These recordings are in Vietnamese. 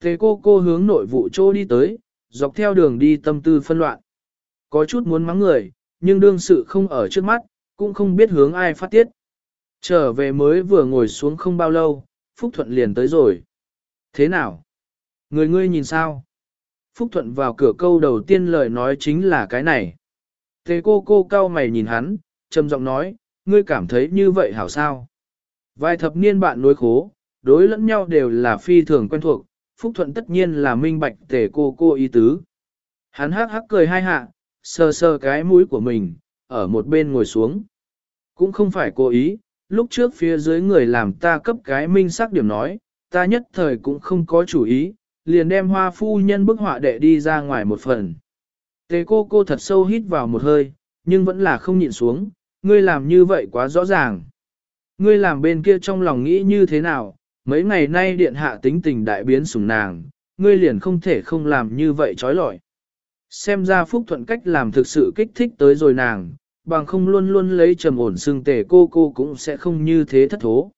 thế cô cô hướng nội vụ chỗ đi tới, dọc theo đường đi tâm tư phân loạn. Có chút muốn mắng người, nhưng đương sự không ở trước mắt, cũng không biết hướng ai phát tiết. Trở về mới vừa ngồi xuống không bao lâu, Phúc Thuận liền tới rồi. Thế nào? Người ngươi nhìn sao? Phúc Thuận vào cửa câu đầu tiên lời nói chính là cái này. thế cô cô cao mày nhìn hắn, trầm giọng nói, ngươi cảm thấy như vậy hảo sao? Vài thập niên bạn nối khố, đối lẫn nhau đều là phi thường quen thuộc, Phúc Thuận tất nhiên là minh bạch tề cô cô ý tứ. Hắn hắc hắc cười hai hạ, sờ sờ cái mũi của mình, ở một bên ngồi xuống. Cũng không phải cố ý, lúc trước phía dưới người làm ta cấp cái minh xác điểm nói, ta nhất thời cũng không có chủ ý, liền đem hoa phu nhân bức họa đệ đi ra ngoài một phần. Tề cô cô thật sâu hít vào một hơi, nhưng vẫn là không nhịn xuống, ngươi làm như vậy quá rõ ràng. Ngươi làm bên kia trong lòng nghĩ như thế nào, mấy ngày nay điện hạ tính tình đại biến sủng nàng, ngươi liền không thể không làm như vậy trói lọi. Xem ra phúc thuận cách làm thực sự kích thích tới rồi nàng, bằng không luôn luôn lấy trầm ổn xương tề cô cô cũng sẽ không như thế thất thố.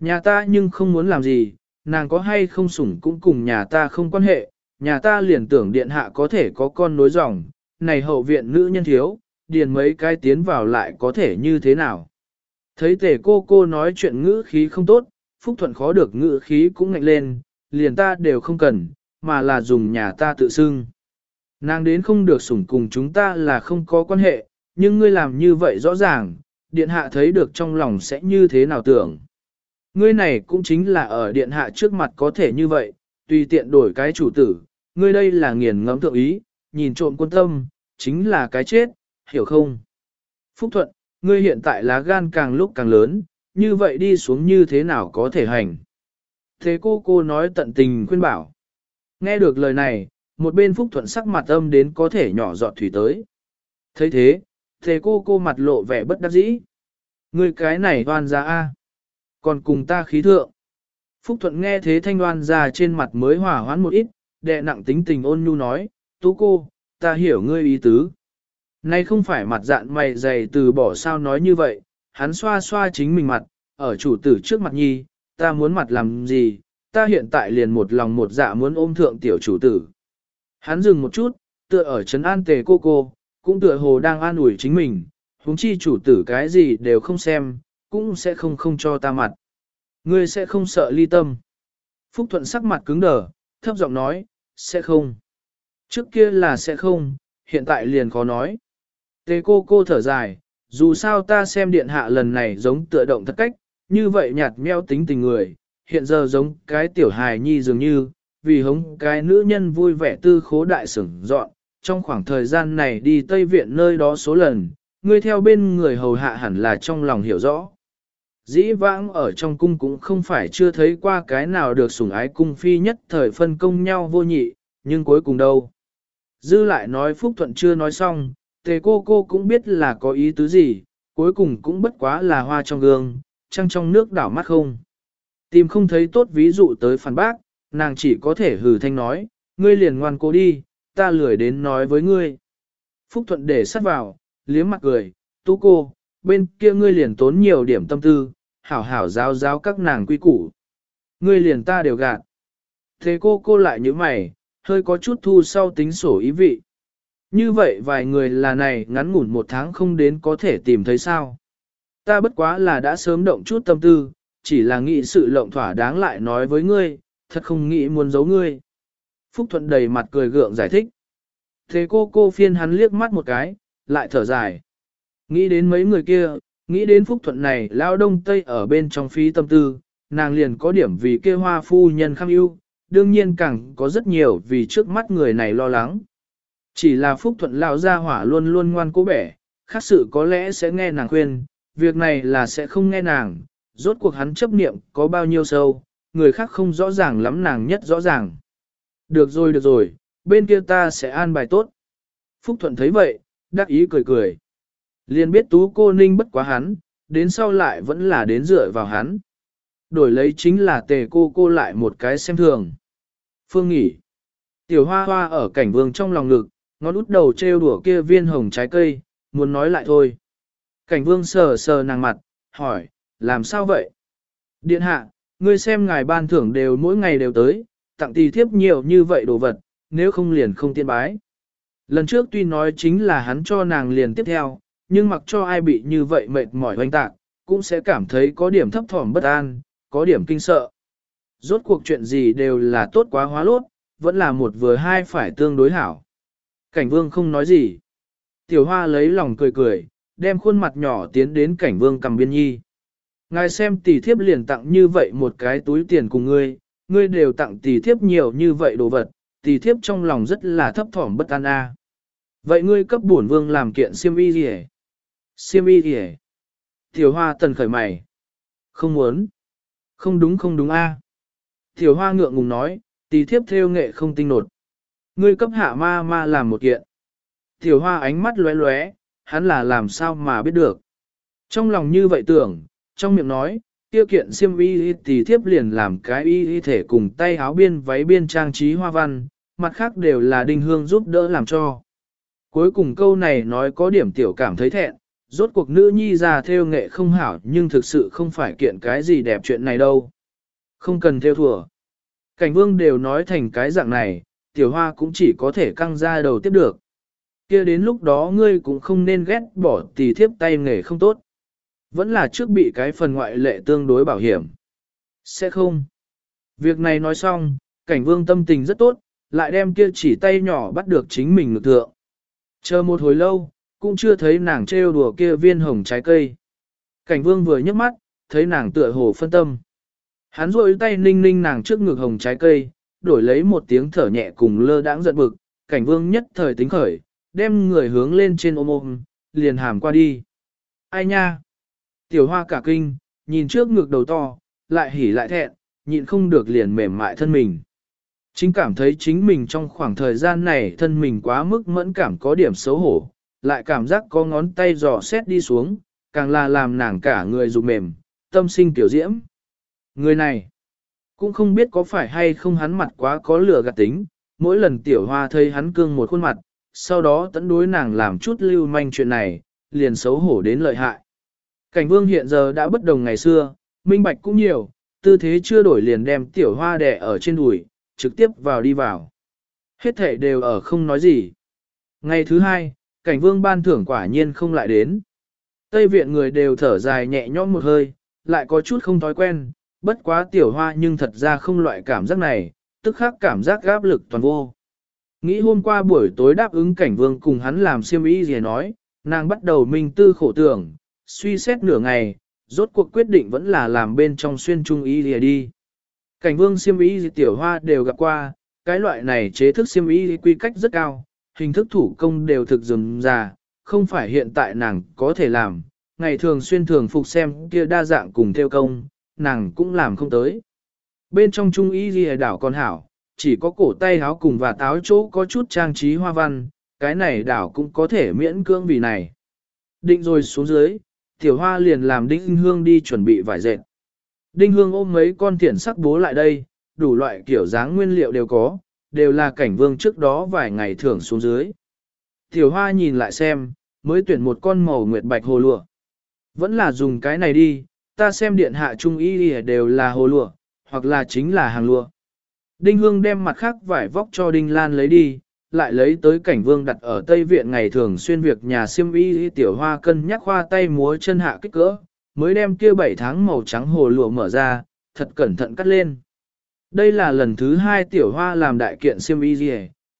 Nhà ta nhưng không muốn làm gì, nàng có hay không sủng cũng cùng nhà ta không quan hệ, nhà ta liền tưởng điện hạ có thể có con nối dòng, này hậu viện nữ nhân thiếu, điền mấy cái tiến vào lại có thể như thế nào. Thấy tề cô cô nói chuyện ngữ khí không tốt, Phúc Thuận khó được ngữ khí cũng ngạnh lên, liền ta đều không cần, mà là dùng nhà ta tự xưng. Nàng đến không được sủng cùng chúng ta là không có quan hệ, nhưng ngươi làm như vậy rõ ràng, điện hạ thấy được trong lòng sẽ như thế nào tưởng. Ngươi này cũng chính là ở điện hạ trước mặt có thể như vậy, tùy tiện đổi cái chủ tử, ngươi đây là nghiền ngẫm thượng ý, nhìn trộm quân tâm, chính là cái chết, hiểu không? Phúc Thuận, ngươi hiện tại lá gan càng lúc càng lớn, như vậy đi xuống như thế nào có thể hành? Thế cô cô nói tận tình khuyên bảo. Nghe được lời này, một bên Phúc Thuận sắc mặt âm đến có thể nhỏ giọt thủy tới. thấy thế, thế cô cô mặt lộ vẻ bất đắc dĩ. Người cái này đoan ra a còn cùng ta khí thượng. Phúc Thuận nghe thế thanh đoan ra trên mặt mới hỏa hoãn một ít, đệ nặng tính tình ôn nhu nói, tú cô, ta hiểu ngươi ý tứ. Nay không phải mặt dạn mày dày từ bỏ sao nói như vậy, hắn xoa xoa chính mình mặt, ở chủ tử trước mặt nhi, ta muốn mặt làm gì, ta hiện tại liền một lòng một dạ muốn ôm thượng tiểu chủ tử. Hắn dừng một chút, tựa ở trấn an tề cô cô, cũng tựa hồ đang an ủi chính mình, huống chi chủ tử cái gì đều không xem, cũng sẽ không không cho ta mặt. Ngươi sẽ không sợ ly tâm. Phúc Thuận sắc mặt cứng đờ, thấp giọng nói, sẽ không. Trước kia là sẽ không, hiện tại liền khó nói. Tề cô cô thở dài, dù sao ta xem điện hạ lần này giống tựa động thật cách, như vậy nhạt meo tính tình người, hiện giờ giống cái tiểu hài nhi dường như, vì hống cái nữ nhân vui vẻ tư khố đại sửng dọn, trong khoảng thời gian này đi Tây Viện nơi đó số lần, ngươi theo bên người hầu hạ hẳn là trong lòng hiểu rõ. Dĩ vãng ở trong cung cũng không phải chưa thấy qua cái nào được sủng ái cung phi nhất thời phân công nhau vô nhị, nhưng cuối cùng đâu. Dư lại nói Phúc Thuận chưa nói xong, tề cô cô cũng biết là có ý tứ gì, cuối cùng cũng bất quá là hoa trong gương, trăng trong nước đảo mắt không. Tìm không thấy tốt ví dụ tới phản bác, nàng chỉ có thể hừ thanh nói, ngươi liền ngoan cố đi, ta lười đến nói với ngươi. Phúc Thuận để sát vào, liếm mặt cười, tú cô, bên kia ngươi liền tốn nhiều điểm tâm tư, hảo hảo giáo giáo các nàng quy củ. Ngươi liền ta đều gạt. Thế cô cô lại như mày, hơi có chút thu sau tính sổ ý vị. Như vậy vài người là này ngắn ngủn một tháng không đến có thể tìm thấy sao. Ta bất quá là đã sớm động chút tâm tư, chỉ là nghĩ sự lộng thỏa đáng lại nói với ngươi, thật không nghĩ muốn giấu ngươi. Phúc Thuận đầy mặt cười gượng giải thích. Thế cô cô phiên hắn liếc mắt một cái, lại thở dài. Nghĩ đến mấy người kia, nghĩ đến Phúc Thuận này lao đông tây ở bên trong phí tâm tư, nàng liền có điểm vì kê hoa phu nhân khăng ưu, đương nhiên càng có rất nhiều vì trước mắt người này lo lắng. Chỉ là Phúc Thuận lão gia hỏa luôn luôn ngoan cố bẻ, khác sự có lẽ sẽ nghe nàng khuyên, việc này là sẽ không nghe nàng, rốt cuộc hắn chấp niệm có bao nhiêu sâu, người khác không rõ ràng lắm nàng nhất rõ ràng. Được rồi được rồi, bên kia ta sẽ an bài tốt. Phúc Thuận thấy vậy, đắc ý cười cười. Liền biết tú cô ninh bất quá hắn, đến sau lại vẫn là đến dựa vào hắn. Đổi lấy chính là tề cô cô lại một cái xem thường. Phương nghỉ. Tiểu hoa hoa ở cảnh vương trong lòng ngực, ngón út đầu trêu đùa kia viên hồng trái cây, muốn nói lại thôi. Cảnh vương sờ sờ nàng mặt, hỏi, làm sao vậy? Điện hạ, ngươi xem ngài ban thưởng đều mỗi ngày đều tới, tặng tỷ thiếp nhiều như vậy đồ vật, nếu không liền không tiên bái. Lần trước tuy nói chính là hắn cho nàng liền tiếp theo, nhưng mặc cho ai bị như vậy mệt mỏi hoanh tạc, cũng sẽ cảm thấy có điểm thấp thỏm bất an, có điểm kinh sợ. Rốt cuộc chuyện gì đều là tốt quá hóa lốt, vẫn là một vừa hai phải tương đối hảo. Cảnh vương không nói gì. Tiểu hoa lấy lòng cười cười, đem khuôn mặt nhỏ tiến đến cảnh vương cầm biên nhi. Ngài xem tỷ thiếp liền tặng như vậy một cái túi tiền cùng ngươi, ngươi đều tặng tỷ thiếp nhiều như vậy đồ vật, tỷ thiếp trong lòng rất là thấp thỏm bất an a. Vậy ngươi cấp bổn vương làm kiện siêm y gì Siêm y gì Tiểu hoa tần khởi mày. Không muốn. Không đúng không đúng a. Tiểu hoa ngượng ngùng nói, tỷ thiếp theo nghệ không tinh nột. Ngươi cấp hạ ma ma làm một kiện. Tiểu hoa ánh mắt lóe lóe, hắn là làm sao mà biết được. Trong lòng như vậy tưởng, trong miệng nói, tiêu kiện xiêm y thì thiếp liền làm cái y y thể cùng tay áo biên váy biên trang trí hoa văn, mặt khác đều là đinh hương giúp đỡ làm cho. Cuối cùng câu này nói có điểm tiểu cảm thấy thẹn, rốt cuộc nữ nhi già theo nghệ không hảo nhưng thực sự không phải kiện cái gì đẹp chuyện này đâu. Không cần theo thừa. Cảnh vương đều nói thành cái dạng này, tiểu hoa cũng chỉ có thể căng ra đầu tiếp được. kia đến lúc đó ngươi cũng không nên ghét bỏ tỷ thiếp tay nghề không tốt. Vẫn là trước bị cái phần ngoại lệ tương đối bảo hiểm. Sẽ không. Việc này nói xong, cảnh vương tâm tình rất tốt, lại đem kia chỉ tay nhỏ bắt được chính mình ngược thượng. Chờ một hồi lâu, cũng chưa thấy nàng trêu đùa kia viên hồng trái cây. Cảnh vương vừa nhấc mắt, thấy nàng tựa hồ phân tâm. Hắn rôi tay ninh ninh nàng trước ngực hồng trái cây, đổi lấy một tiếng thở nhẹ cùng lơ đãng giận bực, cảnh vương nhất thời tính khởi, đem người hướng lên trên ôm ôm, liền hàm qua đi. Ai nha? Tiểu hoa cả kinh, nhìn trước ngực đầu to, lại hỉ lại thẹn, nhịn không được liền mềm mại thân mình. Chính cảm thấy chính mình trong khoảng thời gian này thân mình quá mức mẫn cảm có điểm xấu hổ, lại cảm giác có ngón tay dò xét đi xuống, càng là làm nàng cả người rụt mềm, tâm sinh tiểu diễm. Người này, cũng không biết có phải hay không hắn mặt quá có lửa gạt tính, mỗi lần tiểu hoa thấy hắn cương một khuôn mặt, sau đó tấn đối nàng làm chút lưu manh chuyện này, liền xấu hổ đến lợi hại. Cảnh vương hiện giờ đã bất đồng ngày xưa, minh bạch cũng nhiều, tư thế chưa đổi liền đem tiểu hoa đẻ ở trên đùi, trực tiếp vào đi vào. Hết thể đều ở không nói gì. Ngày thứ hai, cảnh vương ban thưởng quả nhiên không lại đến. Tây viện người đều thở dài nhẹ nhõm một hơi, lại có chút không thói quen, bất quá tiểu hoa nhưng thật ra không loại cảm giác này, tức khắc cảm giác gáp lực toàn vô. Nghĩ hôm qua buổi tối đáp ứng cảnh vương cùng hắn làm siêm ý gì nói, nàng bắt đầu minh tư khổ tưởng, suy xét nửa ngày, rốt cuộc quyết định vẫn là làm bên trong xuyên trung ý gì đi. Cảnh vương siêm ý tiểu hoa đều gặp qua, cái loại này chế thức siêm ý quy cách rất cao, hình thức thủ công đều thực dùm già, không phải hiện tại nàng có thể làm, ngày thường xuyên thường phục xem kia đa dạng cùng theo công, nàng cũng làm không tới. Bên trong trung ý ghi đảo còn hảo, chỉ có cổ tay áo cùng và táo chỗ có chút trang trí hoa văn, cái này đảo cũng có thể miễn cưỡng vì này. Định rồi xuống dưới, tiểu hoa liền làm đinh hương đi chuẩn bị vải dệt. Đinh hương ôm mấy con thiển sắc bố lại đây, đủ loại kiểu dáng nguyên liệu đều có, đều là cảnh vương trước đó vài ngày thưởng xuống dưới. Tiểu hoa nhìn lại xem, mới tuyển một con màu nguyệt bạch hồ lụa. Vẫn là dùng cái này đi, ta xem điện hạ trung y đều là hồ lụa, hoặc là chính là hàng lụa. Đinh Hương đem mặt khác vải vóc cho Đinh Lan lấy đi, lại lấy tới cảnh vương đặt ở Tây Viện ngày thường xuyên việc nhà siêm y tiểu hoa cân nhắc khoa tay múa chân hạ kích cỡ, mới đem kia bảy tháng màu trắng hồ lụa mở ra, thật cẩn thận cắt lên. Đây là lần thứ hai tiểu hoa làm đại kiện siêm y gì,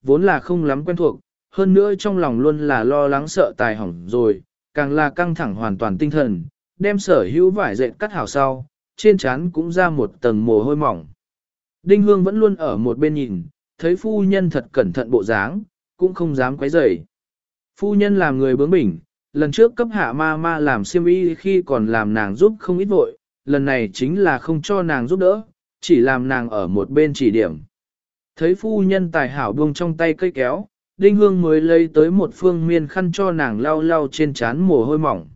vốn là không lắm quen thuộc, hơn nữa trong lòng luôn là lo lắng sợ tài hỏng rồi, càng là căng thẳng hoàn toàn tinh thần, đem sở hữu vải dệt cắt hảo sau, trên trán cũng ra một tầng mồ hôi mỏng. Đinh Hương vẫn luôn ở một bên nhìn, thấy phu nhân thật cẩn thận bộ dáng, cũng không dám quấy rầy. Phu nhân làm người bướng bỉnh, lần trước cấp hạ ma ma làm siêm y khi còn làm nàng giúp không ít vội, lần này chính là không cho nàng giúp đỡ, chỉ làm nàng ở một bên chỉ điểm. Thấy phu nhân tài hảo buông trong tay cây kéo, Đinh Hương mới lấy tới một phương miên khăn cho nàng lau lau trên trán mồ hôi mỏng.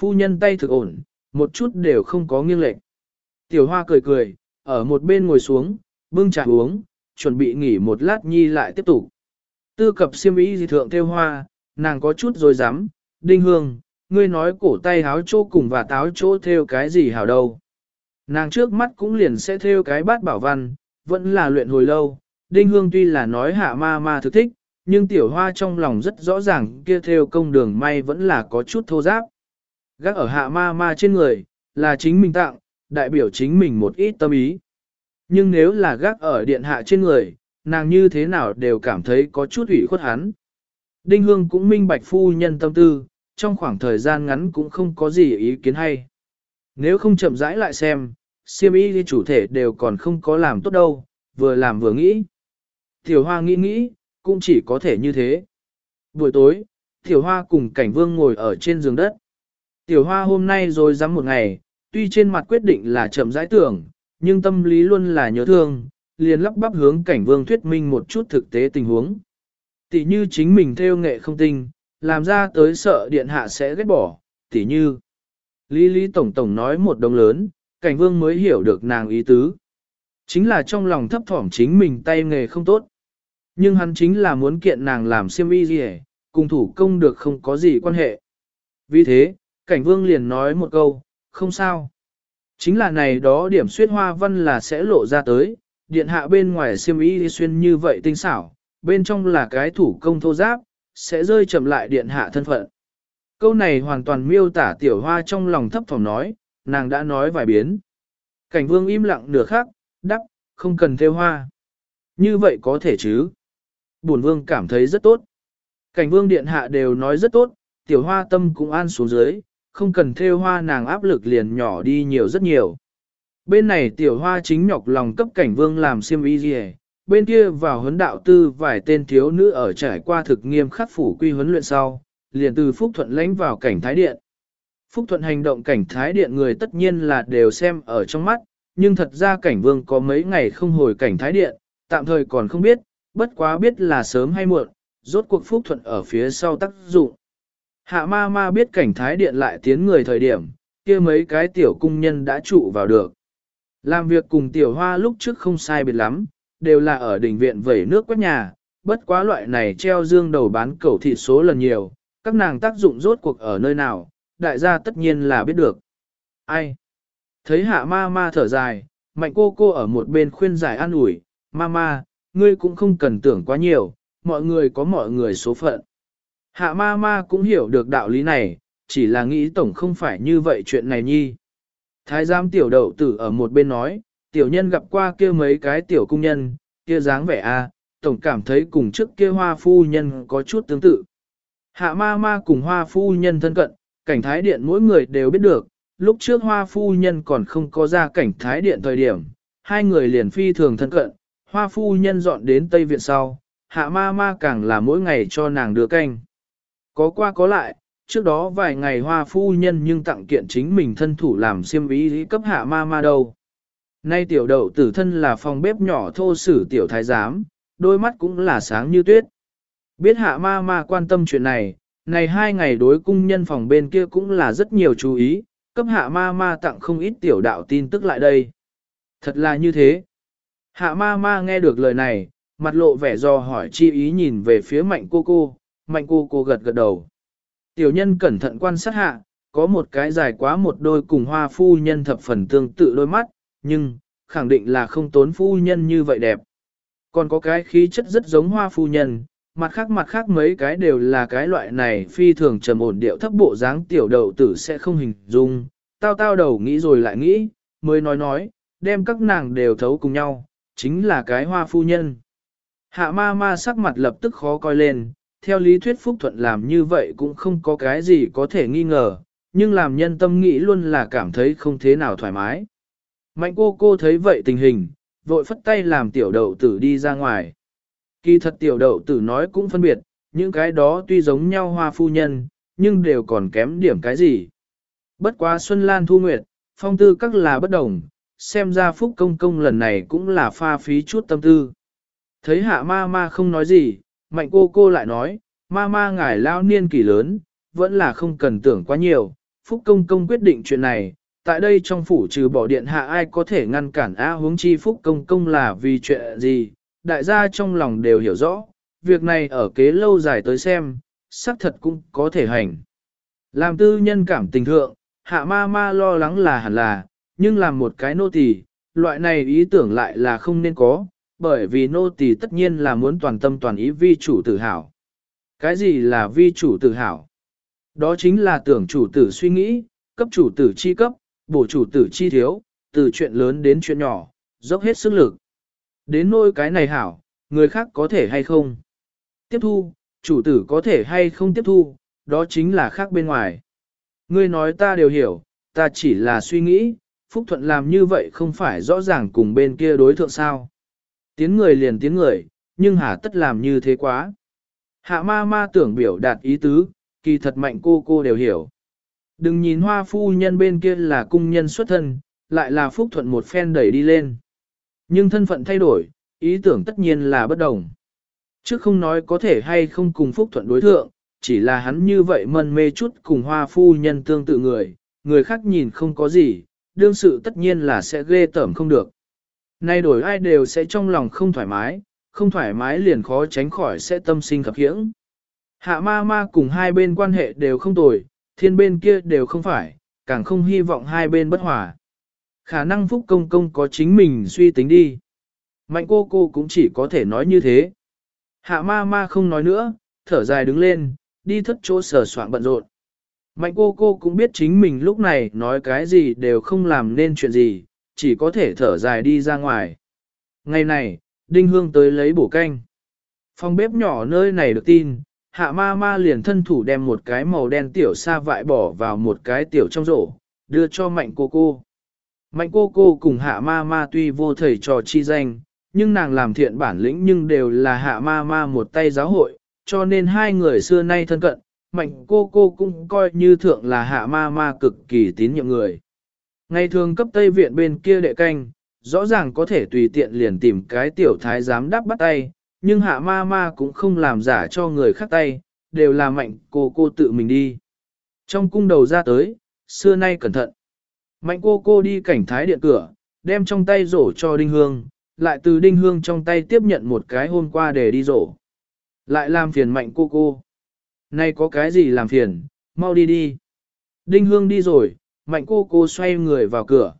Phu nhân tay thực ổn, một chút đều không có nghiêng lệch. Tiểu hoa cười cười, ở một bên ngồi xuống, bưng trà uống, chuẩn bị nghỉ một lát nhi lại tiếp tục. Tư cập siêm ý gì thượng theo hoa, nàng có chút rồi dám, Đinh Hương, ngươi nói cổ tay háo chỗ cùng và táo chỗ theo cái gì hảo đâu. Nàng trước mắt cũng liền sẽ theo cái bát bảo văn, vẫn là luyện hồi lâu, Đinh Hương tuy là nói hạ ma ma thực thích, nhưng tiểu hoa trong lòng rất rõ ràng kia theo công đường may vẫn là có chút thô giáp. Gác ở hạ ma ma trên người, là chính mình tặng, đại biểu chính mình một ít tâm ý. Nhưng nếu là gác ở điện hạ trên người, nàng như thế nào đều cảm thấy có chút ủy khuất hắn. Đinh Hương cũng minh bạch phu nhân tâm tư, trong khoảng thời gian ngắn cũng không có gì ý kiến hay. Nếu không chậm rãi lại xem, siêm ý chủ thể đều còn không có làm tốt đâu, vừa làm vừa nghĩ. Tiểu hoa nghĩ nghĩ, cũng chỉ có thể như thế. Buổi tối, tiểu hoa cùng cảnh vương ngồi ở trên giường đất. Tiểu hoa hôm nay rồi dám một ngày, tuy trên mặt quyết định là chậm rãi tưởng, nhưng tâm lý luôn là nhớ thương, liền lắp bắp hướng cảnh vương thuyết minh một chút thực tế tình huống. Tỷ như chính mình theo nghệ không tinh, làm ra tới sợ điện hạ sẽ ghét bỏ, tỷ như. Lý Lý Tổng Tổng nói một đồng lớn, cảnh vương mới hiểu được nàng ý tứ. Chính là trong lòng thấp thỏm chính mình tay nghề không tốt. Nhưng hắn chính là muốn kiện nàng làm siêm y gì cùng thủ công được không có gì quan hệ. Vì thế, cảnh vương liền nói một câu, không sao. Chính là này đó điểm suyết hoa văn là sẽ lộ ra tới, điện hạ bên ngoài siêm y xuyên như vậy tinh xảo, bên trong là cái thủ công thô giáp, sẽ rơi chậm lại điện hạ thân phận. Câu này hoàn toàn miêu tả tiểu hoa trong lòng thấp thỏm nói, nàng đã nói vài biến. Cảnh vương im lặng nửa khắc, đắc, không cần theo hoa. Như vậy có thể chứ? Bổn vương cảm thấy rất tốt. Cảnh vương điện hạ đều nói rất tốt, tiểu hoa tâm cũng an xuống dưới, không cần theo hoa nàng áp lực liền nhỏ đi nhiều rất nhiều. Bên này tiểu hoa chính nhọc lòng cấp cảnh vương làm siêm y gì bên kia vào huấn đạo tư vài tên thiếu nữ ở trải qua thực nghiêm khắc phủ quy huấn luyện sau, liền từ Phúc Thuận lãnh vào cảnh Thái Điện. Phúc Thuận hành động cảnh Thái Điện người tất nhiên là đều xem ở trong mắt, nhưng thật ra cảnh vương có mấy ngày không hồi cảnh Thái Điện, tạm thời còn không biết, bất quá biết là sớm hay muộn, rốt cuộc Phúc Thuận ở phía sau tác dụng. Hạ ma ma biết cảnh Thái Điện lại tiến người thời điểm, kia mấy cái tiểu cung nhân đã trụ vào được. Làm việc cùng tiểu hoa lúc trước không sai biệt lắm, đều là ở đỉnh viện vẩy nước quét nhà, bất quá loại này treo dương đầu bán cẩu thịt số lần nhiều, các nàng tác dụng rốt cuộc ở nơi nào, đại gia tất nhiên là biết được. Ai? Thấy hạ ma ma thở dài, mạnh cô cô ở một bên khuyên giải an ủi, ma ma, ngươi cũng không cần tưởng quá nhiều, mọi người có mọi người số phận. Hạ ma ma cũng hiểu được đạo lý này, chỉ là nghĩ tổng không phải như vậy chuyện này nhi. Thái giám tiểu đậu tử ở một bên nói, tiểu nhân gặp qua kia mấy cái tiểu cung nhân, kia dáng vẻ a, tổng cảm thấy cùng trước kia hoa phu nhân có chút tương tự. Hạ ma ma cùng hoa phu nhân thân cận, cảnh thái điện mỗi người đều biết được, lúc trước hoa phu nhân còn không có ra cảnh thái điện thời điểm, hai người liền phi thường thân cận, hoa phu nhân dọn đến Tây Viện sau, hạ ma ma càng là mỗi ngày cho nàng đưa canh. Có qua có lại, trước đó vài ngày hoa phu nhân nhưng tặng kiện chính mình thân thủ làm siêm ý cấp hạ ma ma đâu. Nay tiểu đậu tử thân là phòng bếp nhỏ thô sử tiểu thái giám, đôi mắt cũng là sáng như tuyết. Biết hạ ma ma quan tâm chuyện này, này hai ngày đối cung nhân phòng bên kia cũng là rất nhiều chú ý, cấp hạ ma ma tặng không ít tiểu đạo tin tức lại đây. Thật là như thế. Hạ ma ma nghe được lời này, mặt lộ vẻ do hỏi chi ý nhìn về phía mạnh cô cô, mạnh cô cô gật gật đầu. Tiểu nhân cẩn thận quan sát hạ, có một cái dài quá một đôi cùng hoa phu nhân thập phần tương tự đôi mắt, nhưng, khẳng định là không tốn phu nhân như vậy đẹp. Còn có cái khí chất rất giống hoa phu nhân, mặt khác mặt khác mấy cái đều là cái loại này phi thường trầm ổn điệu thấp bộ dáng tiểu đầu tử sẽ không hình dung, tao tao đầu nghĩ rồi lại nghĩ, mới nói nói, đem các nàng đều thấu cùng nhau, chính là cái hoa phu nhân. Hạ ma ma sắc mặt lập tức khó coi lên, theo lý thuyết phúc thuận làm như vậy cũng không có cái gì có thể nghi ngờ, nhưng làm nhân tâm nghĩ luôn là cảm thấy không thế nào thoải mái. Mạnh cô cô thấy vậy tình hình, vội phất tay làm tiểu đậu tử đi ra ngoài. Kỳ thật tiểu đậu tử nói cũng phân biệt, những cái đó tuy giống nhau hoa phu nhân, nhưng đều còn kém điểm cái gì. Bất quá Xuân Lan Thu Nguyệt, phong tư các là bất đồng, xem ra phúc công công lần này cũng là pha phí chút tâm tư. Thấy hạ ma ma không nói gì, mạnh cô cô lại nói, ma ma ngài lao niên kỳ lớn, vẫn là không cần tưởng quá nhiều, phúc công công quyết định chuyện này, tại đây trong phủ trừ bỏ điện hạ ai có thể ngăn cản A huống chi phúc công công là vì chuyện gì, đại gia trong lòng đều hiểu rõ, việc này ở kế lâu dài tới xem, xác thật cũng có thể hành. Làm tư nhân cảm tình thượng, hạ ma ma lo lắng là hẳn là, nhưng làm một cái nô tỳ, loại này ý tưởng lại là không nên có, bởi vì nô tỳ tất nhiên là muốn toàn tâm toàn ý vi chủ tự hào. Cái gì là vi chủ tự hào? Đó chính là tưởng chủ tử suy nghĩ, cấp chủ tử chi cấp, bổ chủ tử chi thiếu, từ chuyện lớn đến chuyện nhỏ, dốc hết sức lực. Đến nôi cái này hảo, người khác có thể hay không? Tiếp thu, chủ tử có thể hay không tiếp thu, đó chính là khác bên ngoài. Ngươi nói ta đều hiểu, ta chỉ là suy nghĩ, Phúc Thuận làm như vậy không phải rõ ràng cùng bên kia đối thượng sao. Tiến người liền tiến người, nhưng hà tất làm như thế quá. Hạ ma ma tưởng biểu đạt ý tứ, kỳ thật mạnh cô cô đều hiểu. Đừng nhìn hoa phu nhân bên kia là cung nhân xuất thân, lại là Phúc Thuận một phen đẩy đi lên. Nhưng thân phận thay đổi, ý tưởng tất nhiên là bất đồng. Trước không nói có thể hay không cùng Phúc Thuận đối thượng, chỉ là hắn như vậy mân mê chút cùng hoa phu nhân tương tự người, người khác nhìn không có gì, đương sự tất nhiên là sẽ ghê tởm không được. Nay đổi ai đều sẽ trong lòng không thoải mái, không thoải mái liền khó tránh khỏi sẽ tâm sinh khập khiễng. Hạ ma ma cùng hai bên quan hệ đều không tồi, thiên bên kia đều không phải, càng không hy vọng hai bên bất hòa. Khả năng phúc công công có chính mình suy tính đi. Mạnh cô cô cũng chỉ có thể nói như thế. Hạ ma ma không nói nữa, thở dài đứng lên, đi thất chỗ sờ soạn bận rộn. Mạnh cô cô cũng biết chính mình lúc này nói cái gì đều không làm nên chuyện gì, chỉ có thể thở dài đi ra ngoài. Ngày này, Đinh Hương tới lấy bổ canh. Phòng bếp nhỏ nơi này được tin, hạ ma ma liền thân thủ đem một cái màu đen tiểu sa vại bỏ vào một cái tiểu trong rổ, đưa cho mạnh cô cô. Mạnh cô cô cùng hạ ma ma tuy vô thầy trò chi danh, nhưng nàng làm thiện bản lĩnh nhưng đều là hạ ma ma một tay giáo hội, cho nên hai người xưa nay thân cận, mạnh cô cô cũng coi như thượng là hạ ma ma cực kỳ tín nhiệm người. Ngày thường cấp Tây Viện bên kia đệ canh, rõ ràng có thể tùy tiện liền tìm cái tiểu thái giám đắp bắt tay, nhưng hạ ma ma cũng không làm giả cho người khác tay, đều là mạnh cô cô tự mình đi. Trong cung đầu ra tới, xưa nay cẩn thận. Mạnh cô cô đi cảnh thái điện cửa, đem trong tay rổ cho đinh hương, lại từ đinh hương trong tay tiếp nhận một cái hôm qua để đi rổ. Lại làm phiền mạnh cô cô. Nay có cái gì làm phiền, mau đi đi. Đinh hương đi rồi, mạnh cô cô xoay người vào cửa.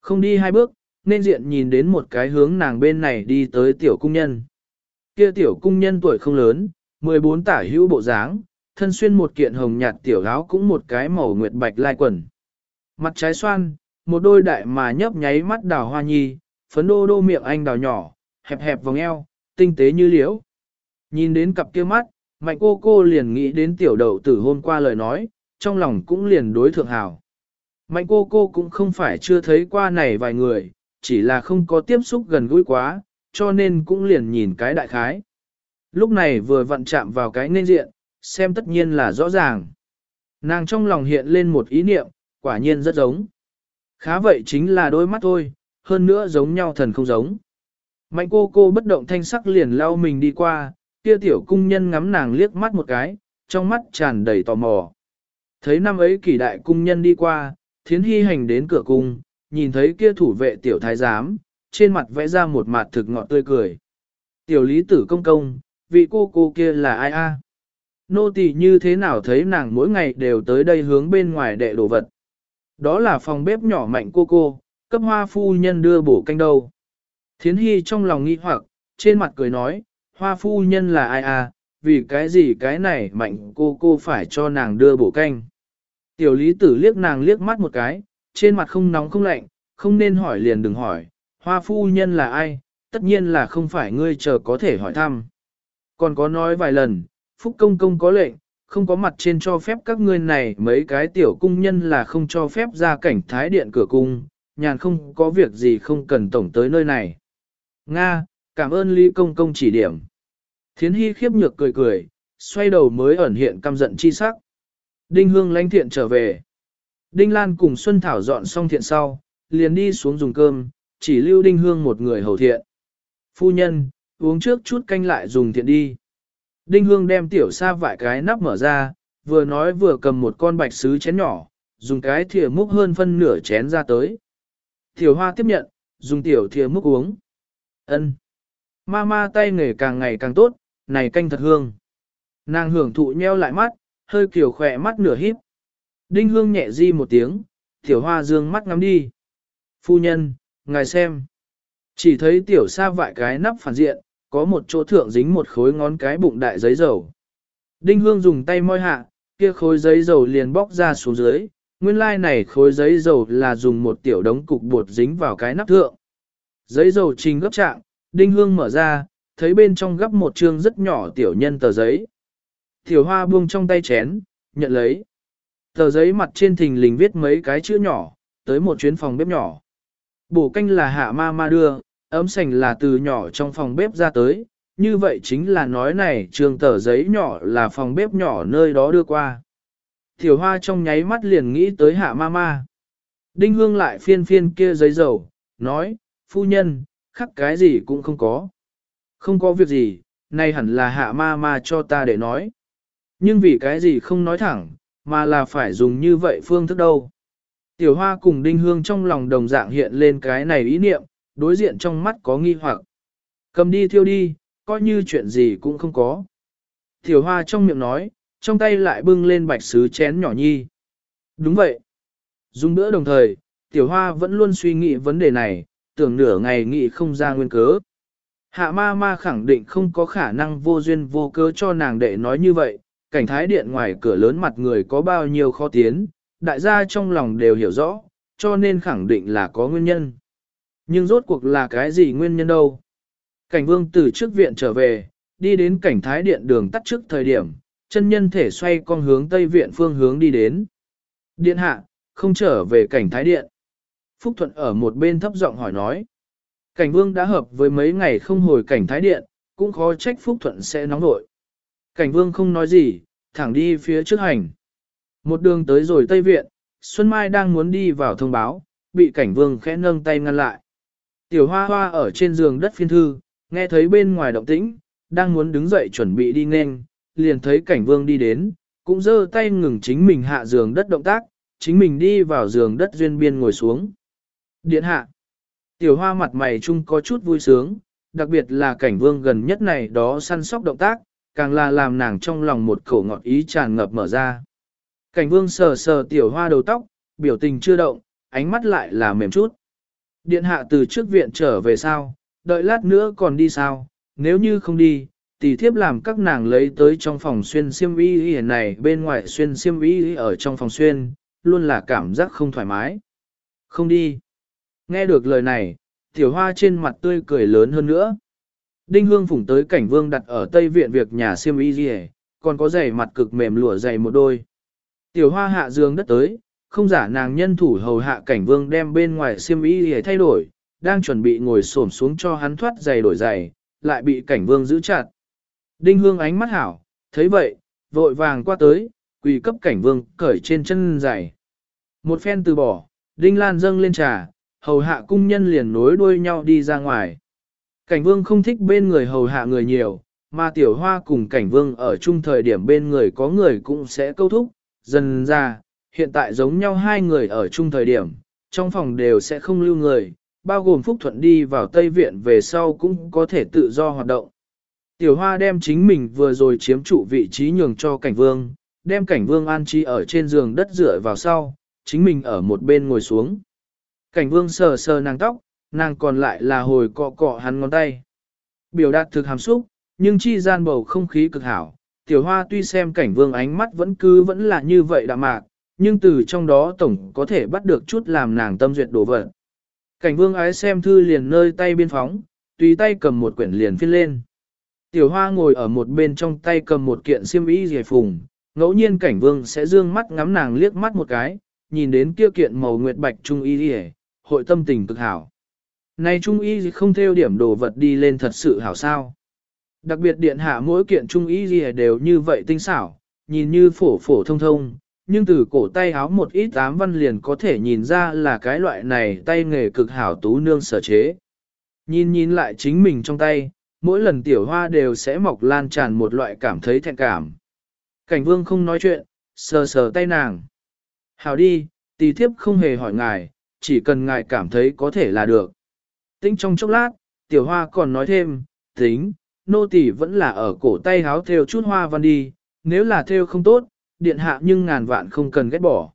Không đi hai bước, nên diện nhìn đến một cái hướng nàng bên này đi tới tiểu cung nhân. Kia tiểu cung nhân tuổi không lớn, 14 tả hữu bộ dáng, thân xuyên một kiện hồng nhạt tiểu áo cũng một cái màu nguyệt bạch lai quần. Mặt trái xoan, một đôi đại mà nhấp nháy mắt đào hoa nhi, phấn đô đô miệng anh đào nhỏ, hẹp hẹp vòng eo, tinh tế như liễu. Nhìn đến cặp kia mắt, mạnh cô cô liền nghĩ đến tiểu đầu tử hôm qua lời nói, trong lòng cũng liền đối thượng hảo. Mạnh cô cô cũng không phải chưa thấy qua này vài người, chỉ là không có tiếp xúc gần gũi quá, cho nên cũng liền nhìn cái đại khái. Lúc này vừa vặn chạm vào cái nên diện, xem tất nhiên là rõ ràng. Nàng trong lòng hiện lên một ý niệm, quả nhiên rất giống. Khá vậy chính là đôi mắt thôi, hơn nữa giống nhau thần không giống. Mạnh cô cô bất động thanh sắc liền lao mình đi qua, kia tiểu cung nhân ngắm nàng liếc mắt một cái, trong mắt tràn đầy tò mò. Thấy năm ấy kỳ đại cung nhân đi qua, thiến hy hành đến cửa cung, nhìn thấy kia thủ vệ tiểu thái giám, trên mặt vẽ ra một mặt thực ngọt tươi cười. Tiểu lý tử công công, vị cô cô kia là ai a? Nô tỳ như thế nào thấy nàng mỗi ngày đều tới đây hướng bên ngoài đệ đồ vật. Đó là phòng bếp nhỏ mạnh cô cô, cấp hoa phu nhân đưa bổ canh đâu. Thiến hy trong lòng nghi hoặc, trên mặt cười nói, hoa phu nhân là ai a? vì cái gì cái này mạnh cô cô phải cho nàng đưa bổ canh. Tiểu lý tử liếc nàng liếc mắt một cái, trên mặt không nóng không lạnh, không nên hỏi liền đừng hỏi, hoa phu nhân là ai, tất nhiên là không phải ngươi chờ có thể hỏi thăm. Còn có nói vài lần, Phúc Công Công có lệnh, không có mặt trên cho phép các ngươi này mấy cái tiểu cung nhân là không cho phép ra cảnh thái điện cửa cung, nhàn không có việc gì không cần tổng tới nơi này. Nga, cảm ơn Lý Công Công chỉ điểm. Thiến Hy khiếp nhược cười cười, xoay đầu mới ẩn hiện căm giận chi sắc. Đinh Hương lãnh thiện trở về. Đinh Lan cùng Xuân Thảo dọn xong thiện sau, liền đi xuống dùng cơm, chỉ lưu Đinh Hương một người hầu thiện. Phu nhân, uống trước chút canh lại dùng thiện đi. Đinh Hương đem tiểu sa vải cái nắp mở ra, vừa nói vừa cầm một con bạch sứ chén nhỏ, dùng cái thìa múc hơn phân nửa chén ra tới. Tiểu hoa tiếp nhận, dùng tiểu thìa múc uống. ân Ma ma tay nghề càng ngày càng tốt, này canh thật hương. Nàng hưởng thụ nheo lại mắt, hơi kiểu khỏe mắt nửa híp. Đinh hương nhẹ di một tiếng, tiểu hoa dương mắt ngắm đi. Phu nhân, Ngài xem. Chỉ thấy tiểu sa vại cái nắp phản diện, có một chỗ thượng dính một khối ngón cái bụng đại giấy dầu. Đinh Hương dùng tay moi hạ, kia khối giấy dầu liền bóc ra xuống dưới, nguyên lai like này khối giấy dầu là dùng một tiểu đống cục bột dính vào cái nắp thượng. Giấy dầu trình gấp trạng, Đinh Hương mở ra, thấy bên trong gấp một chương rất nhỏ tiểu nhân tờ giấy. Tiểu hoa buông trong tay chén, nhận lấy. Tờ giấy mặt trên thình lình viết mấy cái chữ nhỏ, tới một chuyến phòng bếp nhỏ. Bổ canh là hạ ma ma đưa, ấm sành là từ nhỏ trong phòng bếp ra tới, như vậy chính là nói này trường tờ giấy nhỏ là phòng bếp nhỏ nơi đó đưa qua. Tiểu hoa trong nháy mắt liền nghĩ tới hạ ma ma. Đinh hương lại phiên phiên kia giấy dầu, nói, phu nhân, khắc cái gì cũng không có. Không có việc gì, nay hẳn là hạ ma ma cho ta để nói. Nhưng vì cái gì không nói thẳng, mà là phải dùng như vậy phương thức đâu. Tiểu hoa cùng đinh hương trong lòng đồng dạng hiện lên cái này ý niệm, đối diện trong mắt có nghi hoặc. Cầm đi thiêu đi, coi như chuyện gì cũng không có. Tiểu hoa trong miệng nói, trong tay lại bưng lên bạch sứ chén nhỏ nhi. Đúng vậy. Dùng bữa đồng thời, tiểu hoa vẫn luôn suy nghĩ vấn đề này, tưởng nửa ngày nghĩ không ra nguyên cớ. Hạ ma ma khẳng định không có khả năng vô duyên vô cớ cho nàng đệ nói như vậy, cảnh thái điện ngoài cửa lớn mặt người có bao nhiêu khó tiến, đại gia trong lòng đều hiểu rõ, cho nên khẳng định là có nguyên nhân. Nhưng rốt cuộc là cái gì nguyên nhân đâu? Cảnh vương từ trước viện trở về, đi đến cảnh thái điện đường tắt trước thời điểm, chân nhân thể xoay con hướng tây viện phương hướng đi đến. Điện hạ, không trở về cảnh thái điện. Phúc Thuận ở một bên thấp giọng hỏi nói. Cảnh vương đã hợp với mấy ngày không hồi cảnh thái điện, cũng khó trách Phúc Thuận sẽ nóng nổi. Cảnh vương không nói gì, thẳng đi phía trước hành. Một đường tới rồi Tây Viện, Xuân Mai đang muốn đi vào thông báo, bị cảnh vương khẽ nâng tay ngăn lại. Tiểu hoa hoa ở trên giường đất phiên thư, nghe thấy bên ngoài động tĩnh, đang muốn đứng dậy chuẩn bị đi nên, liền thấy cảnh vương đi đến, cũng giơ tay ngừng chính mình hạ giường đất động tác, chính mình đi vào giường đất duyên biên ngồi xuống. Điện hạ. Tiểu hoa mặt mày chung có chút vui sướng, đặc biệt là cảnh vương gần nhất này đó săn sóc động tác, càng là làm nàng trong lòng một khẩu ngọt ý tràn ngập mở ra. Cảnh vương sờ sờ tiểu hoa đầu tóc, biểu tình chưa động, ánh mắt lại là mềm chút. Điện hạ từ trước viện trở về sao, đợi lát nữa còn đi sao, nếu như không đi, tỷ thiếp làm các nàng lấy tới trong phòng xuyên xiêm y y này bên ngoài xuyên xiêm y ở trong phòng xuyên, luôn là cảm giác không thoải mái. Không đi. Nghe được lời này, tiểu hoa trên mặt tươi cười lớn hơn nữa. Đinh hương phủng tới cảnh vương đặt ở tây viện việc nhà Siêm y gì còn có giày mặt cực mềm lụa dày một đôi. Tiểu hoa hạ giường đất tới, không giả nàng nhân thủ hầu hạ cảnh vương đem bên ngoài Siêm y gì thay đổi, đang chuẩn bị ngồi xổm xuống cho hắn thoát giày đổi giày, lại bị cảnh vương giữ chặt. Đinh hương ánh mắt hảo, thấy vậy, vội vàng qua tới, quỳ cấp cảnh vương cởi trên chân giày. Một phen từ bỏ, đinh lan dâng lên trà, hầu hạ cung nhân liền nối đuôi nhau đi ra ngoài. Cảnh vương không thích bên người hầu hạ người nhiều, mà tiểu hoa cùng cảnh vương ở chung thời điểm bên người có người cũng sẽ câu thúc, dần ra, hiện tại giống nhau hai người ở chung thời điểm, trong phòng đều sẽ không lưu người, bao gồm Phúc Thuận đi vào Tây Viện về sau cũng có thể tự do hoạt động. Tiểu Hoa đem chính mình vừa rồi chiếm trụ vị trí nhường cho cảnh vương, đem cảnh vương an trí ở trên giường đất dựa vào sau, chính mình ở một bên ngồi xuống. Cảnh vương sờ sờ nàng tóc, nàng còn lại là hồi cọ cọ hắn ngón tay. Biểu đạt thực hàm xúc, nhưng chi gian bầu không khí cực hảo, tiểu hoa tuy xem cảnh vương ánh mắt vẫn cứ vẫn là như vậy đạm mạc, nhưng từ trong đó tổng có thể bắt được chút làm nàng tâm duyệt đổ vật. Cảnh vương ái xem thư liền nơi tay biên phóng, tùy tay cầm một quyển liền phiên lên. Tiểu hoa ngồi ở một bên trong tay cầm một kiện xiêm y dề phùng, ngẫu nhiên cảnh vương sẽ dương mắt ngắm nàng liếc mắt một cái, nhìn đến kia kiện màu nguyệt bạch trung y dề, hội tâm tình cực hảo. Này trung y không theo điểm đồ vật đi lên thật sự hảo sao. Đặc biệt điện hạ mỗi kiện trung y gì đều như vậy tinh xảo, nhìn như phổ phổ thông thông, nhưng từ cổ tay áo một ít ám văn liền có thể nhìn ra là cái loại này tay nghề cực hảo tú nương sở chế. Nhìn nhìn lại chính mình trong tay, mỗi lần tiểu hoa đều sẽ mọc lan tràn một loại cảm thấy thẹn cảm. Cảnh vương không nói chuyện, sờ sờ tay nàng. Hảo đi, tì thiếp không hề hỏi ngài, chỉ cần ngài cảm thấy có thể là được. Tinh trong chốc lát, tiểu hoa còn nói thêm, tính, nô tỳ vẫn là ở cổ tay háo theo chút hoa văn đi, nếu là theo không tốt, điện hạ nhưng ngàn vạn không cần ghét bỏ.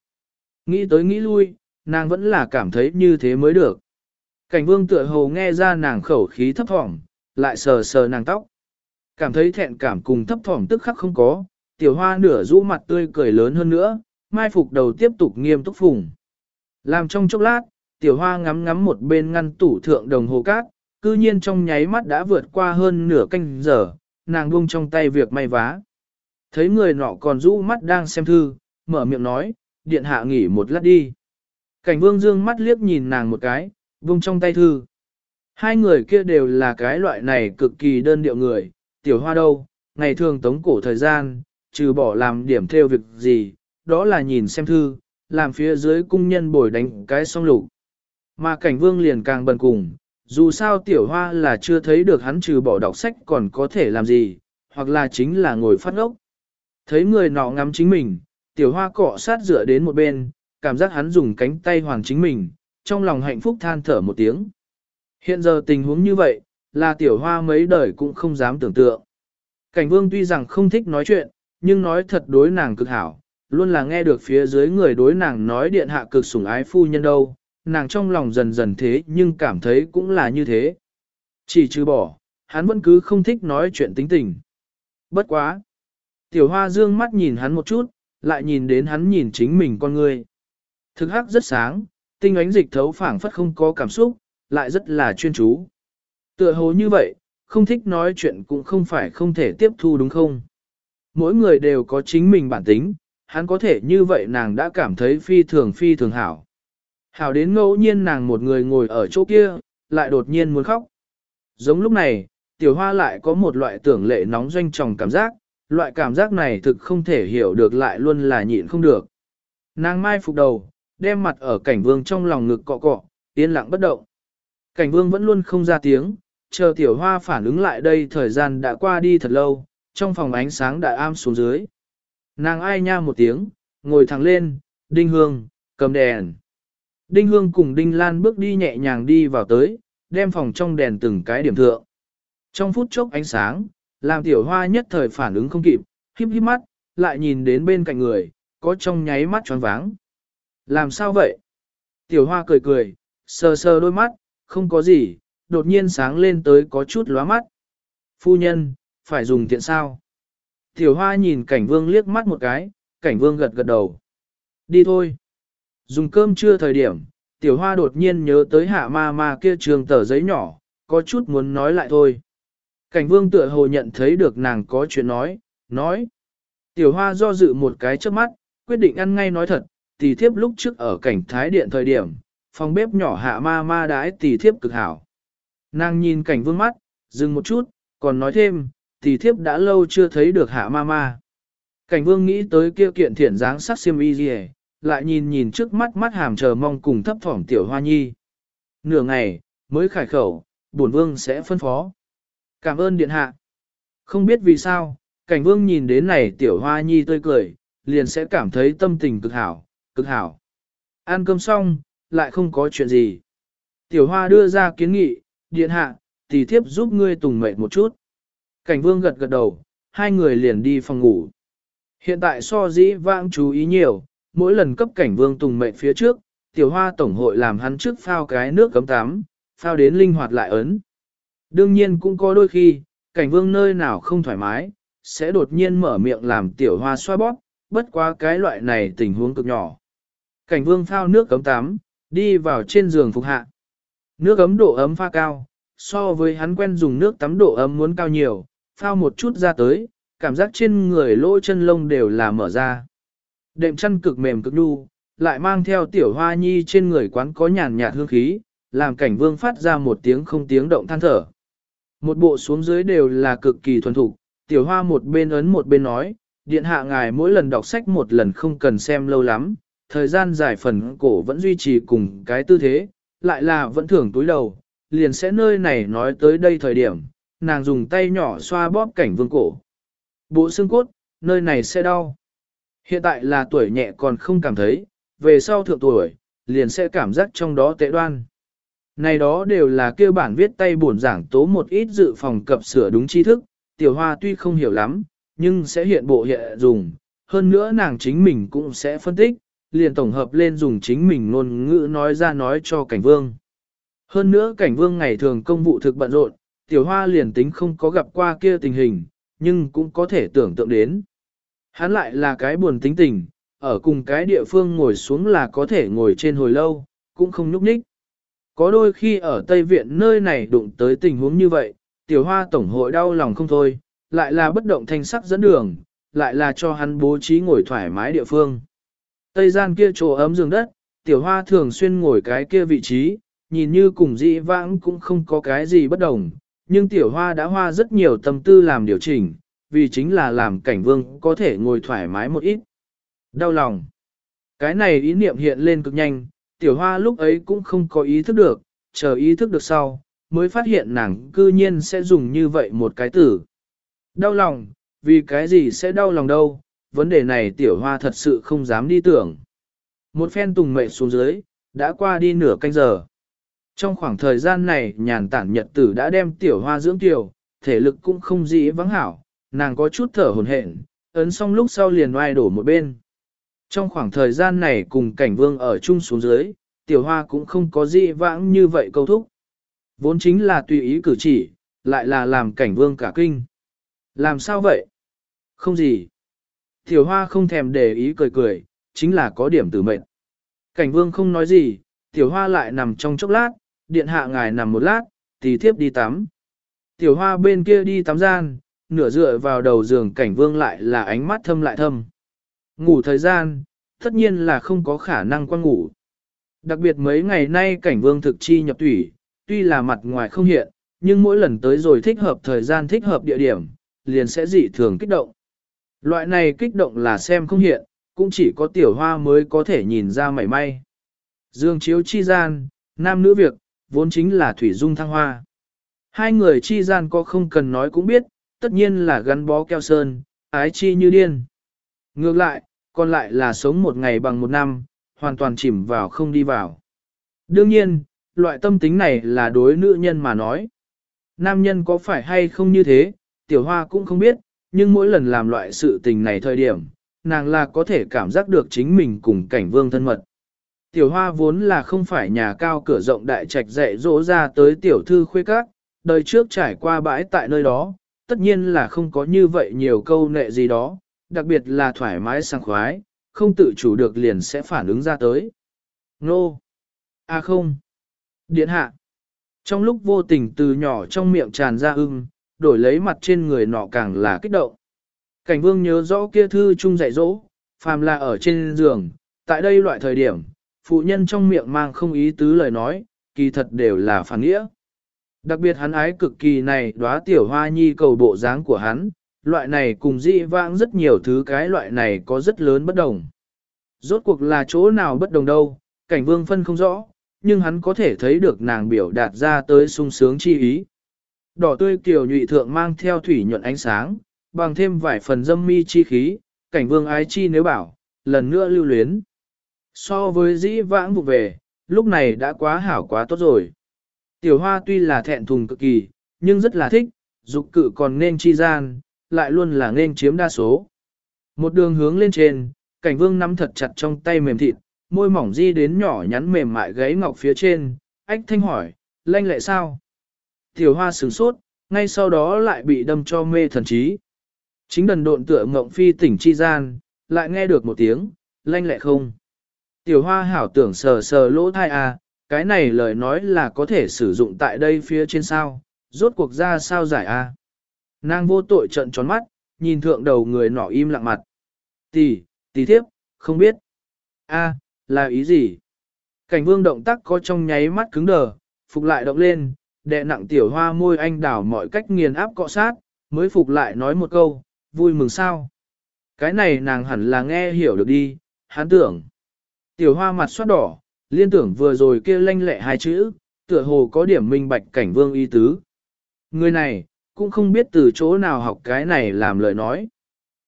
Nghĩ tới nghĩ lui, nàng vẫn là cảm thấy như thế mới được. Cảnh vương tựa hồ nghe ra nàng khẩu khí thấp thỏm, lại sờ sờ nàng tóc. Cảm thấy thẹn cảm cùng thấp thỏm tức khắc không có, tiểu hoa nửa rũ mặt tươi cười lớn hơn nữa, mai phục đầu tiếp tục nghiêm túc phùng. Làm trong chốc lát, tiểu hoa ngắm ngắm một bên ngăn tủ thượng đồng hồ cát, cư nhiên trong nháy mắt đã vượt qua hơn nửa canh giờ, nàng buông trong tay việc may vá. Thấy người nọ còn rũ mắt đang xem thư, mở miệng nói, điện hạ nghỉ một lát đi. Cảnh vương dương mắt liếc nhìn nàng một cái, buông trong tay thư. Hai người kia đều là cái loại này cực kỳ đơn điệu người, tiểu hoa đâu, ngày thường tống cổ thời gian, trừ bỏ làm điểm theo việc gì, đó là nhìn xem thư, làm phía dưới cung nhân bồi đánh cái song lục. Mà cảnh vương liền càng bần cùng, dù sao tiểu hoa là chưa thấy được hắn trừ bỏ đọc sách còn có thể làm gì, hoặc là chính là ngồi phát ngốc. Thấy người nọ ngắm chính mình, tiểu hoa cọ sát dựa đến một bên, cảm giác hắn dùng cánh tay hoàng chính mình, trong lòng hạnh phúc than thở một tiếng. Hiện giờ tình huống như vậy, là tiểu hoa mấy đời cũng không dám tưởng tượng. Cảnh vương tuy rằng không thích nói chuyện, nhưng nói thật đối nàng cực hảo, luôn là nghe được phía dưới người đối nàng nói điện hạ cực sủng ái phu nhân đâu, nàng trong lòng dần dần thế nhưng cảm thấy cũng là như thế. Chỉ trừ bỏ, hắn vẫn cứ không thích nói chuyện tính tình. Bất quá. Tiểu hoa dương mắt nhìn hắn một chút, lại nhìn đến hắn nhìn chính mình con người. Thực hắc rất sáng, tinh ánh dịch thấu phảng phất không có cảm xúc, lại rất là chuyên chú. Tựa hồ như vậy, không thích nói chuyện cũng không phải không thể tiếp thu đúng không? Mỗi người đều có chính mình bản tính, hắn có thể như vậy nàng đã cảm thấy phi thường phi thường hảo. Hảo đến ngẫu nhiên nàng một người ngồi ở chỗ kia, lại đột nhiên muốn khóc. Giống lúc này, tiểu hoa lại có một loại tưởng lệ nóng doanh tròng cảm giác, loại cảm giác này thực không thể hiểu được lại luôn là nhịn không được. Nàng mai phục đầu, đem mặt ở cảnh vương trong lòng ngực cọ cọ, yên lặng bất động. Cảnh vương vẫn luôn không ra tiếng, chờ tiểu hoa phản ứng lại đây thời gian đã qua đi thật lâu, trong phòng ánh sáng đã am xuống dưới. Nàng ai nha một tiếng, ngồi thẳng lên, đinh hương, cầm đèn. Đinh hương cùng đinh lan bước đi nhẹ nhàng đi vào tới, đem phòng trong đèn từng cái điểm thượng. Trong phút chốc ánh sáng, làm tiểu hoa nhất thời phản ứng không kịp, híp híp mắt, lại nhìn đến bên cạnh người, có trong nháy mắt tròn váng. Làm sao vậy? Tiểu hoa cười cười, sờ sờ đôi mắt, không có gì, đột nhiên sáng lên tới có chút lóa mắt. Phu nhân, phải dùng tiện sao? Tiểu hoa nhìn cảnh vương liếc mắt một cái, cảnh vương gật gật đầu. Đi thôi. Dùng cơm trưa thời điểm, tiểu hoa đột nhiên nhớ tới hạ ma ma kia trường tờ giấy nhỏ, có chút muốn nói lại thôi. Cảnh vương tựa hồ nhận thấy được nàng có chuyện nói, nói. Tiểu hoa do dự một cái trước mắt, quyết định ăn ngay nói thật, tỷ thiếp lúc trước ở cảnh thái điện thời điểm, phòng bếp nhỏ hạ ma ma đãi tỷ thiếp cực hảo. Nàng nhìn cảnh vương mắt, dừng một chút, còn nói thêm, tỷ thiếp đã lâu chưa thấy được hạ ma ma. Cảnh vương nghĩ tới kia kiện thiện dáng sắc xiêm y gì lại nhìn nhìn trước mắt mắt hàm chờ mong cùng thấp thỏm tiểu hoa nhi. Nửa ngày, mới khải khẩu, bổn vương sẽ phân phó. Cảm ơn điện hạ. Không biết vì sao, cảnh vương nhìn đến này tiểu hoa nhi tươi cười, liền sẽ cảm thấy tâm tình cực hảo, cực hảo. Ăn cơm xong, lại không có chuyện gì. Tiểu hoa đưa ra kiến nghị, điện hạ, tỷ thiếp giúp ngươi tùng mệt một chút. Cảnh vương gật gật đầu, hai người liền đi phòng ngủ. Hiện tại so dĩ vãng chú ý nhiều, mỗi lần cấp cảnh vương tùng mệnh phía trước, tiểu hoa tổng hội làm hắn trước phao cái nước cấm tắm, phao đến linh hoạt lại ấn. Đương nhiên cũng có đôi khi, cảnh vương nơi nào không thoải mái, sẽ đột nhiên mở miệng làm tiểu hoa xoa bóp, bất quá cái loại này tình huống cực nhỏ. Cảnh vương phao nước cấm tắm, đi vào trên giường phục hạ. Nước ấm độ ấm pha cao, so với hắn quen dùng nước tắm độ ấm muốn cao nhiều, phao một chút ra tới, cảm giác trên người lỗ chân lông đều là mở ra. Đệm chăn cực mềm cực đu, lại mang theo tiểu hoa nhi trên người quán có nhàn nhạt hương khí, làm cảnh vương phát ra một tiếng không tiếng động than thở. Một bộ xuống dưới đều là cực kỳ thuần thục, tiểu hoa một bên ấn một bên nói, điện hạ ngài mỗi lần đọc sách một lần không cần xem lâu lắm, thời gian dài phần cổ vẫn duy trì cùng cái tư thế, lại là vẫn thưởng túi đầu, liền sẽ nơi này nói tới đây thời điểm, nàng dùng tay nhỏ xoa bóp cảnh vương cổ. Bộ xương cốt, nơi này sẽ đau. Hiện tại là tuổi nhẹ còn không cảm thấy, về sau thượng tuổi, liền sẽ cảm giác trong đó tệ đoan. Này đó đều là kêu bản viết tay buồn giảng tố một ít dự phòng cập sửa đúng tri thức, tiểu hoa tuy không hiểu lắm, nhưng sẽ hiện bộ hiện dùng, hơn nữa nàng chính mình cũng sẽ phân tích, liền tổng hợp lên dùng chính mình ngôn ngữ nói ra nói cho cảnh vương. Hơn nữa cảnh vương ngày thường công vụ thực bận rộn, tiểu hoa liền tính không có gặp qua kia tình hình, nhưng cũng có thể tưởng tượng đến. Hắn lại là cái buồn tính tình, ở cùng cái địa phương ngồi xuống là có thể ngồi trên hồi lâu, cũng không nhúc nhích. Có đôi khi ở Tây Viện nơi này đụng tới tình huống như vậy, tiểu hoa tổng hội đau lòng không thôi, lại là bất động thanh sắc dẫn đường, lại là cho hắn bố trí ngồi thoải mái địa phương. Tây gian kia chỗ ấm giường đất, tiểu hoa thường xuyên ngồi cái kia vị trí, nhìn như cùng dị vãng cũng không có cái gì bất đồng, nhưng tiểu hoa đã hoa rất nhiều tâm tư làm điều chỉnh, vì chính là làm cảnh vương có thể ngồi thoải mái một ít. Đau lòng. Cái này ý niệm hiện lên cực nhanh, tiểu hoa lúc ấy cũng không có ý thức được, chờ ý thức được sau, mới phát hiện nàng cư nhiên sẽ dùng như vậy một cái từ. Đau lòng, vì cái gì sẽ đau lòng đâu, vấn đề này tiểu hoa thật sự không dám đi tưởng. Một phen tùng mệ xuống dưới, đã qua đi nửa canh giờ. Trong khoảng thời gian này nhàn tản nhật tử đã đem tiểu hoa dưỡng tiểu, thể lực cũng không dĩ vắng hảo, nàng có chút thở hồn hển, ấn xong lúc sau liền oai đổ một bên. Trong khoảng thời gian này cùng cảnh vương ở chung xuống dưới, tiểu hoa cũng không có gì vãng như vậy câu thúc. Vốn chính là tùy ý cử chỉ, lại là làm cảnh vương cả kinh. Làm sao vậy? Không gì. Tiểu hoa không thèm để ý cười cười, chính là có điểm tử mệnh. Cảnh vương không nói gì, tiểu hoa lại nằm trong chốc lát, điện hạ ngài nằm một lát, tì thiếp đi tắm. Tiểu hoa bên kia đi tắm gian, nửa dựa vào đầu giường cảnh vương lại là ánh mắt thâm lại thâm. Ngủ thời gian, tất nhiên là không có khả năng quan ngủ. Đặc biệt mấy ngày nay cảnh vương thực chi nhập thủy, tuy là mặt ngoài không hiện, nhưng mỗi lần tới rồi thích hợp thời gian thích hợp địa điểm, liền sẽ dị thường kích động. Loại này kích động là xem không hiện, cũng chỉ có tiểu hoa mới có thể nhìn ra mảy may. Dương chiếu chi gian, nam nữ việc, vốn chính là thủy dung thăng hoa. Hai người chi gian có không cần nói cũng biết, tất nhiên là gắn bó keo sơn, ái chi như điên. Ngược lại, còn lại là sống một ngày bằng một năm, hoàn toàn chìm vào không đi vào. Đương nhiên, loại tâm tính này là đối nữ nhân mà nói. Nam nhân có phải hay không như thế, tiểu hoa cũng không biết, nhưng mỗi lần làm loại sự tình này thời điểm, nàng là có thể cảm giác được chính mình cùng cảnh vương thân mật. Tiểu hoa vốn là không phải nhà cao cửa rộng đại trạch dạy dỗ ra tới tiểu thư khuê các, đời trước trải qua bãi tại nơi đó, tất nhiên là không có như vậy nhiều câu nệ gì đó, đặc biệt là thoải mái sang khoái, không tự chủ được liền sẽ phản ứng ra tới. Nô! À không! Điện hạ! Trong lúc vô tình từ nhỏ trong miệng tràn ra ưng, đổi lấy mặt trên người nọ càng là kích động. Cảnh vương nhớ rõ kia thư chung dạy dỗ, phàm là ở trên giường, tại đây loại thời điểm, phụ nhân trong miệng mang không ý tứ lời nói, kỳ thật đều là phản nghĩa. Đặc biệt hắn ái cực kỳ này đóa tiểu hoa nhi cầu bộ dáng của hắn, loại này cùng dị vãng rất nhiều thứ cái loại này có rất lớn bất đồng. Rốt cuộc là chỗ nào bất đồng đâu, cảnh vương phân không rõ, nhưng hắn có thể thấy được nàng biểu đạt ra tới sung sướng chi ý. Đỏ tươi kiều nhụy thượng mang theo thủy nhuận ánh sáng, bằng thêm vài phần dâm mi chi khí, cảnh vương ái chi nếu bảo, lần nữa lưu luyến. So với dĩ vãng vụ về, lúc này đã quá hảo quá tốt rồi. Tiểu hoa tuy là thẹn thùng cực kỳ, nhưng rất là thích, dục cự còn nên chi gian, lại luôn là nên chiếm đa số. Một đường hướng lên trên, cảnh vương nắm thật chặt trong tay mềm thịt, môi mỏng di đến nhỏ nhắn mềm mại gáy ngọc phía trên, ách thanh hỏi, lanh lệ sao? Tiểu hoa sửng sốt, ngay sau đó lại bị đâm cho mê thần trí. Chính đần độn tựa ngộng phi tỉnh chi gian, lại nghe được một tiếng, lanh lệ không. Tiểu hoa hảo tưởng sờ sờ lỗ thai à, cái này lời nói là có thể sử dụng tại đây phía trên sao, rốt cuộc ra sao giải a? Nàng vô tội trận tròn mắt, nhìn thượng đầu người nọ im lặng mặt. Tỷ, tỷ thiếp, không biết. a là ý gì? Cảnh vương động tác có trong nháy mắt cứng đờ, phục lại động lên, đệ nặng tiểu hoa môi anh đảo mọi cách nghiền áp cọ sát, mới phục lại nói một câu, vui mừng sao. Cái này nàng hẳn là nghe hiểu được đi, hắn tưởng. Tiểu hoa mặt xoát đỏ, liên tưởng vừa rồi kia lanh lẹ hai chữ, tựa hồ có điểm minh bạch cảnh vương y tứ. Người này, cũng không biết từ chỗ nào học cái này làm lời nói.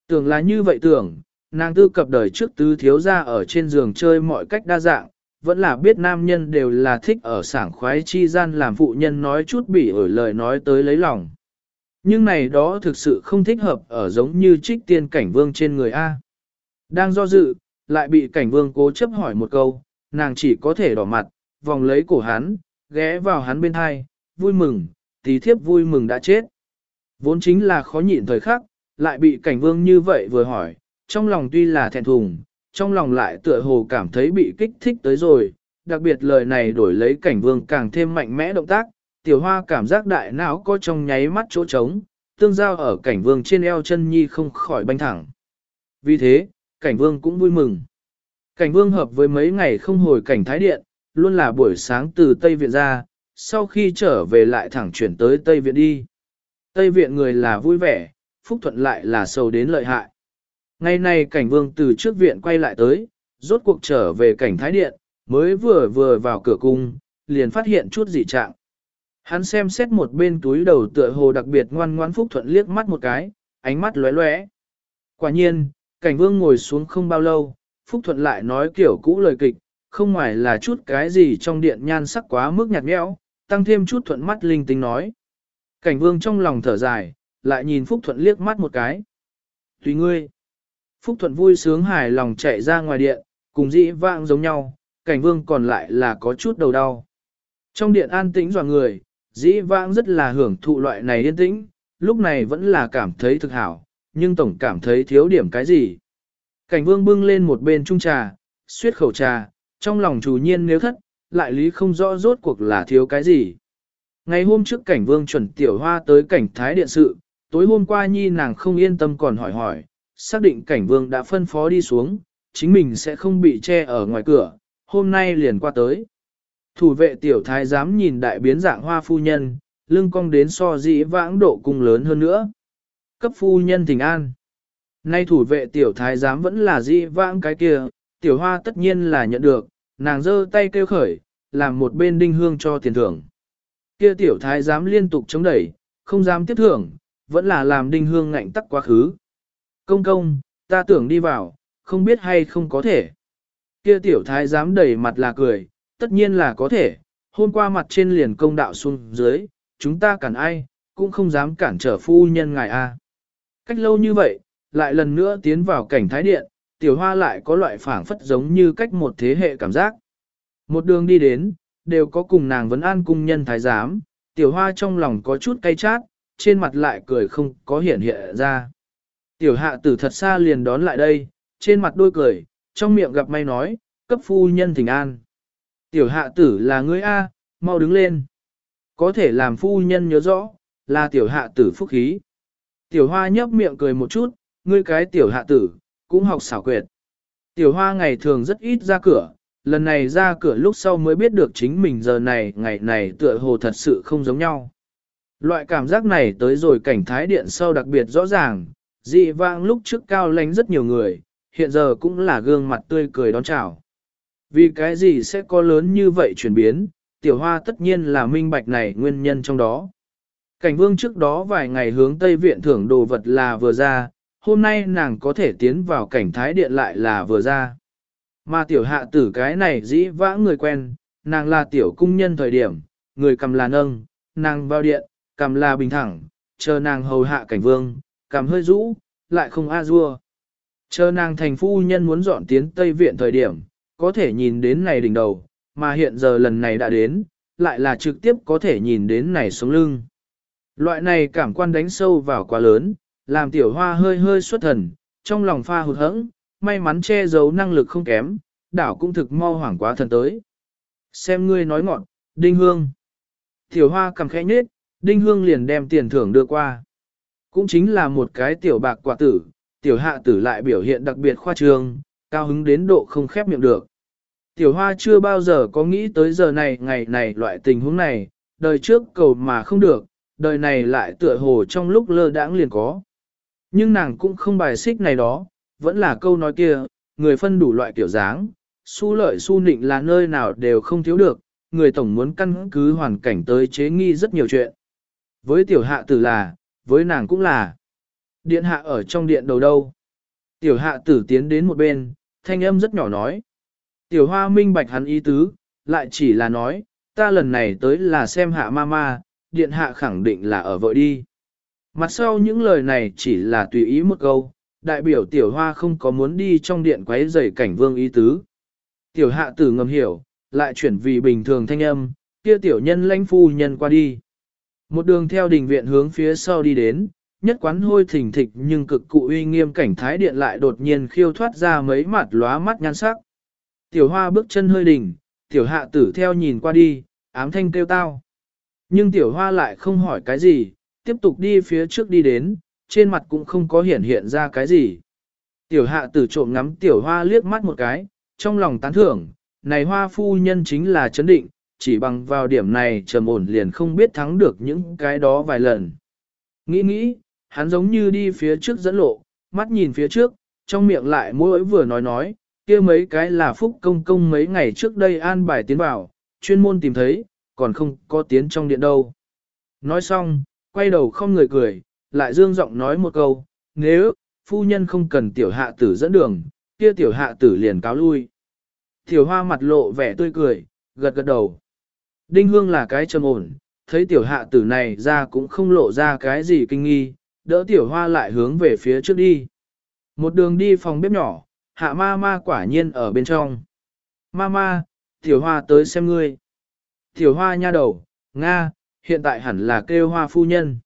Tưởng là như vậy tưởng, nàng tư cập đời trước tứ thiếu ra ở trên giường chơi mọi cách đa dạng, vẫn là biết nam nhân đều là thích ở sảng khoái chi gian làm phụ nhân nói chút bị ở lời nói tới lấy lòng. Nhưng này đó thực sự không thích hợp ở giống như trích tiên cảnh vương trên người A. Đang do dự, lại bị cảnh vương cố chấp hỏi một câu, nàng chỉ có thể đỏ mặt, vòng lấy cổ hắn, ghé vào hắn bên hai, vui mừng, tí thiếp vui mừng đã chết. Vốn chính là khó nhịn thời khắc, lại bị cảnh vương như vậy vừa hỏi, trong lòng tuy là thẹn thùng, trong lòng lại tựa hồ cảm thấy bị kích thích tới rồi, đặc biệt lời này đổi lấy cảnh vương càng thêm mạnh mẽ động tác, tiểu hoa cảm giác đại não có trong nháy mắt chỗ trống, tương giao ở cảnh vương trên eo chân nhi không khỏi banh thẳng. Vì thế, cảnh vương cũng vui mừng. Cảnh vương hợp với mấy ngày không hồi cảnh thái điện, luôn là buổi sáng từ Tây Viện ra, sau khi trở về lại thẳng chuyển tới Tây Viện đi. Tây Viện người là vui vẻ, Phúc Thuận lại là sâu đến lợi hại. Ngày nay cảnh vương từ trước viện quay lại tới, rốt cuộc trở về cảnh thái điện, mới vừa vừa vào cửa cung, liền phát hiện chút dị trạng. Hắn xem xét một bên túi đầu tựa hồ đặc biệt ngoan ngoan Phúc Thuận liếc mắt một cái, ánh mắt lóe lóe. Quả nhiên, cảnh vương ngồi xuống không bao lâu, Phúc Thuận lại nói kiểu cũ lời kịch, không ngoài là chút cái gì trong điện nhan sắc quá mức nhạt nhẽo, tăng thêm chút thuận mắt linh tinh nói. Cảnh vương trong lòng thở dài, lại nhìn Phúc Thuận liếc mắt một cái. Tùy ngươi. Phúc Thuận vui sướng hài lòng chạy ra ngoài điện, cùng dĩ vãng giống nhau, cảnh vương còn lại là có chút đầu đau. Trong điện an tĩnh dò người, dĩ vãng rất là hưởng thụ loại này yên tĩnh, lúc này vẫn là cảm thấy thực hảo, nhưng tổng cảm thấy thiếu điểm cái gì. Cảnh vương bưng lên một bên trung trà, suyết khẩu trà, trong lòng chủ nhiên nếu thất, lại lý không rõ rốt cuộc là thiếu cái gì. Ngày hôm trước cảnh vương chuẩn tiểu hoa tới cảnh thái điện sự, tối hôm qua nhi nàng không yên tâm còn hỏi hỏi, xác định cảnh vương đã phân phó đi xuống, chính mình sẽ không bị che ở ngoài cửa, hôm nay liền qua tới. Thủ vệ tiểu thái dám nhìn đại biến dạng hoa phu nhân, lưng cong đến so dĩ vãng độ cung lớn hơn nữa. Cấp phu nhân thỉnh an. Nay thủ vệ tiểu thái giám vẫn là di vãng cái kia, tiểu hoa tất nhiên là nhận được, nàng giơ tay kêu khởi, làm một bên đinh hương cho tiền thưởng. Kia tiểu thái giám liên tục chống đẩy, không dám tiếp thưởng, vẫn là làm đinh hương ngạnh tắc quá khứ. Công công, ta tưởng đi vào, không biết hay không có thể. Kia tiểu thái giám đẩy mặt là cười, tất nhiên là có thể, hôm qua mặt trên liền công đạo xuống dưới, chúng ta cản ai, cũng không dám cản trở phu nhân ngài a. Cách lâu như vậy, lại lần nữa tiến vào cảnh thái điện, tiểu hoa lại có loại phảng phất giống như cách một thế hệ cảm giác. Một đường đi đến, đều có cùng nàng vấn an cung nhân thái giám, tiểu hoa trong lòng có chút cay chát, trên mặt lại cười không có hiện hiện ra. Tiểu hạ tử thật xa liền đón lại đây, trên mặt đôi cười, trong miệng gặp may nói, cấp phu nhân thỉnh an. Tiểu hạ tử là ngươi A, mau đứng lên. Có thể làm phu nhân nhớ rõ, là tiểu hạ tử phúc khí. Tiểu hoa nhấp miệng cười một chút, ngươi cái tiểu hạ tử, cũng học xảo quyệt. Tiểu hoa ngày thường rất ít ra cửa, lần này ra cửa lúc sau mới biết được chính mình giờ này ngày này tựa hồ thật sự không giống nhau. Loại cảm giác này tới rồi cảnh thái điện sau đặc biệt rõ ràng, dị vang lúc trước cao lánh rất nhiều người, hiện giờ cũng là gương mặt tươi cười đón chào. Vì cái gì sẽ có lớn như vậy chuyển biến, tiểu hoa tất nhiên là minh bạch này nguyên nhân trong đó. Cảnh vương trước đó vài ngày hướng Tây Viện thưởng đồ vật là vừa ra, hôm nay nàng có thể tiến vào cảnh thái điện lại là vừa ra. Mà tiểu hạ tử cái này dĩ vã người quen, nàng là tiểu cung nhân thời điểm, người cầm là nâng, nàng vào điện, cầm là bình thẳng, chờ nàng hầu hạ cảnh vương, cầm hơi rũ, lại không a dua. Chờ nàng thành phu nhân muốn dọn tiến Tây Viện thời điểm, có thể nhìn đến này đỉnh đầu, mà hiện giờ lần này đã đến, lại là trực tiếp có thể nhìn đến này sống lưng. Loại này cảm quan đánh sâu vào quá lớn, làm tiểu hoa hơi hơi xuất thần, trong lòng pha hụt hẫng, may mắn che giấu năng lực không kém, đảo cũng thực mau hoảng quá thần tới. Xem ngươi nói ngọn, đinh hương. Tiểu hoa cầm khẽ nhết, đinh hương liền đem tiền thưởng đưa qua. Cũng chính là một cái tiểu bạc quả tử, tiểu hạ tử lại biểu hiện đặc biệt khoa trương, cao hứng đến độ không khép miệng được. Tiểu hoa chưa bao giờ có nghĩ tới giờ này ngày này loại tình huống này, đời trước cầu mà không được, đời này lại tựa hồ trong lúc lơ đãng liền có. Nhưng nàng cũng không bài xích này đó, vẫn là câu nói kia, người phân đủ loại kiểu dáng, su lợi su nịnh là nơi nào đều không thiếu được, người tổng muốn căn cứ hoàn cảnh tới chế nghi rất nhiều chuyện. Với tiểu hạ tử là, với nàng cũng là. Điện hạ ở trong điện đầu đâu. Tiểu hạ tử tiến đến một bên, thanh âm rất nhỏ nói. Tiểu hoa minh bạch hắn ý tứ, lại chỉ là nói, ta lần này tới là xem hạ ma ma, điện hạ khẳng định là ở vội đi. Mặt sau những lời này chỉ là tùy ý một câu, đại biểu tiểu hoa không có muốn đi trong điện quấy rầy cảnh vương ý tứ. Tiểu hạ tử ngầm hiểu, lại chuyển vì bình thường thanh âm, kia tiểu nhân lãnh phu nhân qua đi. Một đường theo đình viện hướng phía sau đi đến, nhất quán hôi thỉnh thịch nhưng cực cụ uy nghiêm cảnh thái điện lại đột nhiên khiêu thoát ra mấy mặt lóa mắt nhan sắc. Tiểu hoa bước chân hơi đỉnh, tiểu hạ tử theo nhìn qua đi, ám thanh kêu tao. Nhưng tiểu hoa lại không hỏi cái gì, tiếp tục đi phía trước đi đến, trên mặt cũng không có hiển hiện ra cái gì. Tiểu hạ tử trộm ngắm tiểu hoa liếc mắt một cái, trong lòng tán thưởng, này hoa phu nhân chính là chấn định, chỉ bằng vào điểm này trầm ổn liền không biết thắng được những cái đó vài lần. Nghĩ nghĩ, hắn giống như đi phía trước dẫn lộ, mắt nhìn phía trước, trong miệng lại mỗi vừa nói nói, kia mấy cái là phúc công công mấy ngày trước đây an bài tiến vào, chuyên môn tìm thấy, còn không có tiến trong điện đâu. Nói xong, quay đầu không người cười, lại dương giọng nói một câu, nếu, phu nhân không cần tiểu hạ tử dẫn đường, kia tiểu hạ tử liền cáo lui. Tiểu hoa mặt lộ vẻ tươi cười, gật gật đầu. Đinh hương là cái trầm ổn, thấy tiểu hạ tử này ra cũng không lộ ra cái gì kinh nghi, đỡ tiểu hoa lại hướng về phía trước đi. Một đường đi phòng bếp nhỏ, hạ ma ma quả nhiên ở bên trong. Ma ma, tiểu hoa tới xem ngươi. Tiểu hoa nha đầu, Nga, hiện tại hẳn là kêu hoa phu nhân.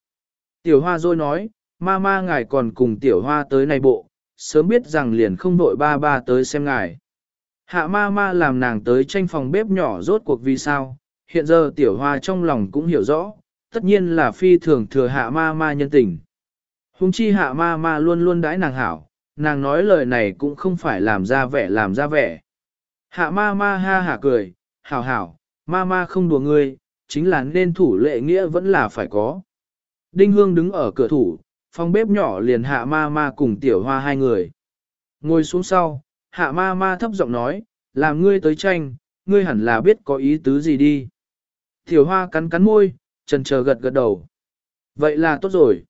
Tiểu hoa rồi nói, ma ma ngài còn cùng tiểu hoa tới này bộ, sớm biết rằng liền không đội ba ba tới xem ngài. Hạ ma ma làm nàng tới tranh phòng bếp nhỏ rốt cuộc vì sao, hiện giờ tiểu hoa trong lòng cũng hiểu rõ, tất nhiên là phi thường thừa hạ ma ma nhân tình. Hùng chi hạ ma ma luôn luôn đãi nàng hảo, nàng nói lời này cũng không phải làm ra vẻ làm ra vẻ. Hạ ma ma ha hả cười, hảo hảo, ma ma không đùa ngươi, chính là nên thủ lệ nghĩa vẫn là phải có. Đinh Hương đứng ở cửa thủ, phòng bếp nhỏ liền hạ ma ma cùng tiểu hoa hai người. Ngồi xuống sau, hạ ma ma thấp giọng nói, làm ngươi tới tranh, ngươi hẳn là biết có ý tứ gì đi. Tiểu hoa cắn cắn môi, trần chờ gật gật đầu. Vậy là tốt rồi.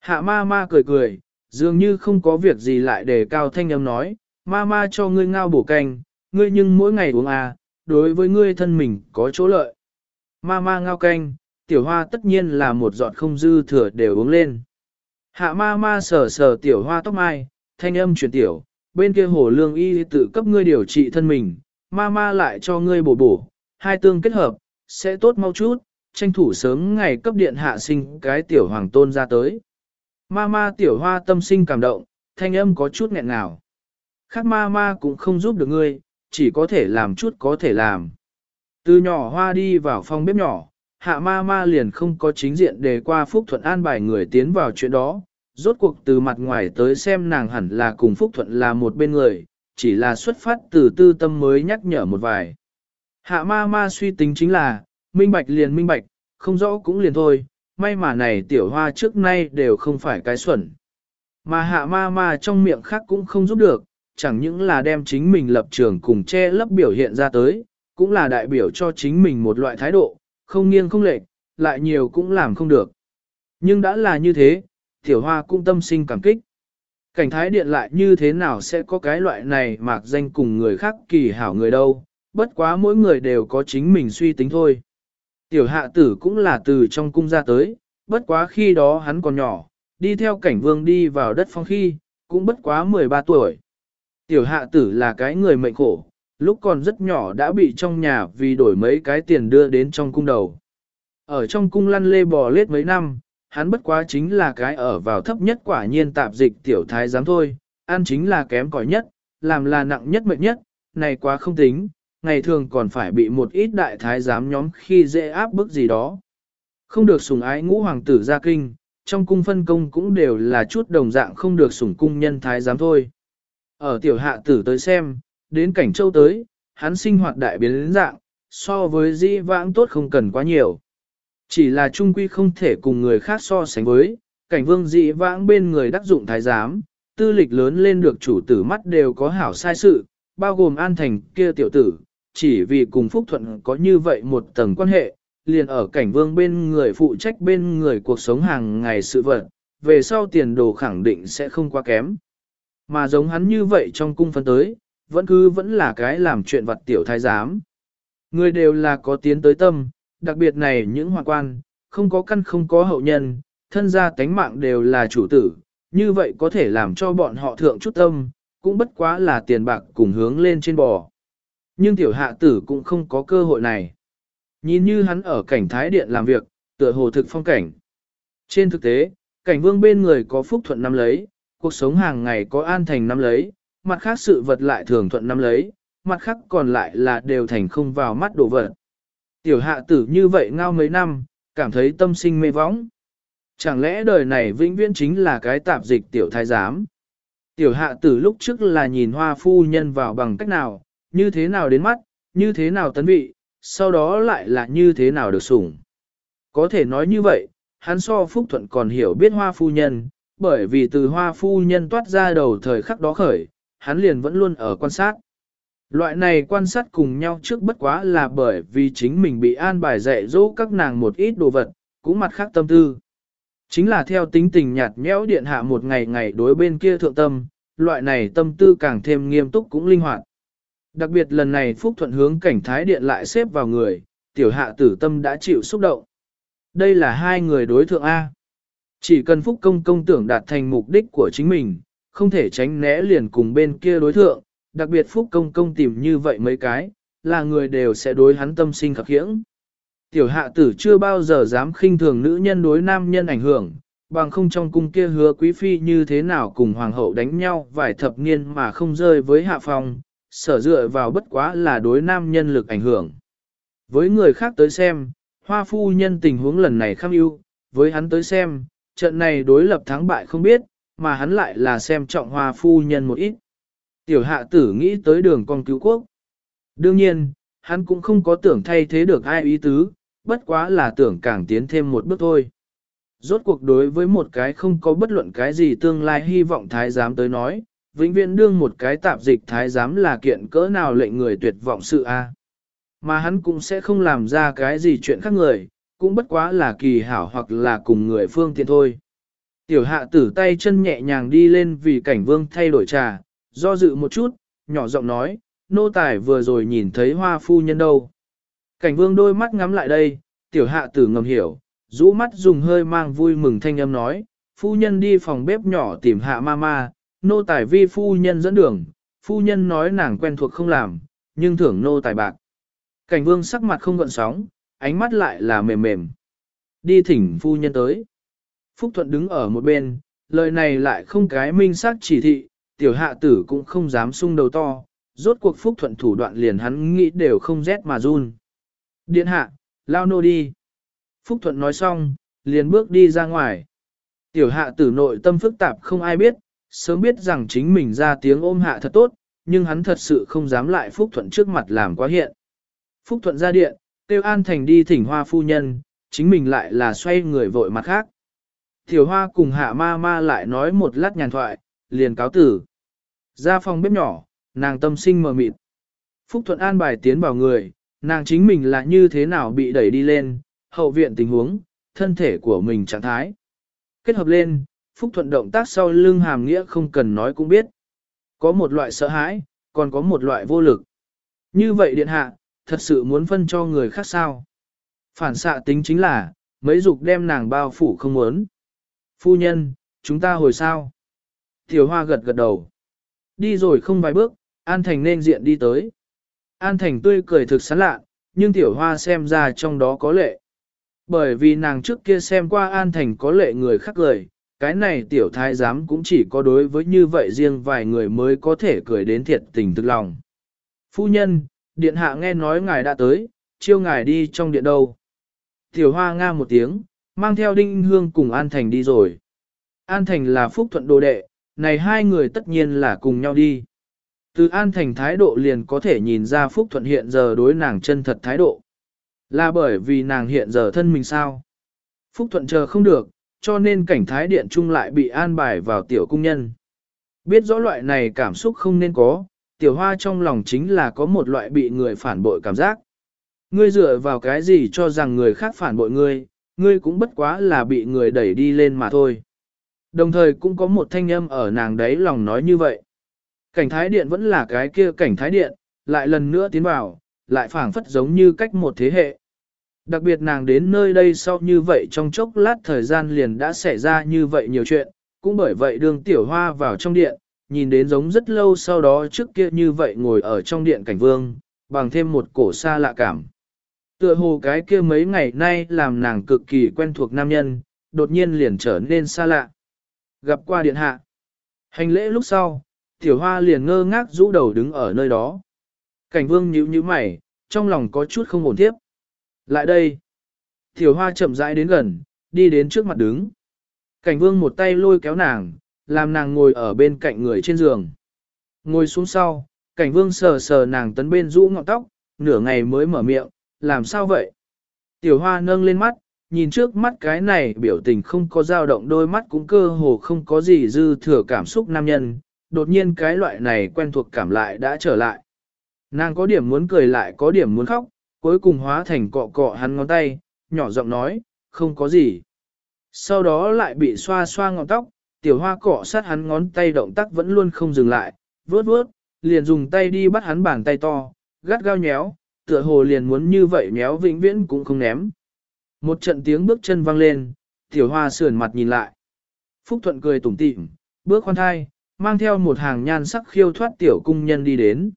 Hạ ma ma cười cười, dường như không có việc gì lại đề cao thanh âm nói, ma ma cho ngươi ngao bổ canh, ngươi nhưng mỗi ngày uống à, đối với ngươi thân mình có chỗ lợi. Ma ma ngao canh, tiểu hoa tất nhiên là một giọt không dư thừa đều uống lên. Hạ ma ma sờ sờ tiểu hoa tóc mai, thanh âm truyền tiểu, bên kia hồ lương y tự cấp ngươi điều trị thân mình, ma ma lại cho ngươi bổ bổ, hai tương kết hợp, sẽ tốt mau chút, tranh thủ sớm ngày cấp điện hạ sinh cái tiểu hoàng tôn ra tới. Ma ma tiểu hoa tâm sinh cảm động, thanh âm có chút nghẹn ngào. Khác ma ma cũng không giúp được ngươi, chỉ có thể làm chút có thể làm. Từ nhỏ hoa đi vào phòng bếp nhỏ, hạ ma ma liền không có chính diện để qua Phúc Thuận an bài người tiến vào chuyện đó. Rốt cuộc từ mặt ngoài tới xem nàng hẳn là cùng Phúc Thuận là một bên người, chỉ là xuất phát từ tư tâm mới nhắc nhở một vài. Hạ ma ma suy tính chính là, minh bạch liền minh bạch, không rõ cũng liền thôi, may mà này tiểu hoa trước nay đều không phải cái xuẩn. Mà hạ ma ma trong miệng khác cũng không giúp được, chẳng những là đem chính mình lập trường cùng che lấp biểu hiện ra tới, cũng là đại biểu cho chính mình một loại thái độ, không nghiêng không lệch, lại nhiều cũng làm không được. Nhưng đã là như thế, tiểu hoa cũng tâm sinh cảm kích. Cảnh thái điện lại như thế nào sẽ có cái loại này mạc danh cùng người khác kỳ hảo người đâu, bất quá mỗi người đều có chính mình suy tính thôi. Tiểu hạ tử cũng là từ trong cung ra tới, bất quá khi đó hắn còn nhỏ, đi theo cảnh vương đi vào đất phong khi, cũng bất quá 13 tuổi. Tiểu hạ tử là cái người mệnh khổ, lúc còn rất nhỏ đã bị trong nhà vì đổi mấy cái tiền đưa đến trong cung đầu. Ở trong cung lăn lê bò lết mấy năm, hắn bất quá chính là cái ở vào thấp nhất quả nhiên tạp dịch tiểu thái giám thôi, ăn chính là kém cỏi nhất, làm là nặng nhất mệnh nhất, này quá không tính, ngày thường còn phải bị một ít đại thái giám nhóm khi dễ áp bức gì đó. Không được sủng ái ngũ hoàng tử ra kinh, trong cung phân công cũng đều là chút đồng dạng không được sủng cung nhân thái giám thôi. Ở tiểu hạ tử tới xem, đến cảnh châu tới, hắn sinh hoạt đại biến đến dạng, so với di vãng tốt không cần quá nhiều. Chỉ là trung quy không thể cùng người khác so sánh với, cảnh vương dị vãng bên người đắc dụng thái giám, tư lịch lớn lên được chủ tử mắt đều có hảo sai sự, bao gồm an thành kia tiểu tử, chỉ vì cùng Phúc Thuận có như vậy một tầng quan hệ, liền ở cảnh vương bên người phụ trách bên người cuộc sống hàng ngày sự vật, về sau tiền đồ khẳng định sẽ không quá kém. Mà giống hắn như vậy trong cung phân tới, vẫn cứ vẫn là cái làm chuyện vật tiểu thái giám. Người đều là có tiến tới tâm, đặc biệt này những hoàng quan, không có căn không có hậu nhân, thân gia tánh mạng đều là chủ tử, như vậy có thể làm cho bọn họ thượng chút tâm, cũng bất quá là tiền bạc cùng hướng lên trên bò. Nhưng tiểu hạ tử cũng không có cơ hội này. Nhìn như hắn ở cảnh thái điện làm việc, tựa hồ thực phong cảnh. Trên thực tế, cảnh vương bên người có phúc thuận năm lấy, cuộc sống hàng ngày có an thành năm lấy, mặt khác sự vật lại thường thuận năm lấy, mặt khác còn lại là đều thành không vào mắt đồ vật. Tiểu hạ tử như vậy ngao mấy năm, cảm thấy tâm sinh mê võng. Chẳng lẽ đời này vĩnh viễn chính là cái tạp dịch tiểu thái giám? Tiểu hạ tử lúc trước là nhìn hoa phu nhân vào bằng cách nào, như thế nào đến mắt, như thế nào tấn vị, sau đó lại là như thế nào được sủng. Có thể nói như vậy, hắn so Phúc Thuận còn hiểu biết hoa phu nhân, bởi vì từ hoa phu nhân toát ra đầu thời khắc đó khởi, hắn liền vẫn luôn ở quan sát. Loại này quan sát cùng nhau trước bất quá là bởi vì chính mình bị an bài dạy dỗ các nàng một ít đồ vật, cũng mặt khác tâm tư. Chính là theo tính tình nhạt nhẽo điện hạ một ngày ngày đối bên kia thượng tâm, loại này tâm tư càng thêm nghiêm túc cũng linh hoạt. Đặc biệt lần này Phúc Thuận hướng cảnh thái điện lại xếp vào người, tiểu hạ tử tâm đã chịu xúc động. Đây là hai người đối thượng A. Chỉ cần Phúc Công công tưởng đạt thành mục đích của chính mình, không thể tránh né liền cùng bên kia đối thượng, đặc biệt Phúc Công công tìm như vậy mấy cái, là người đều sẽ đối hắn tâm sinh khắc hiễng. Tiểu hạ tử chưa bao giờ dám khinh thường nữ nhân đối nam nhân ảnh hưởng, bằng không trong cung kia hứa quý phi như thế nào cùng hoàng hậu đánh nhau vài thập niên mà không rơi với hạ phòng, sở dựa vào bất quá là đối nam nhân lực ảnh hưởng. Với người khác tới xem, hoa phu nhân tình huống lần này kham ưu, với hắn tới xem, trận này đối lập thắng bại không biết, mà hắn lại là xem trọng hoa phu nhân một ít. Tiểu hạ tử nghĩ tới đường con cứu quốc. Đương nhiên, hắn cũng không có tưởng thay thế được ai ý tứ, bất quá là tưởng càng tiến thêm một bước thôi. Rốt cuộc đối với một cái không có bất luận cái gì tương lai hy vọng thái giám tới nói, vĩnh viễn đương một cái tạp dịch thái giám là kiện cỡ nào lệnh người tuyệt vọng sự a. Mà hắn cũng sẽ không làm ra cái gì chuyện khác người, cũng bất quá là kỳ hảo hoặc là cùng người phương tiện thôi. Tiểu hạ tử tay chân nhẹ nhàng đi lên vì cảnh vương thay đổi trà, do dự một chút, nhỏ giọng nói, nô tài vừa rồi nhìn thấy hoa phu nhân đâu. Cảnh vương đôi mắt ngắm lại đây, tiểu hạ tử ngầm hiểu, rũ mắt dùng hơi mang vui mừng thanh âm nói, phu nhân đi phòng bếp nhỏ tìm hạ ma ma, nô tài vi phu nhân dẫn đường, phu nhân nói nàng quen thuộc không làm, nhưng thưởng nô tài bạc. Cảnh vương sắc mặt không gợn sóng, ánh mắt lại là mềm mềm. Đi thỉnh phu nhân tới. Phúc Thuận đứng ở một bên, lời này lại không cái minh xác chỉ thị, tiểu hạ tử cũng không dám sung đầu to, rốt cuộc Phúc Thuận thủ đoạn liền hắn nghĩ đều không rét mà run. Điện hạ, lao nô đi. Phúc Thuận nói xong, liền bước đi ra ngoài. Tiểu hạ tử nội tâm phức tạp không ai biết, sớm biết rằng chính mình ra tiếng ôm hạ thật tốt, nhưng hắn thật sự không dám lại Phúc Thuận trước mặt làm quá hiện. Phúc Thuận ra điện, tiêu an thành đi thỉnh hoa phu nhân, chính mình lại là xoay người vội mặt khác. Tiểu hoa cùng hạ ma ma lại nói một lát nhàn thoại, liền cáo tử. Ra phòng bếp nhỏ, nàng tâm sinh mờ mịt. Phúc Thuận an bài tiến vào người, nàng chính mình là như thế nào bị đẩy đi lên, hậu viện tình huống, thân thể của mình trạng thái. Kết hợp lên, Phúc Thuận động tác sau lưng hàm nghĩa không cần nói cũng biết. Có một loại sợ hãi, còn có một loại vô lực. Như vậy điện hạ, thật sự muốn phân cho người khác sao. Phản xạ tính chính là, mấy dục đem nàng bao phủ không muốn. Phu nhân, chúng ta hồi sao? Tiểu hoa gật gật đầu. Đi rồi không vài bước, An Thành nên diện đi tới. An Thành tươi cười thực sán lạ, nhưng tiểu hoa xem ra trong đó có lệ. Bởi vì nàng trước kia xem qua An Thành có lệ người khác cười, cái này tiểu thái giám cũng chỉ có đối với như vậy riêng vài người mới có thể cười đến thiệt tình thực lòng. Phu nhân, điện hạ nghe nói ngài đã tới, chiêu ngài đi trong điện đâu. Tiểu hoa nga một tiếng, mang theo đinh hương cùng An Thành đi rồi. An Thành là phúc thuận đồ đệ, này hai người tất nhiên là cùng nhau đi. Từ An Thành thái độ liền có thể nhìn ra phúc thuận hiện giờ đối nàng chân thật thái độ. Là bởi vì nàng hiện giờ thân mình sao? Phúc thuận chờ không được, cho nên cảnh thái điện trung lại bị an bài vào tiểu cung nhân. Biết rõ loại này cảm xúc không nên có, tiểu hoa trong lòng chính là có một loại bị người phản bội cảm giác. Ngươi dựa vào cái gì cho rằng người khác phản bội ngươi, ngươi cũng bất quá là bị người đẩy đi lên mà thôi. Đồng thời cũng có một thanh âm ở nàng đấy lòng nói như vậy. Cảnh thái điện vẫn là cái kia cảnh thái điện, lại lần nữa tiến vào, lại phảng phất giống như cách một thế hệ. Đặc biệt nàng đến nơi đây sau như vậy trong chốc lát thời gian liền đã xảy ra như vậy nhiều chuyện, cũng bởi vậy đường tiểu hoa vào trong điện, nhìn đến giống rất lâu sau đó trước kia như vậy ngồi ở trong điện cảnh vương, bằng thêm một cổ xa lạ cảm. Tựa hồ cái kia mấy ngày nay làm nàng cực kỳ quen thuộc nam nhân, đột nhiên liền trở nên xa lạ. Gặp qua điện hạ. Hành lễ lúc sau, tiểu hoa liền ngơ ngác rũ đầu đứng ở nơi đó. Cảnh vương nhíu nhíu mày, trong lòng có chút không ổn tiếp. Lại đây. Tiểu hoa chậm rãi đến gần, đi đến trước mặt đứng. Cảnh vương một tay lôi kéo nàng, làm nàng ngồi ở bên cạnh người trên giường. Ngồi xuống sau, cảnh vương sờ sờ nàng tấn bên rũ ngọn tóc, nửa ngày mới mở miệng, làm sao vậy? Tiểu hoa nâng lên mắt, nhìn trước mắt cái này biểu tình không có dao động đôi mắt cũng cơ hồ không có gì dư thừa cảm xúc nam nhân, đột nhiên cái loại này quen thuộc cảm lại đã trở lại. Nàng có điểm muốn cười lại có điểm muốn khóc, cuối cùng hóa thành cọ cọ hắn ngón tay, nhỏ giọng nói, không có gì. Sau đó lại bị xoa xoa ngọn tóc, tiểu hoa cọ sát hắn ngón tay động tác vẫn luôn không dừng lại, vớt vớt, liền dùng tay đi bắt hắn bàn tay to, gắt gao nhéo, tựa hồ liền muốn như vậy nhéo vĩnh viễn cũng không ném. Một trận tiếng bước chân vang lên, tiểu hoa sườn mặt nhìn lại. Phúc Thuận cười tủm tỉm, bước khoan thai, mang theo một hàng nhan sắc khiêu thoát tiểu cung nhân đi đến.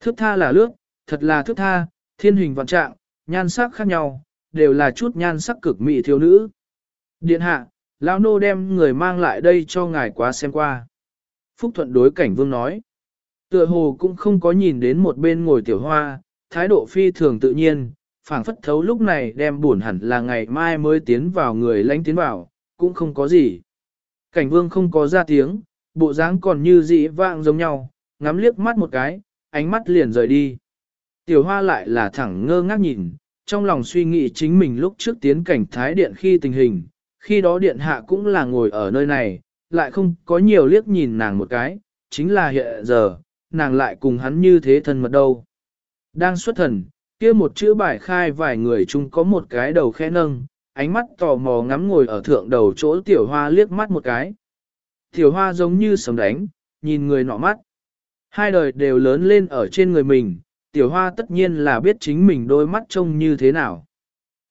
Thước tha là lướt, thật là thước tha, thiên hình vạn trạng, nhan sắc khác nhau, đều là chút nhan sắc cực mỹ thiếu nữ. Điện hạ, lão nô đem người mang lại đây cho ngài quá xem qua. Phúc Thuận đối cảnh vương nói. Tựa hồ cũng không có nhìn đến một bên ngồi tiểu hoa, thái độ phi thường tự nhiên, phảng phất thấu lúc này đem buồn hẳn là ngày mai mới tiến vào người lánh tiến vào, cũng không có gì. Cảnh vương không có ra tiếng, bộ dáng còn như dị vạng giống nhau, ngắm liếc mắt một cái, ánh mắt liền rời đi. Tiểu hoa lại là thẳng ngơ ngác nhìn, trong lòng suy nghĩ chính mình lúc trước tiến cảnh thái điện khi tình hình, khi đó điện hạ cũng là ngồi ở nơi này, lại không có nhiều liếc nhìn nàng một cái, chính là hiện giờ, nàng lại cùng hắn như thế thân mật đâu. Đang xuất thần, kia một chữ bài khai vài người chung có một cái đầu khẽ nâng, ánh mắt tò mò ngắm ngồi ở thượng đầu chỗ tiểu hoa liếc mắt một cái. Tiểu hoa giống như sấm đánh, nhìn người nọ mắt. Hai đời đều lớn lên ở trên người mình, tiểu hoa tất nhiên là biết chính mình đôi mắt trông như thế nào.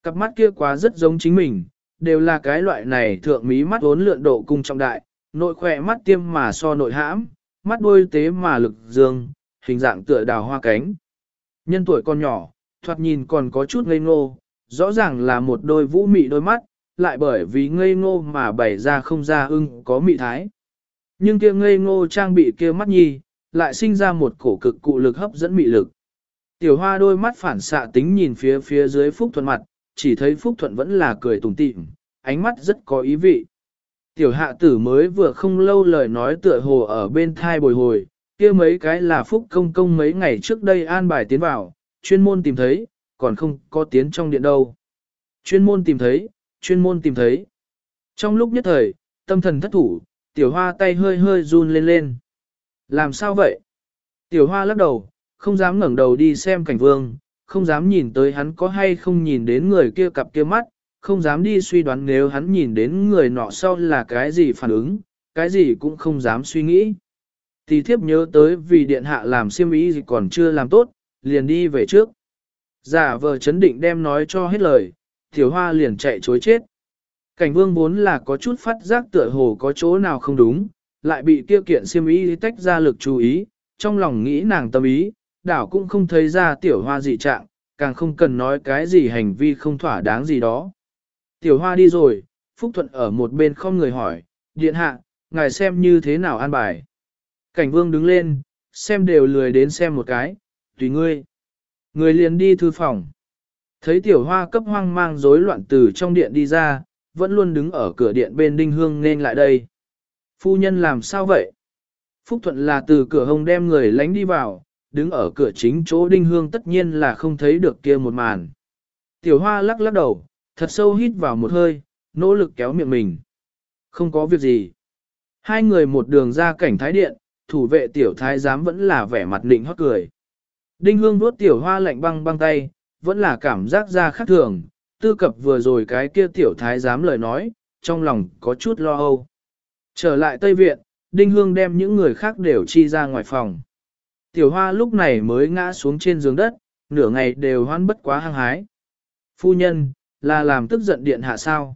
Cặp mắt kia quá rất giống chính mình, đều là cái loại này thượng mí mắt vốn lượn độ cung trọng đại, nội khỏe mắt tiêm mà so nội hãm, mắt đôi tế mà lực dương, hình dạng tựa đào hoa cánh. Nhân tuổi còn nhỏ, thoạt nhìn còn có chút ngây ngô, rõ ràng là một đôi vũ mị đôi mắt, lại bởi vì ngây ngô mà bày ra không ra ưng có mị thái. Nhưng kia ngây ngô trang bị kia mắt nhi, lại sinh ra một cổ cực cụ lực hấp dẫn mị lực. Tiểu hoa đôi mắt phản xạ tính nhìn phía phía dưới Phúc Thuận mặt, chỉ thấy Phúc Thuận vẫn là cười tủm tỉm, ánh mắt rất có ý vị. Tiểu hạ tử mới vừa không lâu lời nói tựa hồ ở bên thai bồi hồi, kia mấy cái là Phúc công công mấy ngày trước đây an bài tiến vào, chuyên môn tìm thấy, còn không có tiến trong điện đâu. Chuyên môn tìm thấy, chuyên môn tìm thấy. Trong lúc nhất thời, tâm thần thất thủ, tiểu hoa tay hơi hơi run lên lên. Làm sao vậy? Tiểu hoa lắc đầu, không dám ngẩng đầu đi xem cảnh vương, không dám nhìn tới hắn có hay không nhìn đến người kia cặp kia mắt, không dám đi suy đoán nếu hắn nhìn đến người nọ sau là cái gì phản ứng, cái gì cũng không dám suy nghĩ. Thì thiếp nhớ tới vì điện hạ làm siêm ý gì còn chưa làm tốt, liền đi về trước. Giả vờ chấn định đem nói cho hết lời, tiểu hoa liền chạy chối chết. Cảnh vương vốn là có chút phát giác tựa hồ có chỗ nào không đúng, lại bị kia kiện siêm ý tách ra lực chú ý, trong lòng nghĩ nàng tâm ý, đảo cũng không thấy ra tiểu hoa dị trạng, càng không cần nói cái gì hành vi không thỏa đáng gì đó. Tiểu hoa đi rồi, Phúc Thuận ở một bên không người hỏi, điện hạ, ngài xem như thế nào an bài. Cảnh vương đứng lên, xem đều lười đến xem một cái, tùy ngươi. Người liền đi thư phòng. Thấy tiểu hoa cấp hoang mang rối loạn từ trong điện đi ra, vẫn luôn đứng ở cửa điện bên đinh hương nên lại đây. Phu nhân làm sao vậy? Phúc Thuận là từ cửa hông đem người lánh đi vào, đứng ở cửa chính chỗ đinh hương tất nhiên là không thấy được kia một màn. Tiểu hoa lắc lắc đầu, thật sâu hít vào một hơi, nỗ lực kéo miệng mình. Không có việc gì. Hai người một đường ra cảnh thái điện, thủ vệ tiểu thái giám vẫn là vẻ mặt định hót cười. Đinh hương vuốt tiểu hoa lạnh băng băng tay, vẫn là cảm giác ra khác thường, tư cập vừa rồi cái kia tiểu thái giám lời nói, trong lòng có chút lo âu. Trở lại Tây Viện, Đinh Hương đem những người khác đều chi ra ngoài phòng. Tiểu hoa lúc này mới ngã xuống trên giường đất, nửa ngày đều hoan bất quá hăng hái. Phu nhân, là làm tức giận điện hạ sao?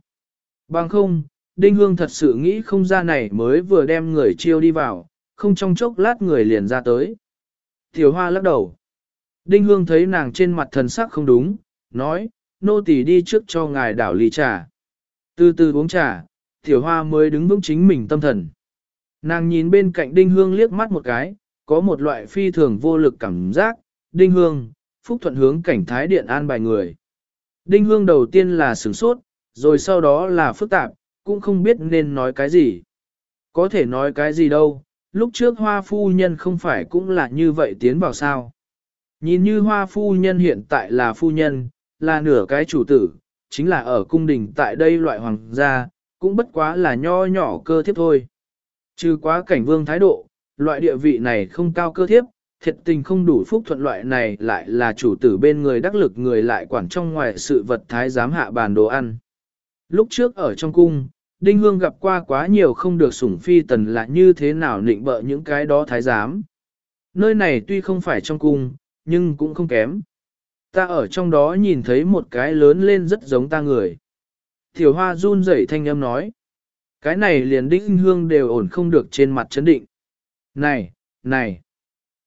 Bằng không, Đinh Hương thật sự nghĩ không ra này mới vừa đem người chiêu đi vào, không trong chốc lát người liền ra tới. Tiểu hoa lắc đầu. Đinh Hương thấy nàng trên mặt thần sắc không đúng, nói, nô tỳ đi trước cho ngài đảo ly trà. Từ từ uống trà, tiểu hoa mới đứng vững chính mình tâm thần. Nàng nhìn bên cạnh đinh hương liếc mắt một cái, có một loại phi thường vô lực cảm giác, đinh hương, phúc thuận hướng cảnh thái điện an bài người. Đinh hương đầu tiên là sửng sốt, rồi sau đó là phức tạp, cũng không biết nên nói cái gì. Có thể nói cái gì đâu, lúc trước hoa phu nhân không phải cũng là như vậy tiến vào sao. Nhìn như hoa phu nhân hiện tại là phu nhân, là nửa cái chủ tử, chính là ở cung đình tại đây loại hoàng gia, cũng bất quá là nho nhỏ cơ thiếp thôi. Trừ quá cảnh vương thái độ, loại địa vị này không cao cơ thiếp, thiệt tình không đủ phúc thuận loại này lại là chủ tử bên người đắc lực người lại quản trong ngoài sự vật thái giám hạ bàn đồ ăn. Lúc trước ở trong cung, Đinh Hương gặp qua quá nhiều không được sủng phi tần là như thế nào nịnh bợ những cái đó thái giám. Nơi này tuy không phải trong cung, nhưng cũng không kém. Ta ở trong đó nhìn thấy một cái lớn lên rất giống ta người. Tiểu hoa run rẩy thanh âm nói. Cái này liền đinh hương đều ổn không được trên mặt chấn định. Này, này.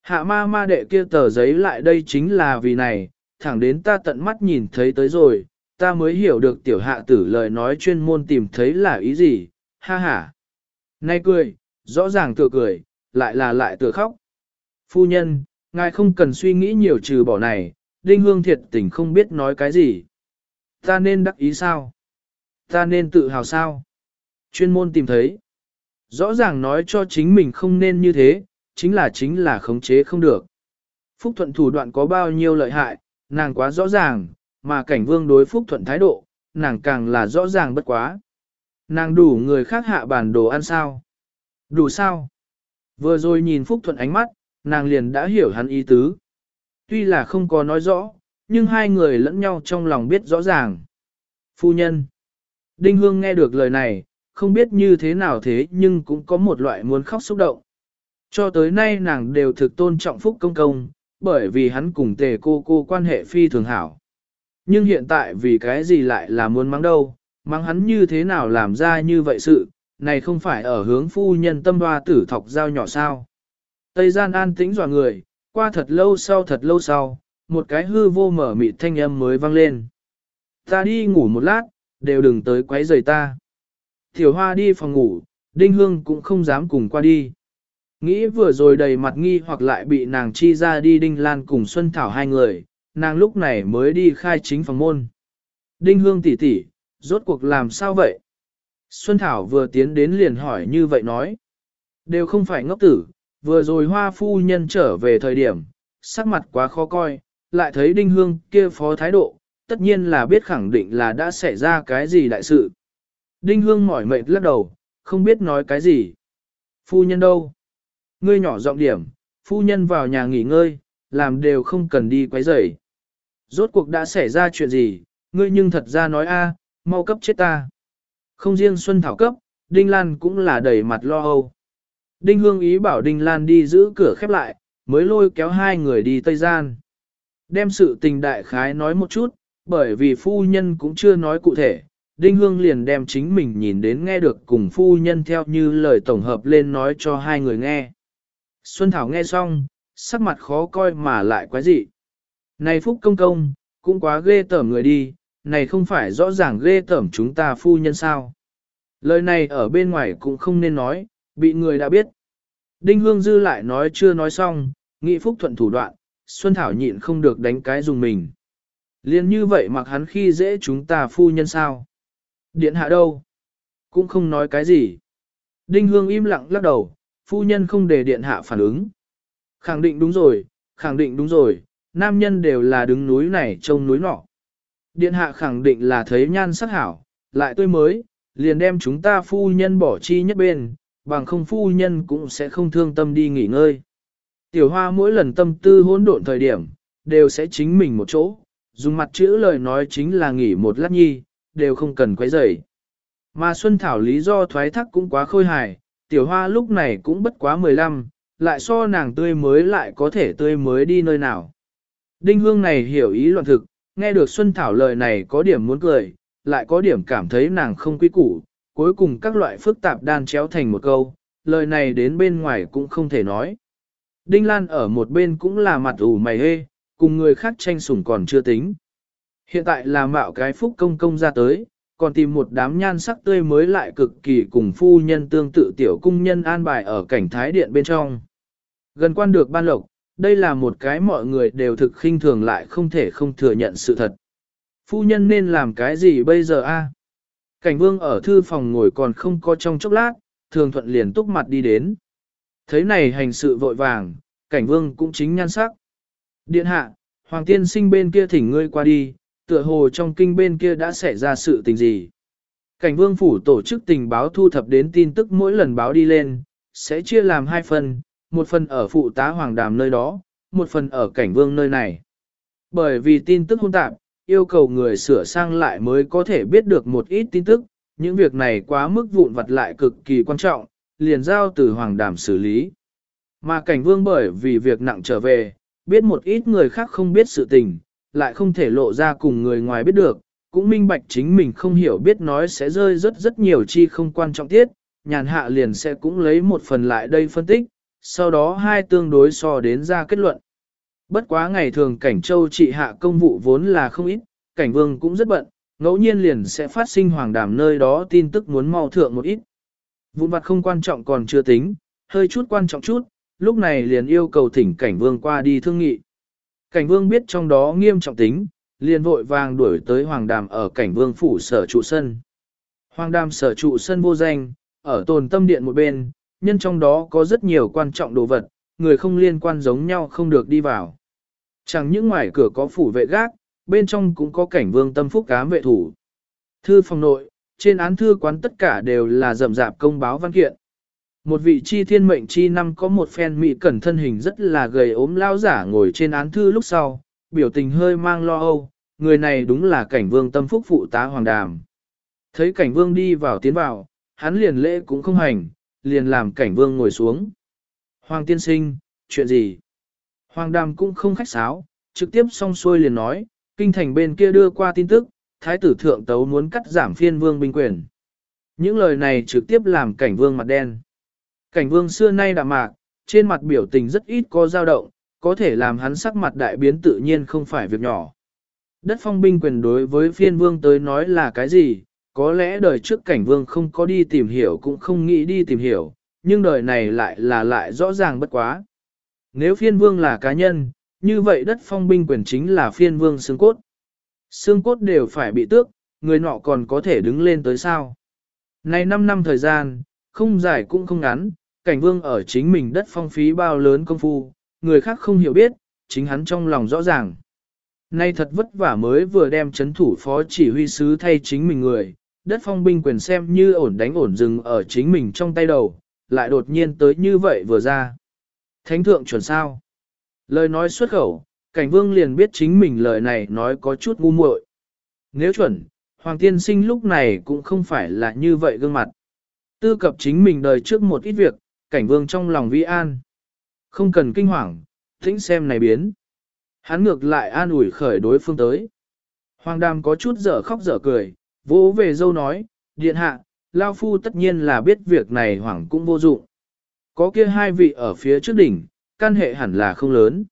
Hạ ma ma đệ kia tờ giấy lại đây chính là vì này, thẳng đến ta tận mắt nhìn thấy tới rồi, ta mới hiểu được tiểu hạ tử lời nói chuyên môn tìm thấy là ý gì, ha ha. Nay cười, rõ ràng tựa cười, lại là lại tựa khóc. Phu nhân, ngài không cần suy nghĩ nhiều trừ bỏ này, đinh hương thiệt tình không biết nói cái gì. Ta nên đắc ý sao? Ta nên tự hào sao? Chuyên môn tìm thấy. Rõ ràng nói cho chính mình không nên như thế, chính là chính là khống chế không được. Phúc thuận thủ đoạn có bao nhiêu lợi hại, nàng quá rõ ràng, mà cảnh vương đối phúc thuận thái độ, nàng càng là rõ ràng bất quá. Nàng đủ người khác hạ bản đồ ăn sao? Đủ sao? Vừa rồi nhìn phúc thuận ánh mắt, nàng liền đã hiểu hắn ý tứ. Tuy là không có nói rõ, nhưng hai người lẫn nhau trong lòng biết rõ ràng. Phu nhân. Đinh Hương nghe được lời này, không biết như thế nào thế nhưng cũng có một loại muốn khóc xúc động. Cho tới nay nàng đều thực tôn trọng Phúc Công Công, bởi vì hắn cùng tề cô cô quan hệ phi thường hảo. Nhưng hiện tại vì cái gì lại là muốn mắng đâu, mắng hắn như thế nào làm ra như vậy sự, này không phải ở hướng phu nhân tâm hoa tử thọc dao nhỏ sao. Tây gian an tĩnh dọa người, qua thật lâu sau thật lâu sau, một cái hư vô mở mịt thanh âm mới vang lên. Ta đi ngủ một lát, đều đừng tới quấy rầy ta. Tiểu hoa đi phòng ngủ, đinh hương cũng không dám cùng qua đi. Nghĩ vừa rồi đầy mặt nghi hoặc lại bị nàng chi ra đi đinh lan cùng Xuân Thảo hai người, nàng lúc này mới đi khai chính phòng môn. Đinh hương tỷ tỷ, rốt cuộc làm sao vậy? Xuân Thảo vừa tiến đến liền hỏi như vậy nói. Đều không phải ngốc tử, vừa rồi hoa phu nhân trở về thời điểm, sắc mặt quá khó coi, lại thấy đinh hương kia phó thái độ, tất nhiên là biết khẳng định là đã xảy ra cái gì đại sự. Đinh hương mỏi mệt lắc đầu, không biết nói cái gì. Phu nhân đâu? Ngươi nhỏ giọng điểm, phu nhân vào nhà nghỉ ngơi, làm đều không cần đi quấy rầy. Rốt cuộc đã xảy ra chuyện gì, ngươi nhưng thật ra nói a, mau cấp chết ta. Không riêng Xuân Thảo cấp, Đinh Lan cũng là đầy mặt lo âu. Đinh Hương ý bảo Đinh Lan đi giữ cửa khép lại, mới lôi kéo hai người đi Tây Gian. Đem sự tình đại khái nói một chút, bởi vì phu nhân cũng chưa nói cụ thể, Đinh Hương liền đem chính mình nhìn đến nghe được cùng phu nhân theo như lời tổng hợp lên nói cho hai người nghe. Xuân Thảo nghe xong, sắc mặt khó coi mà lại quái dị. Này Phúc Công Công, cũng quá ghê tởm người đi, này không phải rõ ràng ghê tởm chúng ta phu nhân sao. Lời này ở bên ngoài cũng không nên nói, bị người đã biết. Đinh Hương Dư lại nói chưa nói xong, nghị Phúc thuận thủ đoạn, Xuân Thảo nhịn không được đánh cái dùng mình. Liên như vậy mặc hắn khi dễ chúng ta phu nhân sao. Điện hạ đâu? Cũng không nói cái gì. Đinh Hương im lặng lắc đầu, phu nhân không để điện hạ phản ứng. Khẳng định đúng rồi, khẳng định đúng rồi, nam nhân đều là đứng núi này trông núi nọ. Điện hạ khẳng định là thấy nhan sắc hảo, lại tươi mới, liền đem chúng ta phu nhân bỏ chi nhất bên, bằng không phu nhân cũng sẽ không thương tâm đi nghỉ ngơi. Tiểu hoa mỗi lần tâm tư hỗn độn thời điểm, đều sẽ chính mình một chỗ, dùng mặt chữ lời nói chính là nghỉ một lát nhi, đều không cần quấy rầy. Mà Xuân Thảo lý do thoái thác cũng quá khôi hài, tiểu hoa lúc này cũng bất quá 15, lại so nàng tươi mới lại có thể tươi mới đi nơi nào. Đinh hương này hiểu ý loạn thực, nghe được Xuân Thảo lời này có điểm muốn cười, lại có điểm cảm thấy nàng không quý củ, cuối cùng các loại phức tạp đan chéo thành một câu, lời này đến bên ngoài cũng không thể nói. Đinh Lan ở một bên cũng là mặt ủ mày hê, cùng người khác tranh sủng còn chưa tính. Hiện tại là mạo cái phúc công công ra tới, còn tìm một đám nhan sắc tươi mới lại cực kỳ cùng phu nhân tương tự tiểu cung nhân an bài ở cảnh thái điện bên trong. Gần quan được ban lộc, đây là một cái mọi người đều thực khinh thường lại không thể không thừa nhận sự thật. Phu nhân nên làm cái gì bây giờ a? Cảnh vương ở thư phòng ngồi còn không có trong chốc lát, thường thuận liền túc mặt đi đến. Thấy này hành sự vội vàng, cảnh vương cũng chính nhan sắc. Điện hạ, hoàng tiên sinh bên kia thỉnh ngươi qua đi, tựa hồ trong kinh bên kia đã xảy ra sự tình gì. Cảnh vương phủ tổ chức tình báo thu thập đến tin tức mỗi lần báo đi lên, sẽ chia làm hai phần, một phần ở phụ tá hoàng đàm nơi đó, một phần ở cảnh vương nơi này. Bởi vì tin tức hôn tạp, yêu cầu người sửa sang lại mới có thể biết được một ít tin tức, những việc này quá mức vụn vặt lại cực kỳ quan trọng, liền giao từ hoàng đàm xử lý. Mà cảnh vương bởi vì việc nặng trở về, biết một ít người khác không biết sự tình, lại không thể lộ ra cùng người ngoài biết được, cũng minh bạch chính mình không hiểu biết nói sẽ rơi rất rất nhiều chi không quan trọng tiết, nhàn hạ liền sẽ cũng lấy một phần lại đây phân tích, sau đó hai tương đối so đến ra kết luận. Bất quá ngày thường cảnh châu trị hạ công vụ vốn là không ít, cảnh vương cũng rất bận, ngẫu nhiên liền sẽ phát sinh hoàng đàm nơi đó tin tức muốn mau thượng một ít. Vụn vặt không quan trọng còn chưa tính, hơi chút quan trọng chút, lúc này liền yêu cầu thỉnh cảnh vương qua đi thương nghị. Cảnh vương biết trong đó nghiêm trọng tính, liền vội vàng đuổi tới hoàng đàm ở cảnh vương phủ sở trụ sân. Hoàng đàm sở trụ sân vô danh, ở tồn tâm điện một bên, nhân trong đó có rất nhiều quan trọng đồ vật, người không liên quan giống nhau không được đi vào. Chẳng những ngoài cửa có phủ vệ gác, bên trong cũng có cảnh vương tâm phúc cám vệ thủ. Thư phòng nội, trên án thư quán tất cả đều là rậm rạp công báo văn kiện. Một vị chi thiên mệnh chi năm có một phen mỹ cẩn thân hình rất là gầy ốm lao giả ngồi trên án thư lúc sau, biểu tình hơi mang lo âu, người này đúng là cảnh vương tâm phúc phụ tá hoàng đàm. Thấy cảnh vương đi vào tiến vào, hắn liền lễ cũng không hành, liền làm cảnh vương ngồi xuống. Hoàng tiên sinh, chuyện gì? Hoàng đàm cũng không khách sáo, trực tiếp xong xuôi liền nói, kinh thành bên kia đưa qua tin tức, thái tử thượng tấu muốn cắt giảm phiên vương binh quyền. Những lời này trực tiếp làm cảnh vương mặt đen. Cảnh vương xưa nay đạm mạc, trên mặt biểu tình rất ít có dao động, có thể làm hắn sắc mặt đại biến tự nhiên không phải việc nhỏ. Đất phong binh quyền đối với phiên vương tới nói là cái gì, có lẽ đời trước cảnh vương không có đi tìm hiểu cũng không nghĩ đi tìm hiểu, nhưng đời này lại là lại rõ ràng bất quá. Nếu phiên vương là cá nhân, như vậy đất phong binh quyền chính là phiên vương xương cốt. Xương cốt đều phải bị tước, người nọ còn có thể đứng lên tới sao. Này 5 năm thời gian, không dài cũng không ngắn, cảnh vương ở chính mình đất phong phí bao lớn công phu, người khác không hiểu biết, chính hắn trong lòng rõ ràng. Nay thật vất vả mới vừa đem chấn thủ phó chỉ huy sứ thay chính mình người, đất phong binh quyền xem như ổn đánh ổn dừng ở chính mình trong tay đầu, lại đột nhiên tới như vậy vừa ra. Thánh thượng chuẩn sao? Lời nói xuất khẩu, cảnh vương liền biết chính mình lời này nói có chút ngu muội. Nếu chuẩn, Hoàng tiên sinh lúc này cũng không phải là như vậy gương mặt. Tư cập chính mình đời trước một ít việc, cảnh vương trong lòng vi an. Không cần kinh hoàng, thính xem này biến. Hắn ngược lại an ủi khởi đối phương tới. Hoàng đàm có chút dở khóc dở cười, vỗ về dâu nói, điện hạ, Lao Phu tất nhiên là biết việc này hoàng cũng vô dụng. Có kia hai vị ở phía trước đỉnh, căn hệ hẳn là không lớn.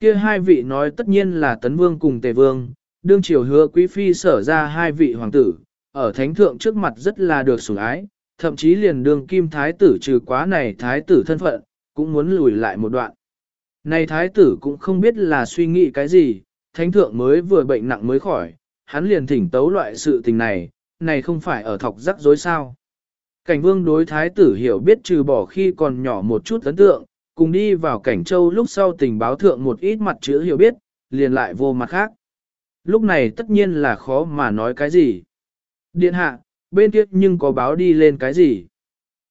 Kia hai vị nói tất nhiên là Tấn Vương cùng Tề Vương, đương triều hứa quý phi sở ra hai vị hoàng tử, ở thánh thượng trước mặt rất là được sủng ái, thậm chí liền đương kim thái tử trừ quá này thái tử thân phận, cũng muốn lùi lại một đoạn. Này thái tử cũng không biết là suy nghĩ cái gì, thánh thượng mới vừa bệnh nặng mới khỏi, hắn liền thỉnh tấu loại sự tình này, này không phải ở thọc rắc rối sao. Cảnh vương đối thái tử hiểu biết trừ bỏ khi còn nhỏ một chút ấn tượng, cùng đi vào cảnh châu lúc sau tình báo thượng một ít mặt chữ hiểu biết, liền lại vô mặt khác. Lúc này tất nhiên là khó mà nói cái gì. Điện hạ, bên kia nhưng có báo đi lên cái gì.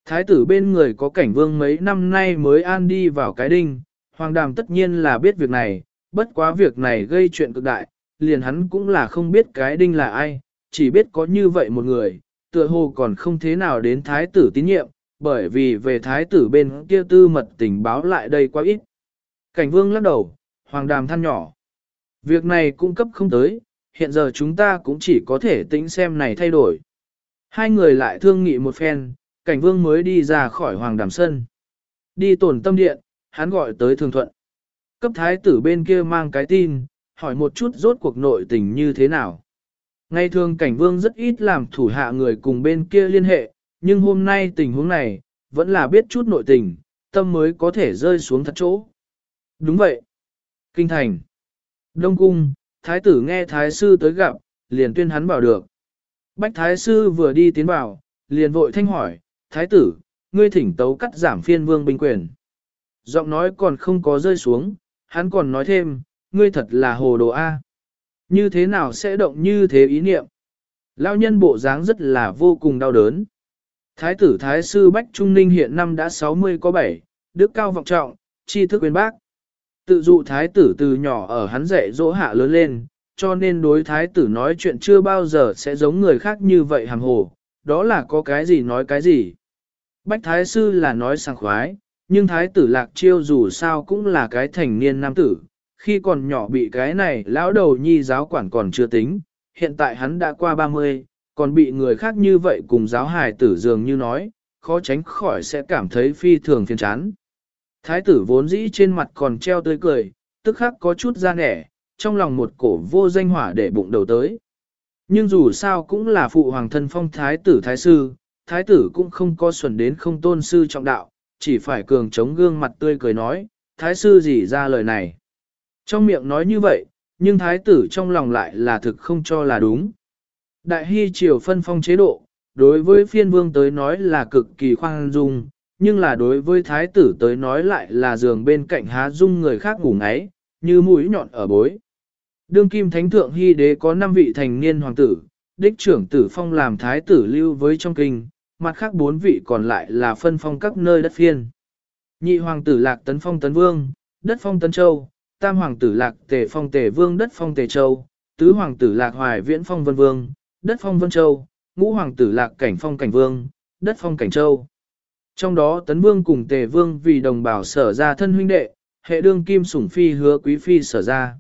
Thái tử bên người có cảnh vương mấy năm nay mới an đi vào cái đinh, hoàng đàm tất nhiên là biết việc này, bất quá việc này gây chuyện cực đại, liền hắn cũng là không biết cái đinh là ai, chỉ biết có như vậy một người, tựa hồ còn không thế nào đến thái tử tín nhiệm, bởi vì về thái tử bên kia tư mật tình báo lại đây quá ít. Cảnh vương lắc đầu, hoàng đàm than nhỏ. Việc này cung cấp không tới, hiện giờ chúng ta cũng chỉ có thể tính xem này thay đổi. Hai người lại thương nghị một phen, cảnh vương mới đi ra khỏi hoàng đàm sân. Đi tổn tâm điện, hắn gọi tới thường thuận. Cấp thái tử bên kia mang cái tin, hỏi một chút rốt cuộc nội tình như thế nào. Ngày thường cảnh vương rất ít làm thủ hạ người cùng bên kia liên hệ, nhưng hôm nay tình huống này, vẫn là biết chút nội tình, tâm mới có thể rơi xuống thật chỗ. Đúng vậy. Kinh thành. Đông cung, thái tử nghe thái sư tới gặp, liền tuyên hắn bảo được. Bách thái sư vừa đi tiến vào, liền vội thanh hỏi, thái tử, ngươi thỉnh tấu cắt giảm phiên vương binh quyền. Giọng nói còn không có rơi xuống, hắn còn nói thêm, ngươi thật là hồ đồ A. Như thế nào sẽ động như thế ý niệm? Lao nhân bộ dáng rất là vô cùng đau đớn. Thái tử Thái sư Bách Trung Ninh hiện năm đã 60 có 7, đức cao vọng trọng, tri thức quyền bác. Tự dụ Thái tử từ nhỏ ở hắn dạy dỗ hạ lớn lên, cho nên đối Thái tử nói chuyện chưa bao giờ sẽ giống người khác như vậy hàm hồ, đó là có cái gì nói cái gì. Bách Thái sư là nói sảng khoái, nhưng Thái tử Lạc Chiêu dù sao cũng là cái thành niên nam tử, khi còn nhỏ bị cái này lão đầu nhi giáo quản còn chưa tính, hiện tại hắn đã qua 30, còn bị người khác như vậy cùng giáo hài tử dường như nói, khó tránh khỏi sẽ cảm thấy phi thường phiền chán. Thái tử vốn dĩ trên mặt còn treo tươi cười, tức khắc có chút ra nẻ, trong lòng một cổ vô danh hỏa để bụng đầu tới. Nhưng dù sao cũng là phụ hoàng thân phong thái tử thái sư, thái tử cũng không có xuẩn đến không tôn sư trọng đạo, chỉ phải cường chống gương mặt tươi cười nói, thái sư gì ra lời này. Trong miệng nói như vậy, nhưng thái tử trong lòng lại là thực không cho là đúng. Đại hy triều phân phong chế độ, đối với phiên vương tới nói là cực kỳ khoan dung, nhưng là đối với thái tử tới nói lại là giường bên cạnh há dung người khác ngủ ngáy, như mũi nhọn ở bối. Đương kim thánh thượng hy đế có 5 vị thành niên hoàng tử, đích trưởng tử phong làm thái tử lưu với trong kinh, mặt khác bốn vị còn lại là phân phong các nơi đất phiên. Nhị hoàng tử lạc tấn phong tấn vương, đất phong tấn châu, tam hoàng tử lạc tề phong tề vương đất phong tề châu, tứ hoàng tử lạc hoài viễn phong vân vương, đất phong vân châu, ngũ hoàng tử lạc cảnh phong cảnh vương, đất phong cảnh châu. Trong đó tấn vương cùng tề vương vì đồng bào sở ra thân huynh đệ, hệ đương kim sủng phi hứa quý phi sở ra.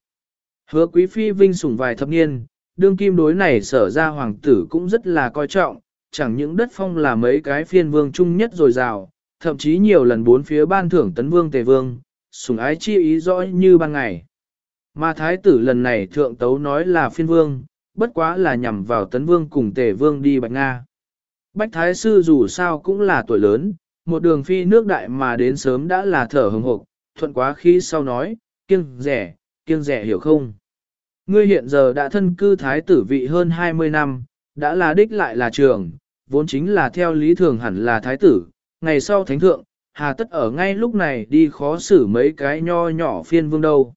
Hứa quý phi vinh sủng vài thập niên, đương kim đối này sở ra hoàng tử cũng rất là coi trọng, chẳng những đất phong là mấy cái phiên vương chung nhất rồi rào, thậm chí nhiều lần bốn phía ban thưởng tấn vương tề vương, sủng ái chi ý rõ như ban ngày. Mà thái tử lần này thượng tấu nói là phiên vương, bất quá là nhằm vào tấn vương cùng tề vương đi bạch Nga. Bách thái sư dù sao cũng là tuổi lớn, một đường phi nước đại mà đến sớm đã là thở hồng hộc, thuận quá khi sau nói, kiêng rẻ, kiêng rẻ hiểu không? Ngươi hiện giờ đã thân cư thái tử vị hơn 20 năm, đã là đích lại là trường, vốn chính là theo lý thường hẳn là thái tử, ngày sau thánh thượng, hà tất ở ngay lúc này đi khó xử mấy cái nho nhỏ phiên vương đâu.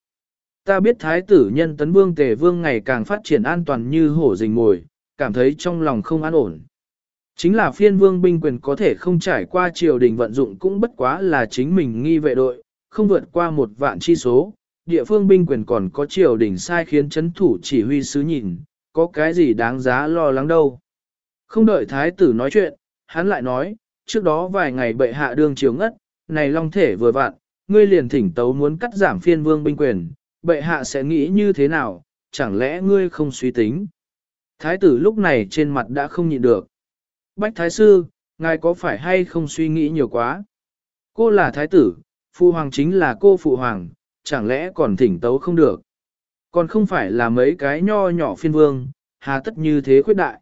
Ta biết thái tử nhân tấn vương tề vương ngày càng phát triển an toàn như hổ rình mồi, cảm thấy trong lòng không an ổn. Chính là phiên vương binh quyền có thể không trải qua triều đình vận dụng cũng bất quá là chính mình nghi vệ đội, không vượt qua một vạn chi số, địa phương binh quyền còn có triều đình sai khiến chấn thủ chỉ huy sứ nhìn, có cái gì đáng giá lo lắng đâu. Không đợi thái tử nói chuyện, hắn lại nói, trước đó vài ngày bệ hạ đương chiếu ngất, này long thể vừa vặn, ngươi liền thỉnh tấu muốn cắt giảm phiên vương binh quyền, bệ hạ sẽ nghĩ như thế nào, chẳng lẽ ngươi không suy tính. Thái tử lúc này trên mặt đã không nhịn được. Bách thái sư, ngài có phải hay không suy nghĩ nhiều quá? Cô là thái tử, phụ hoàng chính là cô phụ hoàng, chẳng lẽ còn thỉnh tấu không được? Còn không phải là mấy cái nho nhỏ phiên vương, hà tất như thế khuyết đại.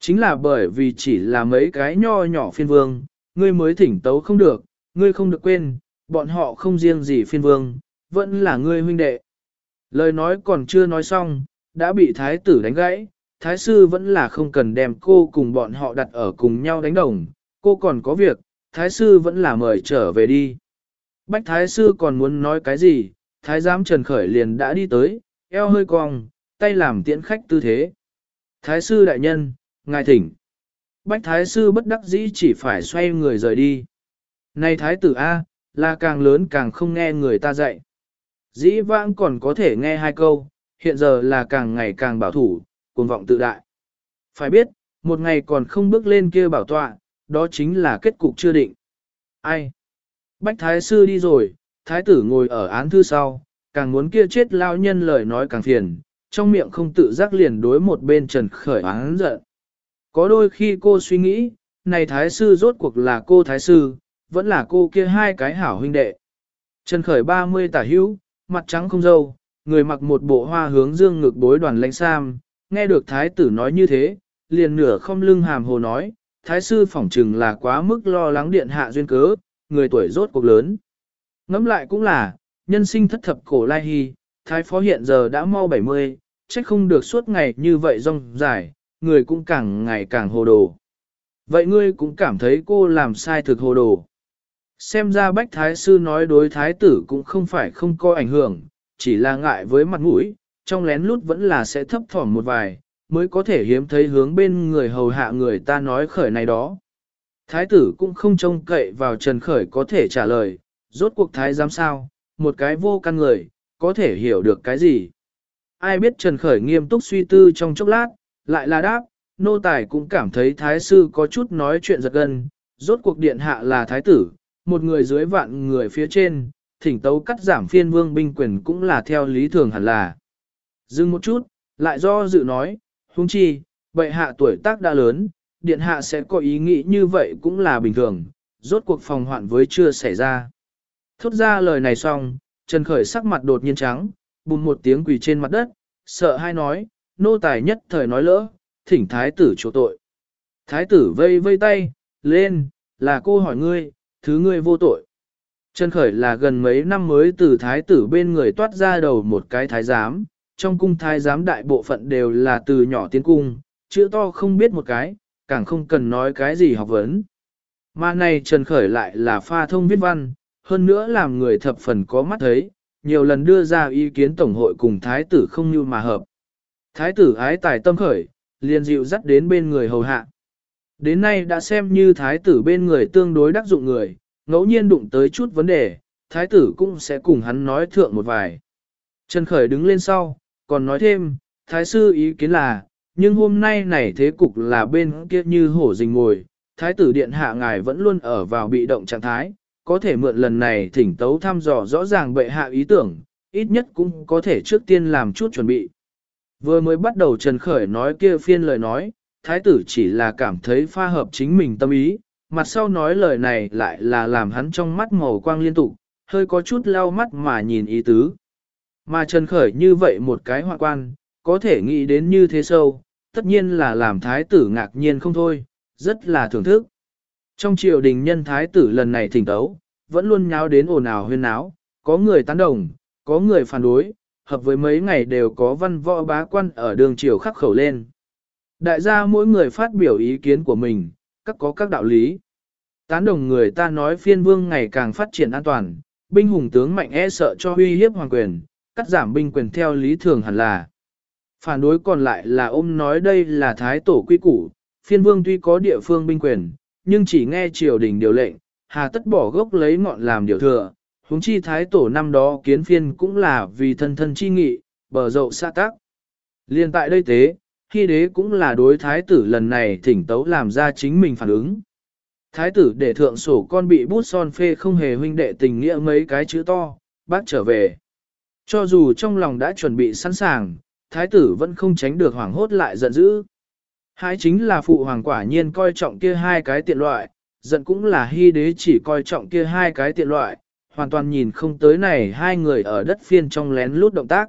Chính là bởi vì chỉ là mấy cái nho nhỏ phiên vương, ngươi mới thỉnh tấu không được, ngươi không được quên, bọn họ không riêng gì phiên vương, vẫn là ngươi huynh đệ. Lời nói còn chưa nói xong, đã bị thái tử đánh gãy, thái sư vẫn là không cần đem cô cùng bọn họ đặt ở cùng nhau đánh đồng, cô còn có việc, thái sư vẫn là mời trở về đi. Bách thái sư còn muốn nói cái gì, thái giám Trần Khởi liền đã đi tới, eo hơi cong, tay làm tiễn khách tư thế. Thái sư đại nhân, ngài thỉnh. Bách thái sư bất đắc dĩ chỉ phải xoay người rời đi. Này thái tử A, là càng lớn càng không nghe người ta dạy. Dĩ vãng còn có thể nghe hai câu, hiện giờ là càng ngày càng bảo thủ, cuồng vọng tự đại. Phải biết, một ngày còn không bước lên kia bảo tọa, đó chính là kết cục chưa định. Ai? Bách thái sư đi rồi, thái tử ngồi ở án thư sau, càng muốn kia chết lao nhân lời nói càng phiền, trong miệng không tự giác liền đối một bên trần khởi án giận. Có đôi khi cô suy nghĩ, này thái sư rốt cuộc là cô thái sư, vẫn là cô kia hai cái hảo huynh đệ. Trần khởi 30 tả hữu, mặt trắng không dâu, người mặc một bộ hoa hướng dương ngực bối đoàn lãnh sam, nghe được thái tử nói như thế, liền nửa không lưng hàm hồ nói, thái sư phỏng chừng là quá mức lo lắng điện hạ duyên cớ, người tuổi rốt cuộc lớn. Ngẫm lại cũng là, nhân sinh thất thập cổ lai hy, thái phó hiện giờ đã mau 70, trách không được suốt ngày như vậy rong dài, người cũng càng ngày càng hồ đồ. Vậy ngươi cũng cảm thấy cô làm sai thực hồ đồ. Xem ra bách thái sư nói đối thái tử cũng không phải không có ảnh hưởng, chỉ là ngại với mặt mũi, trong lén lút vẫn là sẽ thấp thỏm một vài, mới có thể hiếm thấy hướng bên người hầu hạ người ta nói khởi này đó. Thái tử cũng không trông cậy vào Trần Khởi có thể trả lời, rốt cuộc thái giám sao, một cái vô căn người, có thể hiểu được cái gì. Ai biết Trần Khởi nghiêm túc suy tư trong chốc lát, lại là đáp, nô tài cũng cảm thấy thái sư có chút nói chuyện giật gân, rốt cuộc điện hạ là thái tử, một người dưới vạn người phía trên, thỉnh tấu cắt giảm phiên vương binh quyền cũng là theo lý thường hẳn là. Dừng một chút, lại do dự nói, huống chi, bệ hạ tuổi tác đã lớn, điện hạ sẽ có ý nghĩ như vậy cũng là bình thường, rốt cuộc phòng hoạn với chưa xảy ra. Thốt ra lời này xong, Trần Khởi sắc mặt đột nhiên trắng, bùm một tiếng quỳ trên mặt đất, sợ hai nói, nô tài nhất thời nói lỡ, thỉnh thái tử chỗ tội. Thái tử vây vây tay, lên, là cô hỏi ngươi, thứ ngươi vô tội. Trần Khởi là gần mấy năm mới từ thái tử bên người toát ra đầu một cái thái giám, trong cung thái giám đại bộ phận đều là từ nhỏ tiến cung, chữ to không biết một cái, càng không cần nói cái gì học vấn. Mà này Trần Khởi lại là pha thông viết văn, hơn nữa làm người thập phần có mắt thấy, nhiều lần đưa ra ý kiến tổng hội cùng thái tử không như mà hợp. Thái tử ái tài tâm khởi, liền dịu dắt đến bên người hầu hạ. Đến nay đã xem như thái tử bên người tương đối đắc dụng người, ngẫu nhiên đụng tới chút vấn đề, thái tử cũng sẽ cùng hắn nói thượng một vài. Trần Khởi đứng lên sau, còn nói thêm, thái sư ý kiến là, nhưng hôm nay này thế cục là bên kia như hổ rình ngồi, thái tử điện hạ ngài vẫn luôn ở vào bị động trạng thái, có thể mượn lần này thỉnh tấu thăm dò rõ ràng bệ hạ ý tưởng, ít nhất cũng có thể trước tiên làm chút chuẩn bị. Vừa mới bắt đầu Trần Khởi nói kia phiên lời nói, thái tử chỉ là cảm thấy pha hợp chính mình tâm ý, mặt sau nói lời này lại là làm hắn trong mắt màu quang liên tục, hơi có chút lau mắt mà nhìn ý tứ. Mà Trần Khởi như vậy một cái hoa quan, có thể nghĩ đến như thế sâu, tất nhiên là làm thái tử ngạc nhiên không thôi, rất là thưởng thức. Trong triều đình nhân thái tử lần này thỉnh tấu, vẫn luôn nháo đến ồn ào huyên náo, có người tán đồng, có người phản đối, hợp với mấy ngày đều có văn võ bá quan ở đường triều khắc khẩu lên. Đại gia mỗi người phát biểu ý kiến của mình, các có các đạo lý. Tán đồng người ta nói phiên vương ngày càng phát triển an toàn, binh hùng tướng mạnh e sợ cho uy hiếp hoàng quyền, cắt giảm binh quyền theo lý thường hẳn là. Phản đối còn lại là ôm nói đây là thái tổ quy củ, phiên vương tuy có địa phương binh quyền, nhưng chỉ nghe triều đình điều lệnh, hà tất bỏ gốc lấy ngọn làm điều thừa, huống chi thái tổ năm đó kiến phiên cũng là vì thân thân chi nghị, bờ dậu xa tác. Liên tại đây tế khi đế cũng là đối thái tử lần này thỉnh tấu làm ra chính mình phản ứng. Thái tử để thượng sổ con bị bút son phê không hề huynh đệ tình nghĩa mấy cái chữ to, bác trở về. Cho dù trong lòng đã chuẩn bị sẵn sàng, thái tử vẫn không tránh được hoảng hốt lại giận dữ. Hai chính là phụ hoàng quả nhiên coi trọng kia hai cái tiện loại, giận cũng là hy đế chỉ coi trọng kia hai cái tiện loại, hoàn toàn nhìn không tới này hai người ở đất phiên trong lén lút động tác.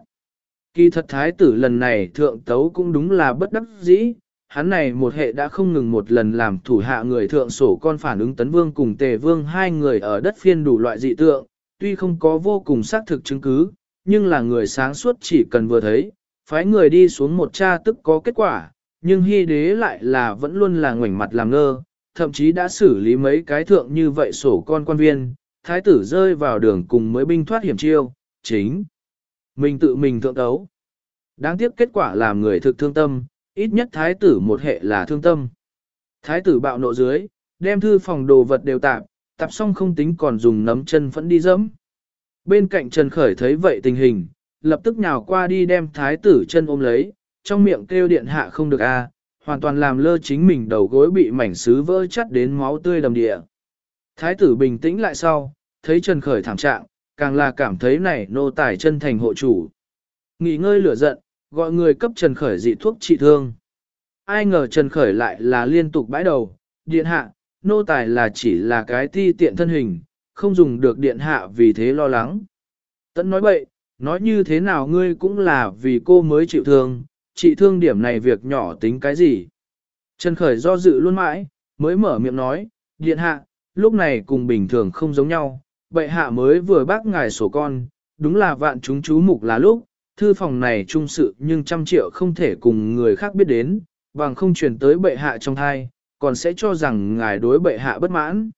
Kỳ thật thái tử lần này thượng tấu cũng đúng là bất đắc dĩ, hắn này một hệ đã không ngừng một lần làm thủ hạ người thượng sổ con phản ứng tấn vương cùng tề vương hai người ở đất phiên đủ loại dị tượng, tuy không có vô cùng xác thực chứng cứ, nhưng là người sáng suốt chỉ cần vừa thấy, phái người đi xuống một cha tức có kết quả, nhưng hy đế lại là vẫn luôn là ngoảnh mặt làm ngơ, thậm chí đã xử lý mấy cái thượng như vậy sổ con quan viên, thái tử rơi vào đường cùng mới binh thoát hiểm chiêu, chính. Mình tự mình thượng đấu. Đáng tiếc kết quả làm người thực thương tâm, ít nhất thái tử một hệ là thương tâm. Thái tử bạo nộ dưới, đem thư phòng đồ vật đều tạp, tạp xong không tính còn dùng nấm chân vẫn đi dẫm. Bên cạnh Trần Khởi thấy vậy tình hình, lập tức nhào qua đi đem thái tử chân ôm lấy, trong miệng kêu điện hạ không được a, hoàn toàn làm lơ chính mình đầu gối bị mảnh sứ vỡ chắt đến máu tươi đầm địa. Thái tử bình tĩnh lại sau, thấy Trần Khởi thảm trạng, càng là cảm thấy này nô tài chân thành hộ chủ. Nghỉ ngơi lửa giận, gọi người cấp Trần Khởi dị thuốc trị thương. Ai ngờ Trần Khởi lại là liên tục bãi đầu, điện hạ, nô tài là chỉ là cái ti tiện thân hình, không dùng được điện hạ vì thế lo lắng. Tấn nói bậy, Nói như thế nào ngươi cũng là vì cô mới chịu thương, trị thương điểm này việc nhỏ tính cái gì. Trần Khởi do dự luôn mãi, mới mở miệng nói, điện hạ, lúc này cùng bình thường không giống nhau, bệ hạ mới vừa bác ngài sổ con, đúng là vạn chúng chú mục là lúc, thư phòng này trung sự nhưng trăm triệu không thể cùng người khác biết đến, bằng không truyền tới bệ hạ trong thai, còn sẽ cho rằng ngài đối bệ hạ bất mãn.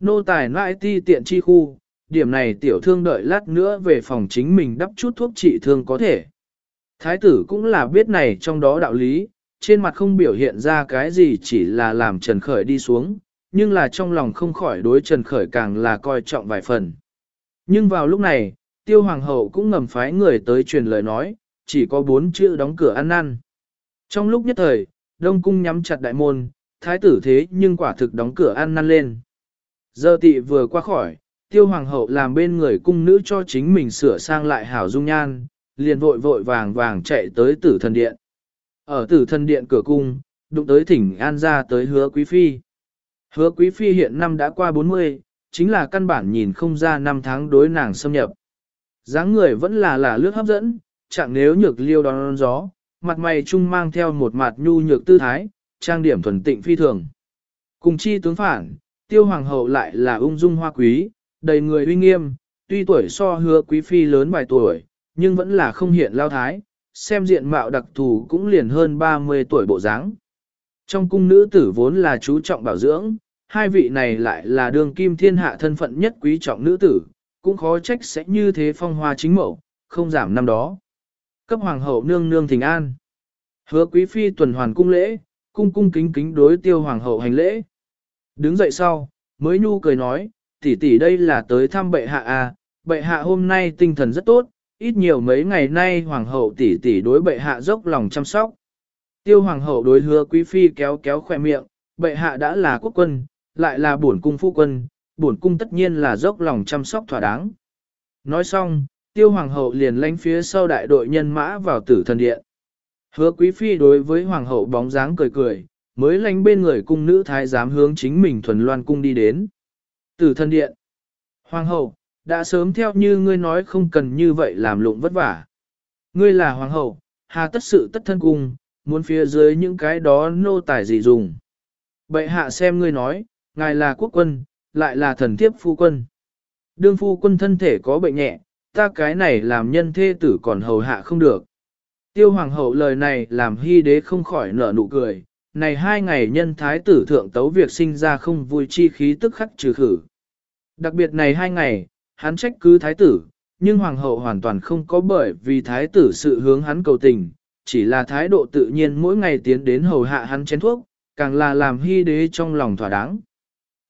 Nô tài nãi ti tiện chi khu, điểm này tiểu thương đợi lát nữa về phòng chính mình đắp chút thuốc trị thương có thể. Thái tử cũng là biết này trong đó đạo lý, trên mặt không biểu hiện ra cái gì chỉ là làm Trần Khởi đi xuống, nhưng là trong lòng không khỏi đối Trần Khởi càng là coi trọng vài phần. Nhưng vào lúc này, tiêu hoàng hậu cũng ngầm phái người tới truyền lời nói, chỉ có bốn chữ đóng cửa ăn năn. Trong lúc nhất thời, Đông Cung nhắm chặt đại môn, thái tử thế nhưng quả thực đóng cửa ăn năn lên. Giờ tị vừa qua khỏi, tiêu hoàng hậu làm bên người cung nữ cho chính mình sửa sang lại hảo dung nhan, liền vội vội vàng vàng chạy tới tử thần điện. Ở tử thần điện cửa cung, đụng tới thỉnh an ra tới hứa quý phi. Hứa quý phi hiện năm đã qua 40, chính là căn bản nhìn không ra năm tháng đối nàng xâm nhập. dáng người vẫn là là lướt hấp dẫn, chẳng nếu nhược liêu đón gió, mặt mày trung mang theo một mặt nhu nhược tư thái, trang điểm thuần tịnh phi thường. Cùng chi tướng phản, tiêu hoàng hậu lại là ung dung hoa quý, đầy người uy nghiêm, tuy tuổi so hứa quý phi lớn vài tuổi, nhưng vẫn là không hiện lao thái, xem diện mạo đặc thù cũng liền hơn 30 tuổi bộ dáng. Trong cung nữ tử vốn là chú trọng bảo dưỡng, hai vị này lại là đường kim thiên hạ thân phận nhất quý trọng nữ tử, cũng khó trách sẽ như thế phong hoa chính mẫu, không giảm năm đó. Cấp hoàng hậu nương nương thỉnh an. Hứa quý phi tuần hoàn cung lễ, cung cung kính kính đối tiêu hoàng hậu hành lễ. Đứng dậy sau, mới nhu cười nói, tỷ tỷ đây là tới thăm bệ hạ à, bệ hạ hôm nay tinh thần rất tốt, ít nhiều mấy ngày nay hoàng hậu tỷ tỷ đối bệ hạ dốc lòng chăm sóc. Tiêu hoàng hậu đối hứa quý phi kéo kéo khỏe miệng, bệ hạ đã là quốc quân, lại là bổn cung phu quân, bổn cung tất nhiên là dốc lòng chăm sóc thỏa đáng. Nói xong, tiêu hoàng hậu liền lánh phía sau đại đội nhân mã vào tử thần điện. Hứa quý phi đối với hoàng hậu bóng dáng cười cười, mới lánh bên người cung nữ thái giám hướng chính mình thuần loan cung đi đến. Tử thần điện. Hoàng hậu, đã sớm theo như ngươi nói không cần như vậy làm lụng vất vả. Ngươi là hoàng hậu, hà tất sự tất thân cung, muốn phía dưới những cái đó nô tài gì dùng. Bệ hạ xem ngươi nói, ngài là quốc quân, lại là thần thiếp phu quân. Đương phu quân thân thể có bệnh nhẹ, ta cái này làm nhân thê tử còn hầu hạ không được. Tiêu hoàng hậu lời này làm hy đế không khỏi nở nụ cười, này hai ngày nhân thái tử thượng tấu việc sinh ra không vui chi khí tức khắc trừ khử. Đặc biệt này hai ngày, hắn trách cứ thái tử, nhưng hoàng hậu hoàn toàn không có bởi vì thái tử sự hướng hắn cầu tình, chỉ là thái độ tự nhiên mỗi ngày tiến đến hầu hạ hắn chén thuốc, càng là làm hy đế trong lòng thỏa đáng.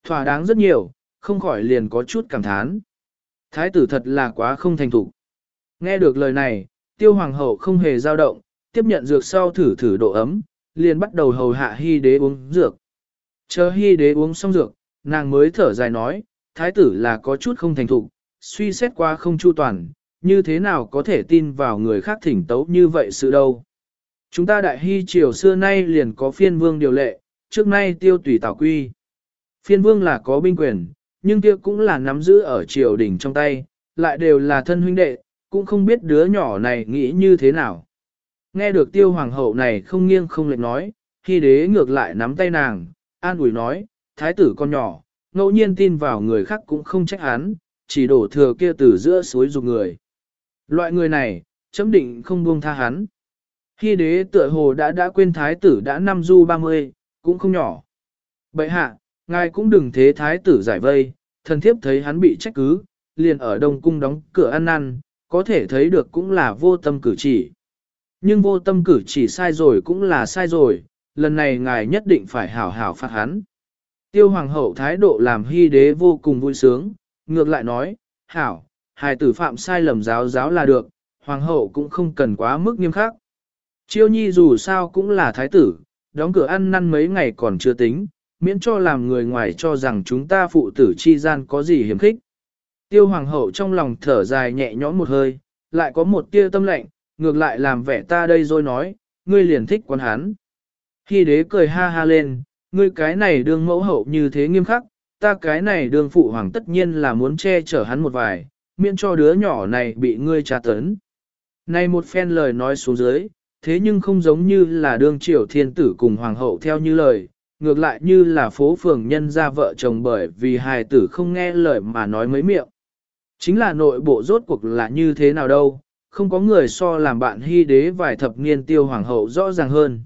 Thỏa đáng rất nhiều, không khỏi liền có chút cảm thán. Thái tử thật là quá không thành thục. Nghe được lời này, tiêu hoàng hậu không hề dao động, tiếp nhận dược sau thử thử độ ấm, liền bắt đầu hầu hạ hy đế uống dược. Chờ hy đế uống xong dược, nàng mới thở dài nói, thái tử là có chút không thành thục, suy xét qua không chu toàn, như thế nào có thể tin vào người khác thỉnh tấu như vậy sự đâu. Chúng ta đại hy triều xưa nay liền có phiên vương điều lệ, trước nay tiêu tùy tảo quy. Phiên vương là có binh quyền, nhưng kia cũng là nắm giữ ở triều đình trong tay, lại đều là thân huynh đệ, cũng không biết đứa nhỏ này nghĩ như thế nào. Nghe được tiêu hoàng hậu này không nghiêng không lệch nói, khi đế ngược lại nắm tay nàng, an ủi nói, thái tử con nhỏ, ngẫu nhiên tin vào người khác cũng không trách hắn, chỉ đổ thừa kia từ giữa suối dục người. Loại người này, chấm định không buông tha hắn. Hy đế tựa hồ đã đã quên thái tử đã năm du 30, cũng không nhỏ. Bậy hạ, ngài cũng đừng thế thái tử giải vây, thần thiếp thấy hắn bị trách cứ, liền ở đông cung đóng cửa ăn năn, có thể thấy được cũng là vô tâm cử chỉ. Nhưng vô tâm cử chỉ sai rồi cũng là sai rồi, lần này ngài nhất định phải hảo hảo phạt hắn. Tiêu hoàng hậu thái độ làm hy đế vô cùng vui sướng, ngược lại nói, hảo, hài tử phạm sai lầm giáo giáo là được, hoàng hậu cũng không cần quá mức nghiêm khắc. Chiêu nhi dù sao cũng là thái tử, đóng cửa ăn năn mấy ngày còn chưa tính, miễn cho làm người ngoài cho rằng chúng ta phụ tử chi gian có gì hiểm khích. Tiêu hoàng hậu trong lòng thở dài nhẹ nhõm một hơi, lại có một tia tâm lệnh, ngược lại làm vẻ ta đây rồi nói, ngươi liền thích quan hán. Khi đế cười ha ha lên, ngươi cái này đương mẫu hậu như thế nghiêm khắc, ta cái này đương phụ hoàng tất nhiên là muốn che chở hắn một vài, miễn cho đứa nhỏ này bị ngươi tra tấn. Này một phen lời nói xuống dưới, thế nhưng không giống như là đương triều thiên tử cùng hoàng hậu theo như lời, ngược lại như là phố phường nhân ra vợ chồng bởi vì hài tử không nghe lời mà nói mấy miệng. Chính là nội bộ rốt cuộc là như thế nào đâu, không có người so làm bạn hy đế vài thập niên tiêu hoàng hậu rõ ràng hơn.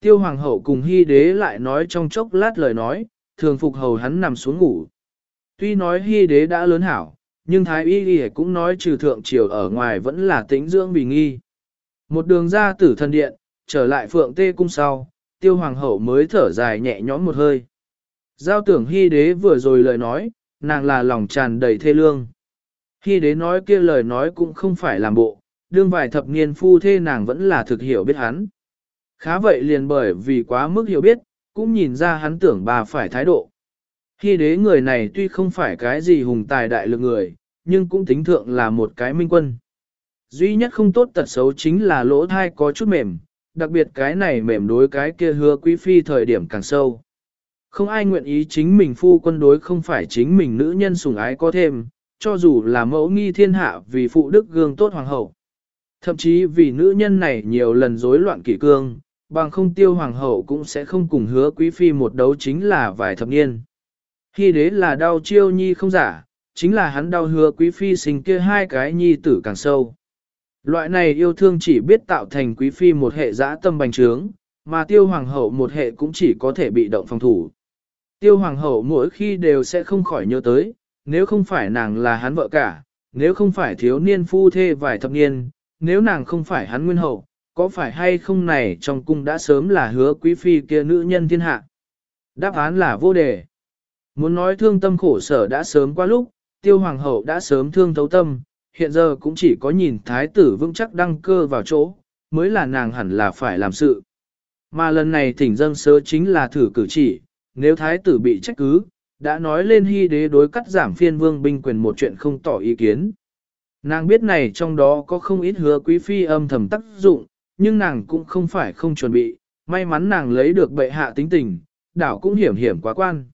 Tiêu hoàng hậu cùng hy đế lại nói trong chốc lát lời nói, thường phục hầu hắn nằm xuống ngủ. Tuy nói hy đế đã lớn hảo, nhưng thái y y cũng nói trừ thượng triều ở ngoài vẫn là tĩnh dưỡng bình nghi. Một đường ra tử thần điện, trở lại phượng tê cung sau, tiêu hoàng hậu mới thở dài nhẹ nhõm một hơi. Giao tưởng hy đế vừa rồi lời nói, nàng là lòng tràn đầy thê lương. Hy đế nói kia lời nói cũng không phải làm bộ, đương vài thập niên phu thê nàng vẫn là thực hiểu biết hắn. Khá vậy liền bởi vì quá mức hiểu biết, cũng nhìn ra hắn tưởng bà phải thái độ. Hy đế người này tuy không phải cái gì hùng tài đại lực người, nhưng cũng tính thượng là một cái minh quân. Duy nhất không tốt tật xấu chính là lỗ thai có chút mềm, đặc biệt cái này mềm đối cái kia hứa quý phi thời điểm càng sâu. Không ai nguyện ý chính mình phu quân đối không phải chính mình nữ nhân sủng ái có thêm, cho dù là mẫu nghi thiên hạ vì phụ đức gương tốt hoàng hậu. Thậm chí vì nữ nhân này nhiều lần rối loạn kỷ cương, bằng không tiêu hoàng hậu cũng sẽ không cùng hứa quý phi một đấu chính là vài thập niên. Khi đế là đau chiêu nhi không giả, chính là hắn đau hứa quý phi sinh kia hai cái nhi tử càng sâu. Loại này yêu thương chỉ biết tạo thành quý phi một hệ dã tâm bành trướng, mà tiêu hoàng hậu một hệ cũng chỉ có thể bị động phòng thủ. Tiêu hoàng hậu mỗi khi đều sẽ không khỏi nhớ tới, nếu không phải nàng là hắn vợ cả, nếu không phải thiếu niên phu thê vài thập niên, nếu nàng không phải hắn nguyên hậu, có phải hay không này trong cung đã sớm là hứa quý phi kia nữ nhân thiên hạ? Đáp án là vô đề. Muốn nói thương tâm khổ sở đã sớm qua lúc, tiêu hoàng hậu đã sớm thương thấu tâm, hiện giờ cũng chỉ có nhìn thái tử vững chắc đăng cơ vào chỗ, mới là nàng hẳn là phải làm sự. Mà lần này thỉnh dân sớ chính là thử cử chỉ, nếu thái tử bị trách cứ, đã nói lên hy đế đối cắt giảm phiên vương binh quyền một chuyện không tỏ ý kiến. Nàng biết này trong đó có không ít hứa quý phi âm thầm tác dụng, nhưng nàng cũng không phải không chuẩn bị, may mắn nàng lấy được bệ hạ tính tình, đảo cũng hiểm hiểm quá quan.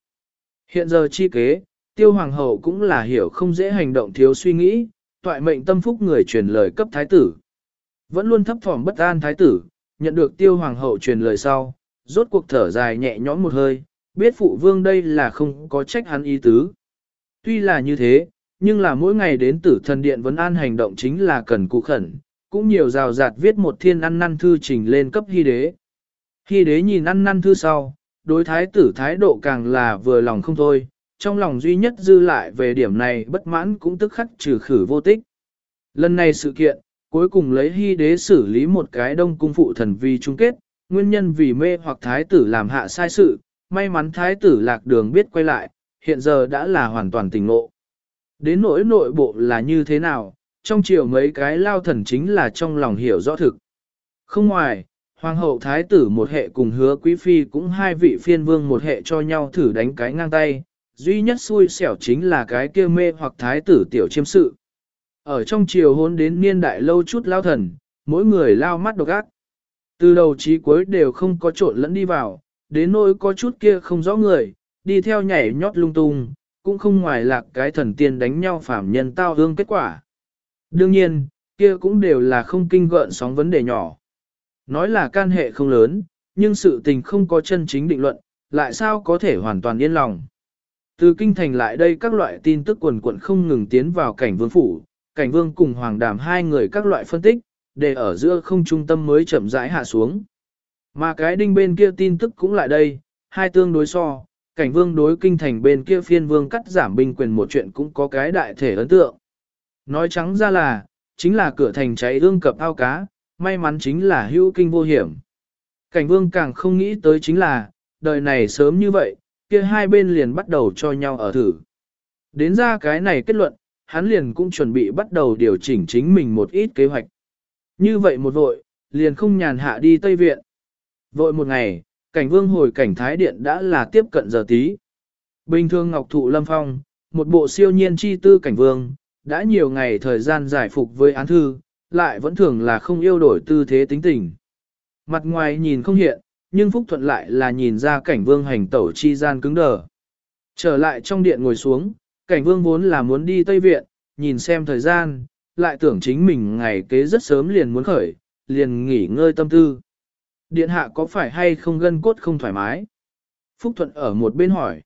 Hiện giờ chi kế, tiêu hoàng hậu cũng là hiểu không dễ hành động thiếu suy nghĩ, toại mệnh tâm phúc người truyền lời cấp thái tử. Vẫn luôn thấp thỏm bất an thái tử, nhận được tiêu hoàng hậu truyền lời sau, rốt cuộc thở dài nhẹ nhõm một hơi, biết phụ vương đây là không có trách hắn ý tứ. Tuy là như thế, nhưng là mỗi ngày đến tử thần điện vẫn an hành động chính là cần cụ khẩn, cũng nhiều rào rạt viết một thiên ăn năn thư trình lên cấp hy đế. Hy đế nhìn ăn năn thư sau, đối thái tử thái độ càng là vừa lòng không thôi, trong lòng duy nhất dư lại về điểm này bất mãn cũng tức khắc trừ khử vô tích. Lần này sự kiện, cuối cùng lấy hy đế xử lý một cái đông cung phụ thần vi chung kết, nguyên nhân vì mê hoặc thái tử làm hạ sai sự, may mắn thái tử lạc đường biết quay lại, hiện giờ đã là hoàn toàn tỉnh ngộ. Đến nỗi nội bộ là như thế nào, trong chiều mấy cái lao thần chính là trong lòng hiểu rõ thực. Không ngoài, hoàng hậu thái tử một hệ cùng hứa quý phi cũng hai vị phiên vương một hệ cho nhau thử đánh cái ngang tay, duy nhất xui xẻo chính là cái kia mê hoặc thái tử tiểu chiêm sự. Ở trong chiều hôn đến niên đại lâu chút lao thần, mỗi người lao mắt độc ác. Từ đầu chí cuối đều không có trộn lẫn đi vào, đến nỗi có chút kia không rõ người, đi theo nhảy nhót lung tung, cũng không ngoài lạc cái thần tiên đánh nhau phạm nhân tao hương kết quả. Đương nhiên, kia cũng đều là không kinh gợn sóng vấn đề nhỏ. Nói là can hệ không lớn, nhưng sự tình không có chân chính định luận, lại sao có thể hoàn toàn yên lòng. Từ kinh thành lại đây các loại tin tức quần quận không ngừng tiến vào cảnh vương phủ, cảnh vương cùng hoàng đàm hai người các loại phân tích, để ở giữa không trung tâm mới chậm rãi hạ xuống. Mà cái đinh bên kia tin tức cũng lại đây, hai tương đối so, cảnh vương đối kinh thành bên kia phiên vương cắt giảm binh quyền một chuyện cũng có cái đại thể ấn tượng. Nói trắng ra là, chính là cửa thành cháy ương cập ao cá, may mắn chính là hữu kinh vô hiểm. Cảnh vương càng không nghĩ tới chính là, đời này sớm như vậy, kia hai bên liền bắt đầu cho nhau ở thử. Đến ra cái này kết luận, hắn liền cũng chuẩn bị bắt đầu điều chỉnh chính mình một ít kế hoạch. Như vậy một vội, liền không nhàn hạ đi Tây Viện. Vội một ngày, cảnh vương hồi cảnh Thái Điện đã là tiếp cận giờ tí. Bình thường Ngọc Thụ Lâm Phong, một bộ siêu nhiên chi tư cảnh vương, đã nhiều ngày thời gian giải phục với án thư, lại vẫn thường là không yêu đổi tư thế tính tình. Mặt ngoài nhìn không hiện, nhưng Phúc Thuận lại là nhìn ra cảnh vương hành tẩu chi gian cứng đờ. Trở lại trong điện ngồi xuống, cảnh vương vốn là muốn đi Tây Viện, nhìn xem thời gian, lại tưởng chính mình ngày kế rất sớm liền muốn khởi, liền nghỉ ngơi tâm tư. Điện hạ có phải hay không gân cốt không thoải mái? Phúc Thuận ở một bên hỏi.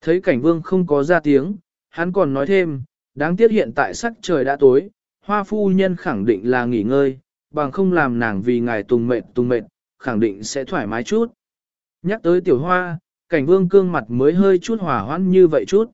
Thấy cảnh vương không có ra tiếng, hắn còn nói thêm, đáng tiếc hiện tại sắc trời đã tối, hoa phu nhân khẳng định là nghỉ ngơi, bằng không làm nàng vì ngài tùng mệt tùng mệt, khẳng định sẽ thoải mái chút. Nhắc tới tiểu hoa, cảnh vương cương mặt mới hơi chút hỏa hoãn như vậy chút.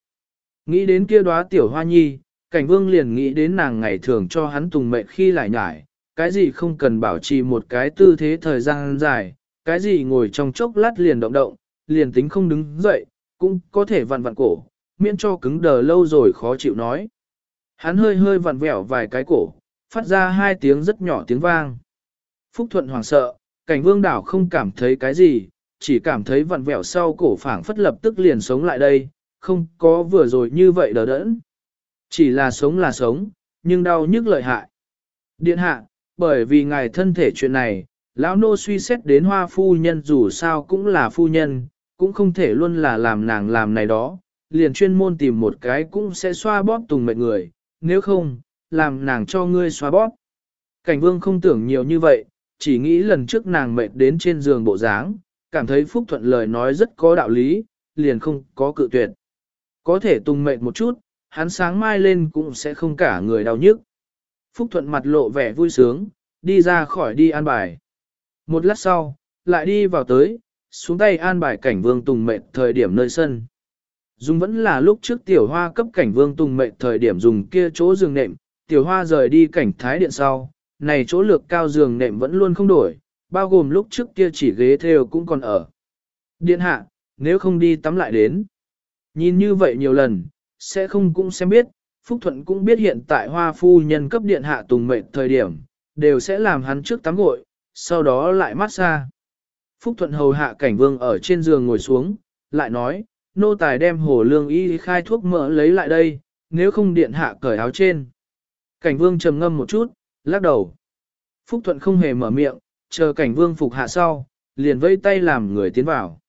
Nghĩ đến kia đóa tiểu hoa nhi, cảnh vương liền nghĩ đến nàng ngày thường cho hắn tùng mệnh khi lại nhải, cái gì không cần bảo trì một cái tư thế thời gian dài, cái gì ngồi trong chốc lát liền động động, liền tính không đứng dậy, cũng có thể vặn vặn cổ, miễn cho cứng đờ lâu rồi khó chịu nói. Hắn hơi hơi vặn vẹo vài cái cổ, phát ra hai tiếng rất nhỏ tiếng vang. Phúc Thuận hoảng sợ, cảnh vương đảo không cảm thấy cái gì, chỉ cảm thấy vặn vẹo sau cổ phảng phất lập tức liền sống lại đây, không có vừa rồi như vậy đỡ đẫn. Chỉ là sống là sống, nhưng đau nhức lợi hại. Điện hạ, bởi vì ngài thân thể chuyện này, lão nô suy xét đến hoa phu nhân dù sao cũng là phu nhân, cũng không thể luôn là làm nàng làm này đó, liền chuyên môn tìm một cái cũng sẽ xoa bóp tùng mệnh người, nếu không, làm nàng cho ngươi xoa bóp. Cảnh vương không tưởng nhiều như vậy, chỉ nghĩ lần trước nàng mệt đến trên giường bộ dáng, cảm thấy Phúc Thuận lời nói rất có đạo lý, liền không có cự tuyệt. Có thể tung mệt một chút, hắn sáng mai lên cũng sẽ không cả người đau nhức. Phúc Thuận mặt lộ vẻ vui sướng, đi ra khỏi đi an bài. Một lát sau, lại đi vào tới, xuống tay an bài cảnh vương tùng mệt thời điểm nơi sân. Dùng vẫn là lúc trước tiểu hoa cấp cảnh vương tùng mệt thời điểm dùng kia chỗ giường nệm, tiểu hoa rời đi cảnh thái điện sau, này chỗ lược cao giường nệm vẫn luôn không đổi, bao gồm lúc trước kia chỉ ghế theo cũng còn ở. Điện hạ, nếu không đi tắm lại đến. Nhìn như vậy nhiều lần, sẽ không cũng xem biết, Phúc Thuận cũng biết hiện tại hoa phu nhân cấp điện hạ tùng mệnh thời điểm, đều sẽ làm hắn trước tắm gội, sau đó lại mát xa. Phúc Thuận hầu hạ cảnh vương ở trên giường ngồi xuống, lại nói, nô tài đem hồ lương y khai thuốc mỡ lấy lại đây, nếu không điện hạ cởi áo trên. Cảnh vương trầm ngâm một chút, lắc đầu. Phúc Thuận không hề mở miệng, chờ cảnh vương phục hạ sau, liền vây tay làm người tiến vào.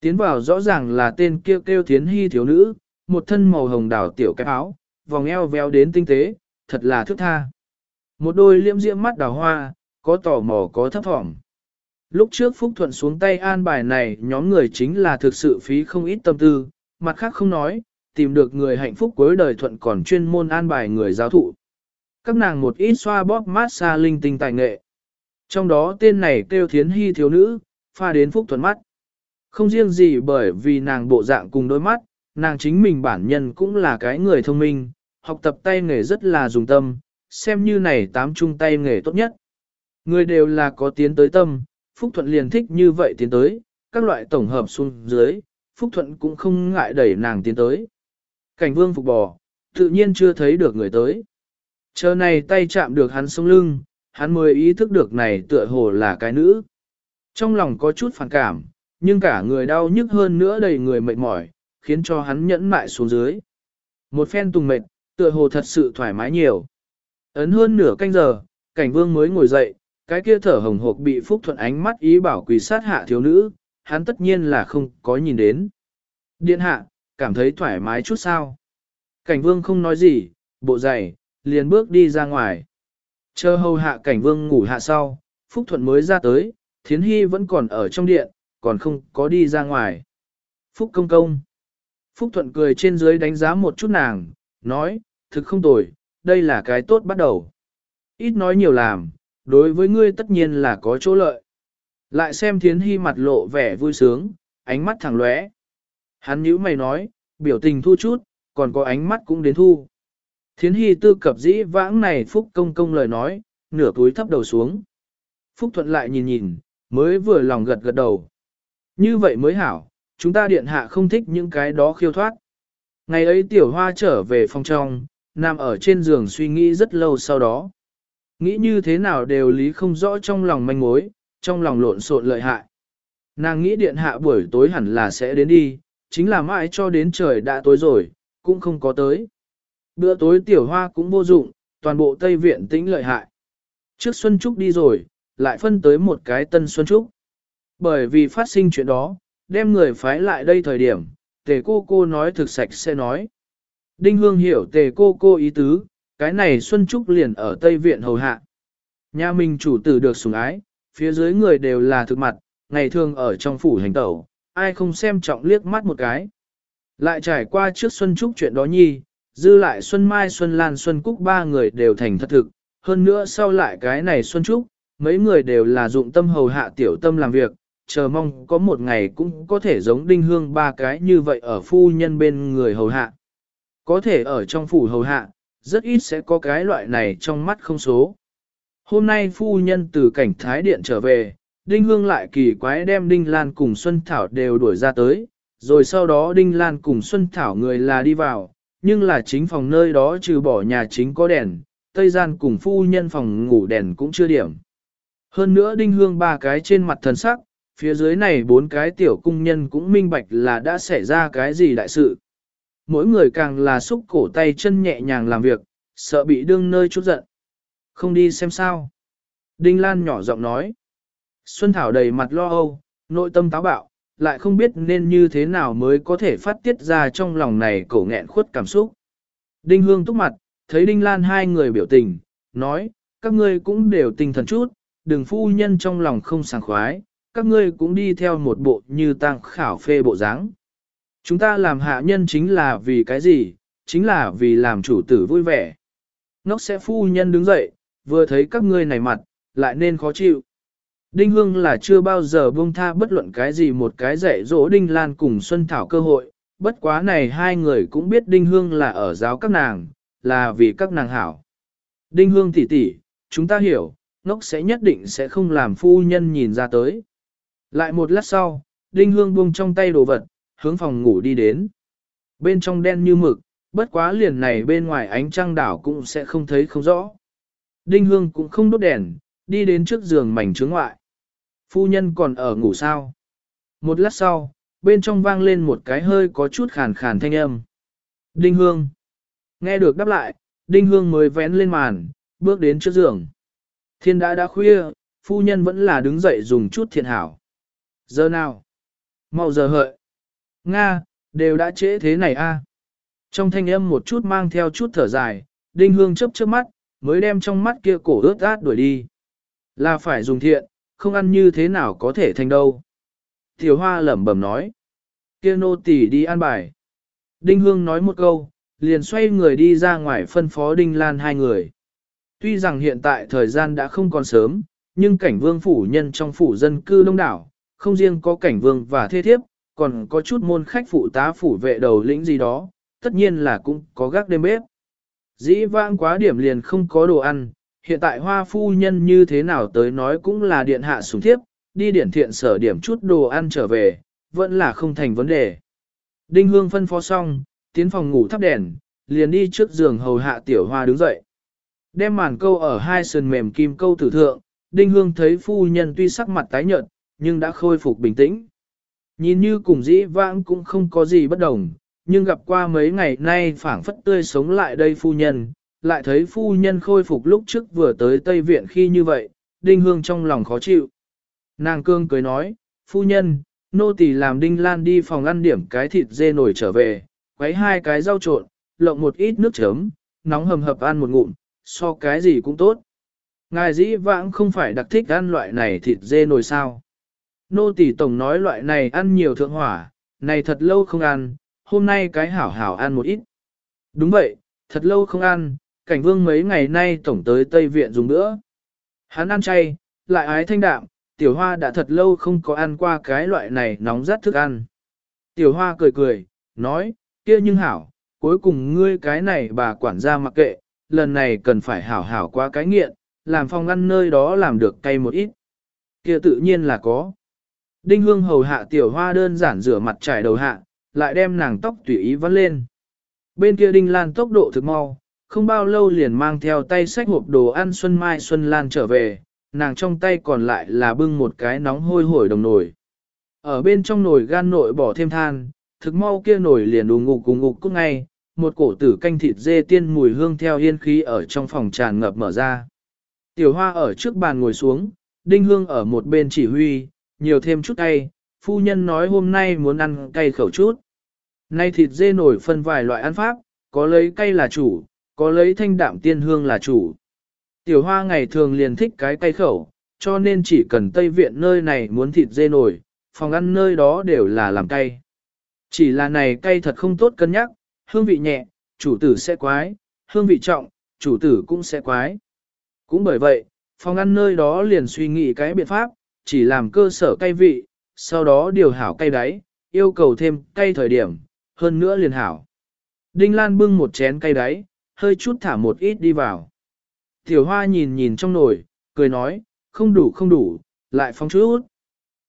Tiến vào rõ ràng là tên kêu kêu thiến hy thiếu nữ, một thân màu hồng đảo tiểu cái áo, vòng eo véo đến tinh tế, thật là thức tha. Một đôi liễm diễm mắt đào hoa, có tò mò có thấp thỏm. Lúc trước Phúc Thuận xuống tay an bài này nhóm người chính là thực sự phí không ít tâm tư, mặt khác không nói, tìm được người hạnh phúc cuối đời Thuận còn chuyên môn an bài người giáo thụ. Các nàng một ít xoa bóp mát xa linh tinh tài nghệ. Trong đó tên này kêu thiến hy thiếu nữ, pha đến Phúc Thuận mắt. Không riêng gì bởi vì nàng bộ dạng cùng đôi mắt, nàng chính mình bản nhân cũng là cái người thông minh, học tập tay nghề rất là dùng tâm, xem như này tám chung tay nghề tốt nhất. Người đều là có tiến tới tâm, Phúc Thuận liền thích như vậy tiến tới, các loại tổng hợp xuống dưới, Phúc Thuận cũng không ngại đẩy nàng tiến tới. Cảnh vương phục bò, tự nhiên chưa thấy được người tới. Chờ này tay chạm được hắn sống lưng, hắn mới ý thức được này tựa hồ là cái nữ. Trong lòng có chút phản cảm, nhưng cả người đau nhức hơn nữa đầy người mệt mỏi, khiến cho hắn nhẫn mại xuống dưới. Một phen tùng mệt, tựa hồ thật sự thoải mái nhiều. Ấn hơn nửa canh giờ, cảnh vương mới ngồi dậy, cái kia thở hồng hộc bị Phúc Thuận ánh mắt ý bảo quỳ sát hạ thiếu nữ, hắn tất nhiên là không có nhìn đến. Điện hạ, cảm thấy thoải mái chút sao. Cảnh vương không nói gì, bộ dày, liền bước đi ra ngoài. Chờ hầu hạ cảnh vương ngủ hạ sau, Phúc Thuận mới ra tới, thiến hy vẫn còn ở trong điện, còn không có đi ra ngoài. Phúc công công. Phúc Thuận cười trên dưới đánh giá một chút nàng, nói, thực không tồi, đây là cái tốt bắt đầu. Ít nói nhiều làm, đối với ngươi tất nhiên là có chỗ lợi. Lại xem thiến hy mặt lộ vẻ vui sướng, ánh mắt thẳng lóe. Hắn nhíu mày nói, biểu tình thu chút, còn có ánh mắt cũng đến thu. Thiến hy tư cập dĩ vãng này Phúc công công lời nói, nửa túi thấp đầu xuống. Phúc thuận lại nhìn nhìn, mới vừa lòng gật gật đầu. Như vậy mới hảo, chúng ta điện hạ không thích những cái đó khiêu thoát. Ngày ấy tiểu hoa trở về phòng trong, nằm ở trên giường suy nghĩ rất lâu sau đó. Nghĩ như thế nào đều lý không rõ trong lòng manh mối, trong lòng lộn xộn lợi hại. Nàng nghĩ điện hạ buổi tối hẳn là sẽ đến đi, chính là mãi cho đến trời đã tối rồi, cũng không có tới. Bữa tối tiểu hoa cũng vô dụng, toàn bộ Tây Viện tĩnh lợi hại. Trước Xuân Trúc đi rồi, lại phân tới một cái tân Xuân Trúc. Bởi vì phát sinh chuyện đó, đem người phái lại đây thời điểm, tề cô cô nói thực sạch sẽ nói. Đinh Hương hiểu tề cô cô ý tứ, cái này Xuân Trúc liền ở Tây Viện hầu hạ. Nhà mình chủ tử được sủng ái, phía dưới người đều là thực mặt, ngày thường ở trong phủ hành tẩu, ai không xem trọng liếc mắt một cái. Lại trải qua trước Xuân Trúc chuyện đó nhi, dư lại Xuân Mai Xuân Lan Xuân Cúc ba người đều thành thật thực, hơn nữa sau lại cái này Xuân Trúc, mấy người đều là dụng tâm hầu hạ tiểu tâm làm việc, chờ mong có một ngày cũng có thể giống đinh hương ba cái như vậy ở phu nhân bên người hầu hạ. Có thể ở trong phủ hầu hạ, rất ít sẽ có cái loại này trong mắt không số. Hôm nay phu nhân từ cảnh thái điện trở về, Đinh Hương lại kỳ quái đem Đinh Lan cùng Xuân Thảo đều đuổi ra tới, rồi sau đó Đinh Lan cùng Xuân Thảo người là đi vào, nhưng là chính phòng nơi đó trừ bỏ nhà chính có đèn, Tây gian cùng phu nhân phòng ngủ đèn cũng chưa điểm. Hơn nữa Đinh Hương ba cái trên mặt thần sắc, phía dưới này bốn cái tiểu cung nhân cũng minh bạch là đã xảy ra cái gì đại sự. Mỗi người càng là xúc cổ tay chân nhẹ nhàng làm việc, sợ bị đương nơi chút giận. Không đi xem sao. Đinh Lan nhỏ giọng nói. Xuân Thảo đầy mặt lo âu, nội tâm táo bạo, lại không biết nên như thế nào mới có thể phát tiết ra trong lòng này cổ nghẹn khuất cảm xúc. Đinh Hương túc mặt, thấy Đinh Lan hai người biểu tình, nói, các ngươi cũng đều tinh thần chút, đừng phu nhân trong lòng không sảng khoái, các ngươi cũng đi theo một bộ như tăng khảo phê bộ dáng. Chúng ta làm hạ nhân chính là vì cái gì, chính là vì làm chủ tử vui vẻ. Nóc sẽ phu nhân đứng dậy, vừa thấy các ngươi này mặt, lại nên khó chịu. Đinh Hương là chưa bao giờ buông tha bất luận cái gì một cái dạy dỗ Đinh Lan cùng Xuân Thảo cơ hội, bất quá này hai người cũng biết Đinh Hương là ở giáo các nàng, là vì các nàng hảo. Đinh Hương tỷ tỷ, chúng ta hiểu, ngốc sẽ nhất định sẽ không làm phu nhân nhìn ra tới. Lại một lát sau, Đinh Hương buông trong tay đồ vật, hướng phòng ngủ đi đến. Bên trong đen như mực, bất quá liền này bên ngoài ánh trăng đảo cũng sẽ không thấy không rõ. Đinh Hương cũng không đốt đèn, đi đến trước giường mảnh trướng ngoại. Phu nhân còn ở ngủ sao? Một lát sau, bên trong vang lên một cái hơi có chút khàn khàn thanh âm. Đinh Hương. Nghe được đáp lại, Đinh Hương mới vén lên màn, bước đến trước giường. Thiên đã đã khuya, phu nhân vẫn là đứng dậy dùng chút thiện hảo. Giờ nào? Mau giờ hợi. Nga, đều đã trễ thế này a. Trong thanh âm một chút mang theo chút thở dài, Đinh Hương chớp chớp mắt, mới đem trong mắt kia cổ ướt át đuổi đi. Là phải dùng thiện, không ăn như thế nào có thể thành đâu. Tiểu Hoa lẩm bẩm nói. Kia nô tỳ đi ăn bài. Đinh Hương nói một câu, liền xoay người đi ra ngoài phân phó Đinh Lan hai người. Tuy rằng hiện tại thời gian đã không còn sớm, nhưng cảnh vương phủ nhân trong phủ dân cư đông đảo, không riêng có cảnh vương và thê thiếp, còn có chút môn khách phụ tá phủ vệ đầu lĩnh gì đó, tất nhiên là cũng có gác đêm bếp. Dĩ vãng quá điểm liền không có đồ ăn, hiện tại hoa phu nhân như thế nào tới nói cũng là điện hạ sủng thiếp, đi điển thiện sở điểm chút đồ ăn trở về, vẫn là không thành vấn đề. Đinh Hương phân phó xong, tiến phòng ngủ thắp đèn, liền đi trước giường hầu hạ tiểu hoa đứng dậy. Đem màn câu ở hai sườn mềm kim câu tử thượng, Đinh Hương thấy phu nhân tuy sắc mặt tái nhợt, nhưng đã khôi phục bình tĩnh. Nhìn như cùng dĩ vãng cũng không có gì bất đồng, nhưng gặp qua mấy ngày nay phảng phất tươi sống lại đây phu nhân, lại thấy phu nhân khôi phục lúc trước vừa tới Tây Viện khi như vậy, Đinh Hương trong lòng khó chịu. Nàng cương cười nói, phu nhân, nô tỳ làm Đinh Lan đi phòng ăn điểm cái thịt dê nổi trở về, quấy hai cái rau trộn, lộng một ít nước chấm, nóng hầm hập ăn một ngụm, so cái gì cũng tốt. Ngài dĩ vãng không phải đặc thích ăn loại này thịt dê nồi sao. Nô tỷ tổng nói loại này ăn nhiều thượng hỏa, này thật lâu không ăn, hôm nay cái hảo hảo ăn một ít. Đúng vậy, thật lâu không ăn, cảnh vương mấy ngày nay tổng tới Tây Viện dùng nữa. Hắn ăn chay, lại ái thanh đạm, tiểu hoa đã thật lâu không có ăn qua cái loại này nóng rát thức ăn. Tiểu hoa cười cười, nói, kia nhưng hảo, cuối cùng ngươi cái này bà quản gia mặc kệ, lần này cần phải hảo hảo qua cái nghiện, làm phòng ăn nơi đó làm được cay một ít. Kia tự nhiên là có. Đinh hương hầu hạ tiểu hoa đơn giản rửa mặt trải đầu hạ, lại đem nàng tóc tùy ý vắt lên. Bên kia đinh lan tốc độ thực mau, không bao lâu liền mang theo tay sách hộp đồ ăn Xuân Mai Xuân Lan trở về, nàng trong tay còn lại là bưng một cái nóng hôi hổi đồng nồi. Ở bên trong nồi gan nội bỏ thêm than, thực mau kia nồi liền đù ngục cùng ngục cút ngay, một cổ tử canh thịt dê tiên mùi hương theo yên khí ở trong phòng tràn ngập mở ra. Tiểu hoa ở trước bàn ngồi xuống, đinh hương ở một bên chỉ huy, nhiều thêm chút cay, phu nhân nói hôm nay muốn ăn cay khẩu chút. Nay thịt dê nổi phân vài loại ăn pháp, có lấy cay là chủ, có lấy thanh đạm tiên hương là chủ. Tiểu hoa ngày thường liền thích cái cay khẩu, cho nên chỉ cần Tây Viện nơi này muốn thịt dê nổi, phòng ăn nơi đó đều là làm cay. Chỉ là này cay thật không tốt cân nhắc, hương vị nhẹ, chủ tử sẽ quái, hương vị trọng, chủ tử cũng sẽ quái. Cũng bởi vậy, phòng ăn nơi đó liền suy nghĩ cái biện pháp, chỉ làm cơ sở cay vị, sau đó điều hảo cay đáy, yêu cầu thêm cay thời điểm, hơn nữa liền hảo. Đinh Lan bưng một chén cay đáy, hơi chút thả một ít đi vào. Tiểu hoa nhìn nhìn trong nồi, cười nói, không đủ không đủ, lại phong chút.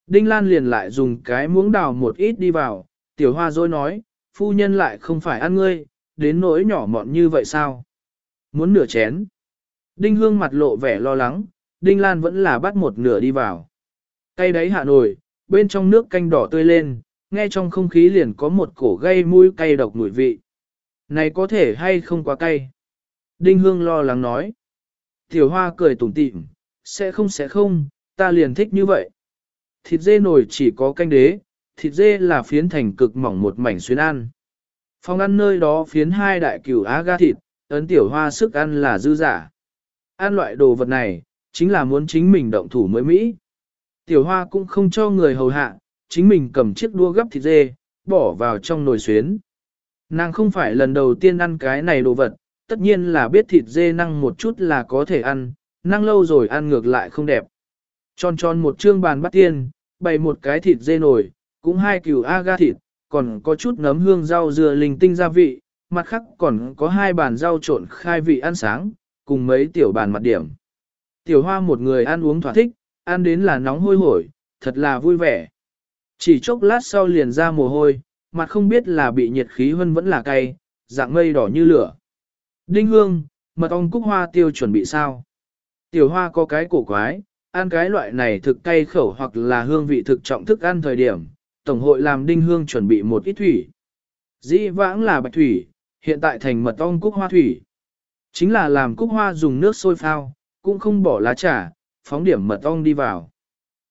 Đinh Lan liền lại dùng cái muỗng đào một ít đi vào, tiểu hoa dối nói, phu nhân lại không phải ăn ngươi, đến nỗi nhỏ mọn như vậy sao? Muốn nửa chén. Đinh Hương mặt lộ vẻ lo lắng, Đinh Lan vẫn là bắt một nửa đi vào. Cây đáy hạ nồi, bên trong nước canh đỏ tươi lên, nghe trong không khí liền có một cổ gây mũi cay độc mùi vị. Này có thể hay không quá cay? Đinh Hương lo lắng nói. Tiểu Hoa cười tủm tỉm, sẽ không sẽ không, ta liền thích như vậy. Thịt dê nồi chỉ có canh đế, thịt dê là phiến thành cực mỏng một mảnh xuyên ăn. Phòng ăn nơi đó phiến hai đại cửu á ga thịt, ấn tiểu hoa sức ăn là dư giả. Ăn loại đồ vật này, chính là muốn chính mình động thủ mới Mỹ. Tiểu hoa cũng không cho người hầu hạ, chính mình cầm chiếc đua gấp thịt dê, bỏ vào trong nồi xuyến. Nàng không phải lần đầu tiên ăn cái này đồ vật, tất nhiên là biết thịt dê năng một chút là có thể ăn, năng lâu rồi ăn ngược lại không đẹp. Tròn tròn một trương bàn bắt tiên, bày một cái thịt dê nồi, cũng hai cừu aga thịt, còn có chút nấm hương rau dừa linh tinh gia vị, mặt khác còn có hai bàn rau trộn khai vị ăn sáng, cùng mấy tiểu bàn mặt điểm. Tiểu hoa một người ăn uống thỏa thích, ăn đến là nóng hôi hổi, thật là vui vẻ. Chỉ chốc lát sau liền ra mồ hôi, mặt không biết là bị nhiệt khí hơn vẫn là cay, dạng mây đỏ như lửa. Đinh hương, mật ong cúc hoa tiêu chuẩn bị sao? Tiểu hoa có cái cổ quái, ăn cái loại này thực cay khẩu hoặc là hương vị thực trọng thức ăn thời điểm, Tổng hội làm đinh hương chuẩn bị một ít thủy. Dĩ vãng là bạch thủy, hiện tại thành mật ong cúc hoa thủy. Chính là làm cúc hoa dùng nước sôi phao, cũng không bỏ lá trà, phóng điểm mật ong đi vào.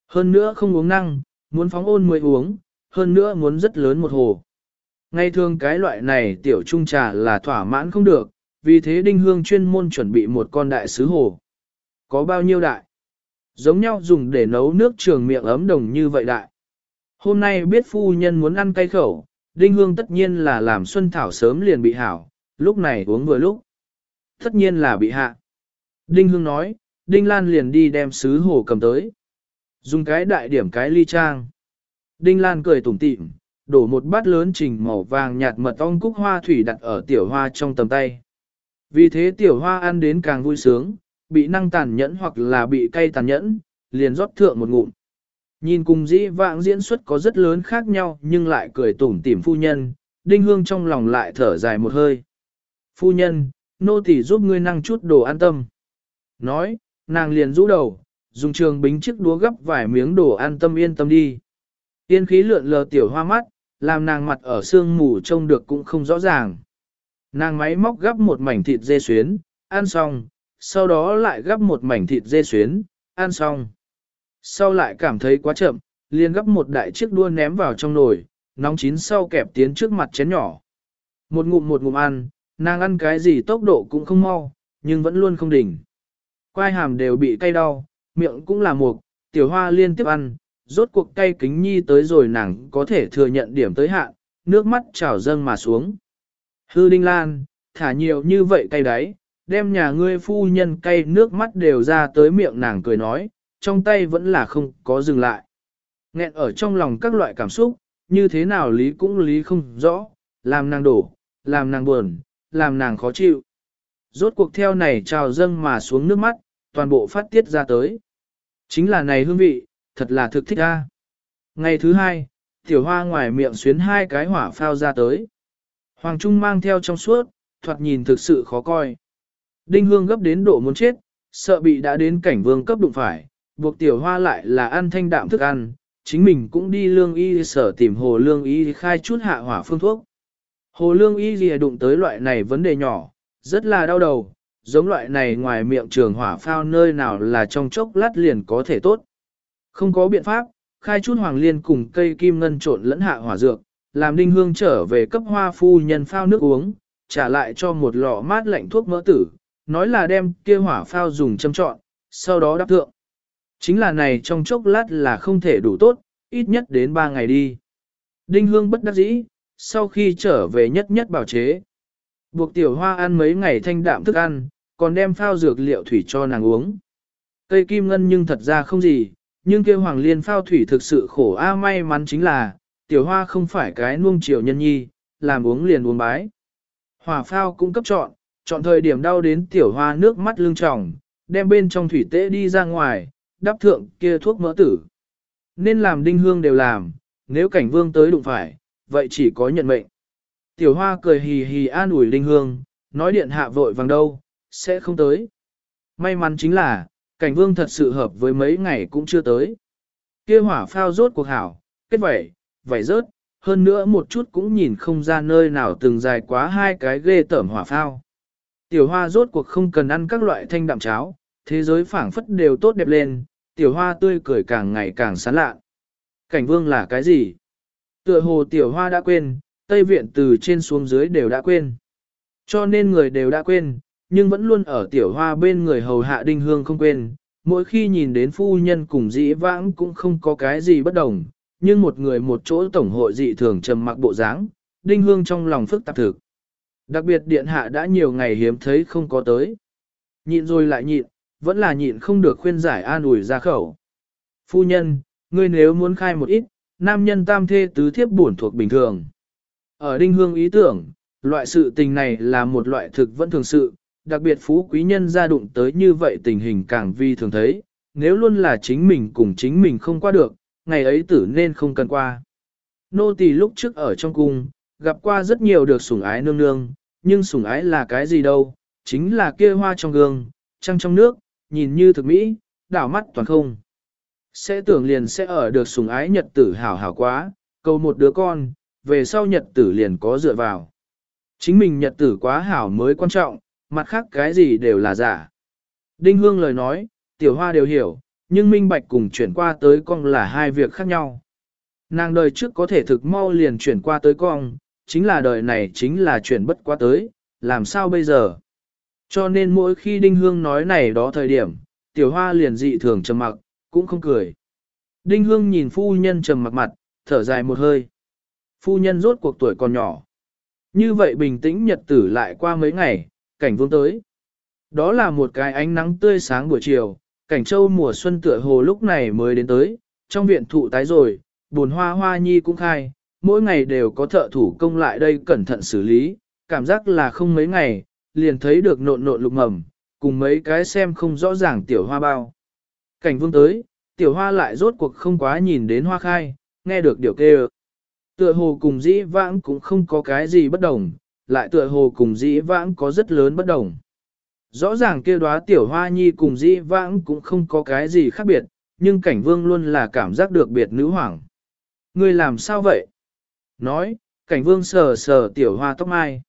Hơn nữa không uống năng, muốn phóng ôn mới uống, hơn nữa muốn rất lớn một hồ. Ngay thường cái loại này tiểu trung trà là thỏa mãn không được, vì thế đinh hương chuyên môn chuẩn bị một con đại sứ hồ. Có bao nhiêu đại? Giống nhau dùng để nấu nước trường miệng ấm đồng như vậy đại. Hôm nay biết phu nhân muốn ăn cay khẩu, đinh hương tất nhiên là làm xuân thảo sớm liền bị hảo, lúc này uống vừa lúc. Tất nhiên là bị hạ. Đinh hương nói, đinh lan liền đi đem sứ hồ cầm tới. Dùng cái đại điểm cái ly trang. Đinh lan cười tủm tỉm, đổ một bát lớn trình màu vàng nhạt mật ong cúc hoa thủy đặt ở tiểu hoa trong tầm tay. Vì thế tiểu hoa ăn đến càng vui sướng, bị năng tàn nhẫn hoặc là bị cay tàn nhẫn, liền rót thượng một ngụm. Nhìn cùng dĩ vãng diễn xuất có rất lớn khác nhau nhưng lại cười tủm tỉm phu nhân, đinh hương trong lòng lại thở dài một hơi. Phu nhân, nô tỳ giúp ngươi năng chút đồ an tâm. Nói, nàng liền rũ đầu, dùng trường bính chiếc đúa gấp vài miếng đồ an tâm yên tâm đi. Yên khí lượn lờ tiểu hoa mắt, làm nàng mặt ở sương mù trông được cũng không rõ ràng. Nàng máy móc gấp một mảnh thịt dê xuyến, ăn xong, sau đó lại gấp một mảnh thịt dê xuyến, ăn xong. Sau lại cảm thấy quá chậm, liền gấp một đại chiếc đua ném vào trong nồi, nóng chín sau kẹp tiến trước mặt chén nhỏ. Một ngụm một ngụm ăn, nàng ăn cái gì tốc độ cũng không mau, nhưng vẫn luôn không đỉnh. Quai hàm đều bị cay đau, miệng cũng là mục, tiểu hoa liên tiếp ăn, rốt cuộc cay kính nhi tới rồi nàng có thể thừa nhận điểm tới hạn, nước mắt trào dâng mà xuống. Hư Đinh Lan, thả nhiều như vậy cay đáy, đem nhà ngươi phu nhân cay nước mắt đều ra tới miệng nàng cười nói, trong tay vẫn là không có dừng lại. Nghẹn ở trong lòng các loại cảm xúc, như thế nào lý cũng lý không rõ, làm nàng đổ, làm nàng buồn, làm nàng khó chịu. Rốt cuộc theo này trào dâng mà xuống nước mắt, toàn bộ phát tiết ra tới. Chính là này hương vị, thật là thực thích a. Ngày thứ hai, tiểu hoa ngoài miệng xuyến hai cái hỏa phao ra tới. Hoàng Trung mang theo trong suốt, thoạt nhìn thực sự khó coi. Đinh hương gấp đến độ muốn chết, sợ bị đã đến cảnh vương cấp đụng phải, buộc tiểu hoa lại là ăn thanh đạm thức ăn, chính mình cũng đi lương y sở tìm hồ lương y khai chút hạ hỏa phương thuốc. Hồ lương y gì đụng tới loại này vấn đề nhỏ, rất là đau đầu, giống loại này ngoài miệng trường hỏa phao nơi nào là trong chốc lát liền có thể tốt. Không có biện pháp, khai chút hoàng liên cùng cây kim ngân trộn lẫn hạ hỏa dược, làm đinh hương trở về cấp hoa phu nhân phao nước uống, trả lại cho một lọ mát lạnh thuốc mỡ tử, nói là đem kia hỏa phao dùng châm trọn, sau đó đắp thượng. Chính là này trong chốc lát là không thể đủ tốt, ít nhất đến 3 ngày đi. Đinh hương bất đắc dĩ, sau khi trở về nhất nhất bảo chế. Buộc tiểu hoa ăn mấy ngày thanh đạm thức ăn, còn đem phao dược liệu thủy cho nàng uống. Cây kim ngân nhưng thật ra không gì, nhưng kêu hoàng liên phao thủy thực sự khổ a may mắn chính là, tiểu hoa không phải cái nuông chiều nhân nhi, làm uống liền uống bái. Hỏa phao cũng cấp chọn, chọn thời điểm đau đến tiểu hoa nước mắt lưng tròng, đem bên trong thủy tế đi ra ngoài, đắp thượng kia thuốc mỡ tử. Nên làm đinh hương đều làm, nếu cảnh vương tới đụng phải, vậy chỉ có nhận mệnh. Tiểu hoa cười hì hì an ủi đinh hương, nói điện hạ vội vàng đâu, sẽ không tới. May mắn chính là, cảnh vương thật sự hợp với mấy ngày cũng chưa tới. Kia hỏa phao rốt cuộc hảo, kết vẩy, vẩy rớt, hơn nữa một chút cũng nhìn không ra nơi nào từng dài quá hai cái ghê tởm hỏa phao. Tiểu hoa rốt cuộc không cần ăn các loại thanh đạm cháo, thế giới phảng phất đều tốt đẹp lên, tiểu hoa tươi cười càng ngày càng sán lạ. Cảnh vương là cái gì? Tựa hồ tiểu hoa đã quên, Tây Viện từ trên xuống dưới đều đã quên. Cho nên người đều đã quên, nhưng vẫn luôn ở tiểu hoa bên người hầu hạ đinh hương không quên. Mỗi khi nhìn đến phu nhân cùng dĩ vãng cũng không có cái gì bất đồng, nhưng một người một chỗ tổng hội dị thường trầm mặc bộ dáng, đinh hương trong lòng phức tạp thực. Đặc biệt điện hạ đã nhiều ngày hiếm thấy không có tới. Nhịn rồi lại nhịn, vẫn là nhịn không được khuyên giải an ủi ra khẩu. Phu nhân, ngươi nếu muốn khai một ít, nam nhân tam thê tứ thiếp bổn thuộc bình thường. Ở đinh hương ý tưởng, loại sự tình này là một loại thực vẫn thường sự, đặc biệt phú quý nhân gia đụng tới như vậy tình hình càng vi thường thấy, nếu luôn là chính mình cùng chính mình không qua được, ngày ấy tử nên không cần qua. Nô tỳ lúc trước ở trong cung, gặp qua rất nhiều được sủng ái nương nương, nhưng sủng ái là cái gì đâu, chính là kia hoa trong gương, trăng trong nước, nhìn như thực mỹ, đảo mắt toàn không. Sẽ tưởng liền sẽ ở được sủng ái nhật tử hảo hảo quá, cầu một đứa con, về sau nhật tử liền có dựa vào. Chính mình nhật tử quá hảo mới quan trọng, mặt khác cái gì đều là giả. Đinh Hương lời nói, tiểu hoa đều hiểu, nhưng minh bạch cùng chuyển qua tới con là hai việc khác nhau. Nàng đời trước có thể thực mau liền chuyển qua tới con, chính là đời này chính là chuyển bất qua tới, làm sao bây giờ? Cho nên mỗi khi Đinh Hương nói này đó thời điểm, tiểu hoa liền dị thường trầm mặc, cũng không cười. Đinh Hương nhìn phu nhân trầm mặc mặt, thở dài một hơi. Phu nhân rốt cuộc tuổi còn nhỏ. Như vậy bình tĩnh nhật tử lại qua mấy ngày, cảnh vương tới. Đó là một cái ánh nắng tươi sáng buổi chiều, cảnh châu mùa xuân tựa hồ lúc này mới đến tới, trong viện thụ tái rồi, buồn hoa hoa nhi cũng khai, mỗi ngày đều có thợ thủ công lại đây cẩn thận xử lý, cảm giác là không mấy ngày, liền thấy được nộn nộn lục mầm, cùng mấy cái xem không rõ ràng tiểu hoa bao. Cảnh vương tới, tiểu hoa lại rốt cuộc không quá nhìn đến hoa khai, nghe được điều kêu. Tựa hồ cùng dĩ vãng cũng không có cái gì bất đồng, lại tựa hồ cùng dĩ vãng có rất lớn bất đồng. Rõ ràng kia đóa tiểu hoa nhi cùng dĩ vãng cũng không có cái gì khác biệt, nhưng cảnh vương luôn là cảm giác được biệt nữ hoàng. Ngươi làm sao vậy? Nói, cảnh vương sờ sờ tiểu hoa tóc mai.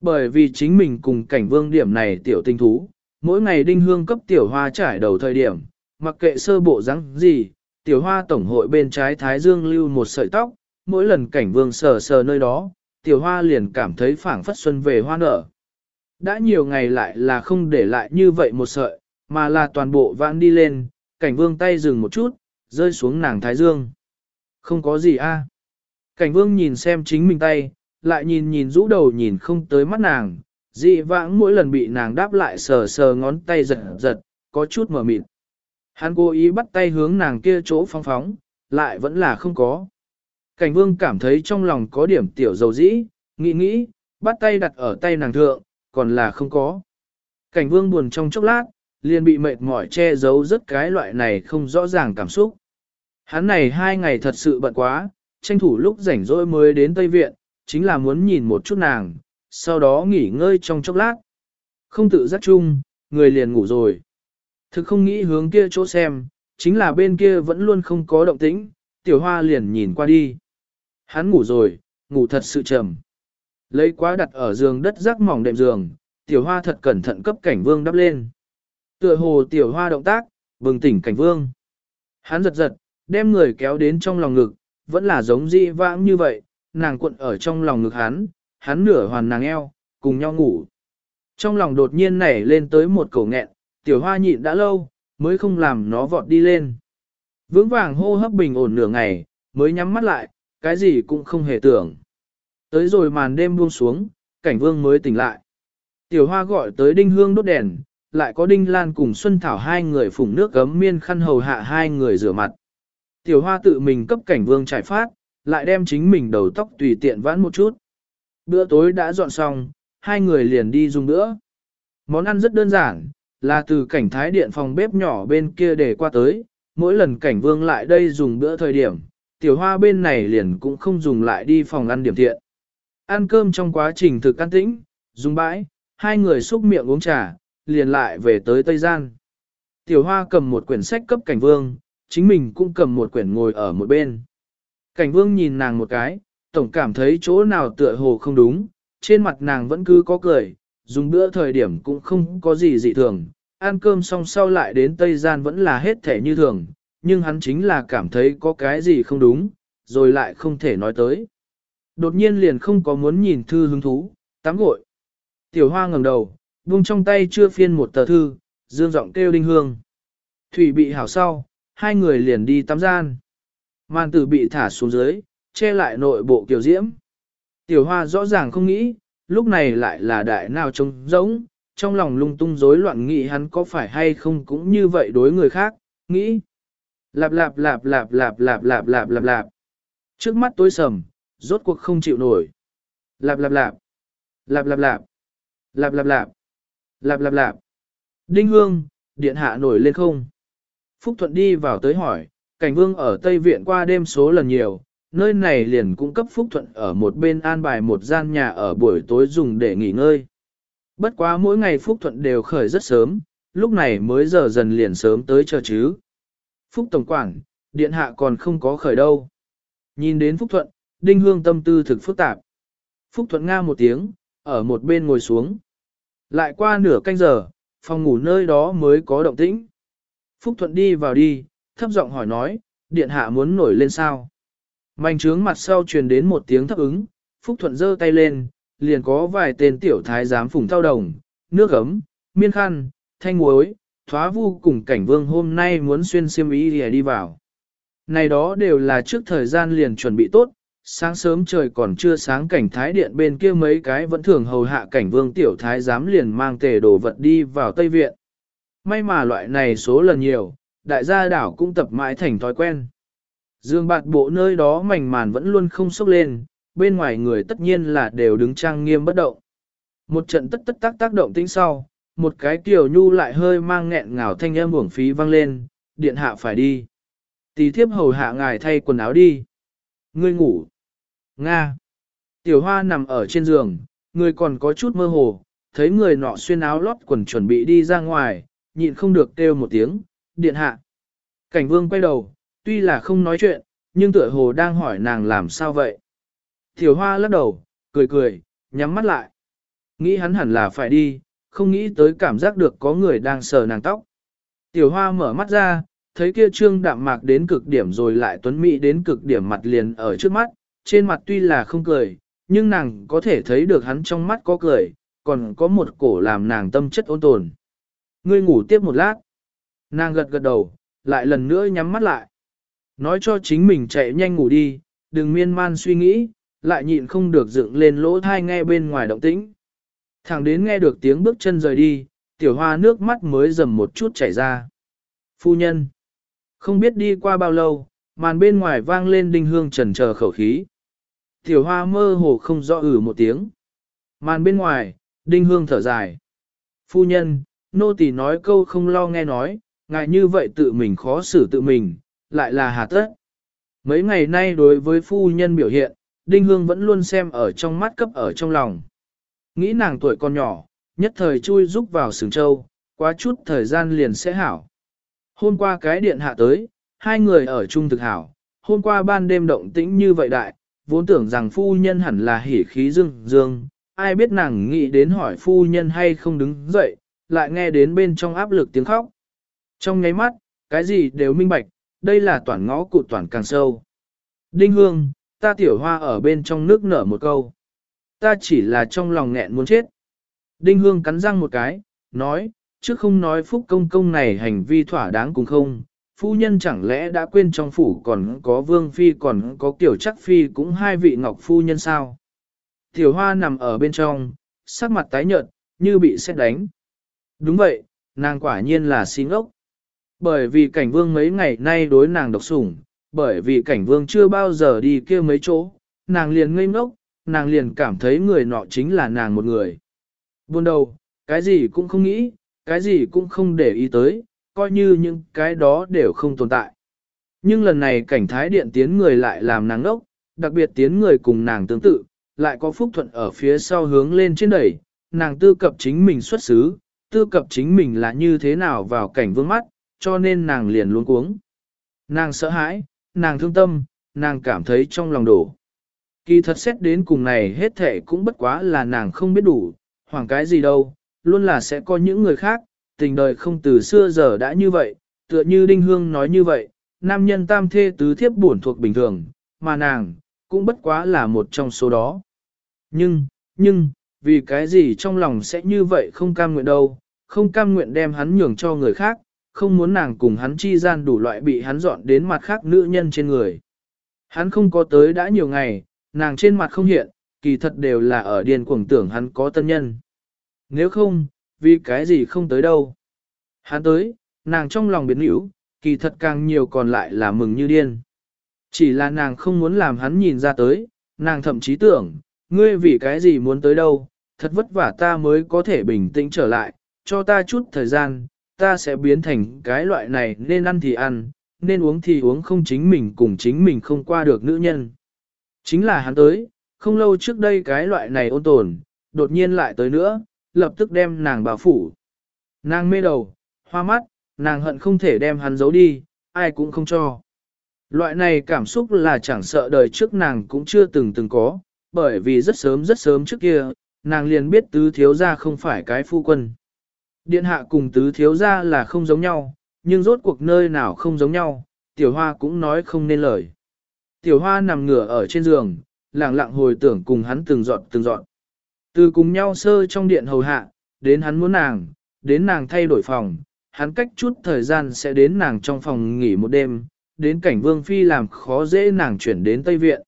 Bởi vì chính mình cùng cảnh vương điểm này tiểu tinh thú, mỗi ngày đinh hương cấp tiểu hoa trải đầu thời điểm, mặc kệ sơ bộ rắn gì, tiểu hoa tổng hội bên trái thái dương lưu một sợi tóc, mỗi lần cảnh vương sờ sờ nơi đó, tiểu hoa liền cảm thấy phảng phất xuân về hoa nở. Đã nhiều ngày lại là không để lại như vậy một sợi, mà là toàn bộ vãn đi lên, cảnh vương tay dừng một chút, rơi xuống nàng thái dương. Không có gì a. À. Cảnh vương nhìn xem chính mình tay, lại nhìn nhìn rũ đầu nhìn không tới mắt nàng, dị vãng mỗi lần bị nàng đáp lại sờ sờ ngón tay giật giật, có chút mở mịt. Hắn cố ý bắt tay hướng nàng kia chỗ phóng phóng, lại vẫn là không có. Cảnh vương cảm thấy trong lòng có điểm tiểu dầu dĩ, nghĩ nghĩ, bắt tay đặt ở tay nàng thượng, còn là không có. Cảnh vương buồn trong chốc lát, liền bị mệt mỏi che giấu rất cái loại này không rõ ràng cảm xúc. Hắn này hai ngày thật sự bận quá, tranh thủ lúc rảnh rỗi mới đến Tây Viện, chính là muốn nhìn một chút nàng, sau đó nghỉ ngơi trong chốc lát. Không tự giác chung, người liền ngủ rồi. Thực không nghĩ hướng kia chỗ xem, chính là bên kia vẫn luôn không có động tĩnh, tiểu hoa liền nhìn qua đi. Hắn ngủ rồi, ngủ thật sự trầm. Lấy quá đặt ở giường đất rác mỏng đệm giường, tiểu hoa thật cẩn thận cấp cảnh vương đắp lên. Tựa hồ tiểu hoa động tác, bừng tỉnh cảnh vương. Hắn giật giật, đem người kéo đến trong lòng ngực, vẫn là giống dị vãng như vậy, nàng cuộn ở trong lòng ngực hắn, hắn nửa hoàn nàng eo, cùng nhau ngủ. Trong lòng đột nhiên nảy lên tới một cổ nghẹn, tiểu hoa nhịn đã lâu, mới không làm nó vọt đi lên. Vững vàng hô hấp bình ổn nửa ngày, mới nhắm mắt lại, cái gì cũng không hề tưởng. Tới rồi màn đêm buông xuống, cảnh vương mới tỉnh lại. Tiểu hoa gọi tới đinh hương đốt đèn, lại có đinh lan cùng Xuân Thảo hai người phủng nước gấm miên khăn hầu hạ hai người rửa mặt. Tiểu hoa tự mình cấp cảnh vương trải phát, lại đem chính mình đầu tóc tùy tiện vãn một chút. Bữa tối đã dọn xong, hai người liền đi dùng bữa. Món ăn rất đơn giản, là từ cảnh thái điện phòng bếp nhỏ bên kia để qua tới, mỗi lần cảnh vương lại đây dùng bữa thời điểm, tiểu hoa bên này liền cũng không dùng lại đi phòng ăn điểm thiện. Ăn cơm trong quá trình thực can tĩnh, dùng bãi, hai người xúc miệng uống trà, liền lại về tới Tây Gian. Tiểu hoa cầm một quyển sách cấp cảnh vương, chính mình cũng cầm một quyển ngồi ở một bên. Cảnh vương nhìn nàng một cái, tổng cảm thấy chỗ nào tựa hồ không đúng, trên mặt nàng vẫn cứ có cười, dùng bữa thời điểm cũng không có gì dị thường, ăn cơm xong sau lại đến Tây Gian vẫn là hết thể như thường, nhưng hắn chính là cảm thấy có cái gì không đúng, rồi lại không thể nói tới. Đột nhiên liền không có muốn nhìn thư hứng thú, tắm gội. Tiểu hoa ngẩng đầu, buông trong tay chưa phiên một tờ thư, dương giọng kêu đinh hương. Thủy bị hảo sau, hai người liền đi tắm gian. Màn tử bị thả xuống dưới, che lại nội bộ kiểu diễm. Tiểu hoa rõ ràng không nghĩ, lúc này lại là đại nào trông giống, trong lòng lung tung rối loạn nghĩ hắn có phải hay không cũng như vậy đối người khác, nghĩ. Lạp lạp lạp lạp lạp lạp lạp lạp lạp lạp. Trước mắt tối sầm, rốt cuộc không chịu nổi. Lạp lạp lạp. Lạp lạp lạp. Lạp lạp lạp. Lạp lạp lạp. Đinh hương, điện hạ nổi lên không? Phúc Thuận đi vào tới hỏi, cảnh vương ở Tây Viện qua đêm số lần nhiều, nơi này liền cung cấp Phúc Thuận ở một bên an bài một gian nhà ở buổi tối dùng để nghỉ ngơi. Bất quá mỗi ngày Phúc Thuận đều khởi rất sớm, lúc này mới giờ dần liền sớm tới chờ chứ. Phúc Tổng Quản, Điện Hạ còn không có khởi đâu. Nhìn đến Phúc Thuận, Đinh Hương tâm tư thực phức tạp. Phúc Thuận nga một tiếng, ở một bên ngồi xuống. Lại qua nửa canh giờ, phòng ngủ nơi đó mới có động tĩnh. Phúc Thuận đi vào đi, thấp giọng hỏi nói, Điện Hạ muốn nổi lên sao? Mành trướng mặt sau truyền đến một tiếng thấp ứng, Phúc Thuận giơ tay lên, liền có vài tên tiểu thái giám phùng thao đồng, nước ấm, miên khăn, thanh muối, thoá vu cùng cảnh vương hôm nay muốn xuyên xiêm ý đi, đi vào. Này đó đều là trước thời gian liền chuẩn bị tốt, sáng sớm trời còn chưa sáng cảnh thái điện bên kia mấy cái vẫn thường hầu hạ cảnh vương tiểu thái giám liền mang tề đồ vật đi vào Tây Viện. May mà loại này số lần nhiều, đại gia đảo cũng tập mãi thành thói quen. Dương bạt bộ nơi đó mảnh màn vẫn luôn không sốc lên, bên ngoài người tất nhiên là đều đứng trang nghiêm bất động. Một trận tất tất tác tác động tính sau, một cái tiểu nhu lại hơi mang nghẹn ngào thanh âm uổng phí vang lên, điện hạ phải đi. Tí thiếp hầu hạ ngài thay quần áo đi. Ngươi ngủ. Nga. Tiểu hoa nằm ở trên giường, người còn có chút mơ hồ, thấy người nọ xuyên áo lót quần chuẩn bị đi ra ngoài, nhịn không được kêu một tiếng, điện hạ. Cảnh vương quay đầu, tuy là không nói chuyện, nhưng tựa hồ đang hỏi nàng làm sao vậy. Tiểu hoa lắc đầu, cười cười, nhắm mắt lại. Nghĩ hắn hẳn là phải đi, không nghĩ tới cảm giác được có người đang sờ nàng tóc. Tiểu hoa mở mắt ra, thấy kia trương đạm mạc đến cực điểm rồi lại tuấn mỹ đến cực điểm mặt liền ở trước mắt, trên mặt tuy là không cười, nhưng nàng có thể thấy được hắn trong mắt có cười, còn có một cổ làm nàng tâm chất ôn tồn. Ngươi ngủ tiếp một lát. Nàng gật gật đầu, lại lần nữa nhắm mắt lại. Nói cho chính mình chạy nhanh ngủ đi, đừng miên man suy nghĩ, lại nhịn không được dựng lên lỗ thai nghe bên ngoài động tĩnh. Thẳng đến nghe được tiếng bước chân rời đi, tiểu hoa nước mắt mới dầm một chút chảy ra. Phu nhân. Không biết đi qua bao lâu, màn bên ngoài vang lên đinh hương trần chờ khẩu khí. Tiểu hoa mơ hồ không rõ ử một tiếng. Màn bên ngoài, đinh hương thở dài. Phu nhân, nô tỳ nói câu không lo nghe nói, ngại như vậy tự mình khó xử tự mình, lại là hà tất. Mấy ngày nay đối với phu nhân biểu hiện, đinh hương vẫn luôn xem ở trong mắt cấp ở trong lòng. Nghĩ nàng tuổi còn nhỏ, nhất thời chui rúc vào sừng châu, quá chút thời gian liền sẽ hảo. Hôm qua cái điện hạ tới, hai người ở chung thực hảo, hôm qua ban đêm động tĩnh như vậy đại, vốn tưởng rằng phu nhân hẳn là hỉ khí dương dương, ai biết nàng nghĩ đến hỏi phu nhân hay không đứng dậy, lại nghe đến bên trong áp lực tiếng khóc. Trong ngáy mắt, cái gì đều minh bạch, đây là toàn ngõ cụt toàn càng sâu. Đinh hương, ta tiểu hoa ở bên trong nước nở một câu. Ta chỉ là trong lòng nghẹn muốn chết. Đinh Hương cắn răng một cái, nói, trước không nói phúc công công này hành vi thỏa đáng cùng không, phu nhân chẳng lẽ đã quên trong phủ còn có vương phi còn có kiểu chắc phi cũng hai vị ngọc phu nhân sao. Tiểu hoa nằm ở bên trong, sắc mặt tái nhợt, như bị xét đánh. Đúng vậy, nàng quả nhiên là xin ốc. Bởi vì cảnh vương mấy ngày nay đối nàng độc sủng, bởi vì cảnh vương chưa bao giờ đi kia mấy chỗ, nàng liền ngây ngốc, nàng liền cảm thấy người nọ chính là nàng một người. Buồn đầu, cái gì cũng không nghĩ, cái gì cũng không để ý tới, coi như những cái đó đều không tồn tại. Nhưng lần này cảnh thái điện tiến người lại làm nàng ngốc, đặc biệt tiến người cùng nàng tương tự, lại có phúc thuận ở phía sau hướng lên trên đẩy, nàng tư cập chính mình xuất xứ, tư cập chính mình là như thế nào vào cảnh vương mắt, cho nên nàng liền luôn cuống. Nàng sợ hãi, nàng thương tâm, nàng cảm thấy trong lòng đổ. Kỳ thật xét đến cùng này hết thể cũng bất quá là nàng không biết đủ, hoảng cái gì đâu, luôn là sẽ có những người khác, tình đời không từ xưa giờ đã như vậy, tựa như Đinh Hương nói như vậy, nam nhân tam thê tứ thiếp buồn thuộc bình thường, mà nàng, cũng bất quá là một trong số đó. Nhưng, nhưng, vì cái gì trong lòng sẽ như vậy không cam nguyện đâu, không cam nguyện đem hắn nhường cho người khác, không muốn nàng cùng hắn chi gian đủ loại bị hắn dọn đến mặt khác nữ nhân trên người. Hắn không có tới đã nhiều ngày, nàng trên mặt không hiện, kỳ thật đều là ở điên cuồng tưởng hắn có tân nhân. Nếu không, vì cái gì không tới đâu. Hắn tới, nàng trong lòng biến hữu, kỳ thật càng nhiều còn lại là mừng như điên. Chỉ là nàng không muốn làm hắn nhìn ra tới, nàng thậm chí tưởng, ngươi vì cái gì muốn tới đâu, thật vất vả ta mới có thể bình tĩnh trở lại, cho ta chút thời gian, ta sẽ biến thành cái loại này nên ăn thì ăn, nên uống thì uống không chính mình cùng chính mình không qua được nữ nhân. Chính là hắn tới, không lâu trước đây cái loại này ôn tồn, đột nhiên lại tới nữa, lập tức đem nàng bảo phủ. Nàng mê đầu, hoa mắt, nàng hận không thể đem hắn giấu đi, ai cũng không cho. Loại này cảm xúc là chẳng sợ đời trước nàng cũng chưa từng từng có, bởi vì rất sớm rất sớm trước kia, nàng liền biết tứ thiếu gia không phải cái phu quân. Điện hạ cùng tứ thiếu gia là không giống nhau, nhưng rốt cuộc nơi nào không giống nhau, tiểu hoa cũng nói không nên lời. Tiểu hoa nằm ngửa ở trên giường, lặng lặng hồi tưởng cùng hắn từng dọn từng dọn. Từ cùng nhau sơ trong điện hầu hạ, đến hắn muốn nàng, đến nàng thay đổi phòng, hắn cách chút thời gian sẽ đến nàng trong phòng nghỉ một đêm, đến cảnh vương phi làm khó dễ nàng chuyển đến Tây Viện.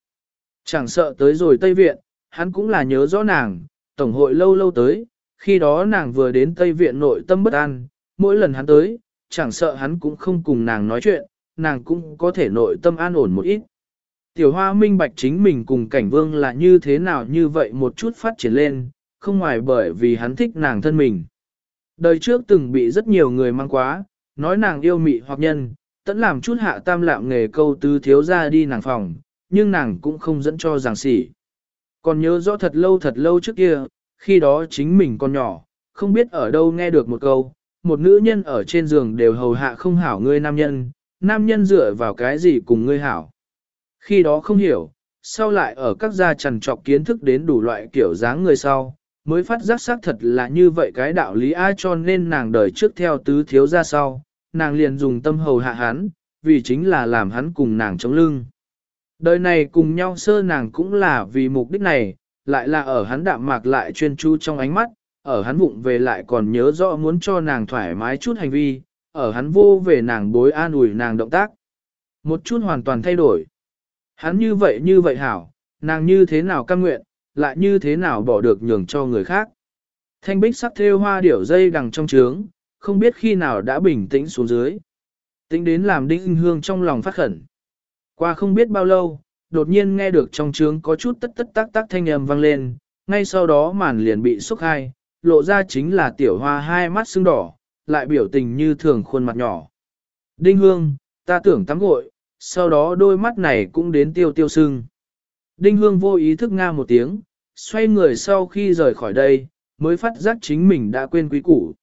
Chẳng sợ tới rồi Tây Viện, hắn cũng là nhớ rõ nàng, tổng hội lâu lâu tới, khi đó nàng vừa đến Tây Viện nội tâm bất an, mỗi lần hắn tới, chẳng sợ hắn cũng không cùng nàng nói chuyện, nàng cũng có thể nội tâm an ổn một ít. Tiểu hoa minh bạch chính mình cùng cảnh vương là như thế nào như vậy một chút phát triển lên, không ngoài bởi vì hắn thích nàng thân mình. Đời trước từng bị rất nhiều người mang quá, nói nàng yêu mị hoặc nhân, tẫn làm chút hạ tam lạm nghề câu tứ thiếu ra đi nàng phòng, nhưng nàng cũng không dẫn cho giảng sỉ. Còn nhớ rõ thật lâu thật lâu trước kia, khi đó chính mình còn nhỏ, không biết ở đâu nghe được một câu, một nữ nhân ở trên giường đều hầu hạ không hảo ngươi nam nhân, nam nhân dựa vào cái gì cùng ngươi hảo. Khi đó không hiểu, sau lại ở các gia trần trọc kiến thức đến đủ loại kiểu dáng người sau, mới phát giác xác thật là như vậy cái đạo lý ai cho nên nàng đời trước theo tứ thiếu ra sau, nàng liền dùng tâm hầu hạ hắn, vì chính là làm hắn cùng nàng chống lưng. Đời này cùng nhau sơ nàng cũng là vì mục đích này, lại là ở hắn đạm mạc lại chuyên chú trong ánh mắt, ở hắn vụng về lại còn nhớ rõ muốn cho nàng thoải mái chút hành vi, ở hắn vô về nàng bối an ủi nàng động tác. Một chút hoàn toàn thay đổi. Hắn như vậy như vậy hảo, nàng như thế nào cam nguyện, lại như thế nào bỏ được nhường cho người khác. Thanh bích sắc thêu hoa điểu dây đằng trong trướng, không biết khi nào đã bình tĩnh xuống dưới. Tính đến làm đinh hương trong lòng phát khẩn. Qua không biết bao lâu, đột nhiên nghe được trong trướng có chút tất tất tác tác thanh âm vang lên, ngay sau đó màn liền bị xúc hai, lộ ra chính là tiểu hoa hai mắt sưng đỏ, lại biểu tình như thường khuôn mặt nhỏ. Đinh hương, ta tưởng tắm gội, sau đó đôi mắt này cũng đến tiêu tiêu sưng. Đinh hương vô ý thức nga một tiếng, xoay người sau khi rời khỏi đây, mới phát giác chính mình đã quên quý củ.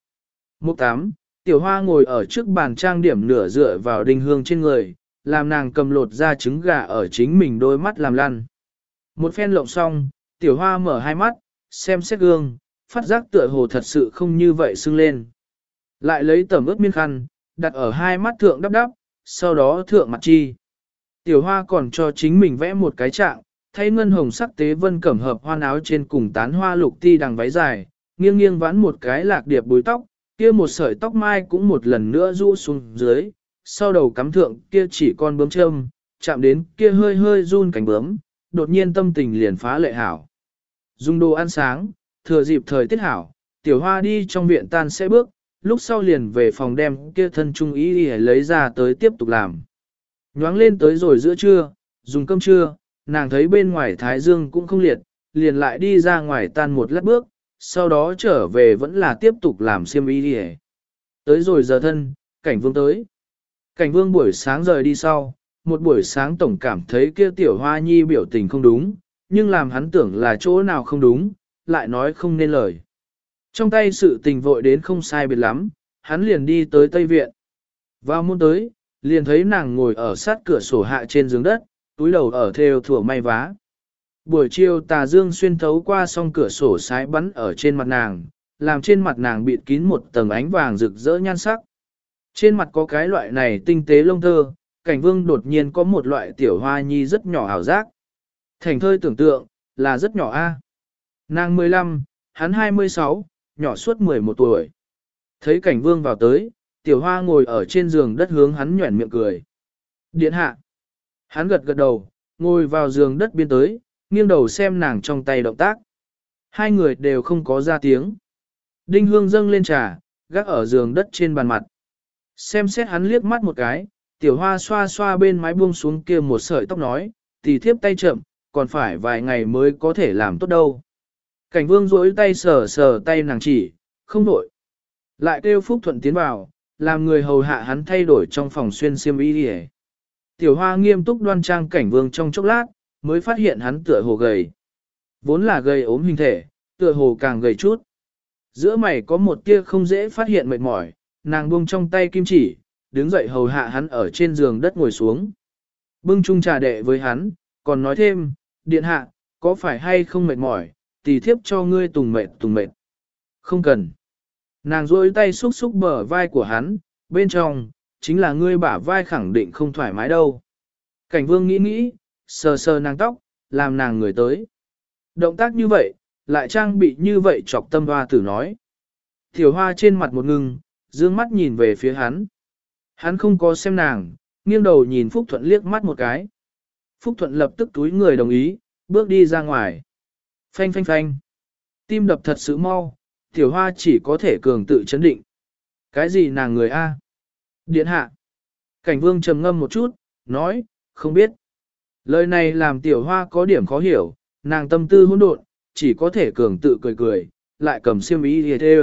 Mục tám, tiểu hoa ngồi ở trước bàn trang điểm nửa dựa vào đinh hương trên người, làm nàng cầm lột ra trứng gà ở chính mình đôi mắt làm lăn. Một phen lộng xong, tiểu hoa mở hai mắt, xem xét gương, phát giác tựa hồ thật sự không như vậy sưng lên. Lại lấy tẩm ướt miên khăn, đặt ở hai mắt thượng đắp đắp, sau đó thượng mặt chi. Tiểu hoa còn cho chính mình vẽ một cái trạng, thay ngân hồng sắc tế vân cẩm hợp hoa áo trên cùng tán hoa lục ti đằng váy dài, nghiêng nghiêng vãn một cái lạc điệp búi tóc, kia một sợi tóc mai cũng một lần nữa rũ xuống dưới, sau đầu cắm thượng kia chỉ con bướm châm, chạm đến kia hơi hơi run cánh bướm, đột nhiên tâm tình liền phá lệ hảo. Dùng đồ ăn sáng, thừa dịp thời tiết hảo, tiểu hoa đi trong viện tan sẽ bước, lúc sau liền về phòng đem kia thân trung ý đi lấy ra tới tiếp tục làm. Nhoáng lên tới rồi giữa trưa, dùng cơm trưa, nàng thấy bên ngoài thái dương cũng không liệt, liền lại đi ra ngoài tan một lát bước, sau đó trở về vẫn là tiếp tục làm xiêm ý đi Tới rồi giờ thân, cảnh vương tới. Cảnh vương buổi sáng rời đi sau, một buổi sáng tổng cảm thấy kia tiểu hoa nhi biểu tình không đúng, nhưng làm hắn tưởng là chỗ nào không đúng, lại nói không nên lời. Trong tay sự tình vội đến không sai biệt lắm, hắn liền đi tới Tây Viện. Vào môn tới, liền thấy nàng ngồi ở sát cửa sổ hạ trên giường đất, túi đầu ở theo thủa may vá. Buổi chiều tà dương xuyên thấu qua song cửa sổ sái bắn ở trên mặt nàng, làm trên mặt nàng bịt kín một tầng ánh vàng rực rỡ nhan sắc. Trên mặt có cái loại này tinh tế lông thơ, cảnh vương đột nhiên có một loại tiểu hoa nhi rất nhỏ ảo giác. Thành thơi tưởng tượng, là rất nhỏ a. Nàng 15, hắn 26, nhỏ suốt 11 tuổi. Thấy cảnh vương vào tới, tiểu hoa ngồi ở trên giường đất hướng hắn nhuẩn miệng cười. Điện hạ. Hắn gật gật đầu, ngồi vào giường đất biên tới, nghiêng đầu xem nàng trong tay động tác. Hai người đều không có ra tiếng. Đinh hương dâng lên trà, gác ở giường đất trên bàn mặt. Xem xét hắn liếc mắt một cái, tiểu hoa xoa xoa bên mái buông xuống kia một sợi tóc nói, tỷ thiếp tay chậm, còn phải vài ngày mới có thể làm tốt đâu. Cảnh vương rỗi tay sờ sờ tay nàng chỉ, không đổi. Lại kêu Phúc Thuận tiến vào, làm người hầu hạ hắn thay đổi trong phòng xuyên xiêm y đi Tiểu hoa nghiêm túc đoan trang cảnh vương trong chốc lát, mới phát hiện hắn tựa hồ gầy. Vốn là gầy ốm hình thể, tựa hồ càng gầy chút. Giữa mày có một tia không dễ phát hiện mệt mỏi, nàng buông trong tay kim chỉ, đứng dậy hầu hạ hắn ở trên giường đất ngồi xuống. Bưng chung trà đệ với hắn, còn nói thêm, điện hạ, có phải hay không mệt mỏi, tỷ thiếp cho ngươi tùng mệt tùng mệt. Không cần. Nàng rôi tay xúc xúc bờ vai của hắn, bên trong, chính là ngươi bả vai khẳng định không thoải mái đâu. Cảnh vương nghĩ nghĩ, sờ sờ nàng tóc, làm nàng người tới. Động tác như vậy, lại trang bị như vậy chọc tâm hoa tử nói. Tiểu hoa trên mặt một ngưng, dương mắt nhìn về phía hắn. Hắn không có xem nàng, nghiêng đầu nhìn Phúc Thuận liếc mắt một cái. Phúc Thuận lập tức túi người đồng ý, bước đi ra ngoài. Phanh phanh phanh. Tim đập thật sự mau, tiểu hoa chỉ có thể cường tự chấn định. Cái gì nàng người A? Điện hạ. Cảnh vương trầm ngâm một chút, nói, không biết. Lời này làm tiểu hoa có điểm khó hiểu, nàng tâm tư hỗn độn, chỉ có thể cường tự cười cười, lại cầm xiêm ý đi thê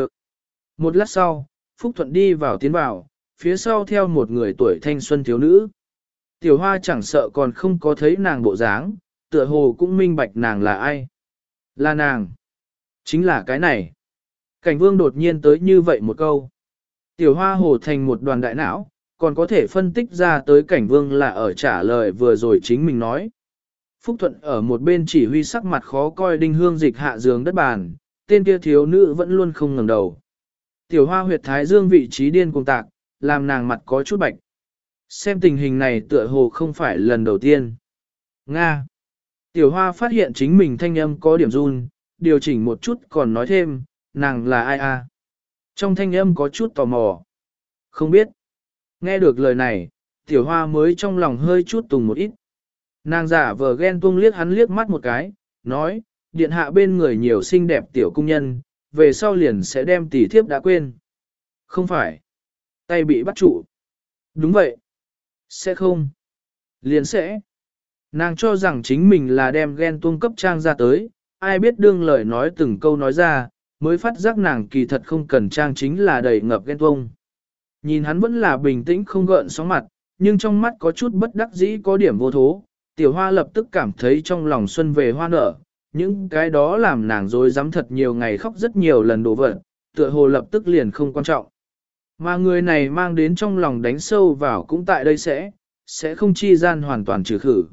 Một lát sau, Phúc Thuận đi vào tiến vào, phía sau theo một người tuổi thanh xuân thiếu nữ. Tiểu hoa chẳng sợ còn không có thấy nàng bộ dáng, tựa hồ cũng minh bạch nàng là ai. Là nàng. Chính là cái này. Cảnh vương đột nhiên tới như vậy một câu. Tiểu hoa hồ thành một đoàn đại não, còn có thể phân tích ra tới cảnh vương là ở trả lời vừa rồi chính mình nói. Phúc Thuận ở một bên chỉ huy sắc mặt khó coi đinh hương dịch hạ giường đất bàn, tên kia thiếu nữ vẫn luôn không ngẩng đầu. Tiểu hoa huyệt thái dương vị trí điên cuồng tạc, làm nàng mặt có chút bạch. Xem tình hình này tựa hồ không phải lần đầu tiên. Nga. Tiểu hoa phát hiện chính mình thanh âm có điểm run, điều chỉnh một chút còn nói thêm, nàng là ai a? Trong thanh âm có chút tò mò. Không biết. Nghe được lời này, tiểu hoa mới trong lòng hơi chút tùng một ít. Nàng giả vờ ghen tuông liếc hắn liếc mắt một cái, nói, điện hạ bên người nhiều xinh đẹp tiểu cung nhân, về sau liền sẽ đem tỷ thiếp đã quên. Không phải. Tay bị bắt trụ. Đúng vậy. Sẽ không. Liền sẽ. Nàng cho rằng chính mình là đem ghen tuông cấp trang ra tới, ai biết đương lời nói từng câu nói ra, mới phát giác nàng kỳ thật không cần trang chính là đầy ngập ghen tuông. Nhìn hắn vẫn là bình tĩnh không gợn sóng mặt, nhưng trong mắt có chút bất đắc dĩ có điểm vô thố, tiểu hoa lập tức cảm thấy trong lòng xuân về hoa nở, những cái đó làm nàng dối dám thật nhiều ngày khóc rất nhiều lần đổ vỡ, tựa hồ lập tức liền không quan trọng. Mà người này mang đến trong lòng đánh sâu vào cũng tại đây sẽ, sẽ không chi gian hoàn toàn trừ khử.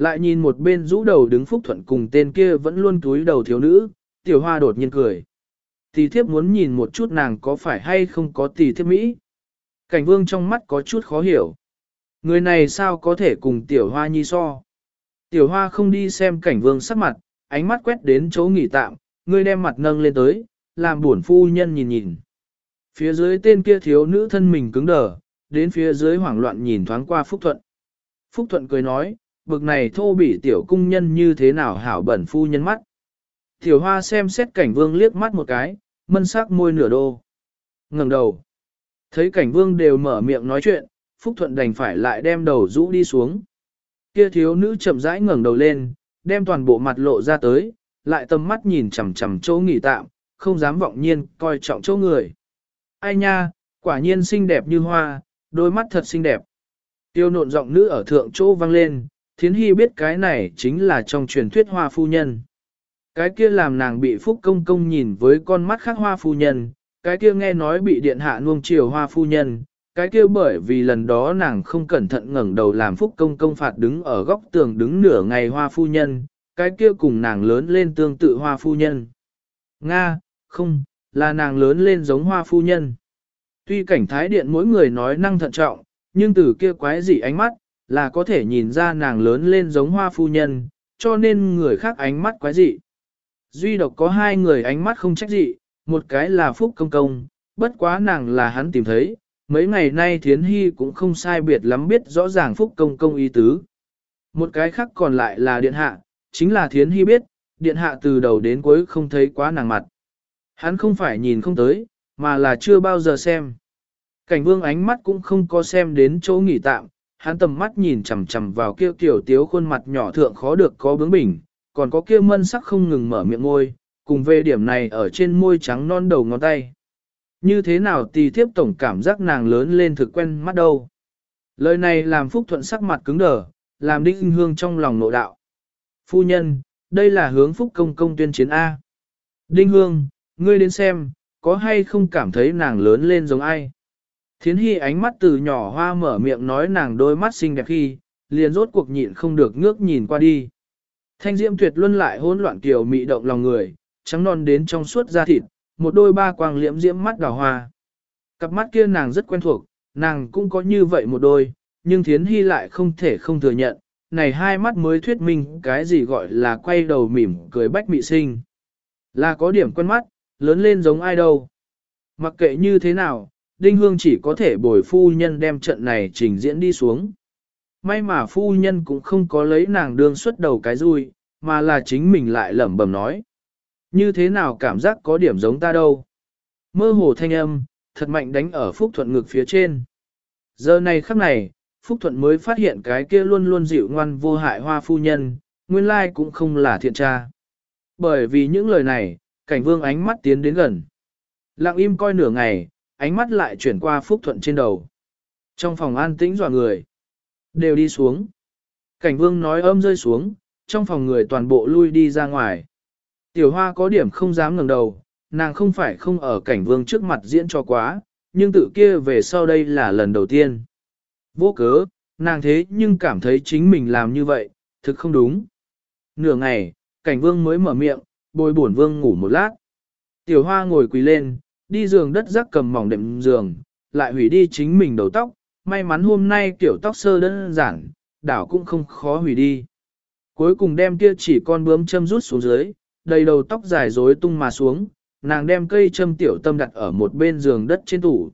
Lại nhìn một bên rũ đầu đứng phúc thuận cùng tên kia vẫn luôn túi đầu thiếu nữ, tiểu hoa đột nhiên cười. Tỷ thiếp muốn nhìn một chút nàng có phải hay không có tỷ thiếp Mỹ. Cảnh vương trong mắt có chút khó hiểu. Người này sao có thể cùng tiểu hoa nhi so? Tiểu hoa không đi xem cảnh vương sắc mặt, ánh mắt quét đến chỗ nghỉ tạm, người đem mặt nâng lên tới, làm buồn phu nhân nhìn nhìn. Phía dưới tên kia thiếu nữ thân mình cứng đờ, đến phía dưới hoảng loạn nhìn thoáng qua Phúc Thuận. Phúc Thuận cười nói, bực này thô bỉ tiểu cung nhân như thế nào hảo bẩn phu nhân mắt. Tiểu hoa xem xét cảnh vương liếc mắt một cái, mân sắc môi nửa đô. ngẩng đầu. Thấy cảnh vương đều mở miệng nói chuyện, Phúc Thuận đành phải lại đem đầu rũ đi xuống. Kia thiếu nữ chậm rãi ngẩng đầu lên, đem toàn bộ mặt lộ ra tới, lại tâm mắt nhìn chằm chằm chỗ nghỉ tạm, không dám vọng nhiên coi trọng chỗ người. Ai nha, quả nhiên xinh đẹp như hoa, đôi mắt thật xinh đẹp. Tiêu nộn giọng nữ ở thượng chỗ vang lên, thiến hy biết cái này chính là trong truyền thuyết hoa phu nhân. Cái kia làm nàng bị phúc công công nhìn với con mắt khác hoa phu nhân, cái kia nghe nói bị điện hạ nuông chiều hoa phu nhân, cái kia bởi vì lần đó nàng không cẩn thận ngẩng đầu làm phúc công công phạt đứng ở góc tường đứng nửa ngày hoa phu nhân, cái kia cùng nàng lớn lên tương tự hoa phu nhân. Nga, không, là nàng lớn lên giống hoa phu nhân. Tuy cảnh thái điện mỗi người nói năng thận trọng, nhưng từ kia quái dị ánh mắt, là có thể nhìn ra nàng lớn lên giống hoa phu nhân, cho nên người khác ánh mắt quái dị. Duy độc có hai người ánh mắt không trách dị, một cái là Phúc Công Công, bất quá nàng là hắn tìm thấy, mấy ngày nay Thiến Hy cũng không sai biệt lắm biết rõ ràng Phúc Công Công ý tứ. Một cái khác còn lại là Điện Hạ, chính là Thiến Hy biết, Điện Hạ từ đầu đến cuối không thấy quá nàng mặt. Hắn không phải nhìn không tới, mà là chưa bao giờ xem. Cảnh vương ánh mắt cũng không có xem đến chỗ nghỉ tạm, hắn tầm mắt nhìn chằm chằm vào kia tiểu tiếu khuôn mặt nhỏ thượng khó được có bướng bỉnh, còn có kia mân sắc không ngừng mở miệng môi, cùng về điểm này ở trên môi trắng non đầu ngón tay. Như thế nào tì thiếp tổng cảm giác nàng lớn lên thực quen mắt đâu. Lời này làm Phúc Thuận sắc mặt cứng đờ, làm đinh hương trong lòng nội đạo. Phu nhân, đây là hướng Phúc công công tuyên chiến A. Đinh hương, ngươi đến xem, có hay không cảm thấy nàng lớn lên giống ai? Thiến Hy ánh mắt từ nhỏ hoa mở miệng nói nàng đôi mắt xinh đẹp khi, liền rốt cuộc nhịn không được ngước nhìn qua đi. Thanh diễm tuyệt luân lại hỗn loạn kiểu mị động lòng người, trắng non đến trong suốt da thịt, một đôi ba quang liễm diễm mắt đào hoa. Cặp mắt kia nàng rất quen thuộc, nàng cũng có như vậy một đôi, nhưng Thiến Hy lại không thể không thừa nhận, này hai mắt mới thuyết minh cái gì gọi là quay đầu mỉm cười bách mị sinh. Là có điểm quen mắt, lớn lên giống ai đâu. Mặc kệ như thế nào, Đinh Hương chỉ có thể bồi phu nhân đem trận này trình diễn đi xuống. May mà phu nhân cũng không có lấy nàng đương xuất đầu cái rui, mà là chính mình lại lẩm bẩm nói. Như thế nào cảm giác có điểm giống ta đâu. Mơ hồ thanh âm, thật mạnh đánh ở Phúc Thuận ngực phía trên. Giờ này khắc này, Phúc Thuận mới phát hiện cái kia luôn luôn dịu ngoan vô hại hoa phu nhân, nguyên lai cũng không là thiện tra. Bởi vì những lời này, cảnh vương ánh mắt tiến đến gần. Lặng im coi nửa ngày, ánh mắt lại chuyển qua Phúc Thuận trên đầu. Trong phòng an tĩnh dọa người. Đều đi xuống. Cảnh vương nói âm rơi xuống, trong phòng người toàn bộ lui đi ra ngoài. Tiểu hoa có điểm không dám ngẩng đầu, nàng không phải không ở cảnh vương trước mặt diễn cho quá, nhưng tự kia về sau đây là lần đầu tiên. Vô cớ, nàng thế nhưng cảm thấy chính mình làm như vậy, thực không đúng. Nửa ngày, cảnh vương mới mở miệng, bồi bổn vương ngủ một lát. Tiểu hoa ngồi quỳ lên, đi giường đất rắc cầm mỏng đệm giường, lại hủy đi chính mình đầu tóc, may mắn hôm nay kiểu tóc sơ đơn giản, đảo cũng không khó hủy đi. Cuối cùng đem kia chỉ con bướm châm rút xuống dưới, đầy đầu tóc dài rối tung mà xuống, nàng đem cây châm tiểu tâm đặt ở một bên giường đất trên tủ.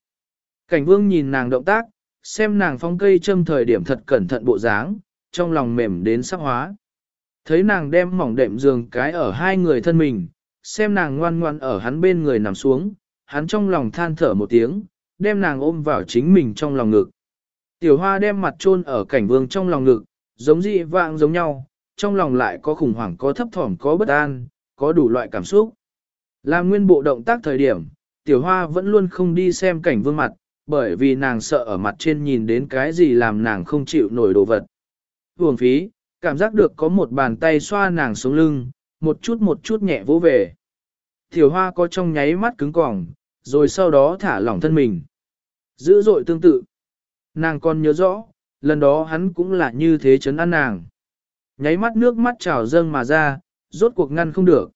Cảnh vương nhìn nàng động tác, xem nàng phong cây châm thời điểm thật cẩn thận bộ dáng, trong lòng mềm đến sắc hóa. Thấy nàng đem mỏng đệm giường cái ở hai người thân mình, xem nàng ngoan ngoan ở hắn bên người nằm xuống, hắn trong lòng than thở một tiếng, đem nàng ôm vào chính mình trong lòng ngực. Tiểu hoa đem mặt chôn ở cảnh vương trong lòng ngực, giống dị vạng giống nhau, trong lòng lại có khủng hoảng có thấp thỏm có bất an, có đủ loại cảm xúc. Làm nguyên bộ động tác thời điểm, tiểu hoa vẫn luôn không đi xem cảnh vương mặt, bởi vì nàng sợ ở mặt trên nhìn đến cái gì làm nàng không chịu nổi đồ vật. Hưởng phí, cảm giác được có một bàn tay xoa nàng xuống lưng, một chút một chút nhẹ vỗ về. Tiểu hoa có trong nháy mắt cứng cỏng, rồi sau đó thả lỏng thân mình. Dữ dội tương tự. Nàng còn nhớ rõ, lần đó hắn cũng là như thế chấn an nàng. Nháy mắt nước mắt trào dâng mà ra, rốt cuộc ngăn không được.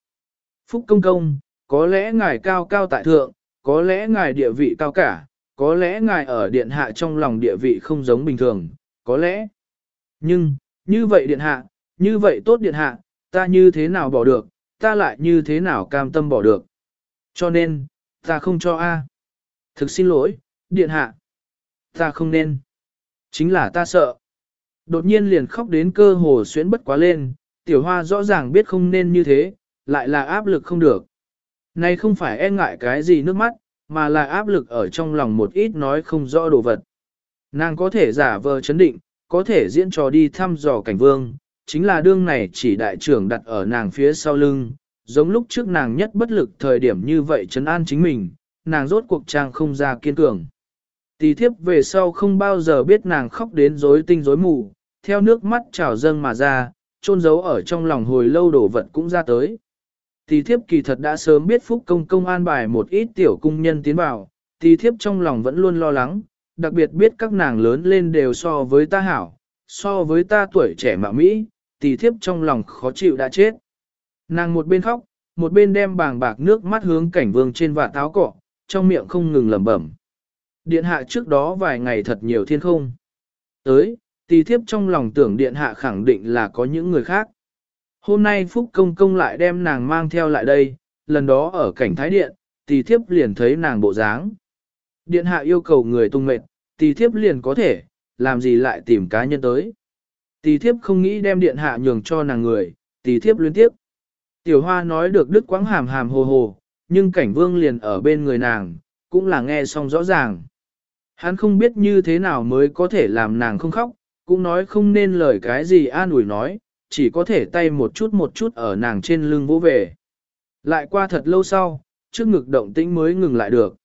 Phúc công công, có lẽ ngài cao cao tại thượng, có lẽ ngài địa vị cao cả, có lẽ ngài ở điện hạ trong lòng địa vị không giống bình thường, có lẽ. Nhưng, như vậy điện hạ, Như vậy tốt điện hạ, ta như thế nào bỏ được, ta lại như thế nào cam tâm bỏ được. Cho nên, ta không cho A. Thực xin lỗi, điện hạ. Ta không nên. Chính là ta sợ. Đột nhiên liền khóc đến cơ hồ xuyến bất quá lên, tiểu hoa rõ ràng biết không nên như thế, lại là áp lực không được. Này không phải e ngại cái gì nước mắt, mà là áp lực ở trong lòng một ít nói không rõ đồ vật. Nàng có thể giả vờ chấn định, có thể diễn trò đi thăm dò cảnh vương, chính là đương này chỉ đại trưởng đặt ở nàng phía sau lưng, giống lúc trước nàng nhất bất lực thời điểm như vậy trấn an chính mình, nàng rốt cuộc trang không ra kiên cường. Tỷ thiếp về sau không bao giờ biết nàng khóc đến rối tinh rối mù, theo nước mắt trào dâng mà ra, trôn giấu ở trong lòng hồi lâu đổ vật cũng ra tới. Tỷ thiếp kỳ thật đã sớm biết Phúc Công công an bài một ít tiểu cung nhân tiến vào, tỷ thiếp trong lòng vẫn luôn lo lắng, đặc biệt biết các nàng lớn lên đều so với ta hảo, so với ta tuổi trẻ mà Mỹ, tỷ thiếp trong lòng khó chịu đã chết. Nàng một bên khóc, một bên đem bàng bạc nước mắt hướng cảnh vương trên vạt áo cọ, trong miệng không ngừng lẩm bẩm. Điện hạ trước đó vài ngày thật nhiều thiên không. Tới, tỷ thiếp trong lòng tưởng điện hạ khẳng định là có những người khác. Hôm nay Phúc Công Công lại đem nàng mang theo lại đây, lần đó ở cảnh thái điện, tỷ thiếp liền thấy nàng bộ dáng. Điện hạ yêu cầu người tung mệt, tỷ thiếp liền có thể, làm gì lại tìm cá nhân tới. Tỷ thiếp không nghĩ đem điện hạ nhường cho nàng người, tỷ thiếp liên tiếp. Tiểu hoa nói được đứt quãng hàm hàm hồ hồ, nhưng cảnh vương liền ở bên người nàng, cũng là nghe xong rõ ràng. Hắn không biết như thế nào mới có thể làm nàng không khóc, cũng nói không nên lời cái gì an ủi nói, chỉ có thể tay một chút một chút ở nàng trên lưng vỗ về. Lại qua thật lâu sau, trước ngực động tĩnh mới ngừng lại được.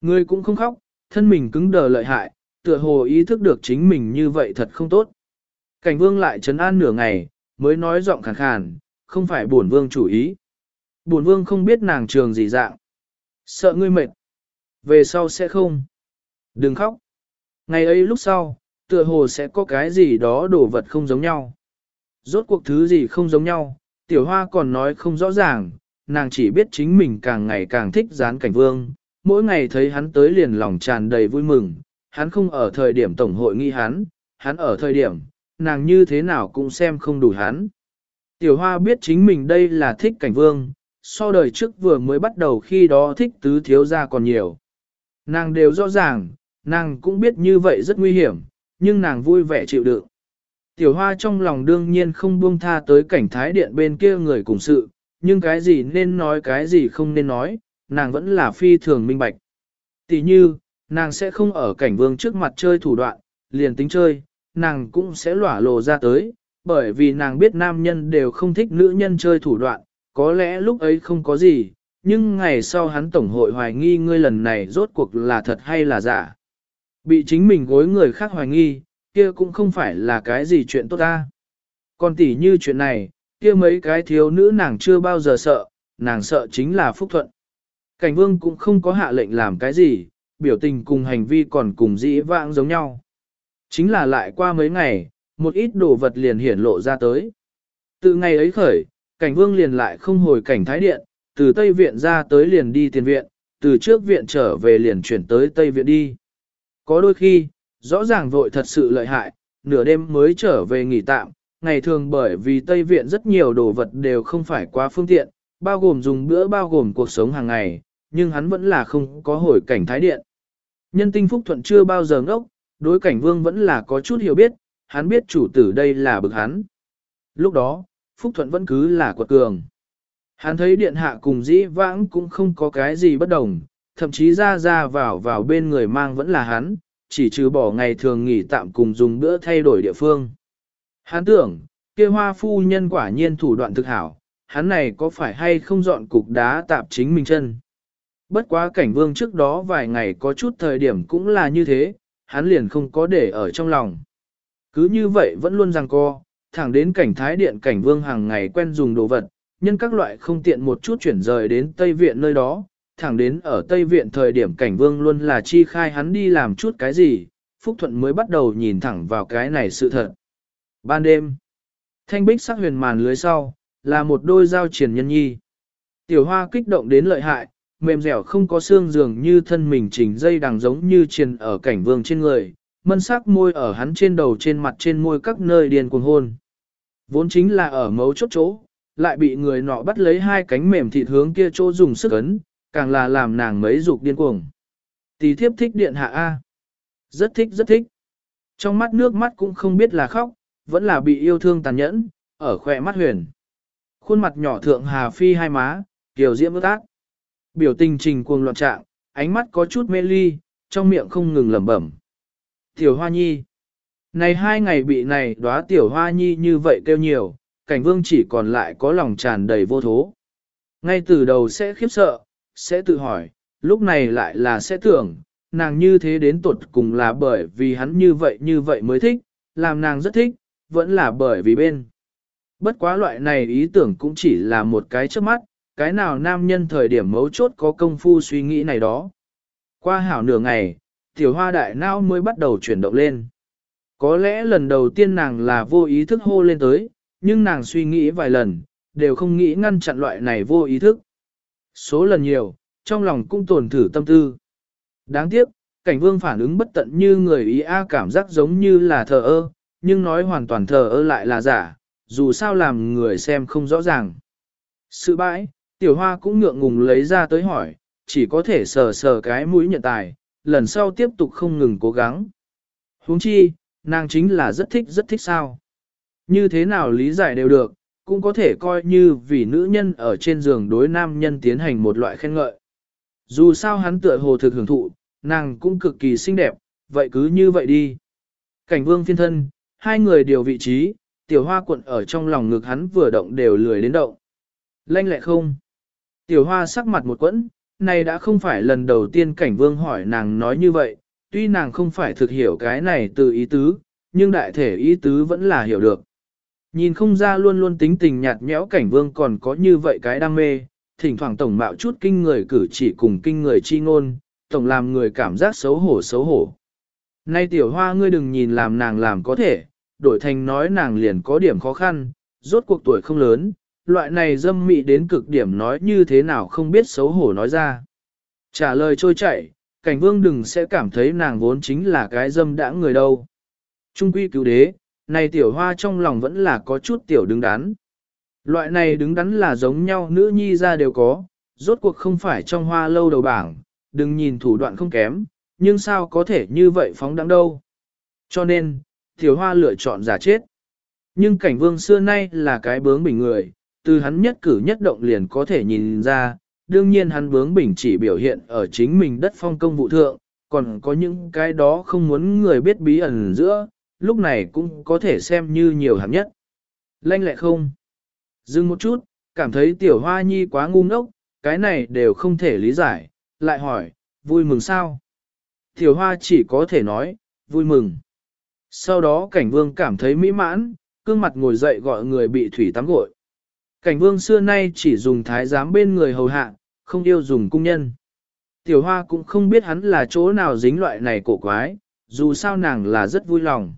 Người cũng không khóc, thân mình cứng đờ lợi hại, tựa hồ ý thức được chính mình như vậy thật không tốt. Cảnh vương lại trấn an nửa ngày, mới nói giọng khàn khàn, không phải bổn vương chủ ý. Bổn vương không biết nàng trường gì dạng. Sợ ngươi mệt. Về sau sẽ không. Đừng khóc. Ngày ấy lúc sau, tựa hồ sẽ có cái gì đó đổ vật không giống nhau. Rốt cuộc thứ gì không giống nhau, tiểu hoa còn nói không rõ ràng, nàng chỉ biết chính mình càng ngày càng thích dán cảnh vương, mỗi ngày thấy hắn tới liền lòng tràn đầy vui mừng, hắn không ở thời điểm tổng hội nghi hắn, hắn ở thời điểm, nàng như thế nào cũng xem không đủ hắn. Tiểu hoa biết chính mình đây là thích cảnh vương, so đời trước vừa mới bắt đầu khi đó thích tứ thiếu gia còn nhiều. Nàng đều rõ ràng, nàng cũng biết như vậy rất nguy hiểm, nhưng nàng vui vẻ chịu đựng. Tiểu hoa trong lòng đương nhiên không buông tha tới cảnh thái điện bên kia người cùng sự, nhưng cái gì nên nói cái gì không nên nói, nàng vẫn là phi thường minh bạch. Tỷ như, nàng sẽ không ở cảnh vương trước mặt chơi thủ đoạn, liền tính chơi, nàng cũng sẽ lỏa lộ ra tới, bởi vì nàng biết nam nhân đều không thích nữ nhân chơi thủ đoạn, có lẽ lúc ấy không có gì, nhưng ngày sau hắn tổng hội hoài nghi ngươi lần này rốt cuộc là thật hay là giả. Bị chính mình gối người khác hoài nghi, kia cũng không phải là cái gì chuyện tốt ta. Còn tỉ như chuyện này, kia mấy cái thiếu nữ nàng chưa bao giờ sợ, nàng sợ chính là phúc thuận. Cảnh vương cũng không có hạ lệnh làm cái gì, biểu tình cùng hành vi còn cùng dĩ vãng giống nhau. Chính là lại qua mấy ngày, một ít đồ vật liền hiển lộ ra tới. Từ ngày ấy khởi, cảnh vương liền lại không hồi cảnh thái điện, từ Tây Viện ra tới liền đi tiền viện, từ trước viện trở về liền chuyển tới Tây Viện đi. Có đôi khi, rõ ràng vội thật sự lợi hại, nửa đêm mới trở về nghỉ tạm, ngày thường bởi vì Tây Viện rất nhiều đồ vật đều không phải quá phương tiện, bao gồm dùng bữa bao gồm cuộc sống hàng ngày, nhưng hắn vẫn là không có hồi cảnh thái điện. Nhân tinh phúc thuận chưa bao giờ ngốc, đối cảnh vương vẫn là có chút hiểu biết, hắn biết chủ tử đây là bực hắn. Lúc đó, phúc thuận vẫn cứ là quật cường. Hắn thấy điện hạ cùng dĩ vãng cũng không có cái gì bất đồng, thậm chí ra ra vào vào bên người mang vẫn là hắn, chỉ trừ bỏ ngày thường nghỉ tạm cùng dùng bữa thay đổi địa phương. Hắn tưởng, kia hoa phu nhân quả nhiên thủ đoạn thực hảo, hắn này có phải hay không dọn cục đá tạp chính mình chân. Bất quá cảnh vương trước đó vài ngày có chút thời điểm cũng là như thế, hắn liền không có để ở trong lòng. Cứ như vậy vẫn luôn rằng co, thẳng đến cảnh thái điện cảnh vương hàng ngày quen dùng đồ vật, nhân các loại không tiện một chút chuyển rời đến Tây Viện nơi đó, thẳng đến ở Tây Viện thời điểm cảnh vương luôn là chi khai hắn đi làm chút cái gì, Phúc Thuận mới bắt đầu nhìn thẳng vào cái này sự thật. Ban đêm, thanh bích sắc huyền màn lưới sau, là một đôi dao triển nhân nhi. Tiểu hoa kích động đến lợi hại, mềm dẻo không có xương dường như thân mình chỉnh dây đằng giống như triền ở cảnh vương trên người, mân sắc môi ở hắn trên đầu trên mặt trên môi các nơi điền cuồng hôn. Vốn chính là ở mấu chốt chỗ, lại bị người nọ bắt lấy hai cánh mềm thịt hướng kia chỗ dùng sức ấn, càng là làm nàng mấy dục điên cuồng. Tỷ thiếp thích điện hạ A. Rất thích rất thích. Trong mắt nước mắt cũng không biết là khóc, vẫn là bị yêu thương tàn nhẫn, ở khỏe mắt huyền. Khuôn mặt nhỏ thượng hà phi hai má, kiều diễm ước ác. Biểu tình trình cuồng loạn trạng, ánh mắt có chút mê ly, trong miệng không ngừng lẩm bẩm. Tiểu Hoa Nhi. Này hai ngày bị này đóa Tiểu Hoa Nhi như vậy kêu nhiều, cảnh vương chỉ còn lại có lòng tràn đầy vô thố. Ngay từ đầu sẽ khiếp sợ, sẽ tự hỏi, lúc này lại là sẽ tưởng, nàng như thế đến tuột cùng là bởi vì hắn như vậy như vậy mới thích, làm nàng rất thích, vẫn là bởi vì bên. Bất quá loại này ý tưởng cũng chỉ là một cái trước mắt, cái nào nam nhân thời điểm mấu chốt có công phu suy nghĩ này đó. Qua hảo nửa ngày, tiểu hoa đại não mới bắt đầu chuyển động lên. Có lẽ lần đầu tiên nàng là vô ý thức hô lên tới, nhưng nàng suy nghĩ vài lần, đều không nghĩ ngăn chặn loại này vô ý thức. Số lần nhiều, trong lòng cũng tổn thử tâm tư. Đáng tiếc, cảnh vương phản ứng bất tận như người ý A cảm giác giống như là thờ ơ, nhưng nói hoàn toàn thờ ơ lại là giả, dù sao làm người xem không rõ ràng. Sự bãi, tiểu hoa cũng ngượng ngùng lấy ra tới hỏi, chỉ có thể sờ sờ cái mũi nhận tài, lần sau tiếp tục không ngừng cố gắng. huống chi, nàng chính là rất thích rất thích sao. Như thế nào lý giải đều được, cũng có thể coi như vì nữ nhân ở trên giường đối nam nhân tiến hành một loại khen ngợi. Dù sao hắn tựa hồ thực hưởng thụ, nàng cũng cực kỳ xinh đẹp, vậy cứ như vậy đi. Cảnh vương phiên thân, hai người đều vị trí, tiểu hoa cuộn ở trong lòng ngực hắn vừa động đều lười đến động. Lanh lẹ không? Tiểu hoa sắc mặt một quẫn, này đã không phải lần đầu tiên cảnh vương hỏi nàng nói như vậy, tuy nàng không phải thực hiểu cái này từ ý tứ, nhưng đại thể ý tứ vẫn là hiểu được. Nhìn không ra luôn luôn tính tình nhạt nhẽo cảnh vương còn có như vậy cái đam mê, thỉnh thoảng tổng mạo chút kinh người cử chỉ cùng kinh người chi ngôn, tổng làm người cảm giác xấu hổ xấu hổ. Nay tiểu hoa ngươi đừng nhìn làm nàng làm có thể, đổi thành nói nàng liền có điểm khó khăn, rốt cuộc tuổi không lớn, loại này dâm mị đến cực điểm nói như thế nào không biết xấu hổ nói ra. Trả lời trôi chảy, cảnh vương đừng sẽ cảm thấy nàng vốn chính là cái dâm đã người đâu. Trung quy cứu đế, này tiểu hoa trong lòng vẫn là có chút tiểu đứng đắn. Loại này đứng đắn là giống nhau nữ nhi ra đều có, rốt cuộc không phải trong hoa lâu đầu bảng, đừng nhìn thủ đoạn không kém, nhưng sao có thể như vậy phóng đẳng đâu. Cho nên, tiểu hoa lựa chọn giả chết. Nhưng cảnh vương xưa nay là cái bướng bình người, từ hắn nhất cử nhất động liền có thể nhìn ra, đương nhiên hắn bướng bỉnh chỉ biểu hiện ở chính mình đất phong công vụ thượng, còn có những cái đó không muốn người biết bí ẩn giữa, lúc này cũng có thể xem như nhiều hạng nhất. Lanh lẹ không? Dừng một chút, cảm thấy tiểu hoa nhi quá ngu ngốc, cái này đều không thể lý giải, lại hỏi, vui mừng sao? Tiểu hoa chỉ có thể nói, vui mừng. Sau đó cảnh vương cảm thấy mỹ mãn, cương mặt ngồi dậy gọi người bị thủy tắm gội. Cảnh vương xưa nay chỉ dùng thái giám bên người hầu hạ, không yêu dùng cung nhân. Tiểu hoa cũng không biết hắn là chỗ nào dính loại này cổ quái, dù sao nàng là rất vui lòng.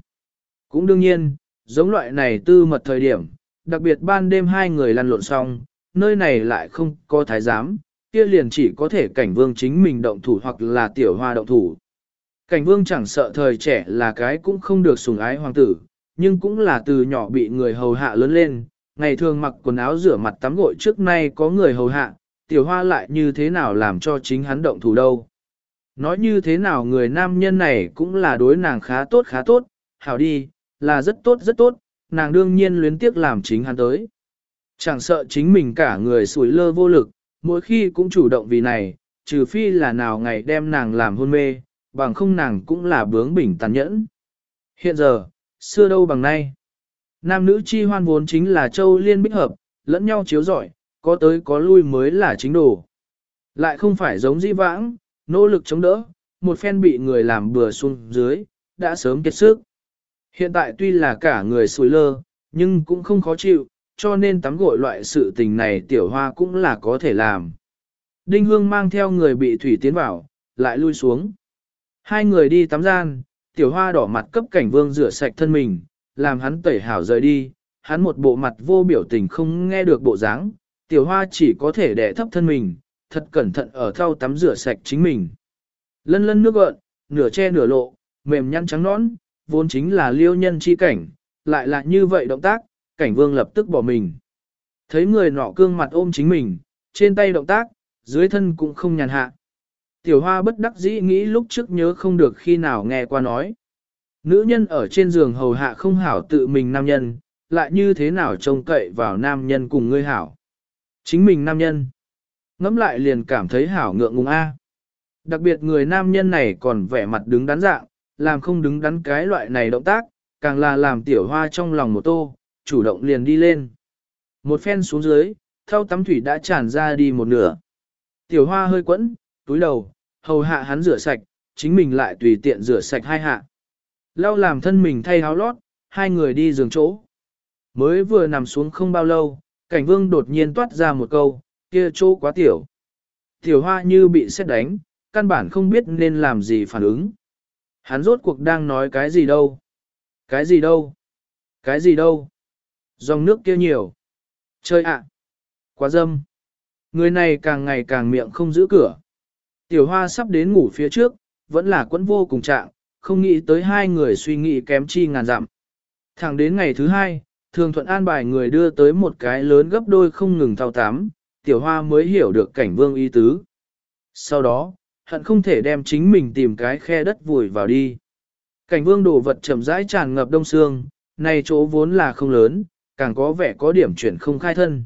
Cũng đương nhiên, giống loại này tư mật thời điểm, đặc biệt ban đêm hai người lăn lộn xong, nơi này lại không có thái giám, kia liền chỉ có thể cảnh vương chính mình động thủ hoặc là tiểu hoa động thủ. Cảnh vương chẳng sợ thời trẻ là cái cũng không được sủng ái hoàng tử, nhưng cũng là từ nhỏ bị người hầu hạ lớn lên, ngày thường mặc quần áo rửa mặt tắm gội trước nay có người hầu hạ, tiểu hoa lại như thế nào làm cho chính hắn động thủ đâu. Nói như thế nào người nam nhân này cũng là đối nàng khá tốt khá tốt, hảo đi, là rất tốt rất tốt, nàng đương nhiên luyến tiếc làm chính hắn tới. Chẳng sợ chính mình cả người sủi lơ vô lực, mỗi khi cũng chủ động vì này, trừ phi là nào ngày đem nàng làm hôn mê, bằng không nàng cũng là bướng bỉnh tàn nhẫn. Hiện giờ, xưa đâu bằng nay. Nam nữ chi hoan vốn chính là châu liên bích hợp, lẫn nhau chiếu giỏi, có tới có lui mới là chính đồ. Lại không phải giống di vãng, nỗ lực chống đỡ, một phen bị người làm bừa xuống dưới, đã sớm kết sức. Hiện tại tuy là cả người sùi lơ, nhưng cũng không khó chịu, cho nên tắm gội loại sự tình này tiểu hoa cũng là có thể làm. Đinh Hương mang theo người bị thủy tiến vào, lại lui xuống. Hai người đi tắm gian, tiểu hoa đỏ mặt cấp cảnh vương rửa sạch thân mình, làm hắn tẩy hảo rời đi, hắn một bộ mặt vô biểu tình không nghe được bộ dáng, tiểu hoa chỉ có thể đẻ thấp thân mình, thật cẩn thận ở thau tắm rửa sạch chính mình. Lân lân nước gợn, nửa che nửa lộ, mềm nhăn trắng nõn, vốn chính là liêu nhân chi cảnh, lại là như vậy động tác, cảnh vương lập tức bỏ mình. Thấy người nọ cương mặt ôm chính mình, trên tay động tác, dưới thân cũng không nhàn hạ. Tiểu hoa bất đắc dĩ nghĩ lúc trước nhớ không được khi nào nghe qua nói. Nữ nhân ở trên giường hầu hạ không hảo tự mình nam nhân, lại như thế nào trông cậy vào nam nhân cùng ngươi hảo. Chính mình nam nhân. Ngắm lại liền cảm thấy hảo ngượng ngùng A. Đặc biệt người nam nhân này còn vẻ mặt đứng đắn dạng, làm không đứng đắn cái loại này động tác, càng là làm tiểu hoa trong lòng một tô, chủ động liền đi lên. Một phen xuống dưới, thau tắm thủy đã tràn ra đi một nửa. Tiểu hoa hơi quẫn, túi đầu, hầu hạ hắn rửa sạch, chính mình lại tùy tiện rửa sạch hai hạ. Lau làm thân mình thay áo lót, hai người đi giường chỗ. Mới vừa nằm xuống không bao lâu, cảnh vương đột nhiên toát ra một câu, kia chỗ quá tiểu. Tiểu hoa như bị xét đánh, căn bản không biết nên làm gì phản ứng. Hắn rốt cuộc đang nói cái gì đâu? Cái gì đâu? Cái gì đâu? Dòng nước kia nhiều. Chơi ạ! Quá dâm! Người này càng ngày càng miệng không giữ cửa. Tiểu hoa sắp đến ngủ phía trước, vẫn là quẫn vô cùng trạng, không nghĩ tới hai người suy nghĩ kém chi ngàn dặm. Thẳng đến ngày thứ hai, thường thuận an bài người đưa tới một cái lớn gấp đôi không ngừng thao tám, tiểu hoa mới hiểu được cảnh vương ý tứ. Sau đó, hận không thể đem chính mình tìm cái khe đất vùi vào đi. Cảnh vương đồ vật chậm rãi tràn ngập đông xương, này chỗ vốn là không lớn, càng có vẻ có điểm chuyển không khai thân.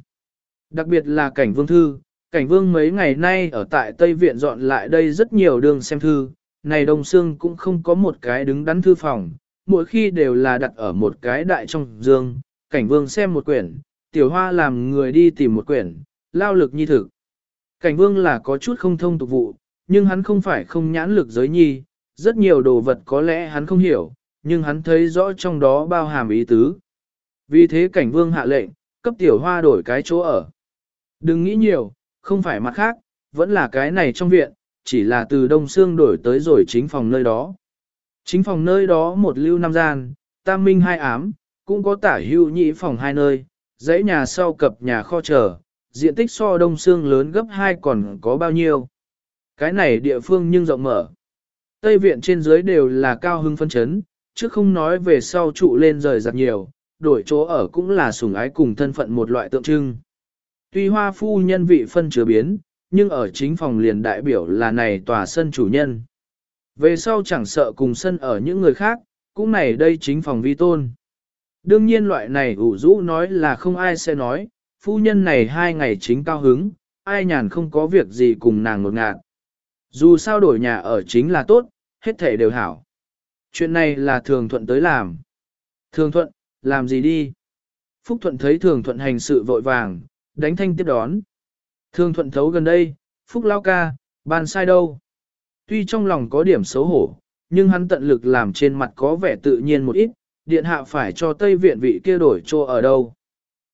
Đặc biệt là cảnh vương thư, cảnh vương mấy ngày nay ở tại Tây Viện dọn lại đây rất nhiều đường xem thư, này đồng xương cũng không có một cái đứng đắn thư phòng, mỗi khi đều là đặt ở một cái đại trong dương, cảnh vương xem một quyển, tiểu hoa làm người đi tìm một quyển, lao lực nhi thực. Cảnh vương là có chút không thông tục vụ, nhưng hắn không phải không nhãn lực giới nhi, rất nhiều đồ vật có lẽ hắn không hiểu, nhưng hắn thấy rõ trong đó bao hàm ý tứ. Vì thế cảnh vương hạ lệnh, cấp tiểu hoa đổi cái chỗ ở. Đừng nghĩ nhiều, không phải mặt khác, vẫn là cái này trong viện, chỉ là từ đông xương đổi tới rồi chính phòng nơi đó. Chính phòng nơi đó một lưu năm gian, tam minh hai ám, cũng có tả hưu nhị phòng hai nơi, dãy nhà sau cập nhà kho chờ, diện tích so đông xương lớn gấp hai còn có bao nhiêu. Cái này địa phương nhưng rộng mở. Tây viện trên dưới đều là cao hưng phân chấn, chứ không nói về sau trụ lên rời rạc nhiều, đổi chỗ ở cũng là sủng ái cùng thân phận một loại tượng trưng. Tuy hoa phu nhân vị phân chứa biến, nhưng ở chính phòng liền đại biểu là này tòa sân chủ nhân. Về sau chẳng sợ cùng sân ở những người khác, cũng này đây chính phòng vi tôn. Đương nhiên loại này ủ rũ nói là không ai sẽ nói, phu nhân này hai ngày chính cao hứng, ai nhàn không có việc gì cùng nàng ngột ngạt. Dù sao đổi nhà ở chính là tốt, hết thể đều hảo. Chuyện này là thường thuận tới làm. Thường thuận, làm gì đi? Phúc thuận thấy thường thuận hành sự vội vàng, đánh thanh tiếp đón. Thường thuận thấu gần đây, Phúc lao ca, bàn sai đâu? Tuy trong lòng có điểm xấu hổ, nhưng hắn tận lực làm trên mặt có vẻ tự nhiên một ít, điện hạ phải cho Tây Viện vị kia đổi chỗ ở đâu.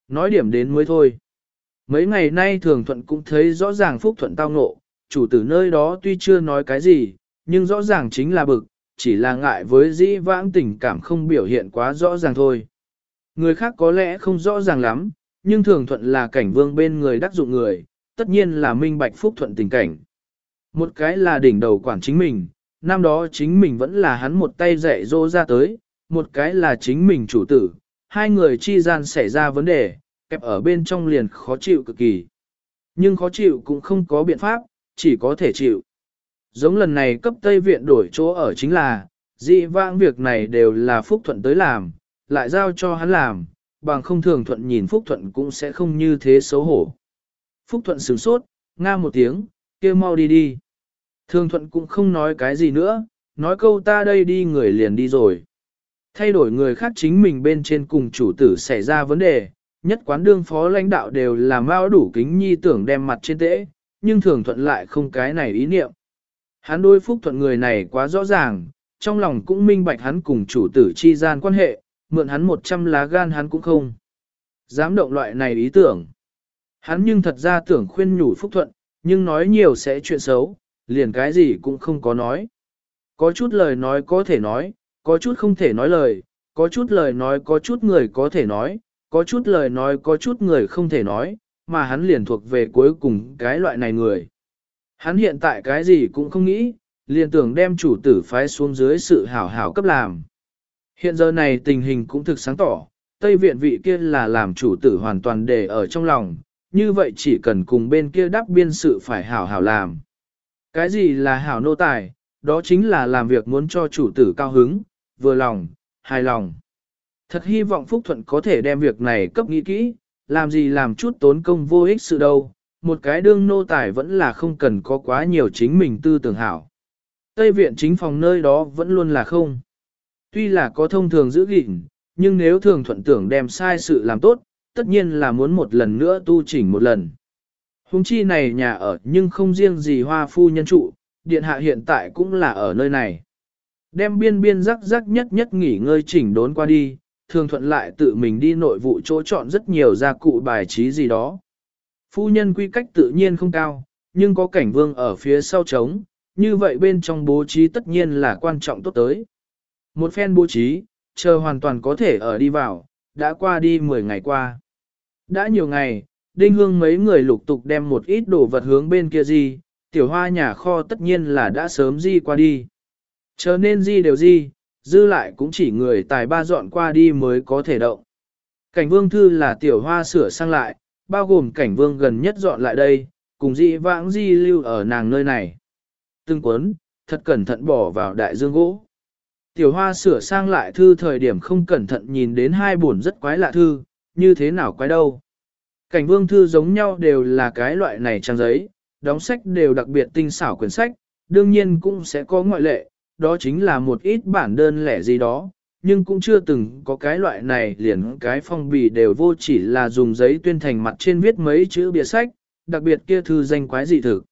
Nói điểm đến mới thôi. Mấy ngày nay thường thuận cũng thấy rõ ràng Phúc thuận tao ngộ, chủ tử nơi đó tuy chưa nói cái gì, nhưng rõ ràng chính là bực, chỉ là ngại với dĩ vãng tình cảm không biểu hiện quá rõ ràng thôi. Người khác có lẽ không rõ ràng lắm, nhưng thường thuận là cảnh vương bên người đắc dụng người, tất nhiên là minh bạch phúc thuận tình cảnh. Một cái là đỉnh đầu quản chính mình, năm đó chính mình vẫn là hắn một tay dạy dỗ ra tới, một cái là chính mình chủ tử, hai người chi gian xảy ra vấn đề, kẹp ở bên trong liền khó chịu cực kỳ. Nhưng khó chịu cũng không có biện pháp, chỉ có thể chịu. Giống lần này cấp Tây Viện đổi chỗ ở chính là, dị vãng việc này đều là Phúc Thuận tới làm, lại giao cho hắn làm, bằng không thường Thuận nhìn Phúc Thuận cũng sẽ không như thế xấu hổ. Phúc Thuận sửng sốt, nga một tiếng, kêu mau đi đi. Thường Thuận cũng không nói cái gì nữa, nói câu ta đây đi người liền đi rồi. Thay đổi người khác chính mình bên trên cùng chủ tử xảy ra vấn đề, nhất quán đương phó lãnh đạo đều là mau đủ kính nhi tưởng đem mặt trên tễ, nhưng thường thuận lại không cái này ý niệm. Hắn đối phúc thuận người này quá rõ ràng, trong lòng cũng minh bạch hắn cùng chủ tử chi gian quan hệ, mượn hắn 100 lá gan hắn cũng không. Dám động loại này ý tưởng. Hắn nhưng thật ra tưởng khuyên nhủ phúc thuận, nhưng nói nhiều sẽ chuyện xấu, liền cái gì cũng không có nói. Có chút lời nói có thể nói, có chút không thể nói lời, có chút lời nói có chút người có thể nói, có chút lời nói có chút người không thể nói, mà hắn liền thuộc về cuối cùng cái loại này người. Hắn hiện tại cái gì cũng không nghĩ, liền tưởng đem chủ tử phái xuống dưới sự hảo hảo cấp làm. Hiện giờ này tình hình cũng thực sáng tỏ, Tây viện vị kia là làm chủ tử hoàn toàn để ở trong lòng, như vậy chỉ cần cùng bên kia đáp biên sự phải hảo hảo làm. Cái gì là hảo nô tài, đó chính là làm việc muốn cho chủ tử cao hứng, vừa lòng, hài lòng. Thật hy vọng Phúc Thuận có thể đem việc này cấp nghĩ kỹ, làm gì làm chút tốn công vô ích sự đâu, một cái đương nô tài vẫn là không cần có quá nhiều chính mình tư tưởng hảo. Tây viện chính phòng nơi đó vẫn luôn là không. Tuy là có thông thường giữ gìn, nhưng nếu thường thuận tưởng đem sai sự làm tốt, tất nhiên là muốn một lần nữa tu chỉnh một lần. Hùng chi này nhà ở nhưng không riêng gì hoa phu nhân trụ, điện hạ hiện tại cũng là ở nơi này. Đem biên biên rắc rắc nhất nhất nghỉ ngơi chỉnh đốn qua đi, thường thuận lại tự mình đi nội vụ chỗ chọn rất nhiều gia cụ bài trí gì đó. Phu nhân quy cách tự nhiên không cao, nhưng có cảnh vương ở phía sau trống, như vậy bên trong bố trí tất nhiên là quan trọng tốt tới. Một phen bố trí, chờ hoàn toàn có thể ở đi vào, đã qua đi 10 ngày qua. Đã nhiều ngày, đinh hương mấy người lục tục đem một ít đồ vật hướng bên kia gì, tiểu hoa nhà kho tất nhiên là đã sớm di qua đi. Chờ nên di đều di, dư lại cũng chỉ người tài ba dọn qua đi mới có thể động. Cảnh vương thư là tiểu hoa sửa sang lại, bao gồm cảnh vương gần nhất dọn lại đây, cùng dị vãng di lưu ở nàng nơi này. Từng quấn, thật cẩn thận bỏ vào đại dương gỗ. Tiểu hoa sửa sang lại thư thời điểm không cẩn thận nhìn đến hai buồn rất quái lạ thư, như thế nào quái đâu. Cảnh vương thư giống nhau đều là cái loại này trang giấy, đóng sách đều đặc biệt tinh xảo quyển sách, đương nhiên cũng sẽ có ngoại lệ, đó chính là một ít bản đơn lẻ gì đó, nhưng cũng chưa từng có cái loại này liền cái phong bì đều vô chỉ là dùng giấy tuyên thành mặt trên viết mấy chữ bìa sách, đặc biệt kia thư danh quái dị thực.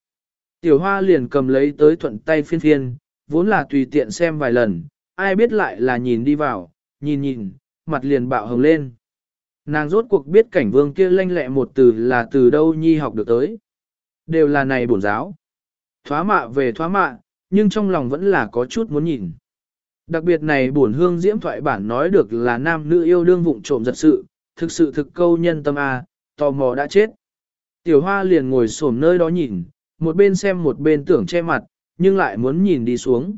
Tiểu hoa liền cầm lấy tới thuận tay phiên phiên, vốn là tùy tiện xem vài lần, ai biết lại là nhìn đi vào, nhìn nhìn, mặt liền bạo hồng lên. Nàng rốt cuộc biết cảnh vương kia lanh lẹ một từ là từ đâu nhi học được tới. Đều là này bổn giáo. Thoá mạ về thoá mạ, nhưng trong lòng vẫn là có chút muốn nhìn. Đặc biệt này bổn hương diễm thoại bản nói được là nam nữ yêu đương vụng trộm giật sự, thực sự thực câu nhân tâm A, tò mò đã chết. Tiểu hoa liền ngồi xổm nơi đó nhìn, một bên xem một bên tưởng che mặt, nhưng lại muốn nhìn đi xuống.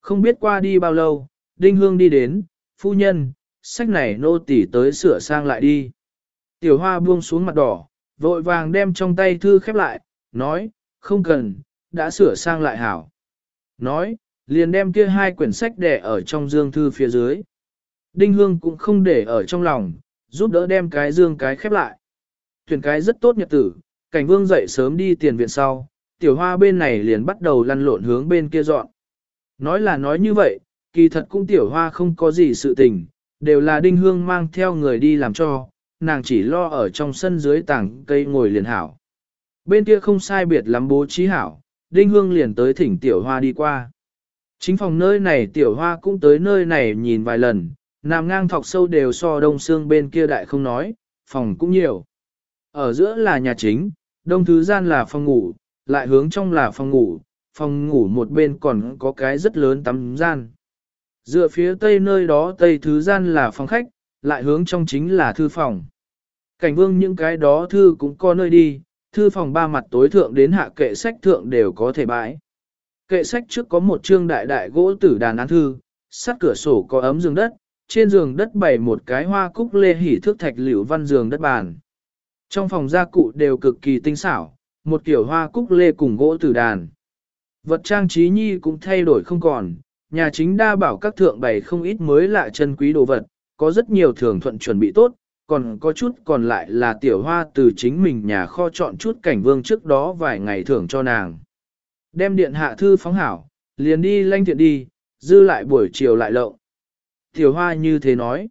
Không biết qua đi bao lâu, đinh hương đi đến, phu nhân, sách này nô tỉ tới sửa sang lại đi. Tiểu hoa buông xuống mặt đỏ, vội vàng đem trong tay thư khép lại, nói, không cần, đã sửa sang lại hảo. Nói, liền đem kia hai quyển sách để ở trong dương thư phía dưới. Đinh Hương cũng không để ở trong lòng, giúp đỡ đem cái dương cái khép lại. Tuyển cái rất tốt nhật tử, cảnh vương dậy sớm đi tiền viện sau, tiểu hoa bên này liền bắt đầu lăn lộn hướng bên kia dọn. Nói là nói như vậy, kỳ thật cũng tiểu hoa không có gì sự tình, đều là đinh hương mang theo người đi làm cho, nàng chỉ lo ở trong sân dưới tảng cây ngồi liền hảo. Bên kia không sai biệt lắm bố trí hảo, đinh hương liền tới thỉnh tiểu hoa đi qua. Chính phòng nơi này tiểu hoa cũng tới nơi này nhìn vài lần, nằm ngang thọc sâu đều so đông xương bên kia đại không nói, phòng cũng nhiều. Ở giữa là nhà chính, đông thứ gian là phòng ngủ, lại hướng trong là phòng ngủ, phòng ngủ một bên còn có cái rất lớn tắm gian. Dựa phía tây nơi đó tây thứ gian là phòng khách, lại hướng trong chính là thư phòng. Cảnh vương những cái đó thư cũng có nơi đi, thư phòng ba mặt tối thượng đến hạ kệ sách thượng đều có thể bãi. Kệ sách trước có một chương đại đại gỗ tử đàn án thư, sát cửa sổ có ấm giường đất, trên giường đất bày một cái hoa cúc lê hỉ thước thạch liễu văn giường đất bàn. Trong phòng gia cụ đều cực kỳ tinh xảo, một kiểu hoa cúc lê cùng gỗ tử đàn. Vật trang trí nhi cũng thay đổi không còn, nhà chính đa bảo các thượng bày không ít mới lạ chân quý đồ vật, có rất nhiều thường thuận chuẩn bị tốt, còn có chút còn lại là tiểu hoa từ chính mình nhà kho chọn chút cảnh vương trước đó vài ngày thưởng cho nàng. Đem điện hạ thư phóng hảo, liền đi lanh thiện đi, dư lại buổi chiều lại lậu. Tiểu hoa như thế nói.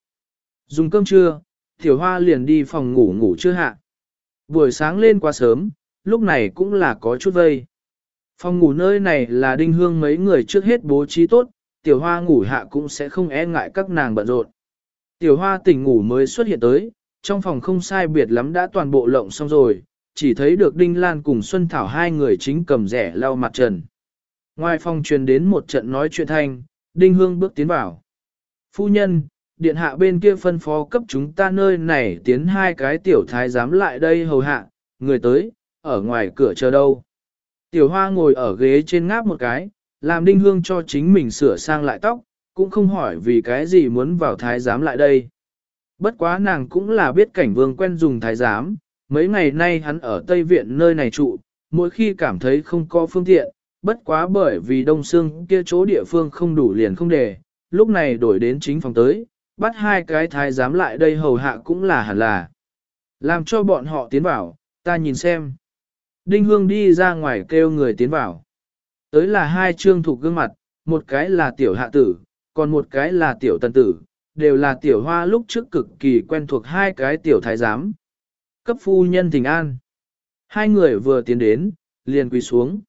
Dùng cơm trưa, tiểu hoa liền đi phòng ngủ ngủ chưa hạ. Buổi sáng lên quá sớm, lúc này cũng là có chút vây. Phòng ngủ nơi này là đinh hương mấy người trước hết bố trí tốt, tiểu hoa ngủ hạ cũng sẽ không e ngại các nàng bận rộn. Tiểu hoa tỉnh ngủ mới xuất hiện tới, trong phòng không sai biệt lắm đã toàn bộ lộng xong rồi, chỉ thấy được Đinh Lan cùng Xuân Thảo hai người chính cầm rẻ lau mặt trần. Ngoài phòng truyền đến một trận nói chuyện thanh, Đinh Hương bước tiến vào. Phu nhân, điện hạ bên kia phân phó cấp chúng ta nơi này tiến hai cái tiểu thái giám lại đây hầu hạ, người tới, ở ngoài cửa chờ đâu. Tiểu hoa ngồi ở ghế trên ngáp một cái, làm Đinh Hương cho chính mình sửa sang lại tóc, cũng không hỏi vì cái gì muốn vào thái giám lại đây. Bất quá nàng cũng là biết cảnh vương quen dùng thái giám, mấy ngày nay hắn ở Tây Viện nơi này trụ, mỗi khi cảm thấy không có phương tiện, bất quá bởi vì đông xương kia chỗ địa phương không đủ liền không để, lúc này đổi đến chính phòng tới, bắt hai cái thái giám lại đây hầu hạ cũng là hẳn là. Làm cho bọn họ tiến vào, ta nhìn xem. Đinh Hương đi ra ngoài kêu người tiến vào. Tới là hai trương thuộc gương mặt, một cái là tiểu hạ tử, còn một cái là tiểu tần tử, đều là tiểu hoa lúc trước cực kỳ quen thuộc hai cái tiểu thái giám. Cấp phu nhân thỉnh an. Hai người vừa tiến đến, liền quỳ xuống.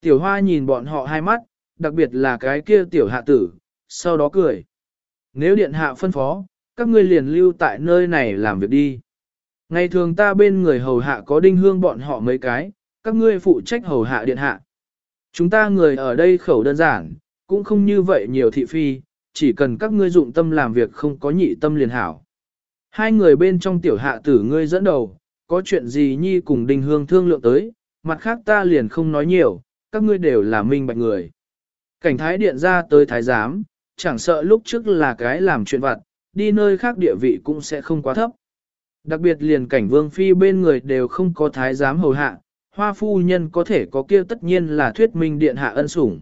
Tiểu hoa nhìn bọn họ hai mắt, đặc biệt là cái kia tiểu hạ tử, sau đó cười. Nếu điện hạ phân phó, các ngươi liền lưu tại nơi này làm việc đi. Ngày thường ta bên người hầu hạ có đinh hương bọn họ mấy cái, các ngươi phụ trách hầu hạ điện hạ. Chúng ta người ở đây khẩu đơn giản, cũng không như vậy nhiều thị phi, chỉ cần các ngươi dụng tâm làm việc không có nhị tâm liền hảo. Hai người bên trong tiểu hạ tử ngươi dẫn đầu, có chuyện gì nhi cùng đinh hương thương lượng tới, mặt khác ta liền không nói nhiều, các ngươi đều là minh bạch người. Cảnh thái điện ra tới thái giám, chẳng sợ lúc trước là cái làm chuyện vặt, đi nơi khác địa vị cũng sẽ không quá thấp. Đặc biệt liền cảnh vương phi bên người đều không có thái giám hầu hạ, hoa phu nhân có thể có kia tất nhiên là thuyết minh điện hạ ân sủng.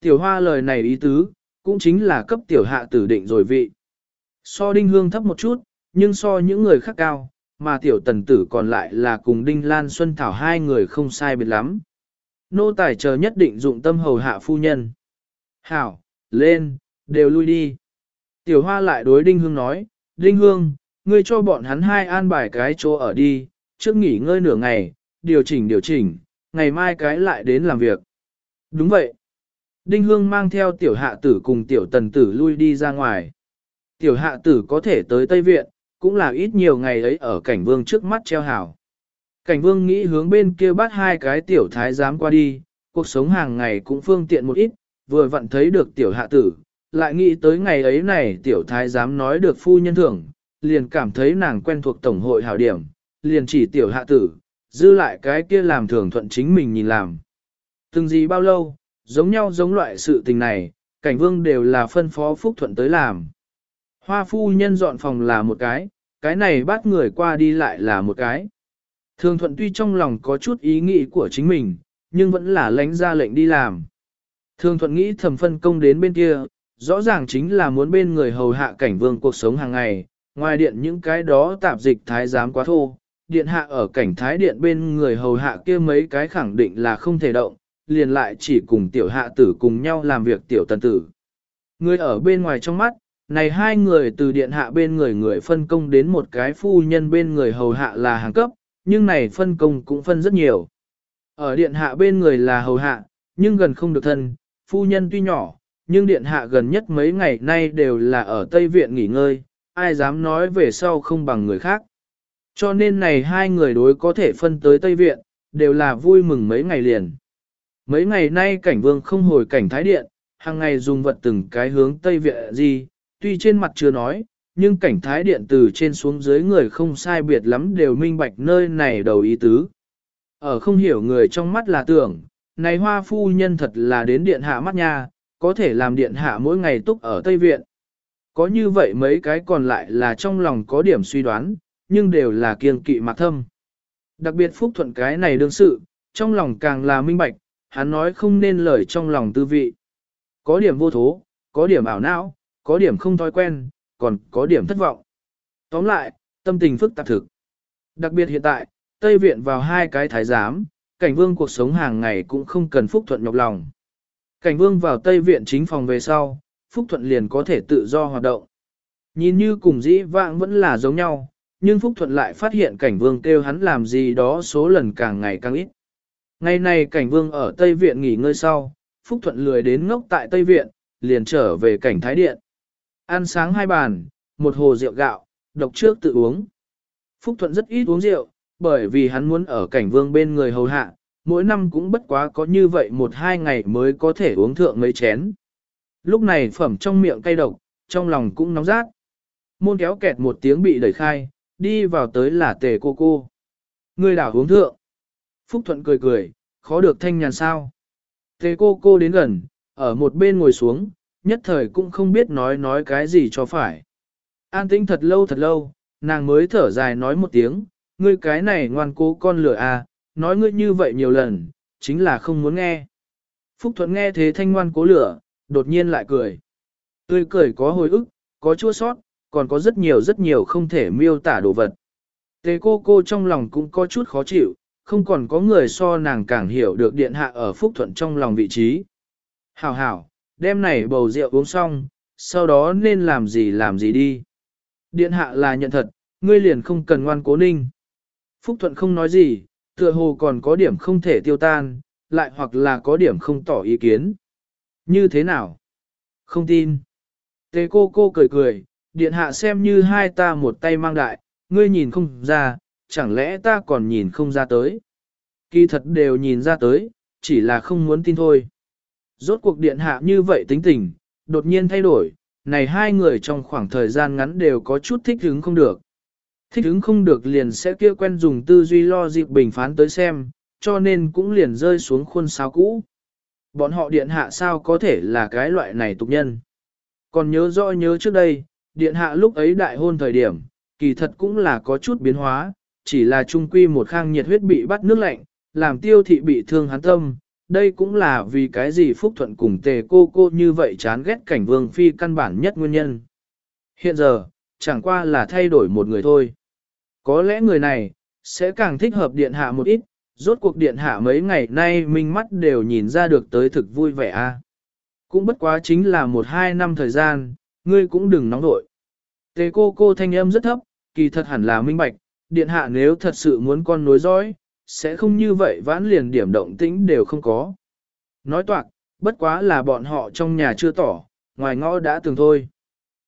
Tiểu hoa lời này ý tứ, cũng chính là cấp tiểu hạ tử định rồi vị. So đinh hương thấp một chút, nhưng so những người khác cao, mà tiểu tần tử còn lại là cùng đinh lan xuân thảo hai người không sai biệt lắm. Nô tài chờ nhất định dụng tâm hầu hạ phu nhân. Hảo, lên, đều lui đi. Tiểu hoa lại đối đinh hương nói, đinh hương, ngươi cho bọn hắn hai an bài cái chỗ ở đi, trước nghỉ ngơi nửa ngày, điều chỉnh điều chỉnh, ngày mai cái lại đến làm việc. Đúng vậy. Đinh Hương mang theo tiểu hạ tử cùng tiểu tần tử lui đi ra ngoài. Tiểu hạ tử có thể tới Tây Viện, cũng là ít nhiều ngày ấy ở cảnh vương trước mắt treo hảo. Cảnh vương nghĩ hướng bên kia bắt hai cái tiểu thái giám qua đi, cuộc sống hàng ngày cũng phương tiện một ít, vừa vặn thấy được tiểu hạ tử, lại nghĩ tới ngày ấy này tiểu thái giám nói được phu nhân thưởng, liền cảm thấy nàng quen thuộc tổng hội hảo điểm, liền chỉ tiểu hạ tử, dư lại cái kia làm thường thuận chính mình nhìn làm. Từng gì bao lâu, giống nhau giống loại sự tình này, cảnh vương đều là phân phó phúc thuận tới làm. Hoa phu nhân dọn phòng là một cái, cái này bắt người qua đi lại là một cái. Thường thuận tuy trong lòng có chút ý nghĩ của chính mình, nhưng vẫn là lãnh ra lệnh đi làm. Thường thuận nghĩ thầm phân công đến bên kia, rõ ràng chính là muốn bên người hầu hạ cảnh vương cuộc sống hàng ngày, ngoài điện những cái đó tạp dịch thái giám quá thô, điện hạ ở cảnh thái điện bên người hầu hạ kia mấy cái khẳng định là không thể động, liền lại chỉ cùng tiểu hạ tử cùng nhau làm việc tiểu tần tử. Người ở bên ngoài trong mắt, này hai người từ điện hạ bên người người phân công đến một cái phu nhân bên người hầu hạ là hàng cấp, nhưng này phân công cũng phân rất nhiều. Ở điện hạ bên người là hầu hạ, nhưng gần không được thân, phu nhân tuy nhỏ, nhưng điện hạ gần nhất mấy ngày nay đều là ở Tây Viện nghỉ ngơi, ai dám nói về sau không bằng người khác. Cho nên này hai người đối có thể phân tới Tây Viện, đều là vui mừng mấy ngày liền. Mấy ngày nay cảnh vương không hồi cảnh thái điện, hàng ngày dùng vật từng cái hướng Tây Viện gì, tuy trên mặt chưa nói, nhưng cảnh thái điện từ trên xuống dưới người không sai biệt lắm đều minh bạch nơi này đầu ý tứ. Ở không hiểu người trong mắt là tưởng, này hoa phu nhân thật là đến điện hạ mắt nha, có thể làm điện hạ mỗi ngày túc ở Tây Viện. Có như vậy mấy cái còn lại là trong lòng có điểm suy đoán, nhưng đều là kiêng kỵ mạc thâm. Đặc biệt phúc thuận cái này đương sự, trong lòng càng là minh bạch, hắn nói không nên lời trong lòng tư vị. Có điểm vô thố, có điểm ảo não, có điểm không thói quen, còn có điểm thất vọng. Tóm lại, tâm tình phức tạp thực. Đặc biệt hiện tại, Tây Viện vào hai cái thái giám, cảnh vương cuộc sống hàng ngày cũng không cần phúc thuận nhọc lòng. Cảnh vương vào Tây Viện chính phòng về sau, phúc thuận liền có thể tự do hoạt động. Nhìn như cùng dĩ vãng vẫn là giống nhau, nhưng phúc thuận lại phát hiện cảnh vương kêu hắn làm gì đó số lần càng ngày càng ít. Ngày này cảnh vương ở Tây Viện nghỉ ngơi sau, phúc thuận lười đến ngốc tại Tây Viện, liền trở về cảnh thái điện. Ăn sáng hai bàn, một hồ rượu gạo, độc trước tự uống. Phúc Thuận rất ít uống rượu, bởi vì hắn muốn ở cảnh vương bên người hầu hạ, mỗi năm cũng bất quá có như vậy một hai ngày mới có thể uống thượng mấy chén. Lúc này phẩm trong miệng cay độc, trong lòng cũng nóng rát. Môn kéo kẹt một tiếng bị đẩy khai, đi vào tới là tề cô cô. Người đảo hướng thượng. Phúc Thuận cười cười, khó được thanh nhàn sao. Tề cô cô đến gần, ở một bên ngồi xuống, nhất thời cũng không biết nói nói cái gì cho phải. An tĩnh thật lâu thật lâu, nàng mới thở dài nói một tiếng, ngươi cái này ngoan cố con lửa à, nói ngươi như vậy nhiều lần, chính là không muốn nghe. Phúc Thuận nghe thế thanh ngoan cố lửa, đột nhiên lại cười. Tươi cười có hồi ức, có chua sót, còn có rất nhiều rất nhiều không thể miêu tả đồ vật. Tề cô cô trong lòng cũng có chút khó chịu, không còn có người so nàng càng hiểu được điện hạ ở Phúc Thuận trong lòng vị trí. Hảo hảo, đêm này bầu rượu uống xong, sau đó nên làm gì làm gì đi. Điện hạ là nhận thật, ngươi liền không cần ngoan cố ninh. Phúc Thuận không nói gì, tựa hồ còn có điểm không thể tiêu tan, lại hoặc là có điểm không tỏ ý kiến. Như thế nào? Không tin. Tề cô cô cười cười, điện hạ xem như hai ta một tay mang đại, ngươi nhìn không ra, chẳng lẽ ta còn nhìn không ra tới. Kỳ thật đều nhìn ra tới, chỉ là không muốn tin thôi. Rốt cuộc điện hạ như vậy tính tình, đột nhiên thay đổi, này hai người trong khoảng thời gian ngắn đều có chút thích hứng không được. Thích hứng không được liền sẽ kia quen dùng tư duy lo dịp bình phán tới xem, cho nên cũng liền rơi xuống khuôn sáo cũ. Bọn họ điện hạ sao có thể là cái loại này tục nhân. Còn nhớ rõ nhớ trước đây, điện hạ lúc ấy đại hôn thời điểm, kỳ thật cũng là có chút biến hóa, chỉ là trung quy một khang nhiệt huyết bị bắt nước lạnh, làm tiêu thị bị thương hắn tâm. Đây cũng là vì cái gì Phúc Thuận cùng tề cô cô như vậy chán ghét cảnh vương phi căn bản nhất nguyên nhân. Hiện giờ, chẳng qua là thay đổi một người thôi. Có lẽ người này, sẽ càng thích hợp điện hạ một ít, rốt cuộc điện hạ mấy ngày nay minh mắt đều nhìn ra được tới thực vui vẻ a. Cũng bất quá chính là một hai năm thời gian, ngươi cũng đừng nóng nội. Tề cô cô thanh âm rất thấp, kỳ thật hẳn là minh bạch, điện hạ nếu thật sự muốn con nối dõi, sẽ không như vậy vãn liền điểm động tĩnh đều không có. Nói toạc, bất quá là bọn họ trong nhà chưa tỏ, ngoài ngõ đã từng thôi.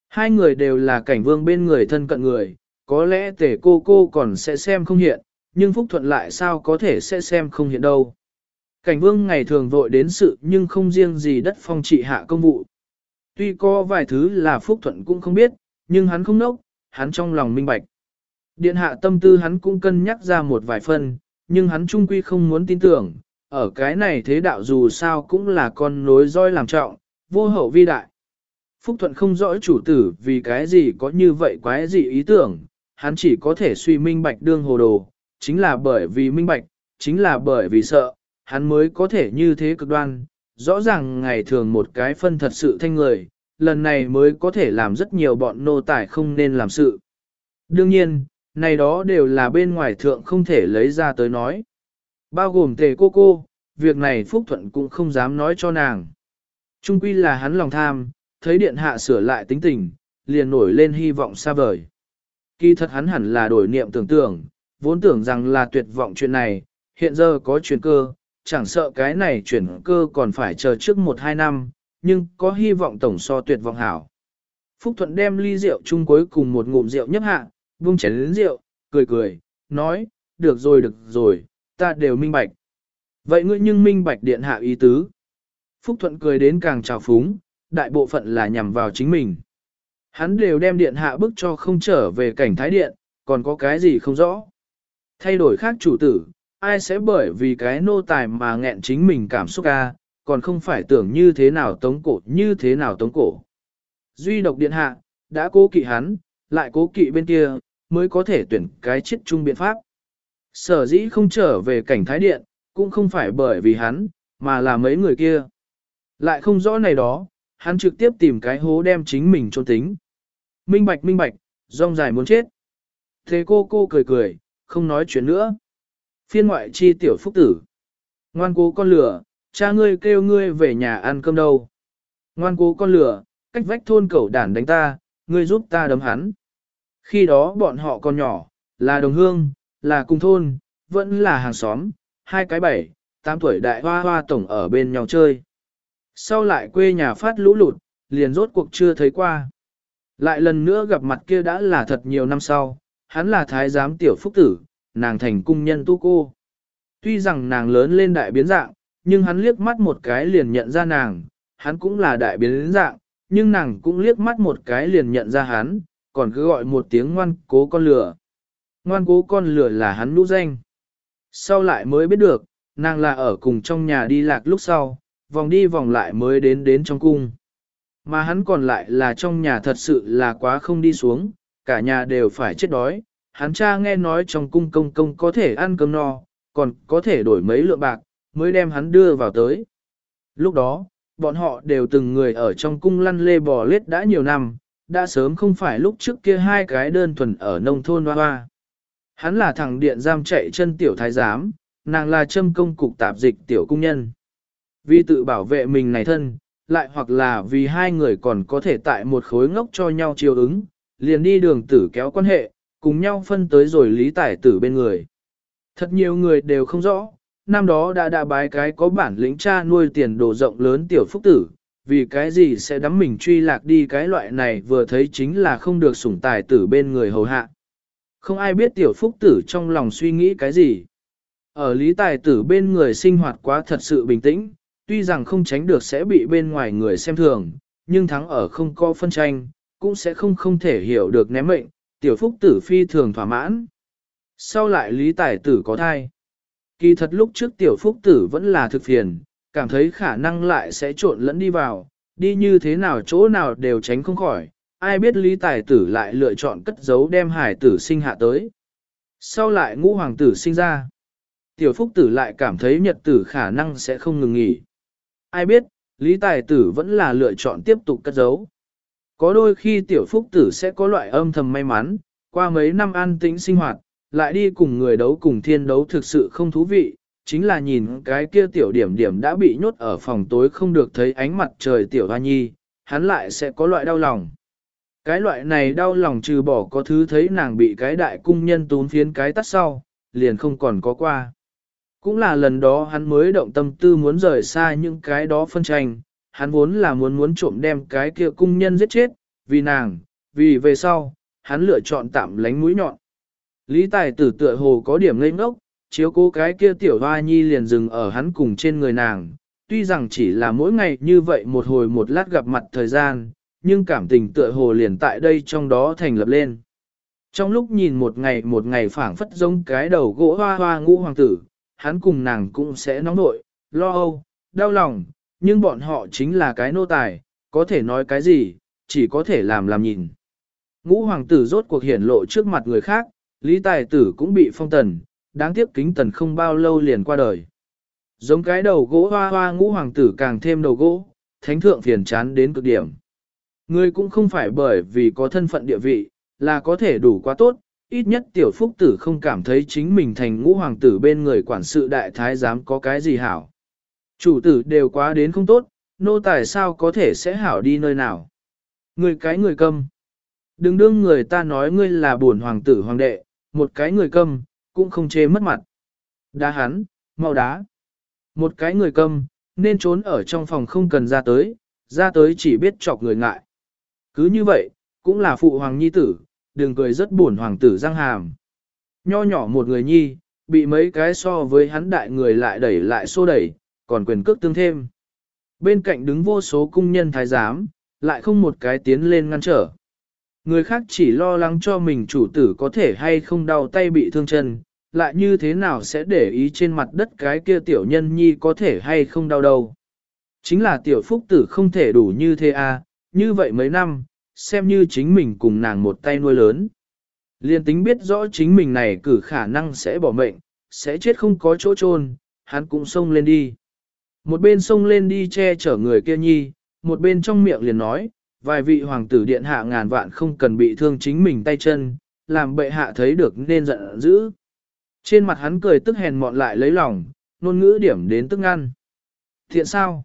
Hai người đều là cảnh vương bên người thân cận người, có lẽ tề cô cô còn sẽ xem không hiện, nhưng Phúc Thuận lại sao có thể sẽ xem không hiện đâu. Cảnh vương ngày thường vội đến sự nhưng không riêng gì đất phong trị hạ công vụ. Tuy có vài thứ là Phúc Thuận cũng không biết, nhưng hắn không nốc, hắn trong lòng minh bạch. Điện hạ tâm tư hắn cũng cân nhắc ra một vài phần, nhưng hắn trung quy không muốn tin tưởng, ở cái này thế đạo dù sao cũng là con nối roi làm trọng, vô hậu vi đại. Phúc Thuận không rõ chủ tử vì cái gì có như vậy quái gì ý tưởng, hắn chỉ có thể suy minh bạch đương hồ đồ, chính là bởi vì minh bạch, chính là bởi vì sợ, hắn mới có thể như thế cực đoan, rõ ràng ngày thường một cái phân thật sự thanh người, lần này mới có thể làm rất nhiều bọn nô tài không nên làm sự. Đương nhiên, này đó đều là bên ngoài thượng không thể lấy ra tới nói. Bao gồm tề cô cô, việc này Phúc Thuận cũng không dám nói cho nàng. Trung quy là hắn lòng tham, thấy điện hạ sửa lại tính tình, liền nổi lên hy vọng xa vời. Kỳ thật hắn hẳn là đổi niệm tưởng tượng, vốn tưởng rằng là tuyệt vọng chuyện này, hiện giờ có chuyển cơ, chẳng sợ cái này chuyển cơ còn phải chờ trước 1-2 năm, nhưng có hy vọng tổng so tuyệt vọng hảo. Phúc Thuận đem ly rượu chung cuối cùng một ngụm rượu nhấp hạ, vung chén đến rượu, cười cười, nói, được rồi được rồi, ta đều minh bạch. Vậy ngươi nhưng minh bạch điện hạ ý tứ. Phúc Thuận cười đến càng trào phúng, đại bộ phận là nhằm vào chính mình. Hắn đều đem điện hạ bức cho không trở về cảnh thái điện, còn có cái gì không rõ. Thay đổi khác chủ tử, ai sẽ bởi vì cái nô tài mà nghẹn chính mình cảm xúc ca, còn không phải tưởng như thế nào tống cổ như thế nào tống cổ. Duy độc điện hạ, đã cố kỵ hắn, lại cố kỵ bên kia, mới có thể tuyển cái chết chung biện pháp. Sở dĩ không trở về cảnh thái điện, cũng không phải bởi vì hắn, mà là mấy người kia. Lại không rõ này đó, hắn trực tiếp tìm cái hố đem chính mình trôn tính. Minh bạch minh bạch, rong dài muốn chết. Thế cô cô cười cười, không nói chuyện nữa. Phiên ngoại chi tiểu phúc tử. Ngoan cố con lửa, cha ngươi kêu ngươi về nhà ăn cơm đâu. Ngoan cố con lửa, cách vách thôn cẩu đản đánh ta, ngươi giúp ta đấm hắn. Khi đó bọn họ còn nhỏ, là đồng hương, là cùng thôn, vẫn là hàng xóm, hai cái bảy, tám tuổi đại hoa hoa tổng ở bên nhau chơi. Sau lại quê nhà phát lũ lụt, liền rốt cuộc chưa thấy qua. Lại lần nữa gặp mặt kia đã là thật nhiều năm sau, hắn là thái giám tiểu phúc tử, nàng thành cung nhân tu cô. Tuy rằng nàng lớn lên đại biến dạng, nhưng hắn liếc mắt một cái liền nhận ra nàng, hắn cũng là đại biến dạng, nhưng nàng cũng liếc mắt một cái liền nhận ra hắn, còn cứ gọi một tiếng ngoan cố con lửa. Ngoan cố con lửa là hắn nũ danh. Sau lại mới biết được, nàng là ở cùng trong nhà đi lạc lúc sau, vòng đi vòng lại mới đến đến trong cung. mà hắn còn lại là trong nhà thật sự là quá không đi xuống, cả nhà đều phải chết đói. Hắn cha nghe nói trong cung công công có thể ăn cơm no, còn có thể đổi mấy lượng bạc, mới đem hắn đưa vào tới. Lúc đó, bọn họ đều từng người ở trong cung lăn lê bò lết đã nhiều năm, đã sớm không phải lúc trước kia hai cái đơn thuần ở nông thôn hoa hoa. Hắn là thằng điện giam chạy chân tiểu thái giám, nàng là châm công cục tạp dịch tiểu cung nhân. Vì tự bảo vệ mình này thân, lại hoặc là vì hai người còn có thể tại một khối ngốc cho nhau chiều ứng, liền đi đường tử kéo quan hệ, cùng nhau phân tới rồi lý tải tử bên người. Thật nhiều người đều không rõ, năm đó đã đã bái cái có bản lĩnh cha nuôi tiền đồ rộng lớn tiểu phúc tử, vì cái gì sẽ đắm mình truy lạc đi cái loại này vừa thấy chính là không được sủng tài tử bên người hầu hạ. Không ai biết tiểu phúc tử trong lòng suy nghĩ cái gì. Ở lý tài tử bên người sinh hoạt quá thật sự bình tĩnh, tuy rằng không tránh được sẽ bị bên ngoài người xem thường, nhưng thắng ở không có phân tranh, cũng sẽ không không thể hiểu được ném mệnh, tiểu phúc tử phi thường thỏa mãn. Sau lại lý tài tử có thai. Kỳ thật lúc trước tiểu phúc tử vẫn là thực phiền, cảm thấy khả năng lại sẽ trộn lẫn đi vào, đi như thế nào chỗ nào đều tránh không khỏi, ai biết lý tài tử lại lựa chọn cất giấu đem hải tử sinh hạ tới. Sau lại ngũ hoàng tử sinh ra, tiểu phúc tử lại cảm thấy nhật tử khả năng sẽ không ngừng nghỉ. Ai biết, lý tài tử vẫn là lựa chọn tiếp tục cất giấu. Có đôi khi tiểu phúc tử sẽ có loại âm thầm may mắn, qua mấy năm an tĩnh sinh hoạt, lại đi cùng người đấu cùng thiên đấu thực sự không thú vị, chính là nhìn cái kia tiểu điểm điểm đã bị nhốt ở phòng tối không được thấy ánh mặt trời tiểu hoa nhi, hắn lại sẽ có loại đau lòng. Cái loại này đau lòng trừ bỏ có thứ thấy nàng bị cái đại cung nhân tún phiến cái tắt sau, liền không còn có qua. Cũng là lần đó hắn mới động tâm tư muốn rời xa những cái đó phân tranh, hắn vốn là muốn muốn trộm đem cái kia cung nhân giết chết, vì nàng, vì về sau, hắn lựa chọn tạm lánh mũi nhọn. Lý tài tử tựa hồ có điểm ngây ngốc, chiếu cố cái kia tiểu hoa nhi liền dừng ở hắn cùng trên người nàng, tuy rằng chỉ là mỗi ngày như vậy một hồi một lát gặp mặt thời gian, nhưng cảm tình tựa hồ liền tại đây trong đó thành lập lên. Trong lúc nhìn một ngày một ngày phảng phất giống cái đầu gỗ hoa hoa ngũ hoàng tử, hắn cùng nàng cũng sẽ nóng nội, lo âu, đau lòng, nhưng bọn họ chính là cái nô tài, có thể nói cái gì, chỉ có thể làm làm nhìn. Ngũ hoàng tử rốt cuộc hiển lộ trước mặt người khác, lý tài tử cũng bị phong tần, đáng tiếc kính tần không bao lâu liền qua đời. Giống cái đầu gỗ hoa hoa ngũ hoàng tử càng thêm đầu gỗ, thánh thượng phiền chán đến cực điểm. Người cũng không phải bởi vì có thân phận địa vị, là có thể đủ quá tốt, ít nhất tiểu phúc tử không cảm thấy chính mình thành ngũ hoàng tử bên người quản sự đại thái giám có cái gì hảo. Chủ tử đều quá đến không tốt, nô tài sao có thể sẽ hảo đi nơi nào. Người cái người câm. Đừng đương người ta nói ngươi là buồn hoàng tử hoàng đệ, một cái người câm, cũng không chê mất mặt. Đá hắn, mau đá. Một cái người câm, nên trốn ở trong phòng không cần ra tới, ra tới chỉ biết chọc người ngại. Cứ như vậy, cũng là phụ hoàng nhi tử, đừng cười rất buồn hoàng tử răng hàm. Nho nhỏ một người nhi, bị mấy cái so với hắn đại người lại đẩy lại xô đẩy, còn quyền cước tương thêm. Bên cạnh đứng vô số cung nhân thái giám, lại không một cái tiến lên ngăn trở. Người khác chỉ lo lắng cho mình chủ tử có thể hay không đau tay bị thương chân, lại như thế nào sẽ để ý trên mặt đất cái kia tiểu nhân nhi có thể hay không đau đâu. Chính là tiểu phúc tử không thể đủ như thế à, như vậy mấy năm, xem như chính mình cùng nàng một tay nuôi lớn. Liên tính biết rõ chính mình này cử khả năng sẽ bỏ mệnh, sẽ chết không có chỗ chôn, hắn cũng xông lên đi. Một bên xông lên đi che chở người kia nhi, một bên trong miệng liền nói, vài vị hoàng tử điện hạ ngàn vạn không cần bị thương chính mình tay chân, làm bệ hạ thấy được nên giận dữ. Trên mặt hắn cười tức hèn mọn lại lấy lòng, ngôn ngữ điểm đến tức ngăn. Tiện sao?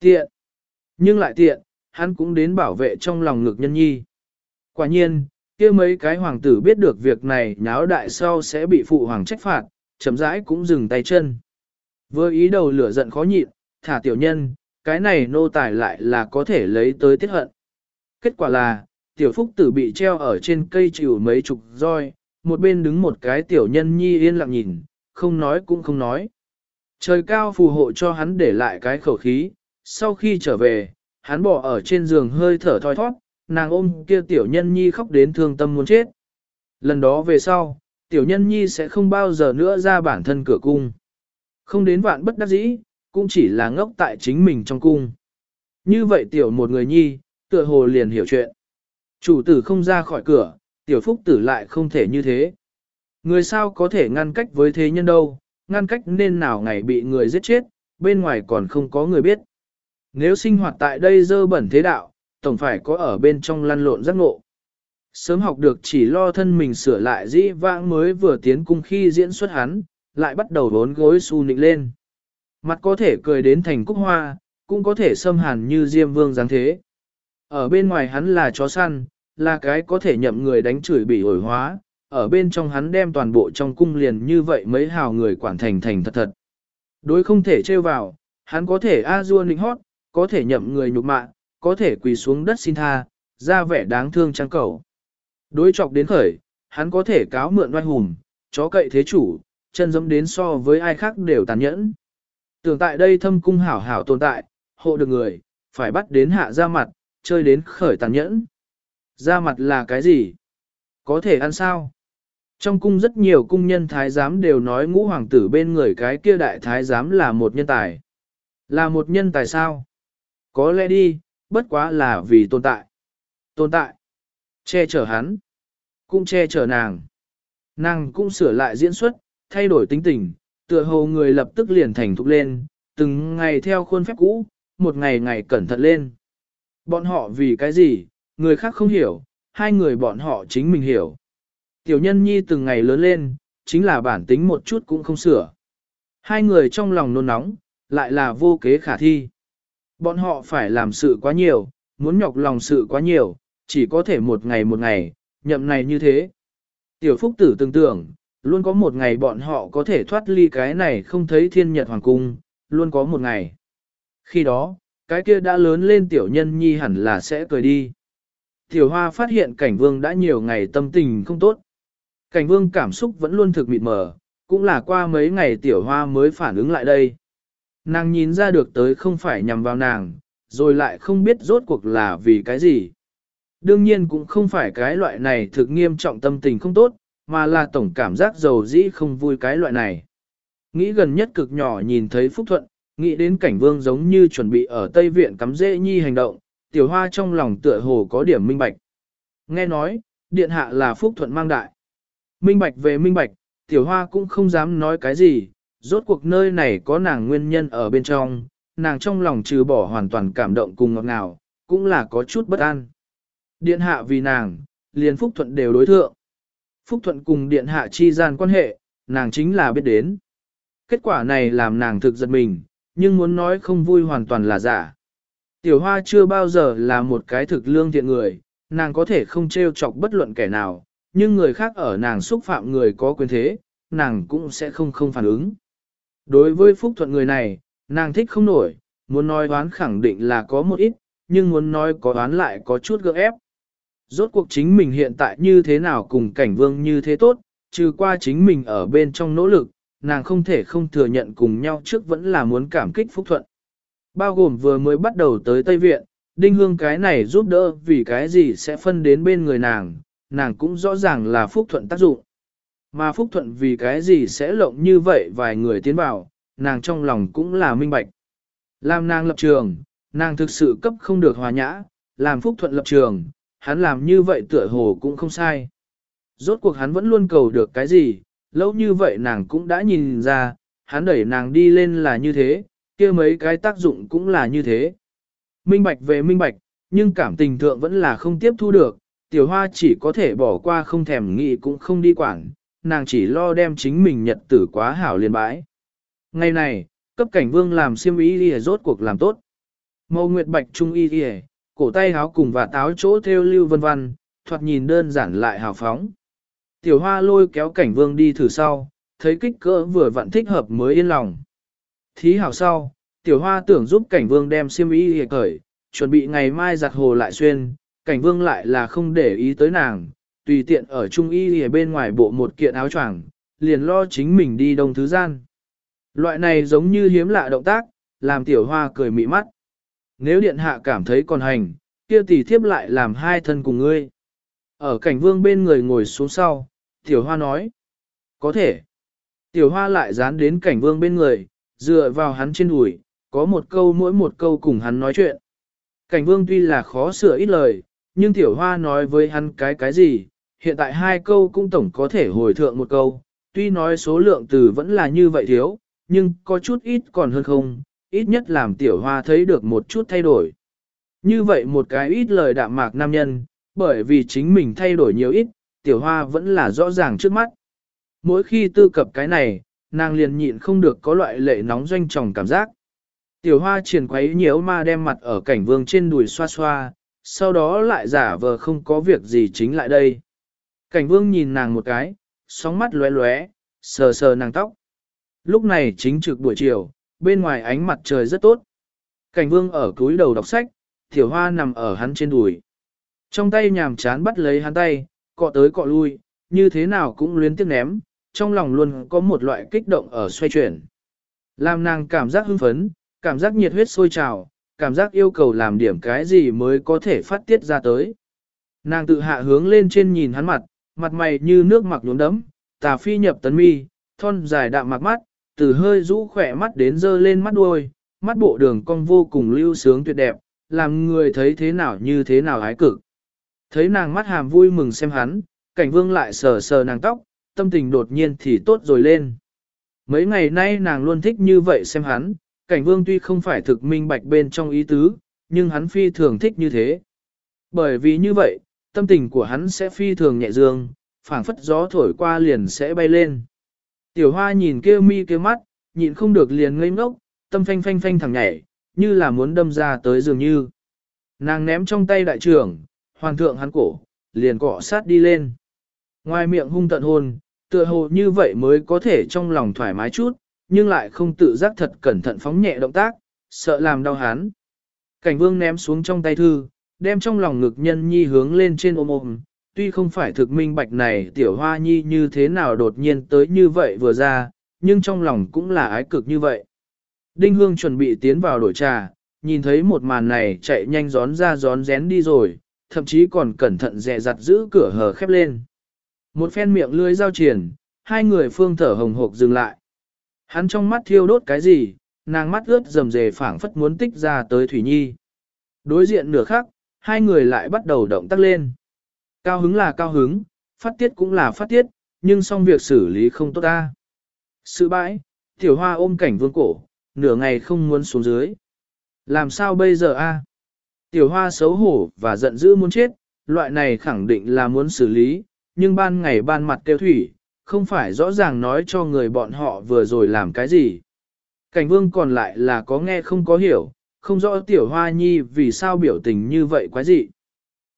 Tiện. Nhưng lại tiện, hắn cũng đến bảo vệ trong lòng ngực nhân nhi. Quả nhiên, kia mấy cái hoàng tử biết được việc này nháo đại sau sẽ bị phụ hoàng trách phạt, chậm rãi cũng dừng tay chân. Vừa ý đầu lửa giận khó nhịn, thả tiểu nhân, cái này nô tài lại là có thể lấy tới tiết hận. Kết quả là, tiểu phúc tử bị treo ở trên cây chịu mấy chục roi, một bên đứng một cái tiểu nhân nhi yên lặng nhìn, không nói cũng không nói. Trời cao phù hộ cho hắn để lại cái khẩu khí, sau khi trở về, hắn bỏ ở trên giường hơi thở thoi thoát, nàng ôm kia tiểu nhân nhi khóc đến thương tâm muốn chết. Lần đó về sau, tiểu nhân nhi sẽ không bao giờ nữa ra bản thân cửa cung. Không đến vạn bất đắc dĩ, cũng chỉ là ngốc tại chính mình trong cung. Như vậy tiểu một người nhi, tựa hồ liền hiểu chuyện. Chủ tử không ra khỏi cửa, tiểu phúc tử lại không thể như thế. Người sao có thể ngăn cách với thế nhân đâu, ngăn cách nên nào ngày bị người giết chết, bên ngoài còn không có người biết. Nếu sinh hoạt tại đây dơ bẩn thế đạo, tổng phải có ở bên trong lăn lộn giác ngộ. Sớm học được chỉ lo thân mình sửa lại dĩ vãng mới vừa tiến cung khi diễn xuất hắn, lại bắt đầu vốn gối su nịnh lên. Mặt có thể cười đến thành cúc hoa, cũng có thể xâm hàn như diêm vương dáng thế. Ở bên ngoài hắn là chó săn, là cái có thể nhậm người đánh chửi bị ổi hóa, ở bên trong hắn đem toàn bộ trong cung liền như vậy mấy hào người quản thành thành thật thật. Đối không thể trêu vào, hắn có thể a dua nịnh hót, có thể nhậm người nhục mạ, có thể quỳ xuống đất xin tha, ra vẻ đáng thương trang cầu. Đối chọc đến khởi, hắn có thể cáo mượn oai hùng, chó cậy thế chủ, chân dẫm đến so với ai khác đều tàn nhẫn. Tưởng tại đây thâm cung hảo hảo tồn tại, hộ được người, phải bắt đến hạ ra mặt, chơi đến khởi tàn nhẫn. Ra mặt là cái gì? Có thể ăn sao? Trong cung rất nhiều cung nhân thái giám đều nói ngũ hoàng tử bên người cái kia đại thái giám là một nhân tài. Là một nhân tài sao? Có lẽ đi, bất quá là vì tồn tại. Tồn tại. Che chở hắn. Cũng che chở nàng. Nàng cũng sửa lại diễn xuất, thay đổi tính tình, tựa hồ người lập tức liền thành thục lên, từng ngày theo khuôn phép cũ, một ngày ngày cẩn thận lên. Bọn họ vì cái gì, người khác không hiểu, hai người bọn họ chính mình hiểu. Tiểu nhân nhi từng ngày lớn lên, chính là bản tính một chút cũng không sửa. Hai người trong lòng nôn nóng, lại là vô kế khả thi. Bọn họ phải làm sự quá nhiều, muốn nhọc lòng sự quá nhiều, chỉ có thể một ngày một ngày, nhậm này như thế. Tiểu Phúc Tử tưởng tưởng, luôn có một ngày bọn họ có thể thoát ly cái này không thấy thiên nhật hoàng cung, luôn có một ngày. Khi đó, cái kia đã lớn lên tiểu nhân nhi hẳn là sẽ cười đi. Tiểu hoa phát hiện cảnh vương đã nhiều ngày tâm tình không tốt. Cảnh vương cảm xúc vẫn luôn thực mịt mờ, cũng là qua mấy ngày tiểu hoa mới phản ứng lại đây. Nàng nhìn ra được tới không phải nhằm vào nàng, rồi lại không biết rốt cuộc là vì cái gì. Đương nhiên cũng không phải cái loại này thực nghiêm trọng tâm tình không tốt, mà là tổng cảm giác giàu dĩ không vui cái loại này. Nghĩ gần nhất cực nhỏ nhìn thấy Phúc Thuận, nghĩ đến cảnh vương giống như chuẩn bị ở Tây Viện cắm dễ nhi hành động, tiểu hoa trong lòng tựa hồ có điểm minh bạch. Nghe nói, điện hạ là Phúc Thuận mang đại. Minh bạch về minh bạch, tiểu hoa cũng không dám nói cái gì, rốt cuộc nơi này có nàng nguyên nhân ở bên trong, nàng trong lòng trừ bỏ hoàn toàn cảm động cùng ngọt ngào, cũng là có chút bất an. Điện hạ vì nàng, liền Phúc Thuận đều đối thượng. Phúc Thuận cùng điện hạ chi gian quan hệ, nàng chính là biết đến. Kết quả này làm nàng thực giật mình, nhưng muốn nói không vui hoàn toàn là giả. Tiểu Hoa chưa bao giờ là một cái thực lương thiện người, nàng có thể không trêu chọc bất luận kẻ nào, nhưng người khác ở nàng xúc phạm người có quyền thế, nàng cũng sẽ không không phản ứng. Đối với Phúc Thuận người này, nàng thích không nổi, muốn nói đoán khẳng định là có một ít, nhưng muốn nói có đoán lại có chút gượng ép. Rốt cuộc chính mình hiện tại như thế nào cùng cảnh vương như thế tốt, trừ qua chính mình ở bên trong nỗ lực, nàng không thể không thừa nhận cùng nhau trước vẫn là muốn cảm kích Phúc Thuận. Bao gồm vừa mới bắt đầu tới Tây Viện, Đinh Hương cái này giúp đỡ vì cái gì sẽ phân đến bên người nàng, nàng cũng rõ ràng là Phúc Thuận tác dụng. Mà Phúc Thuận vì cái gì sẽ lộng như vậy vài người tiến vào, nàng trong lòng cũng là minh bạch. Làm nàng lập trường, nàng thực sự cấp không được hòa nhã, làm Phúc Thuận lập trường, hắn làm như vậy tựa hồ cũng không sai. Rốt cuộc hắn vẫn luôn cầu được cái gì, lâu như vậy nàng cũng đã nhìn ra, hắn đẩy nàng đi lên là như thế, kia mấy cái tác dụng cũng là như thế. Minh bạch về minh bạch, nhưng cảm tình thượng vẫn là không tiếp thu được, tiểu hoa chỉ có thể bỏ qua không thèm nghĩ cũng không đi quản, nàng chỉ lo đem chính mình nhật tử quá hảo liên bãi. Ngày này, cấp cảnh vương làm siêm ý đi rốt cuộc làm tốt. Mâu nguyệt bạch trung y đi cổ tay háo cùng và táo chỗ theo lưu vân vân, thoạt nhìn đơn giản lại hào phóng. Tiểu hoa lôi kéo cảnh vương đi thử sau, thấy kích cỡ vừa vặn thích hợp mới yên lòng. Thí hảo sau, tiểu hoa tưởng giúp cảnh vương đem xiêm y hề cởi, chuẩn bị ngày mai giặt hồ lại xuyên, cảnh vương lại là không để ý tới nàng, tùy tiện ở trung y hề bên ngoài bộ một kiện áo choàng, liền lo chính mình đi đông thứ gian. Loại này giống như hiếm lạ động tác, làm tiểu hoa cười mị mắt. Nếu điện hạ cảm thấy còn hành, kia tỷ thiếp lại làm hai thân cùng ngươi. Ở cảnh vương bên người ngồi xuống sau, tiểu hoa nói. Có thể. Tiểu hoa lại dán đến cảnh vương bên người, dựa vào hắn trên đùi, có một câu mỗi một câu cùng hắn nói chuyện. Cảnh vương tuy là khó sửa ít lời, nhưng tiểu hoa nói với hắn cái cái gì, hiện tại hai câu cũng tổng có thể hồi thượng một câu, tuy nói số lượng từ vẫn là như vậy thiếu, nhưng có chút ít còn hơn không, ít nhất làm tiểu hoa thấy được một chút thay đổi. Như vậy một cái ít lời đạm mạc nam nhân, bởi vì chính mình thay đổi nhiều ít, tiểu hoa vẫn là rõ ràng trước mắt. Mỗi khi tư cập cái này, nàng liền nhịn không được có loại lệ nóng doanh tròng cảm giác. Tiểu hoa triển quấy nhiễu ma đem mặt ở cảnh vương trên đùi xoa xoa, sau đó lại giả vờ không có việc gì chính lại đây. Cảnh vương nhìn nàng một cái, sóng mắt lóe lóe, sờ sờ nàng tóc. Lúc này chính trực buổi chiều, bên ngoài ánh mặt trời rất tốt. Cảnh vương ở cúi đầu đọc sách, tiểu hoa nằm ở hắn trên đùi. Trong tay nhàm chán bắt lấy hắn tay, cọ tới cọ lui, như thế nào cũng luyến tiếc ném, trong lòng luôn có một loại kích động ở xoay chuyển. Làm nàng cảm giác hưng phấn, cảm giác nhiệt huyết sôi trào, cảm giác yêu cầu làm điểm cái gì mới có thể phát tiết ra tới. Nàng tự hạ hướng lên trên nhìn hắn mặt, mặt mày như nước mặc nhuốm đấm, tà phi nhập tấn mi, thon dài đạm mặc mắt, từ hơi rũ khỏe mắt đến dơ lên mắt đuôi, mắt bộ đường cong vô cùng lưu sướng tuyệt đẹp, làm người thấy thế nào như thế nào ái cực. Thấy nàng mắt hàm vui mừng xem hắn, cảnh vương lại sờ sờ nàng tóc, tâm tình đột nhiên thì tốt rồi lên. Mấy ngày nay nàng luôn thích như vậy xem hắn, cảnh vương tuy không phải thực minh bạch bên trong ý tứ, nhưng hắn phi thường thích như thế. Bởi vì như vậy, tâm tình của hắn sẽ phi thường nhẹ dương, phảng phất gió thổi qua liền sẽ bay lên. Tiểu hoa nhìn kêu mi kêu mắt, nhịn không được liền ngây ngốc, tâm phanh phanh phanh thẳng nhảy, như là muốn đâm ra tới dường như. Nàng ném trong tay đại trưởng, hoàng thượng hắn cổ, liền cọ sát đi lên. Ngoài miệng hung tận hôn, tựa hồ như vậy mới có thể trong lòng thoải mái chút, nhưng lại không tự giác thật cẩn thận phóng nhẹ động tác, sợ làm đau hắn. Cảnh vương ném xuống trong tay thư, đem trong lòng ngực nhân nhi hướng lên trên ôm ôm, tuy không phải thực minh bạch này tiểu hoa nhi như thế nào đột nhiên tới như vậy vừa ra, nhưng trong lòng cũng là ái cực như vậy. Đinh Hương chuẩn bị tiến vào đổi trà, nhìn thấy một màn này chạy nhanh gión ra gión rén đi rồi, thậm chí còn cẩn thận dè dặt giữ cửa hờ khép lên. Một phen miệng lưới giao triển, hai người phương thở hồng hộc dừng lại. Hắn trong mắt thiêu đốt cái gì, nàng mắt ướt rầm rề phảng phất muốn tích ra tới Thủy Nhi. Đối diện nửa khắc, hai người lại bắt đầu động tác lên. Cao hứng là cao hứng, phát tiết cũng là phát tiết, nhưng xong việc xử lý không tốt ta. Sự bãi, tiểu hoa ôm cảnh vương cổ, nửa ngày không muốn xuống dưới. Làm sao bây giờ a? Tiểu hoa xấu hổ và giận dữ muốn chết, loại này khẳng định là muốn xử lý, nhưng ban ngày ban mặt tiêu thủy, không phải rõ ràng nói cho người bọn họ vừa rồi làm cái gì. Cảnh vương còn lại là có nghe không có hiểu, không rõ tiểu hoa nhi vì sao biểu tình như vậy quá dị.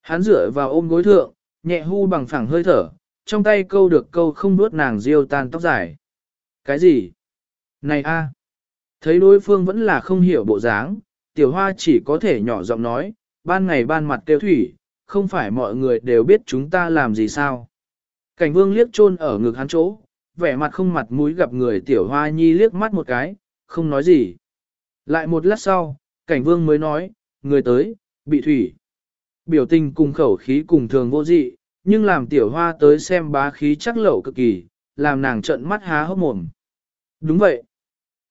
Hắn dựa vào ôm gối thượng, nhẹ hu bằng phẳng hơi thở, trong tay câu được câu không nuốt nàng diêu tan tóc dài. Cái gì? Này a, Thấy đối phương vẫn là không hiểu bộ dáng, tiểu hoa chỉ có thể nhỏ giọng nói, ban ngày ban mặt tiêu thủy, không phải mọi người đều biết chúng ta làm gì sao. Cảnh vương liếc chôn ở ngực hắn chỗ, vẻ mặt không mặt mũi gặp người tiểu hoa nhi liếc mắt một cái, không nói gì. Lại một lát sau, cảnh vương mới nói, người tới, bị thủy. Biểu tình cùng khẩu khí cùng thường vô dị, nhưng làm tiểu hoa tới xem bá khí chắc lẩu cực kỳ, làm nàng trợn mắt há hốc mồm. Đúng vậy.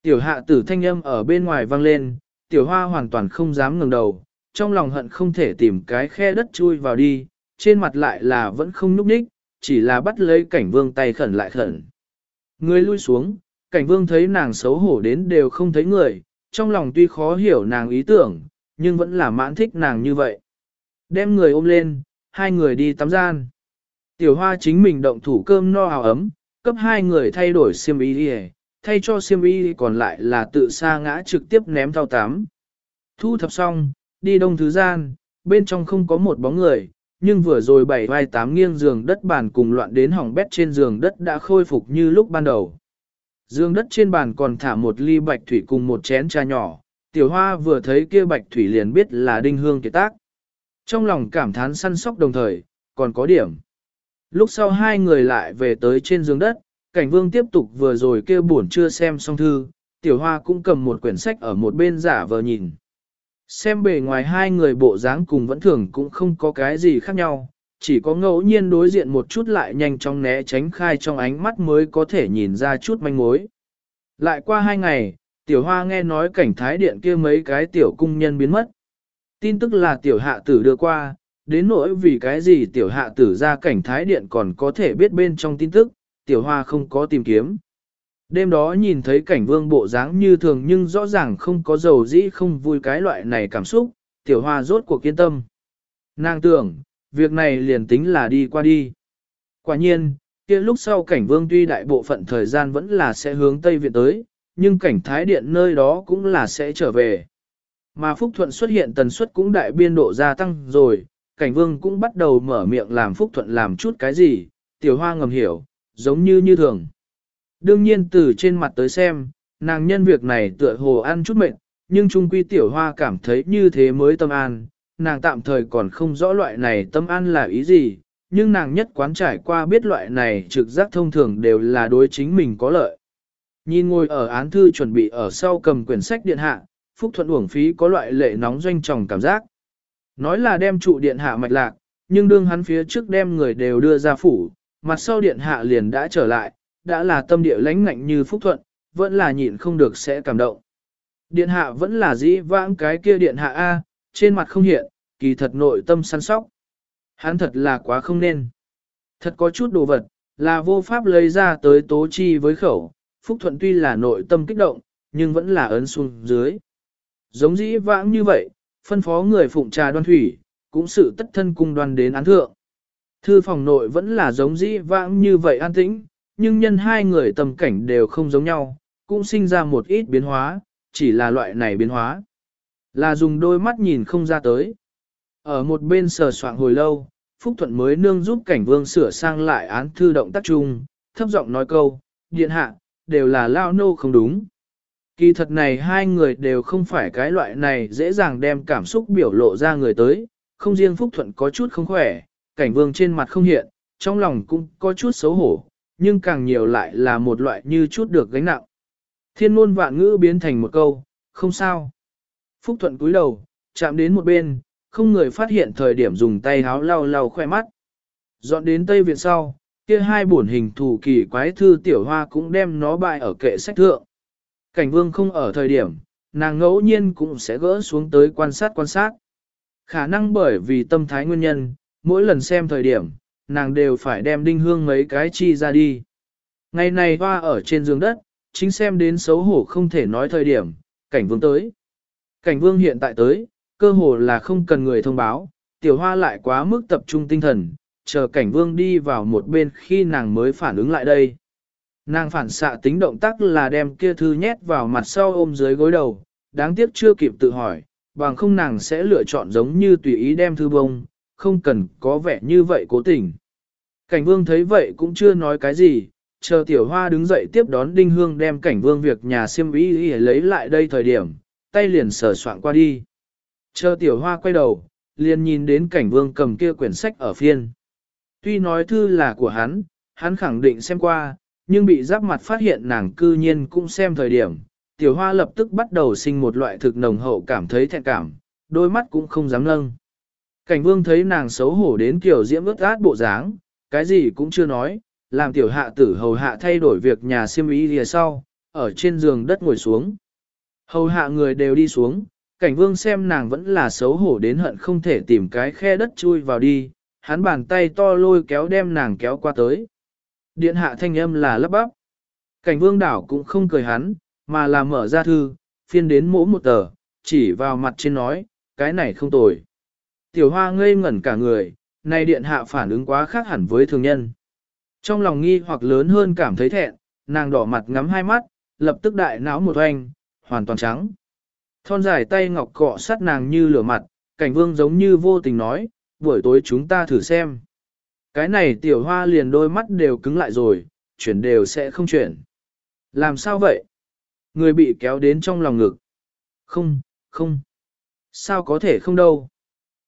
Tiểu hạ tử thanh âm ở bên ngoài vang lên, tiểu hoa hoàn toàn không dám ngẩng đầu, trong lòng hận không thể tìm cái khe đất chui vào đi, trên mặt lại là vẫn không núp đích chỉ là bắt lấy cảnh vương tay khẩn lại khẩn. Người lui xuống, cảnh vương thấy nàng xấu hổ đến đều không thấy người, trong lòng tuy khó hiểu nàng ý tưởng, nhưng vẫn là mãn thích nàng như vậy. Đem người ôm lên, hai người đi tắm gian. Tiểu hoa chính mình động thủ cơm no hào ấm, cấp hai người thay đổi xiêm y đi thay cho xiêm y còn lại là tự sa ngã trực tiếp ném thao tắm. Thu thập xong, đi đông thứ gian, bên trong không có một bóng người, nhưng vừa rồi bảy vai tám nghiêng giường đất bàn cùng loạn đến hỏng bét trên giường đất đã khôi phục như lúc ban đầu. Giường đất trên bàn còn thả một ly bạch thủy cùng một chén trà nhỏ, tiểu hoa vừa thấy kia bạch thủy liền biết là đinh hương kiệt tác. Trong lòng cảm thán săn sóc đồng thời, còn có điểm. Lúc sau hai người lại về tới trên giường đất, cảnh vương tiếp tục vừa rồi kêu buồn chưa xem xong thư, tiểu hoa cũng cầm một quyển sách ở một bên giả vờ nhìn. Xem bề ngoài hai người bộ dáng cùng vẫn thường cũng không có cái gì khác nhau, chỉ có ngẫu nhiên đối diện một chút lại nhanh chóng né tránh khai trong ánh mắt mới có thể nhìn ra chút manh mối. Lại qua hai ngày, tiểu hoa nghe nói cảnh thái điện kia mấy cái tiểu cung nhân biến mất. Tin tức là tiểu hạ tử đưa qua, đến nỗi vì cái gì tiểu hạ tử ra cảnh thái điện còn có thể biết bên trong tin tức, tiểu hoa không có tìm kiếm. Đêm đó nhìn thấy cảnh vương bộ dáng như thường nhưng rõ ràng không có dầu dĩ không vui cái loại này cảm xúc, tiểu hoa rốt cuộc kiên tâm. Nàng tưởng, việc này liền tính là đi qua đi. Quả nhiên, kia lúc sau cảnh vương tuy đại bộ phận thời gian vẫn là sẽ hướng Tây Viện tới, nhưng cảnh thái điện nơi đó cũng là sẽ trở về. Mà Phúc Thuận xuất hiện tần suất cũng đại biên độ gia tăng rồi, cảnh vương cũng bắt đầu mở miệng làm Phúc Thuận làm chút cái gì, tiểu hoa ngầm hiểu, giống như như thường. Đương nhiên từ trên mặt tới xem, nàng nhân việc này tựa hồ ăn chút mệnh, nhưng trung quy tiểu hoa cảm thấy như thế mới tâm an, nàng tạm thời còn không rõ loại này tâm an là ý gì, nhưng nàng nhất quán trải qua biết loại này trực giác thông thường đều là đối chính mình có lợi. Nhìn ngồi ở án thư chuẩn bị ở sau cầm quyển sách điện hạ, Phúc Thuận uổng phí có loại lệ nóng doanh tròng cảm giác. Nói là đem trụ điện hạ mạch lạc, nhưng đương hắn phía trước đem người đều đưa ra phủ, mặt sau điện hạ liền đã trở lại, đã là tâm địa lãnh ngạnh như Phúc Thuận, vẫn là nhịn không được sẽ cảm động. Điện hạ vẫn là dĩ vãng cái kia điện hạ A, trên mặt không hiện, kỳ thật nội tâm săn sóc. Hắn thật là quá không nên. Thật có chút đồ vật, là vô pháp lấy ra tới tố chi với khẩu, Phúc Thuận tuy là nội tâm kích động, nhưng vẫn là ấn xuống dưới. Giống dĩ vãng như vậy, phân phó người phụng trà đoan thủy, cũng sự tất thân cung đoan đến án thượng. Thư phòng nội vẫn là giống dĩ vãng như vậy an tĩnh, nhưng nhân hai người tầm cảnh đều không giống nhau, cũng sinh ra một ít biến hóa, chỉ là loại này biến hóa. Là dùng đôi mắt nhìn không ra tới. Ở một bên sờ soạn hồi lâu, Phúc Thuận mới nương giúp cảnh vương sửa sang lại án thư động tác chung, thấp giọng nói câu, điện hạ, đều là lao nô không đúng. Kỳ thật này hai người đều không phải cái loại này dễ dàng đem cảm xúc biểu lộ ra người tới, không riêng Phúc Thuận có chút không khỏe, cảnh vương trên mặt không hiện, trong lòng cũng có chút xấu hổ, nhưng càng nhiều lại là một loại như chút được gánh nặng. Thiên ngôn vạn ngữ biến thành một câu, không sao. Phúc Thuận cúi đầu, chạm đến một bên, không người phát hiện thời điểm dùng tay háo lau lau khoe mắt. Dọn đến Tây Viện sau, kia hai bổn hình thủ kỳ quái thư tiểu hoa cũng đem nó bại ở kệ sách thượng. Cảnh vương không ở thời điểm, nàng ngẫu nhiên cũng sẽ gỡ xuống tới quan sát quan sát. Khả năng bởi vì tâm thái nguyên nhân, mỗi lần xem thời điểm, nàng đều phải đem đinh hương mấy cái chi ra đi. Ngày này hoa ở trên giường đất, chính xem đến xấu hổ không thể nói thời điểm, cảnh vương tới. Cảnh vương hiện tại tới, cơ hồ là không cần người thông báo, tiểu hoa lại quá mức tập trung tinh thần, chờ cảnh vương đi vào một bên khi nàng mới phản ứng lại đây. Nàng phản xạ tính động tác là đem kia thư nhét vào mặt sau ôm dưới gối đầu, đáng tiếc chưa kịp tự hỏi, bằng không nàng sẽ lựa chọn giống như tùy ý đem thư bông, không cần có vẻ như vậy cố tình. Cảnh vương thấy vậy cũng chưa nói cái gì, chờ tiểu hoa đứng dậy tiếp đón đinh hương đem cảnh vương việc nhà siêm ý lấy lại đây thời điểm, tay liền sờ soạn qua đi. Chờ tiểu hoa quay đầu, liền nhìn đến cảnh vương cầm kia quyển sách ở phiên. Tuy nói thư là của hắn, hắn khẳng định xem qua, nhưng bị giáp mặt phát hiện nàng cư nhiên cũng xem thời điểm. Tiểu hoa lập tức bắt đầu sinh một loại thực nồng hậu cảm thấy thẹn cảm, đôi mắt cũng không dám nâng. Cảnh vương thấy nàng xấu hổ đến kiểu diễm ướt át bộ dáng, cái gì cũng chưa nói, làm tiểu hạ tử hầu hạ thay đổi việc nhà siêm ý lìa sau, ở trên giường đất ngồi xuống. Hầu hạ người đều đi xuống, cảnh vương xem nàng vẫn là xấu hổ đến hận không thể tìm cái khe đất chui vào đi, hắn bàn tay to lôi kéo đem nàng kéo qua tới. Điện hạ thanh âm là lấp bắp. Cảnh vương đảo cũng không cười hắn, mà là mở ra thư, phiên đến mỗ một tờ, chỉ vào mặt trên nói, cái này không tồi. Tiểu hoa ngây ngẩn cả người, này điện hạ phản ứng quá khác hẳn với thường nhân. Trong lòng nghi hoặc lớn hơn cảm thấy thẹn, nàng đỏ mặt ngắm hai mắt, lập tức đại não một oanh, hoàn toàn trắng. Thon dài tay ngọc cọ sát nàng như lửa mặt, cảnh vương giống như vô tình nói, buổi tối chúng ta thử xem. Cái này tiểu hoa liền đôi mắt đều cứng lại rồi, chuyển đều sẽ không chuyển. Làm sao vậy? Người bị kéo đến trong lòng ngực. Không, không. Sao có thể không đâu?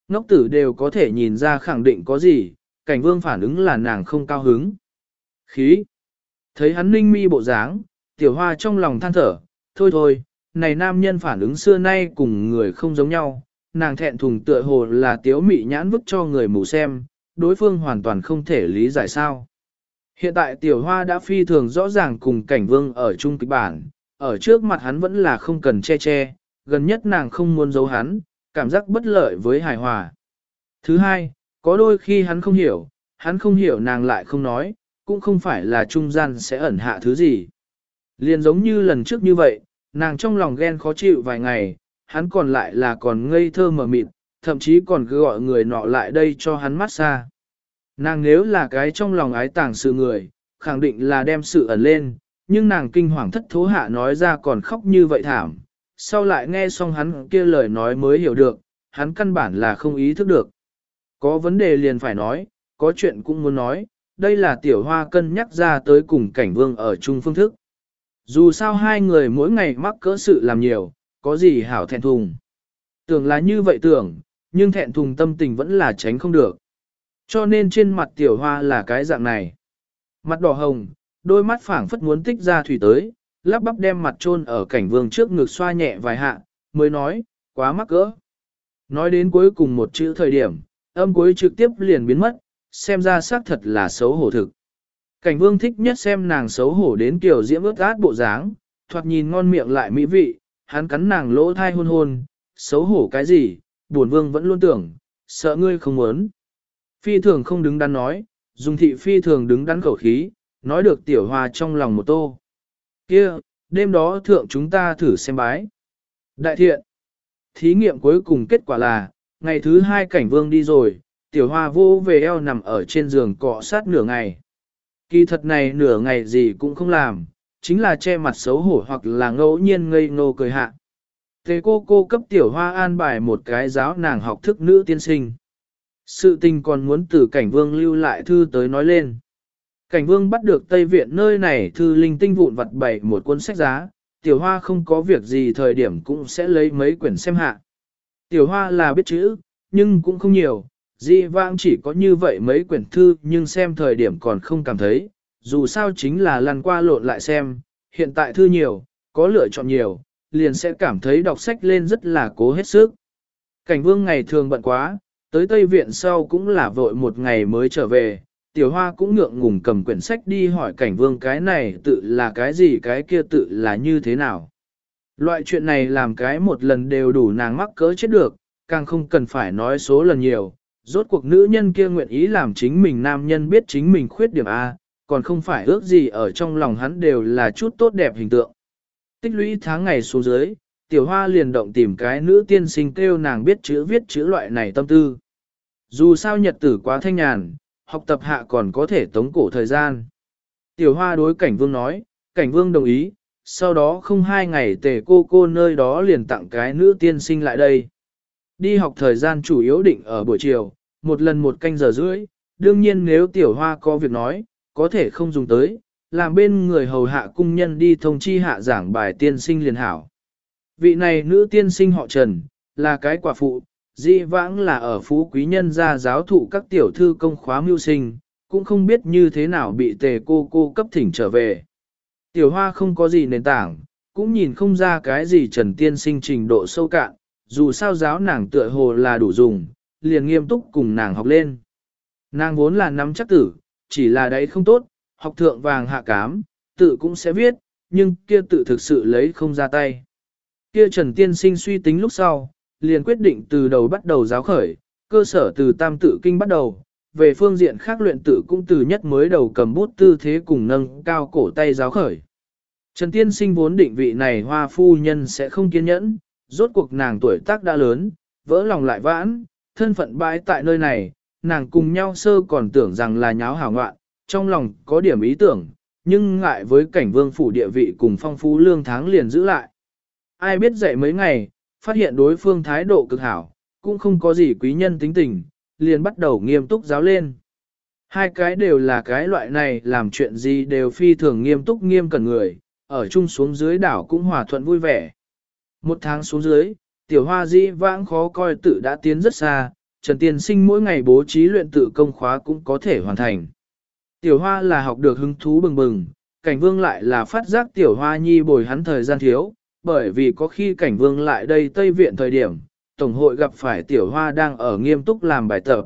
Ngốc tử đều có thể nhìn ra khẳng định có gì, cảnh vương phản ứng là nàng không cao hứng. Khí. Thấy hắn ninh mi bộ dáng, tiểu hoa trong lòng than thở, thôi thôi, này nam nhân phản ứng xưa nay cùng người không giống nhau, nàng thẹn thùng tựa hồ là tiếu mị nhãn vứt cho người mù xem, đối phương hoàn toàn không thể lý giải sao. Hiện tại tiểu hoa đã phi thường rõ ràng cùng cảnh vương ở chung kịch bản, ở trước mặt hắn vẫn là không cần che che, gần nhất nàng không muốn giấu hắn, cảm giác bất lợi với hài hòa. Thứ hai, có đôi khi hắn không hiểu, hắn không hiểu nàng lại không nói, cũng không phải là trung gian sẽ ẩn hạ thứ gì. Liền giống như lần trước như vậy, nàng trong lòng ghen khó chịu vài ngày, hắn còn lại là còn ngây thơ mờ mịt, thậm chí còn cứ gọi người nọ lại đây cho hắn mát xa. Nàng nếu là cái trong lòng ái tàng sự người, khẳng định là đem sự ẩn lên, nhưng nàng kinh hoàng thất thố hạ nói ra còn khóc như vậy thảm. Sau lại nghe xong hắn kia lời nói mới hiểu được, hắn căn bản là không ý thức được. Có vấn đề liền phải nói, có chuyện cũng muốn nói, đây là tiểu hoa cân nhắc ra tới cùng cảnh vương ở chung phương thức. Dù sao hai người mỗi ngày mắc cỡ sự làm nhiều, có gì hảo thẹn thùng. Tưởng là như vậy tưởng, nhưng thẹn thùng tâm tình vẫn là tránh không được. Cho nên trên mặt tiểu hoa là cái dạng này. Mặt đỏ hồng, đôi mắt phảng phất muốn tích ra thủy tới, lắp bắp đem mặt trôn ở cảnh vương trước ngực xoa nhẹ vài hạ, mới nói, quá mắc cỡ. Nói đến cuối cùng một chữ thời điểm, âm cuối trực tiếp liền biến mất, xem ra xác thật là xấu hổ thực. Cảnh vương thích nhất xem nàng xấu hổ đến kiểu diễm ướt át bộ dáng, thoạt nhìn ngon miệng lại mỹ vị, hắn cắn nàng lỗ thai hôn hôn, xấu hổ cái gì, buồn vương vẫn luôn tưởng, sợ ngươi không muốn. Phi thường không đứng đắn nói, dùng thị phi thường đứng đắn khẩu khí, nói được tiểu hoa trong lòng một tô. kia đêm đó thượng chúng ta thử xem bái. Đại thiện, thí nghiệm cuối cùng kết quả là, ngày thứ hai cảnh vương đi rồi, tiểu hoa vô về eo nằm ở trên giường cọ sát nửa ngày. Kỳ thật này nửa ngày gì cũng không làm, chính là che mặt xấu hổ hoặc là ngẫu nhiên ngây ngô cười hạ. Thế cô cô cấp tiểu hoa an bài một cái giáo nàng học thức nữ tiên sinh. Sự tình còn muốn từ cảnh vương lưu lại thư tới nói lên. Cảnh vương bắt được Tây Viện nơi này thư linh tinh vụn vặt bày một cuốn sách giá, tiểu hoa không có việc gì thời điểm cũng sẽ lấy mấy quyển xem hạ. Tiểu hoa là biết chữ, nhưng cũng không nhiều, di vãng chỉ có như vậy mấy quyển thư nhưng xem thời điểm còn không cảm thấy, dù sao chính là lần qua lộn lại xem, hiện tại thư nhiều, có lựa chọn nhiều, liền sẽ cảm thấy đọc sách lên rất là cố hết sức. Cảnh vương ngày thường bận quá, tới Tây Viện sau cũng là vội một ngày mới trở về, tiểu hoa cũng ngượng ngùng cầm quyển sách đi hỏi cảnh vương cái này tự là cái gì cái kia tự là như thế nào. Loại chuyện này làm cái một lần đều đủ nàng mắc cỡ chết được, càng không cần phải nói số lần nhiều, rốt cuộc nữ nhân kia nguyện ý làm chính mình nam nhân biết chính mình khuyết điểm A, còn không phải ước gì ở trong lòng hắn đều là chút tốt đẹp hình tượng. Tích lũy tháng ngày xuống dưới, tiểu hoa liền động tìm cái nữ tiên sinh kêu nàng biết chữ viết chữ loại này tâm tư. Dù sao nhật tử quá thanh nhàn, học tập hạ còn có thể tống cổ thời gian. Tiểu hoa đối cảnh vương nói, cảnh vương đồng ý, sau đó không hai ngày tề cô cô nơi đó liền tặng cái nữ tiên sinh lại đây. Đi học thời gian chủ yếu định ở buổi chiều, một lần một canh giờ rưỡi, đương nhiên nếu tiểu hoa có việc nói, có thể không dùng tới, làm bên người hầu hạ cung nhân đi thông chi hạ giảng bài tiên sinh liền hảo. Vị này nữ tiên sinh họ Trần, là cái quả phụ, di vãng là ở phú quý nhân gia giáo thụ các tiểu thư công khóa mưu sinh, cũng không biết như thế nào bị tề cô cô cấp thỉnh trở về. Tiểu hoa không có gì nền tảng, cũng nhìn không ra cái gì Trần tiên sinh trình độ sâu cạn, dù sao giáo nàng tựa hồ là đủ dùng, liền nghiêm túc cùng nàng học lên. Nàng vốn là nắm chắc tử, chỉ là đấy không tốt, học thượng vàng hạ cám, tự cũng sẽ viết, nhưng kia tự thực sự lấy không ra tay. Kia Trần Tiên Sinh suy tính lúc sau, liền quyết định từ đầu bắt đầu giáo khởi, cơ sở từ tam tự kinh bắt đầu, về phương diện khác luyện tự cũng từ nhất mới đầu cầm bút tư thế cùng nâng cao cổ tay giáo khởi. Trần Tiên Sinh vốn định vị này hoa phu nhân sẽ không kiên nhẫn, rốt cuộc nàng tuổi tác đã lớn, vỡ lòng lại vãn, thân phận bãi tại nơi này, nàng cùng nhau sơ còn tưởng rằng là nháo hảo ngoạn, trong lòng có điểm ý tưởng, nhưng ngại với cảnh vương phủ địa vị cùng phong phú lương tháng liền giữ lại. Ai biết dậy mấy ngày, phát hiện đối phương thái độ cực hảo, cũng không có gì quý nhân tính tình, liền bắt đầu nghiêm túc giáo lên. Hai cái đều là cái loại này làm chuyện gì đều phi thường nghiêm túc nghiêm cẩn người, ở chung xuống dưới đảo cũng hòa thuận vui vẻ. Một tháng xuống dưới, tiểu hoa dĩ vãng khó coi tự đã tiến rất xa, Trần Tiên Sinh mỗi ngày bố trí luyện tự công khóa cũng có thể hoàn thành. Tiểu hoa là học được hứng thú bừng bừng, cảnh vương lại là phát giác tiểu hoa nhi bồi hắn thời gian thiếu, bởi vì có khi cảnh vương lại đây Tây Viện thời điểm, Tổng hội gặp phải tiểu hoa đang ở nghiêm túc làm bài tập.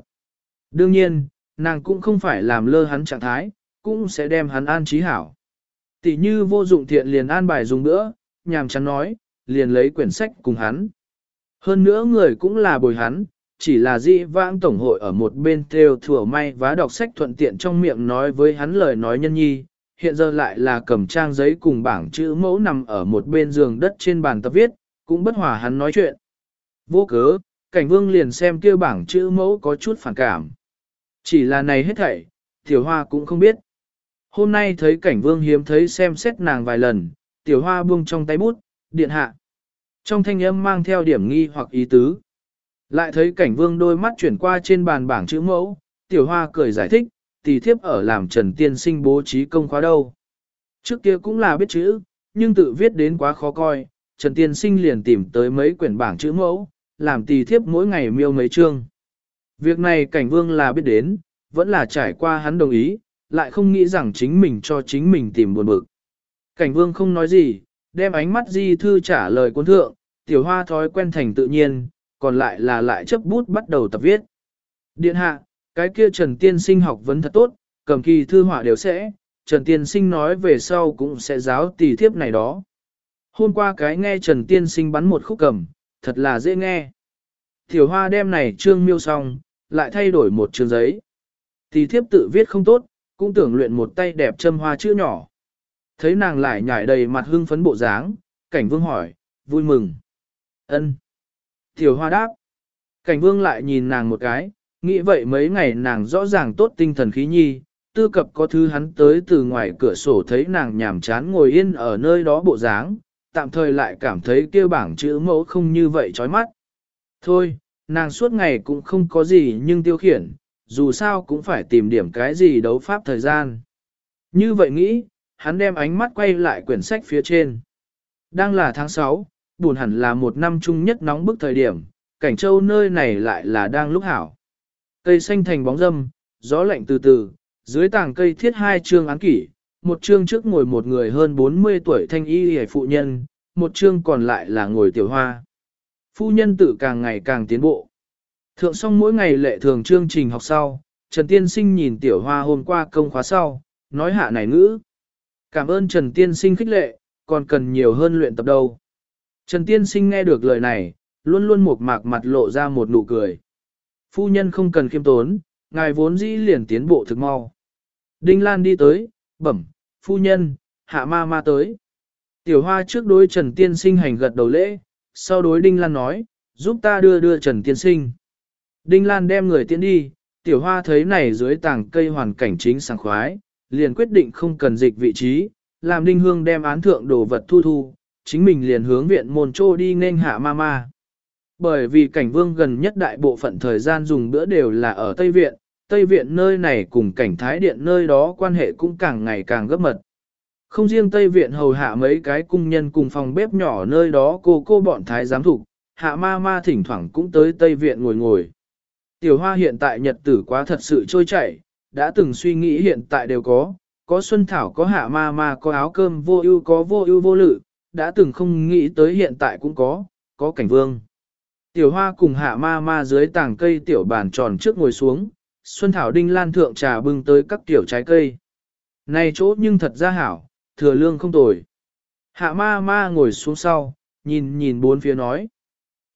Đương nhiên, nàng cũng không phải làm lơ hắn trạng thái, cũng sẽ đem hắn an trí hảo. Tỷ như vô dụng thiện liền an bài dùng nữa, nhàm chán nói, liền lấy quyển sách cùng hắn. Hơn nữa người cũng là bồi hắn, chỉ là di vãng tổng hội ở một bên theo thừa may và đọc sách thuận tiện trong miệng nói với hắn lời nói nhân nhi, hiện giờ lại là cầm trang giấy cùng bảng chữ mẫu nằm ở một bên giường đất trên bàn tập viết, cũng bất hòa hắn nói chuyện. Vô cớ, cảnh vương liền xem kia bảng chữ mẫu có chút phản cảm. Chỉ là này hết thảy, tiểu hoa cũng không biết. Hôm nay thấy cảnh vương hiếm thấy xem xét nàng vài lần, tiểu hoa buông trong tay bút, điện hạ. Trong thanh âm mang theo điểm nghi hoặc ý tứ. Lại thấy cảnh vương đôi mắt chuyển qua trên bàn bảng chữ mẫu, tiểu hoa cười giải thích, tỷ thiếp ở làm trần tiên sinh bố trí công khóa đâu. Trước kia cũng là biết chữ, nhưng tự viết đến quá khó coi, trần tiên sinh liền tìm tới mấy quyển bảng chữ mẫu, làm tỷ thiếp mỗi ngày miêu mấy chương. Việc này cảnh vương là biết đến, vẫn là trải qua hắn đồng ý, lại không nghĩ rằng chính mình cho chính mình tìm buồn bực. Cảnh vương không nói gì, đem ánh mắt di thư trả lời quân thượng, tiểu hoa thói quen thành tự nhiên, còn lại là lại chấp bút bắt đầu tập viết. Điện hạ, cái kia Trần Tiên Sinh học vấn thật tốt, cầm kỳ thư họa đều sẽ, Trần Tiên Sinh nói về sau cũng sẽ giáo tỷ thiếp này đó. Hôm qua cái nghe Trần Tiên Sinh bắn một khúc cầm, thật là dễ nghe. Tiểu hoa đem này trương miêu xong, lại thay đổi một trường giấy. Tỷ thiếp tự viết không tốt, cũng tưởng luyện một tay đẹp châm hoa chữ nhỏ. Thấy nàng lại nhảy đầy mặt hưng phấn bộ dáng, cảnh vương hỏi, vui mừng. ân Tiểu hoa đáp. Cảnh vương lại nhìn nàng một cái, nghĩ vậy mấy ngày nàng rõ ràng tốt tinh thần khí nhi, tư cập có thứ hắn tới từ ngoài cửa sổ thấy nàng nhàm chán ngồi yên ở nơi đó bộ dáng, tạm thời lại cảm thấy kêu bảng chữ mẫu không như vậy chói mắt. Thôi, nàng suốt ngày cũng không có gì nhưng tiêu khiển, dù sao cũng phải tìm điểm cái gì đấu pháp thời gian. Như vậy nghĩ, hắn đem ánh mắt quay lại quyển sách phía trên. Đang là tháng 6, buồn hẳn là một năm chung nhất nóng bức thời điểm, cảnh châu nơi này lại là đang lúc hảo. Cây xanh thành bóng râm, gió lạnh từ từ, dưới tảng cây thiết hai chương án kỷ, một chương trước ngồi một người hơn 40 tuổi thanh y hề phụ nhân, một chương còn lại là ngồi tiểu hoa. Phu nhân tự càng ngày càng tiến bộ. Thượng xong mỗi ngày lệ thường chương trình học sau, Trần Tiên Sinh nhìn tiểu hoa hôm qua công khóa sau, nói hạ này ngữ. Cảm ơn Trần Tiên Sinh khích lệ, còn cần nhiều hơn luyện tập đâu. Trần Tiên Sinh nghe được lời này, luôn luôn một mạc mặt lộ ra một nụ cười. Phu nhân không cần khiêm tốn, ngài vốn dĩ liền tiến bộ thực mau. Đinh Lan đi tới, bẩm, phu nhân, hạ ma ma tới. Tiểu hoa trước đối Trần Tiên Sinh hành gật đầu lễ, sau đối Đinh Lan nói, giúp ta đưa đưa Trần Tiên Sinh. Đinh Lan đem người tiến đi, tiểu hoa thấy này dưới tảng cây hoàn cảnh chính sảng khoái, liền quyết định không cần dịch vị trí, làm Đinh Hương đem án thượng đồ vật thu thu, chính mình liền hướng viện môn trô đi nên hạ ma ma. Bởi vì cảnh vương gần nhất đại bộ phận thời gian dùng bữa đều là ở Tây Viện, Tây Viện nơi này cùng cảnh Thái Điện nơi đó quan hệ cũng càng ngày càng gấp mật. Không riêng Tây Viện hầu hạ mấy cái cung nhân cùng phòng bếp nhỏ nơi đó cô cô bọn Thái giám thủ, hạ ma ma thỉnh thoảng cũng tới Tây Viện ngồi ngồi. Tiểu hoa hiện tại nhật tử quá thật sự trôi chảy, đã từng suy nghĩ hiện tại đều có, có xuân thảo có hạ ma ma có áo cơm vô ưu có vô ưu vô lự, đã từng không nghĩ tới hiện tại cũng có, có cảnh vương. Tiểu hoa cùng hạ ma ma dưới tảng cây tiểu bàn tròn trước ngồi xuống, Xuân Thảo Đinh Lan thượng trà bưng tới các tiểu trái cây. Này chỗ nhưng thật ra hảo, thừa lương không tồi. Hạ ma ma ngồi xuống sau, nhìn nhìn bốn phía nói.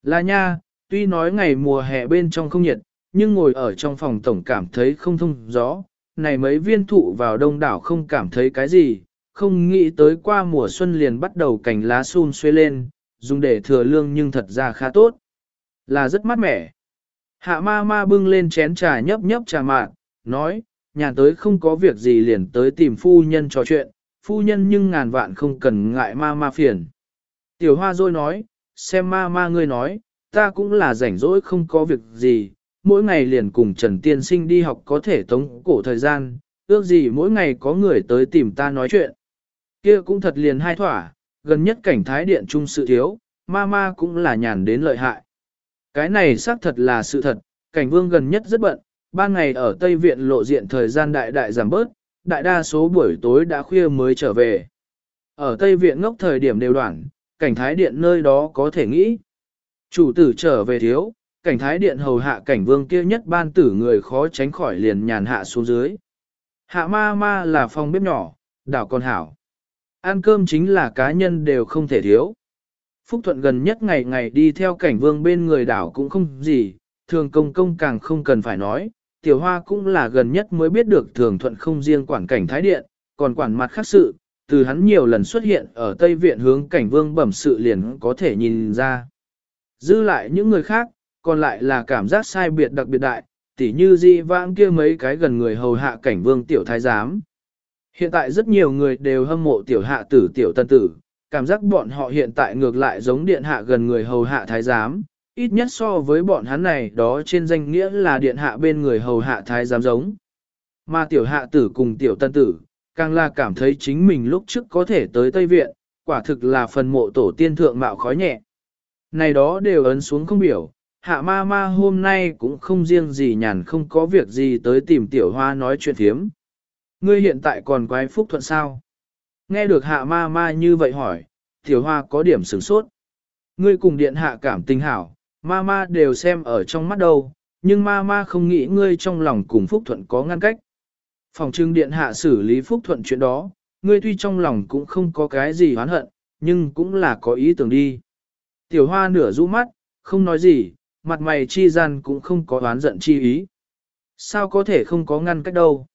Là nha, tuy nói ngày mùa hè bên trong không nhiệt, nhưng ngồi ở trong phòng tổng cảm thấy không thông gió. Này mấy viên thụ vào đông đảo không cảm thấy cái gì, không nghĩ tới qua mùa xuân liền bắt đầu cành lá xun xuê lên, dùng để thừa lương nhưng thật ra khá tốt. Là rất mát mẻ. Hạ ma ma bưng lên chén trà nhấp nhấp trà mạn, nói, nhà tới không có việc gì liền tới tìm phu nhân trò chuyện, phu nhân nhưng ngàn vạn không cần ngại ma ma phiền. Tiểu hoa rồi nói, xem ma ma ngươi nói, ta cũng là rảnh rỗi không có việc gì, mỗi ngày liền cùng Trần Tiên Sinh đi học có thể tống cổ thời gian, ước gì mỗi ngày có người tới tìm ta nói chuyện kia cũng thật liền hai thỏa, gần nhất cảnh thái điện trung sự thiếu, ma ma cũng là nhàn đến lợi hại. Cái này xác thật là sự thật, cảnh vương gần nhất rất bận, ban ngày ở Tây Viện lộ diện thời gian đại đại giảm bớt, đại đa số buổi tối đã khuya mới trở về. Ở Tây Viện ngốc thời điểm đều đoạn, cảnh thái điện nơi đó có thể nghĩ. Chủ tử trở về thiếu, cảnh thái điện hầu hạ cảnh vương kia nhất ban tử người khó tránh khỏi liền nhàn hạ xuống dưới. Hạ ma ma là phòng bếp nhỏ, đảo con hảo. Ăn cơm chính là cá nhân đều không thể thiếu. Phúc Thuận gần nhất ngày ngày đi theo cảnh vương bên người đảo cũng không gì, thường công công càng không cần phải nói, tiểu hoa cũng là gần nhất mới biết được thường thuận không riêng quản cảnh thái điện, còn quản mặt khác sự, từ hắn nhiều lần xuất hiện ở Tây Viện hướng cảnh vương bẩm sự liền có thể nhìn ra. Dư lại những người khác, còn lại là cảm giác sai biệt đặc biệt đại, tỉ như di vãng kia mấy cái gần người hầu hạ cảnh vương tiểu thái giám. Hiện tại rất nhiều người đều hâm mộ tiểu hạ tử tiểu tân tử, cảm giác bọn họ hiện tại ngược lại giống điện hạ gần người hầu hạ thái giám, ít nhất so với bọn hắn này đó trên danh nghĩa là điện hạ bên người hầu hạ thái giám giống. Mà tiểu hạ tử cùng tiểu tân tử, càng là cảm thấy chính mình lúc trước có thể tới Tây Viện, quả thực là phần mộ tổ tiên thượng mạo khói nhẹ. Này đó đều ấn xuống không biểu, hạ ma ma hôm nay cũng không riêng gì nhàn không có việc gì tới tìm tiểu hoa nói chuyện thiếm. Ngươi hiện tại còn quái phúc thuận sao? Nghe được hạ ma ma như vậy hỏi, tiểu hoa có điểm sửng sốt. Ngươi cùng điện hạ cảm tình hảo, ma ma đều xem ở trong mắt đâu, nhưng ma ma không nghĩ ngươi trong lòng cùng phúc thuận có ngăn cách. Phòng trưng điện hạ xử lý phúc thuận chuyện đó, ngươi tuy trong lòng cũng không có cái gì oán hận, nhưng cũng là có ý tưởng đi. Tiểu hoa nửa rũ mắt, không nói gì, mặt mày chi gian cũng không có oán giận chi ý. Sao có thể không có ngăn cách đâu?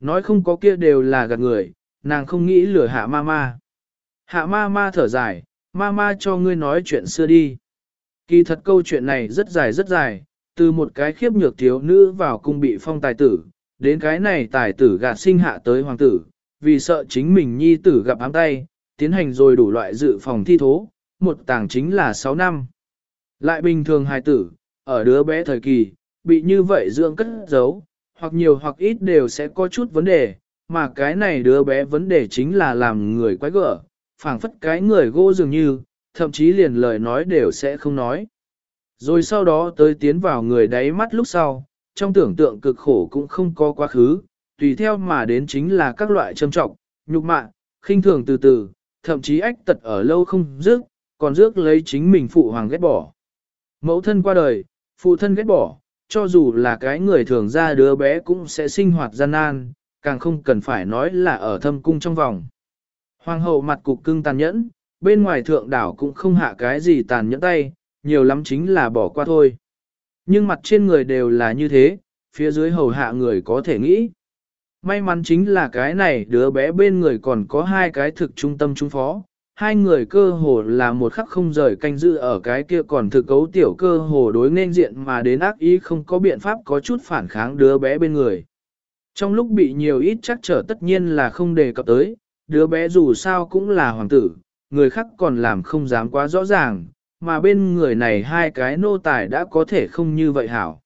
Nói không có kia đều là gạt người, nàng không nghĩ lừa hạ ma ma. Hạ ma ma thở dài, ma ma cho ngươi nói chuyện xưa đi. Kỳ thật câu chuyện này rất dài rất dài, từ một cái khiếp nhược thiếu nữ vào cung bị phong tài tử, đến cái này tài tử gạt sinh hạ tới hoàng tử, vì sợ chính mình nhi tử gặp ám tay, tiến hành rồi đủ loại dự phòng thi thố, một tàng chính là 6 năm. Lại bình thường hài tử, ở đứa bé thời kỳ, bị như vậy dưỡng cất giấu, hoặc nhiều hoặc ít đều sẽ có chút vấn đề, mà cái này đứa bé vấn đề chính là làm người quái gở, phảng phất cái người gỗ dường như, thậm chí liền lời nói đều sẽ không nói. Rồi sau đó tới tiến vào người đáy mắt lúc sau, trong tưởng tượng cực khổ cũng không có quá khứ, tùy theo mà đến chính là các loại châm trọng, nhục mạ, khinh thường từ từ, thậm chí ách tật ở lâu không dứt, còn rước lấy chính mình phụ hoàng ghét bỏ. Mẫu thân qua đời, phụ thân ghét bỏ, cho dù là cái người thường ra đứa bé cũng sẽ sinh hoạt gian nan, càng không cần phải nói là ở thâm cung trong vòng. Hoàng hậu mặt cục cưng tàn nhẫn, bên ngoài thượng đảo cũng không hạ cái gì tàn nhẫn tay, nhiều lắm chính là bỏ qua thôi. Nhưng mặt trên người đều là như thế, phía dưới hầu hạ người có thể nghĩ. May mắn chính là cái này đứa bé bên người còn có hai cái thực trung tâm trung phó, hai người cơ hồ là một khắc không rời canh giữ ở cái kia còn thực cấu tiểu cơ hồ đối nên diện mà đến ác ý không có biện pháp có chút phản kháng đứa bé bên người. Trong lúc bị nhiều ít chắc trở tất nhiên là không đề cập tới, đứa bé dù sao cũng là hoàng tử, người khác còn làm không dám quá rõ ràng, mà bên người này hai cái nô tài đã có thể không như vậy hảo.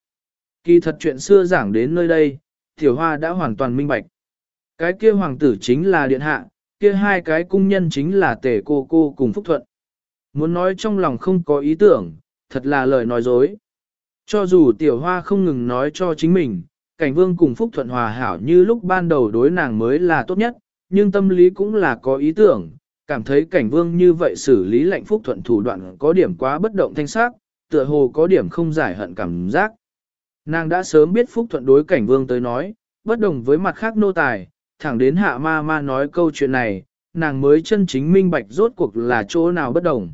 Kỳ thật chuyện xưa giảng đến nơi đây, tiểu hoa đã hoàn toàn minh bạch. Cái kia hoàng tử chính là điện hạ, kia hai cái cung nhân chính là tể cô cô cùng phúc thuận. Muốn nói trong lòng không có ý tưởng, thật là lời nói dối. Cho dù tiểu hoa không ngừng nói cho chính mình, cảnh vương cùng phúc thuận hòa hảo như lúc ban đầu đối nàng mới là tốt nhất, nhưng tâm lý cũng là có ý tưởng, cảm thấy cảnh vương như vậy xử lý lệnh phúc thuận thủ đoạn có điểm quá bất động thanh sắc, tựa hồ có điểm không giải hận cảm giác. Nàng đã sớm biết phúc thuận đối cảnh vương tới nói, bất đồng với mặt khác nô tài, thẳng đến hạ ma ma nói câu chuyện này, nàng mới chân chính minh bạch rốt cuộc là chỗ nào bất đồng.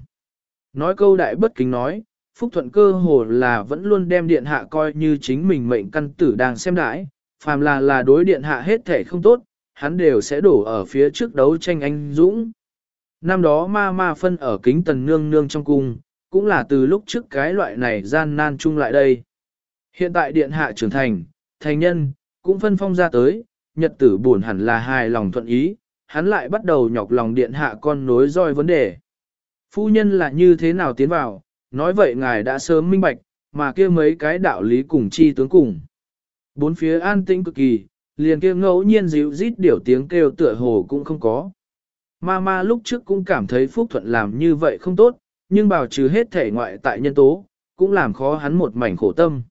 Nói câu đại bất kính nói, phúc thuận cơ hồ là vẫn luôn đem điện hạ coi như chính mình mệnh căn tử đang xem đãi, phàm là là đối điện hạ hết thể không tốt, hắn đều sẽ đổ ở phía trước đấu tranh anh Dũng. Năm đó ma ma phân ở kính tần nương nương trong cung, cũng là từ lúc trước cái loại này gian nan chung lại đây. Hiện tại điện hạ trưởng thành, thành nhân, cũng phân phong ra tới, nhật tử buồn hẳn là hài lòng thuận ý, hắn lại bắt đầu nhọc lòng điện hạ con nối roi vấn đề. Phu nhân là như thế nào tiến vào, nói vậy ngài đã sớm minh bạch, mà kia mấy cái đạo lý cùng chi tướng cùng. Bốn phía an tĩnh cực kỳ, liền kia ngẫu nhiên dịu rít điểu tiếng kêu tựa hồ cũng không có. Ma ma lúc trước cũng cảm thấy Phúc Thuận làm như vậy không tốt, nhưng bảo trừ hết thể ngoại tại nhân tố, cũng làm khó hắn một mảnh khổ tâm.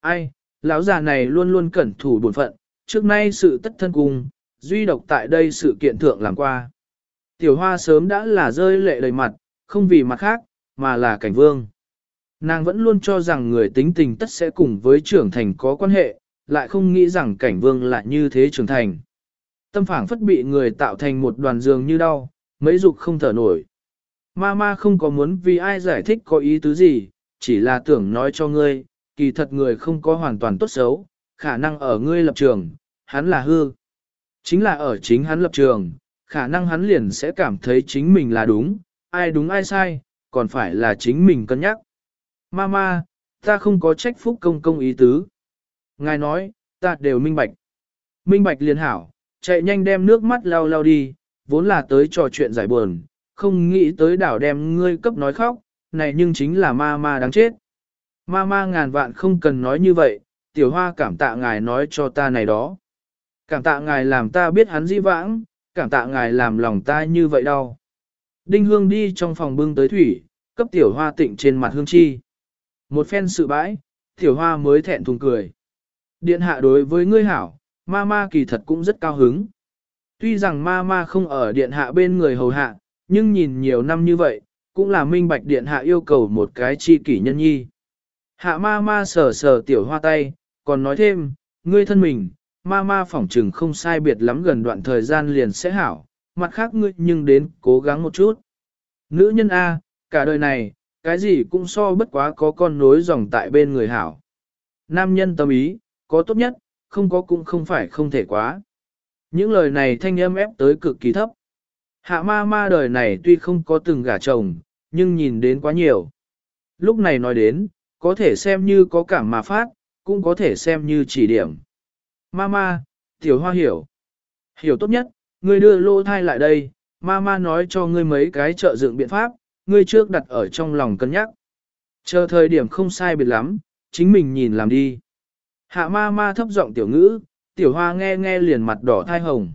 Ai, lão già này luôn luôn cẩn thủ buồn phận, trước nay sự tất thân cùng, duy độc tại đây sự kiện thượng làm qua. Tiểu hoa sớm đã là rơi lệ đầy mặt, không vì mặt khác, mà là cảnh vương. Nàng vẫn luôn cho rằng người tính tình tất sẽ cùng với trưởng thành có quan hệ, lại không nghĩ rằng cảnh vương lại như thế trưởng thành. Tâm phảng phất bị người tạo thành một đoàn giường như đau, mấy dục không thở nổi. Mama không có muốn vì ai giải thích có ý tứ gì, chỉ là tưởng nói cho ngươi, kỳ thật người không có hoàn toàn tốt xấu, khả năng ở ngươi lập trường, hắn là hư. Chính là ở chính hắn lập trường, khả năng hắn liền sẽ cảm thấy chính mình là đúng, ai đúng ai sai, còn phải là chính mình cân nhắc. Mama, ta không có trách phúc công công ý tứ. Ngài nói, ta đều minh bạch. Minh bạch liền hảo, chạy nhanh đem nước mắt lau lau đi, vốn là tới trò chuyện giải buồn, không nghĩ tới đảo đem ngươi cấp nói khóc, này nhưng chính là ma ma đáng chết. Ma ma ngàn vạn không cần nói như vậy, tiểu hoa cảm tạ ngài nói cho ta này đó. Cảm tạ ngài làm ta biết hắn di vãng, cảm tạ ngài làm lòng ta như vậy đau. Đinh hương đi trong phòng bưng tới thủy, cấp tiểu hoa tịnh trên mặt hương chi. Một phen sự bãi, tiểu hoa mới thẹn thùng cười. Điện hạ đối với ngươi hảo, ma ma kỳ thật cũng rất cao hứng. Tuy rằng ma ma không ở điện hạ bên người hầu hạ, nhưng nhìn nhiều năm như vậy, cũng là minh bạch điện hạ yêu cầu một cái chi kỷ nhân nhi. Hạ ma ma sờ sờ tiểu hoa tay, còn nói thêm, ngươi thân mình, ma ma phỏng trừng không sai biệt lắm gần đoạn thời gian liền sẽ hảo, mặt khác ngươi nhưng đến cố gắng một chút. Nữ nhân A, cả đời này, cái gì cũng so bất quá có con nối dòng tại bên người hảo. Nam nhân tâm ý, có tốt nhất, không có cũng không phải không thể quá. Những lời này thanh âm ép tới cực kỳ thấp. Hạ ma ma đời này tuy không có từng gả chồng, nhưng nhìn đến quá nhiều. Lúc này nói đến, có thể xem như có cảm mà phát, cũng có thể xem như chỉ điểm. Mama, tiểu hoa hiểu. Hiểu tốt nhất, ngươi đưa lô thai lại đây, mama nói cho ngươi mấy cái trợ dựng biện pháp, ngươi trước đặt ở trong lòng cân nhắc. Chờ thời điểm không sai biệt lắm, chính mình nhìn làm đi. Hạ ma ma thấp giọng tiểu ngữ, tiểu hoa nghe nghe liền mặt đỏ thai hồng.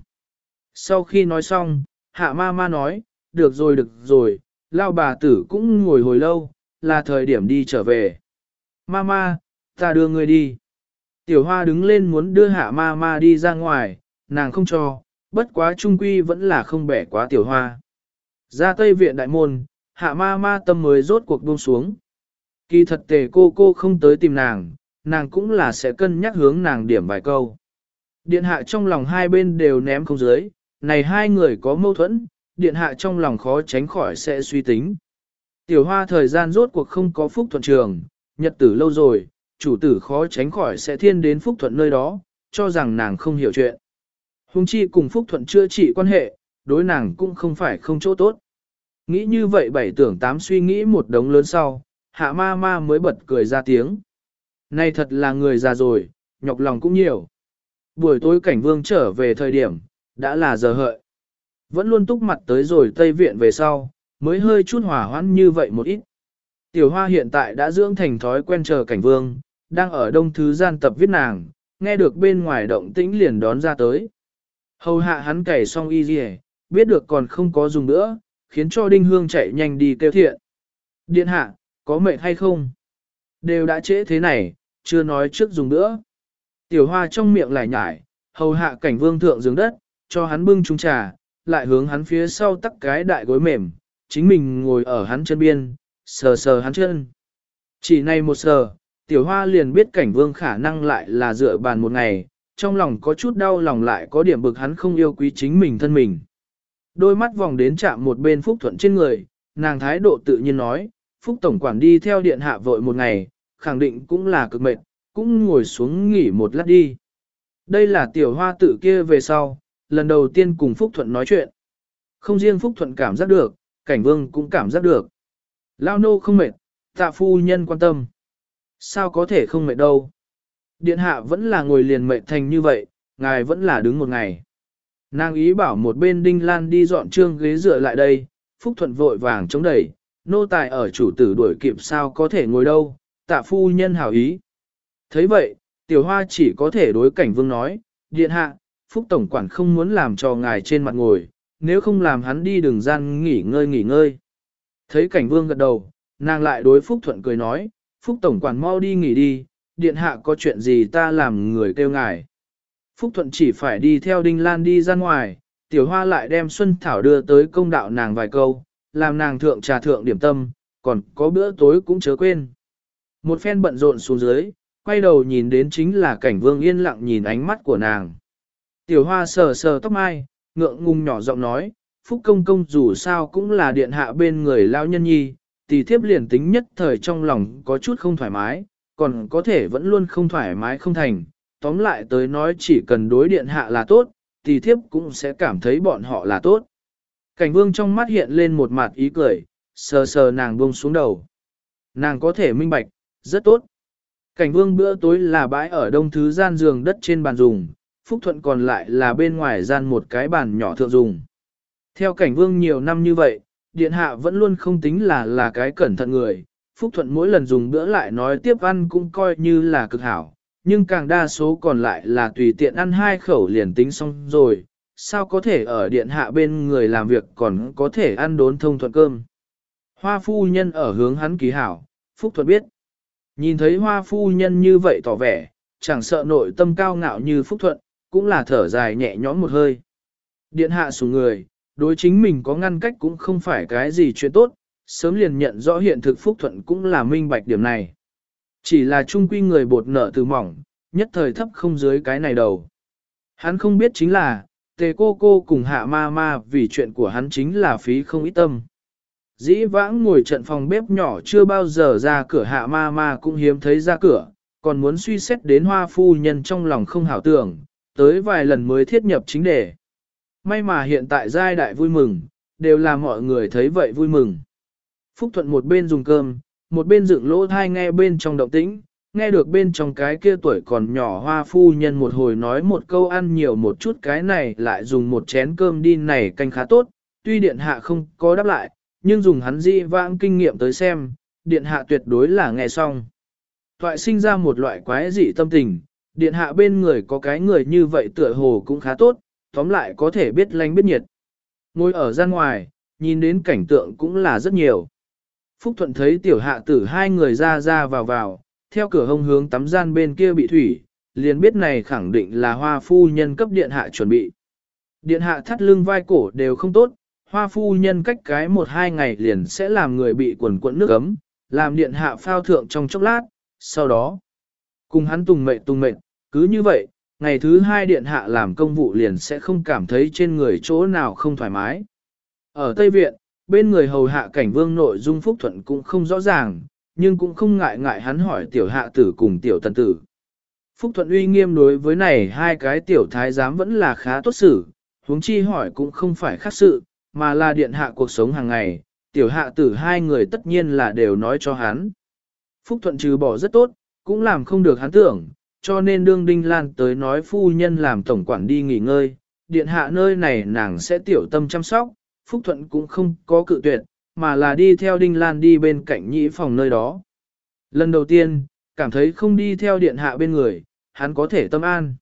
Sau khi nói xong, hạ ma ma nói, được rồi được rồi, lao bà tử cũng ngồi hồi lâu, là thời điểm đi trở về. Ma ma, ta đưa người đi. Tiểu hoa đứng lên muốn đưa hạ ma ma đi ra ngoài, nàng không cho, bất quá trung quy vẫn là không bẻ quá tiểu hoa. Ra tây viện đại môn, hạ ma ma tâm mới rốt cuộc buông xuống. Kỳ thật tề cô cô không tới tìm nàng, nàng cũng là sẽ cân nhắc hướng nàng điểm vài câu. Điện hạ trong lòng hai bên đều ném không dưới, này hai người có mâu thuẫn, điện hạ trong lòng khó tránh khỏi sẽ suy tính. Tiểu hoa thời gian rốt cuộc không có phúc thuận trường, nhật tử lâu rồi, chủ tử khó tránh khỏi sẽ thiên đến phúc thuận nơi đó, cho rằng nàng không hiểu chuyện. Hùng chi cùng phúc thuận chữa trị quan hệ, đối nàng cũng không phải không chỗ tốt. Nghĩ như vậy bảy tưởng tám suy nghĩ một đống lớn sau, hạ ma ma mới bật cười ra tiếng. Này thật là người già rồi, nhọc lòng cũng nhiều. Buổi tối cảnh vương trở về thời điểm, đã là giờ hợi. Vẫn luôn túc mặt tới rồi Tây Viện về sau, mới hơi chút hỏa hoãn như vậy một ít. Tiểu hoa hiện tại đã dưỡng thành thói quen chờ cảnh vương, đang ở đông thứ gian tập viết nàng, nghe được bên ngoài động tĩnh liền đón ra tới. Hầu hạ hắn cày xong y gì biết được còn không có dùng nữa, khiến cho đinh hương chạy nhanh đi kêu thiện. Điện hạ, có mệt hay không? Đều đã trễ thế này, chưa nói trước dùng nữa. Tiểu hoa trong miệng lại nhải, hầu hạ cảnh vương thượng giường đất, cho hắn bưng chung trà, lại hướng hắn phía sau tắc cái đại gối mềm, chính mình ngồi ở hắn chân biên, sờ sờ hắn chân. Chỉ này một sờ, tiểu hoa liền biết cảnh vương khả năng lại là dựa bàn một ngày, trong lòng có chút đau lòng lại có điểm bực hắn không yêu quý chính mình thân mình. Đôi mắt vòng đến chạm một bên Phúc Thuận trên người, nàng thái độ tự nhiên nói, Phúc Tổng quản đi theo điện hạ vội một ngày, khẳng định cũng là cực mệt, cũng ngồi xuống nghỉ một lát đi. Đây là tiểu hoa tự kia về sau, lần đầu tiên cùng Phúc Thuận nói chuyện. Không riêng Phúc Thuận cảm giác được, cảnh vương cũng cảm giác được. Lao nô không mệt, tạ phu nhân quan tâm. Sao có thể không mệt đâu? Điện hạ vẫn là ngồi liền mệt thành như vậy, ngài vẫn là đứng một ngày. Nàng ý bảo một bên đinh lan đi dọn trương ghế dựa lại đây, Phúc Thuận vội vàng chống đẩy, nô tài ở chủ tử đuổi kịp sao có thể ngồi đâu, tạ phu nhân hảo ý. thấy vậy, tiểu hoa chỉ có thể đối cảnh vương nói, điện hạ, Phúc Tổng quản không muốn làm cho ngài trên mặt ngồi, nếu không làm hắn đi đường gian nghỉ ngơi nghỉ ngơi. Thấy cảnh vương gật đầu, nàng lại đối Phúc Thuận cười nói, Phúc Tổng quản mau đi nghỉ đi, điện hạ có chuyện gì ta làm người kêu ngài. Phúc Thuận chỉ phải đi theo Đinh Lan đi ra ngoài, tiểu hoa lại đem Xuân Thảo đưa tới công đạo nàng vài câu, làm nàng thượng trà thượng điểm tâm, còn có bữa tối cũng chớ quên. Một phen bận rộn xuống dưới, quay đầu nhìn đến chính là cảnh vương yên lặng nhìn ánh mắt của nàng. Tiểu hoa sờ sờ tóc mai, ngượng ngùng nhỏ giọng nói, Phúc Công Công dù sao cũng là điện hạ bên người lao nhân nhi, tỷ thiếp liền tính nhất thời trong lòng có chút không thoải mái, còn có thể vẫn luôn không thoải mái không thành. Tóm lại tới nói chỉ cần đối điện hạ là tốt, tỷ thiếp cũng sẽ cảm thấy bọn họ là tốt. Cảnh vương trong mắt hiện lên một mặt ý cười, sờ sờ nàng buông xuống đầu. Nàng có thể minh bạch, rất tốt. Cảnh vương bữa tối là bãi ở đông thứ gian giường đất trên bàn dùng, phúc thuận còn lại là bên ngoài gian một cái bàn nhỏ thượng dùng. Theo cảnh vương nhiều năm như vậy, điện hạ vẫn luôn không tính là là cái cẩn thận người, phúc thuận mỗi lần dùng bữa lại nói tiếp ăn cũng coi như là cực hảo, nhưng càng đa số còn lại là tùy tiện ăn hai khẩu liền tính xong rồi, sao có thể ở điện hạ bên người làm việc còn có thể ăn đốn thông thuận cơm. Hoa phu nhân ở hướng hắn kỳ hảo, phúc thuận biết. Nhìn thấy hoa phu nhân như vậy tỏ vẻ, chẳng sợ nội tâm cao ngạo như phúc thuận, cũng là thở dài nhẹ nhõm một hơi. Điện hạ xuống người, đối chính mình có ngăn cách cũng không phải cái gì chuyện tốt, sớm liền nhận rõ hiện thực phúc thuận cũng là minh bạch điểm này. Chỉ là trung quy người bột nợ từ mỏng, nhất thời thấp không dưới cái này đầu. Hắn không biết chính là, tề cô cô cùng hạ ma ma vì chuyện của hắn chính là phí không ít tâm. Dĩ vãng ngồi trận phòng bếp nhỏ chưa bao giờ ra cửa hạ ma ma cũng hiếm thấy ra cửa, còn muốn suy xét đến hoa phu nhân trong lòng không hảo tưởng, tới vài lần mới thiết nhập chính đề. May mà hiện tại giai đại vui mừng, đều là mọi người thấy vậy vui mừng. Phúc Thuận một bên dùng cơm, một bên dựng lỗ thai nghe bên trong động tĩnh, nghe được bên trong cái kia tuổi còn nhỏ hoa phu nhân một hồi nói một câu ăn nhiều một chút cái này lại dùng một chén cơm đi này canh khá tốt, tuy điện hạ không có đáp lại, nhưng dùng hắn di vãng kinh nghiệm tới xem, điện hạ tuyệt đối là nghe xong. Toại sinh ra một loại quái dị tâm tình, điện hạ bên người có cái người như vậy tựa hồ cũng khá tốt, tóm lại có thể biết lanh biết nhiệt. Ngồi ở gian ngoài, nhìn đến cảnh tượng cũng là rất nhiều. Phúc Thuận thấy tiểu hạ tử hai người ra ra vào vào, theo cửa hông hướng tắm gian bên kia bị thủy, liền biết này khẳng định là hoa phu nhân cấp điện hạ chuẩn bị. Điện hạ thắt lưng vai cổ đều không tốt, hoa phu nhân cách cái một hai ngày liền sẽ làm người bị quần quẫn nước ấm, làm điện hạ phao thượng trong chốc lát, sau đó, cùng hắn tùng mệnh tùng mệnh, cứ như vậy, ngày thứ hai điện hạ làm công vụ liền sẽ không cảm thấy trên người chỗ nào không thoải mái. Ở Tây Viện, bên người hầu hạ cảnh vương nội dung phúc thuận cũng không rõ ràng, nhưng cũng không ngại ngại hắn hỏi tiểu hạ tử cùng tiểu tần tử. Phúc thuận uy nghiêm đối với này hai cái tiểu thái giám vẫn là khá tốt xử, huống chi hỏi cũng không phải khác sự, mà là điện hạ cuộc sống hàng ngày, tiểu hạ tử hai người tất nhiên là đều nói cho hắn. Phúc thuận trừ bỏ rất tốt, cũng làm không được hắn tưởng, cho nên đương Đinh Lan tới nói phu nhân làm tổng quản đi nghỉ ngơi, điện hạ nơi này nàng sẽ tiểu tâm chăm sóc, Phúc Thuận cũng không có cự tuyệt, mà là đi theo Đinh Lan đi bên cạnh nhĩ phòng nơi đó. Lần đầu tiên, cảm thấy không đi theo điện hạ bên người, hắn có thể tâm an.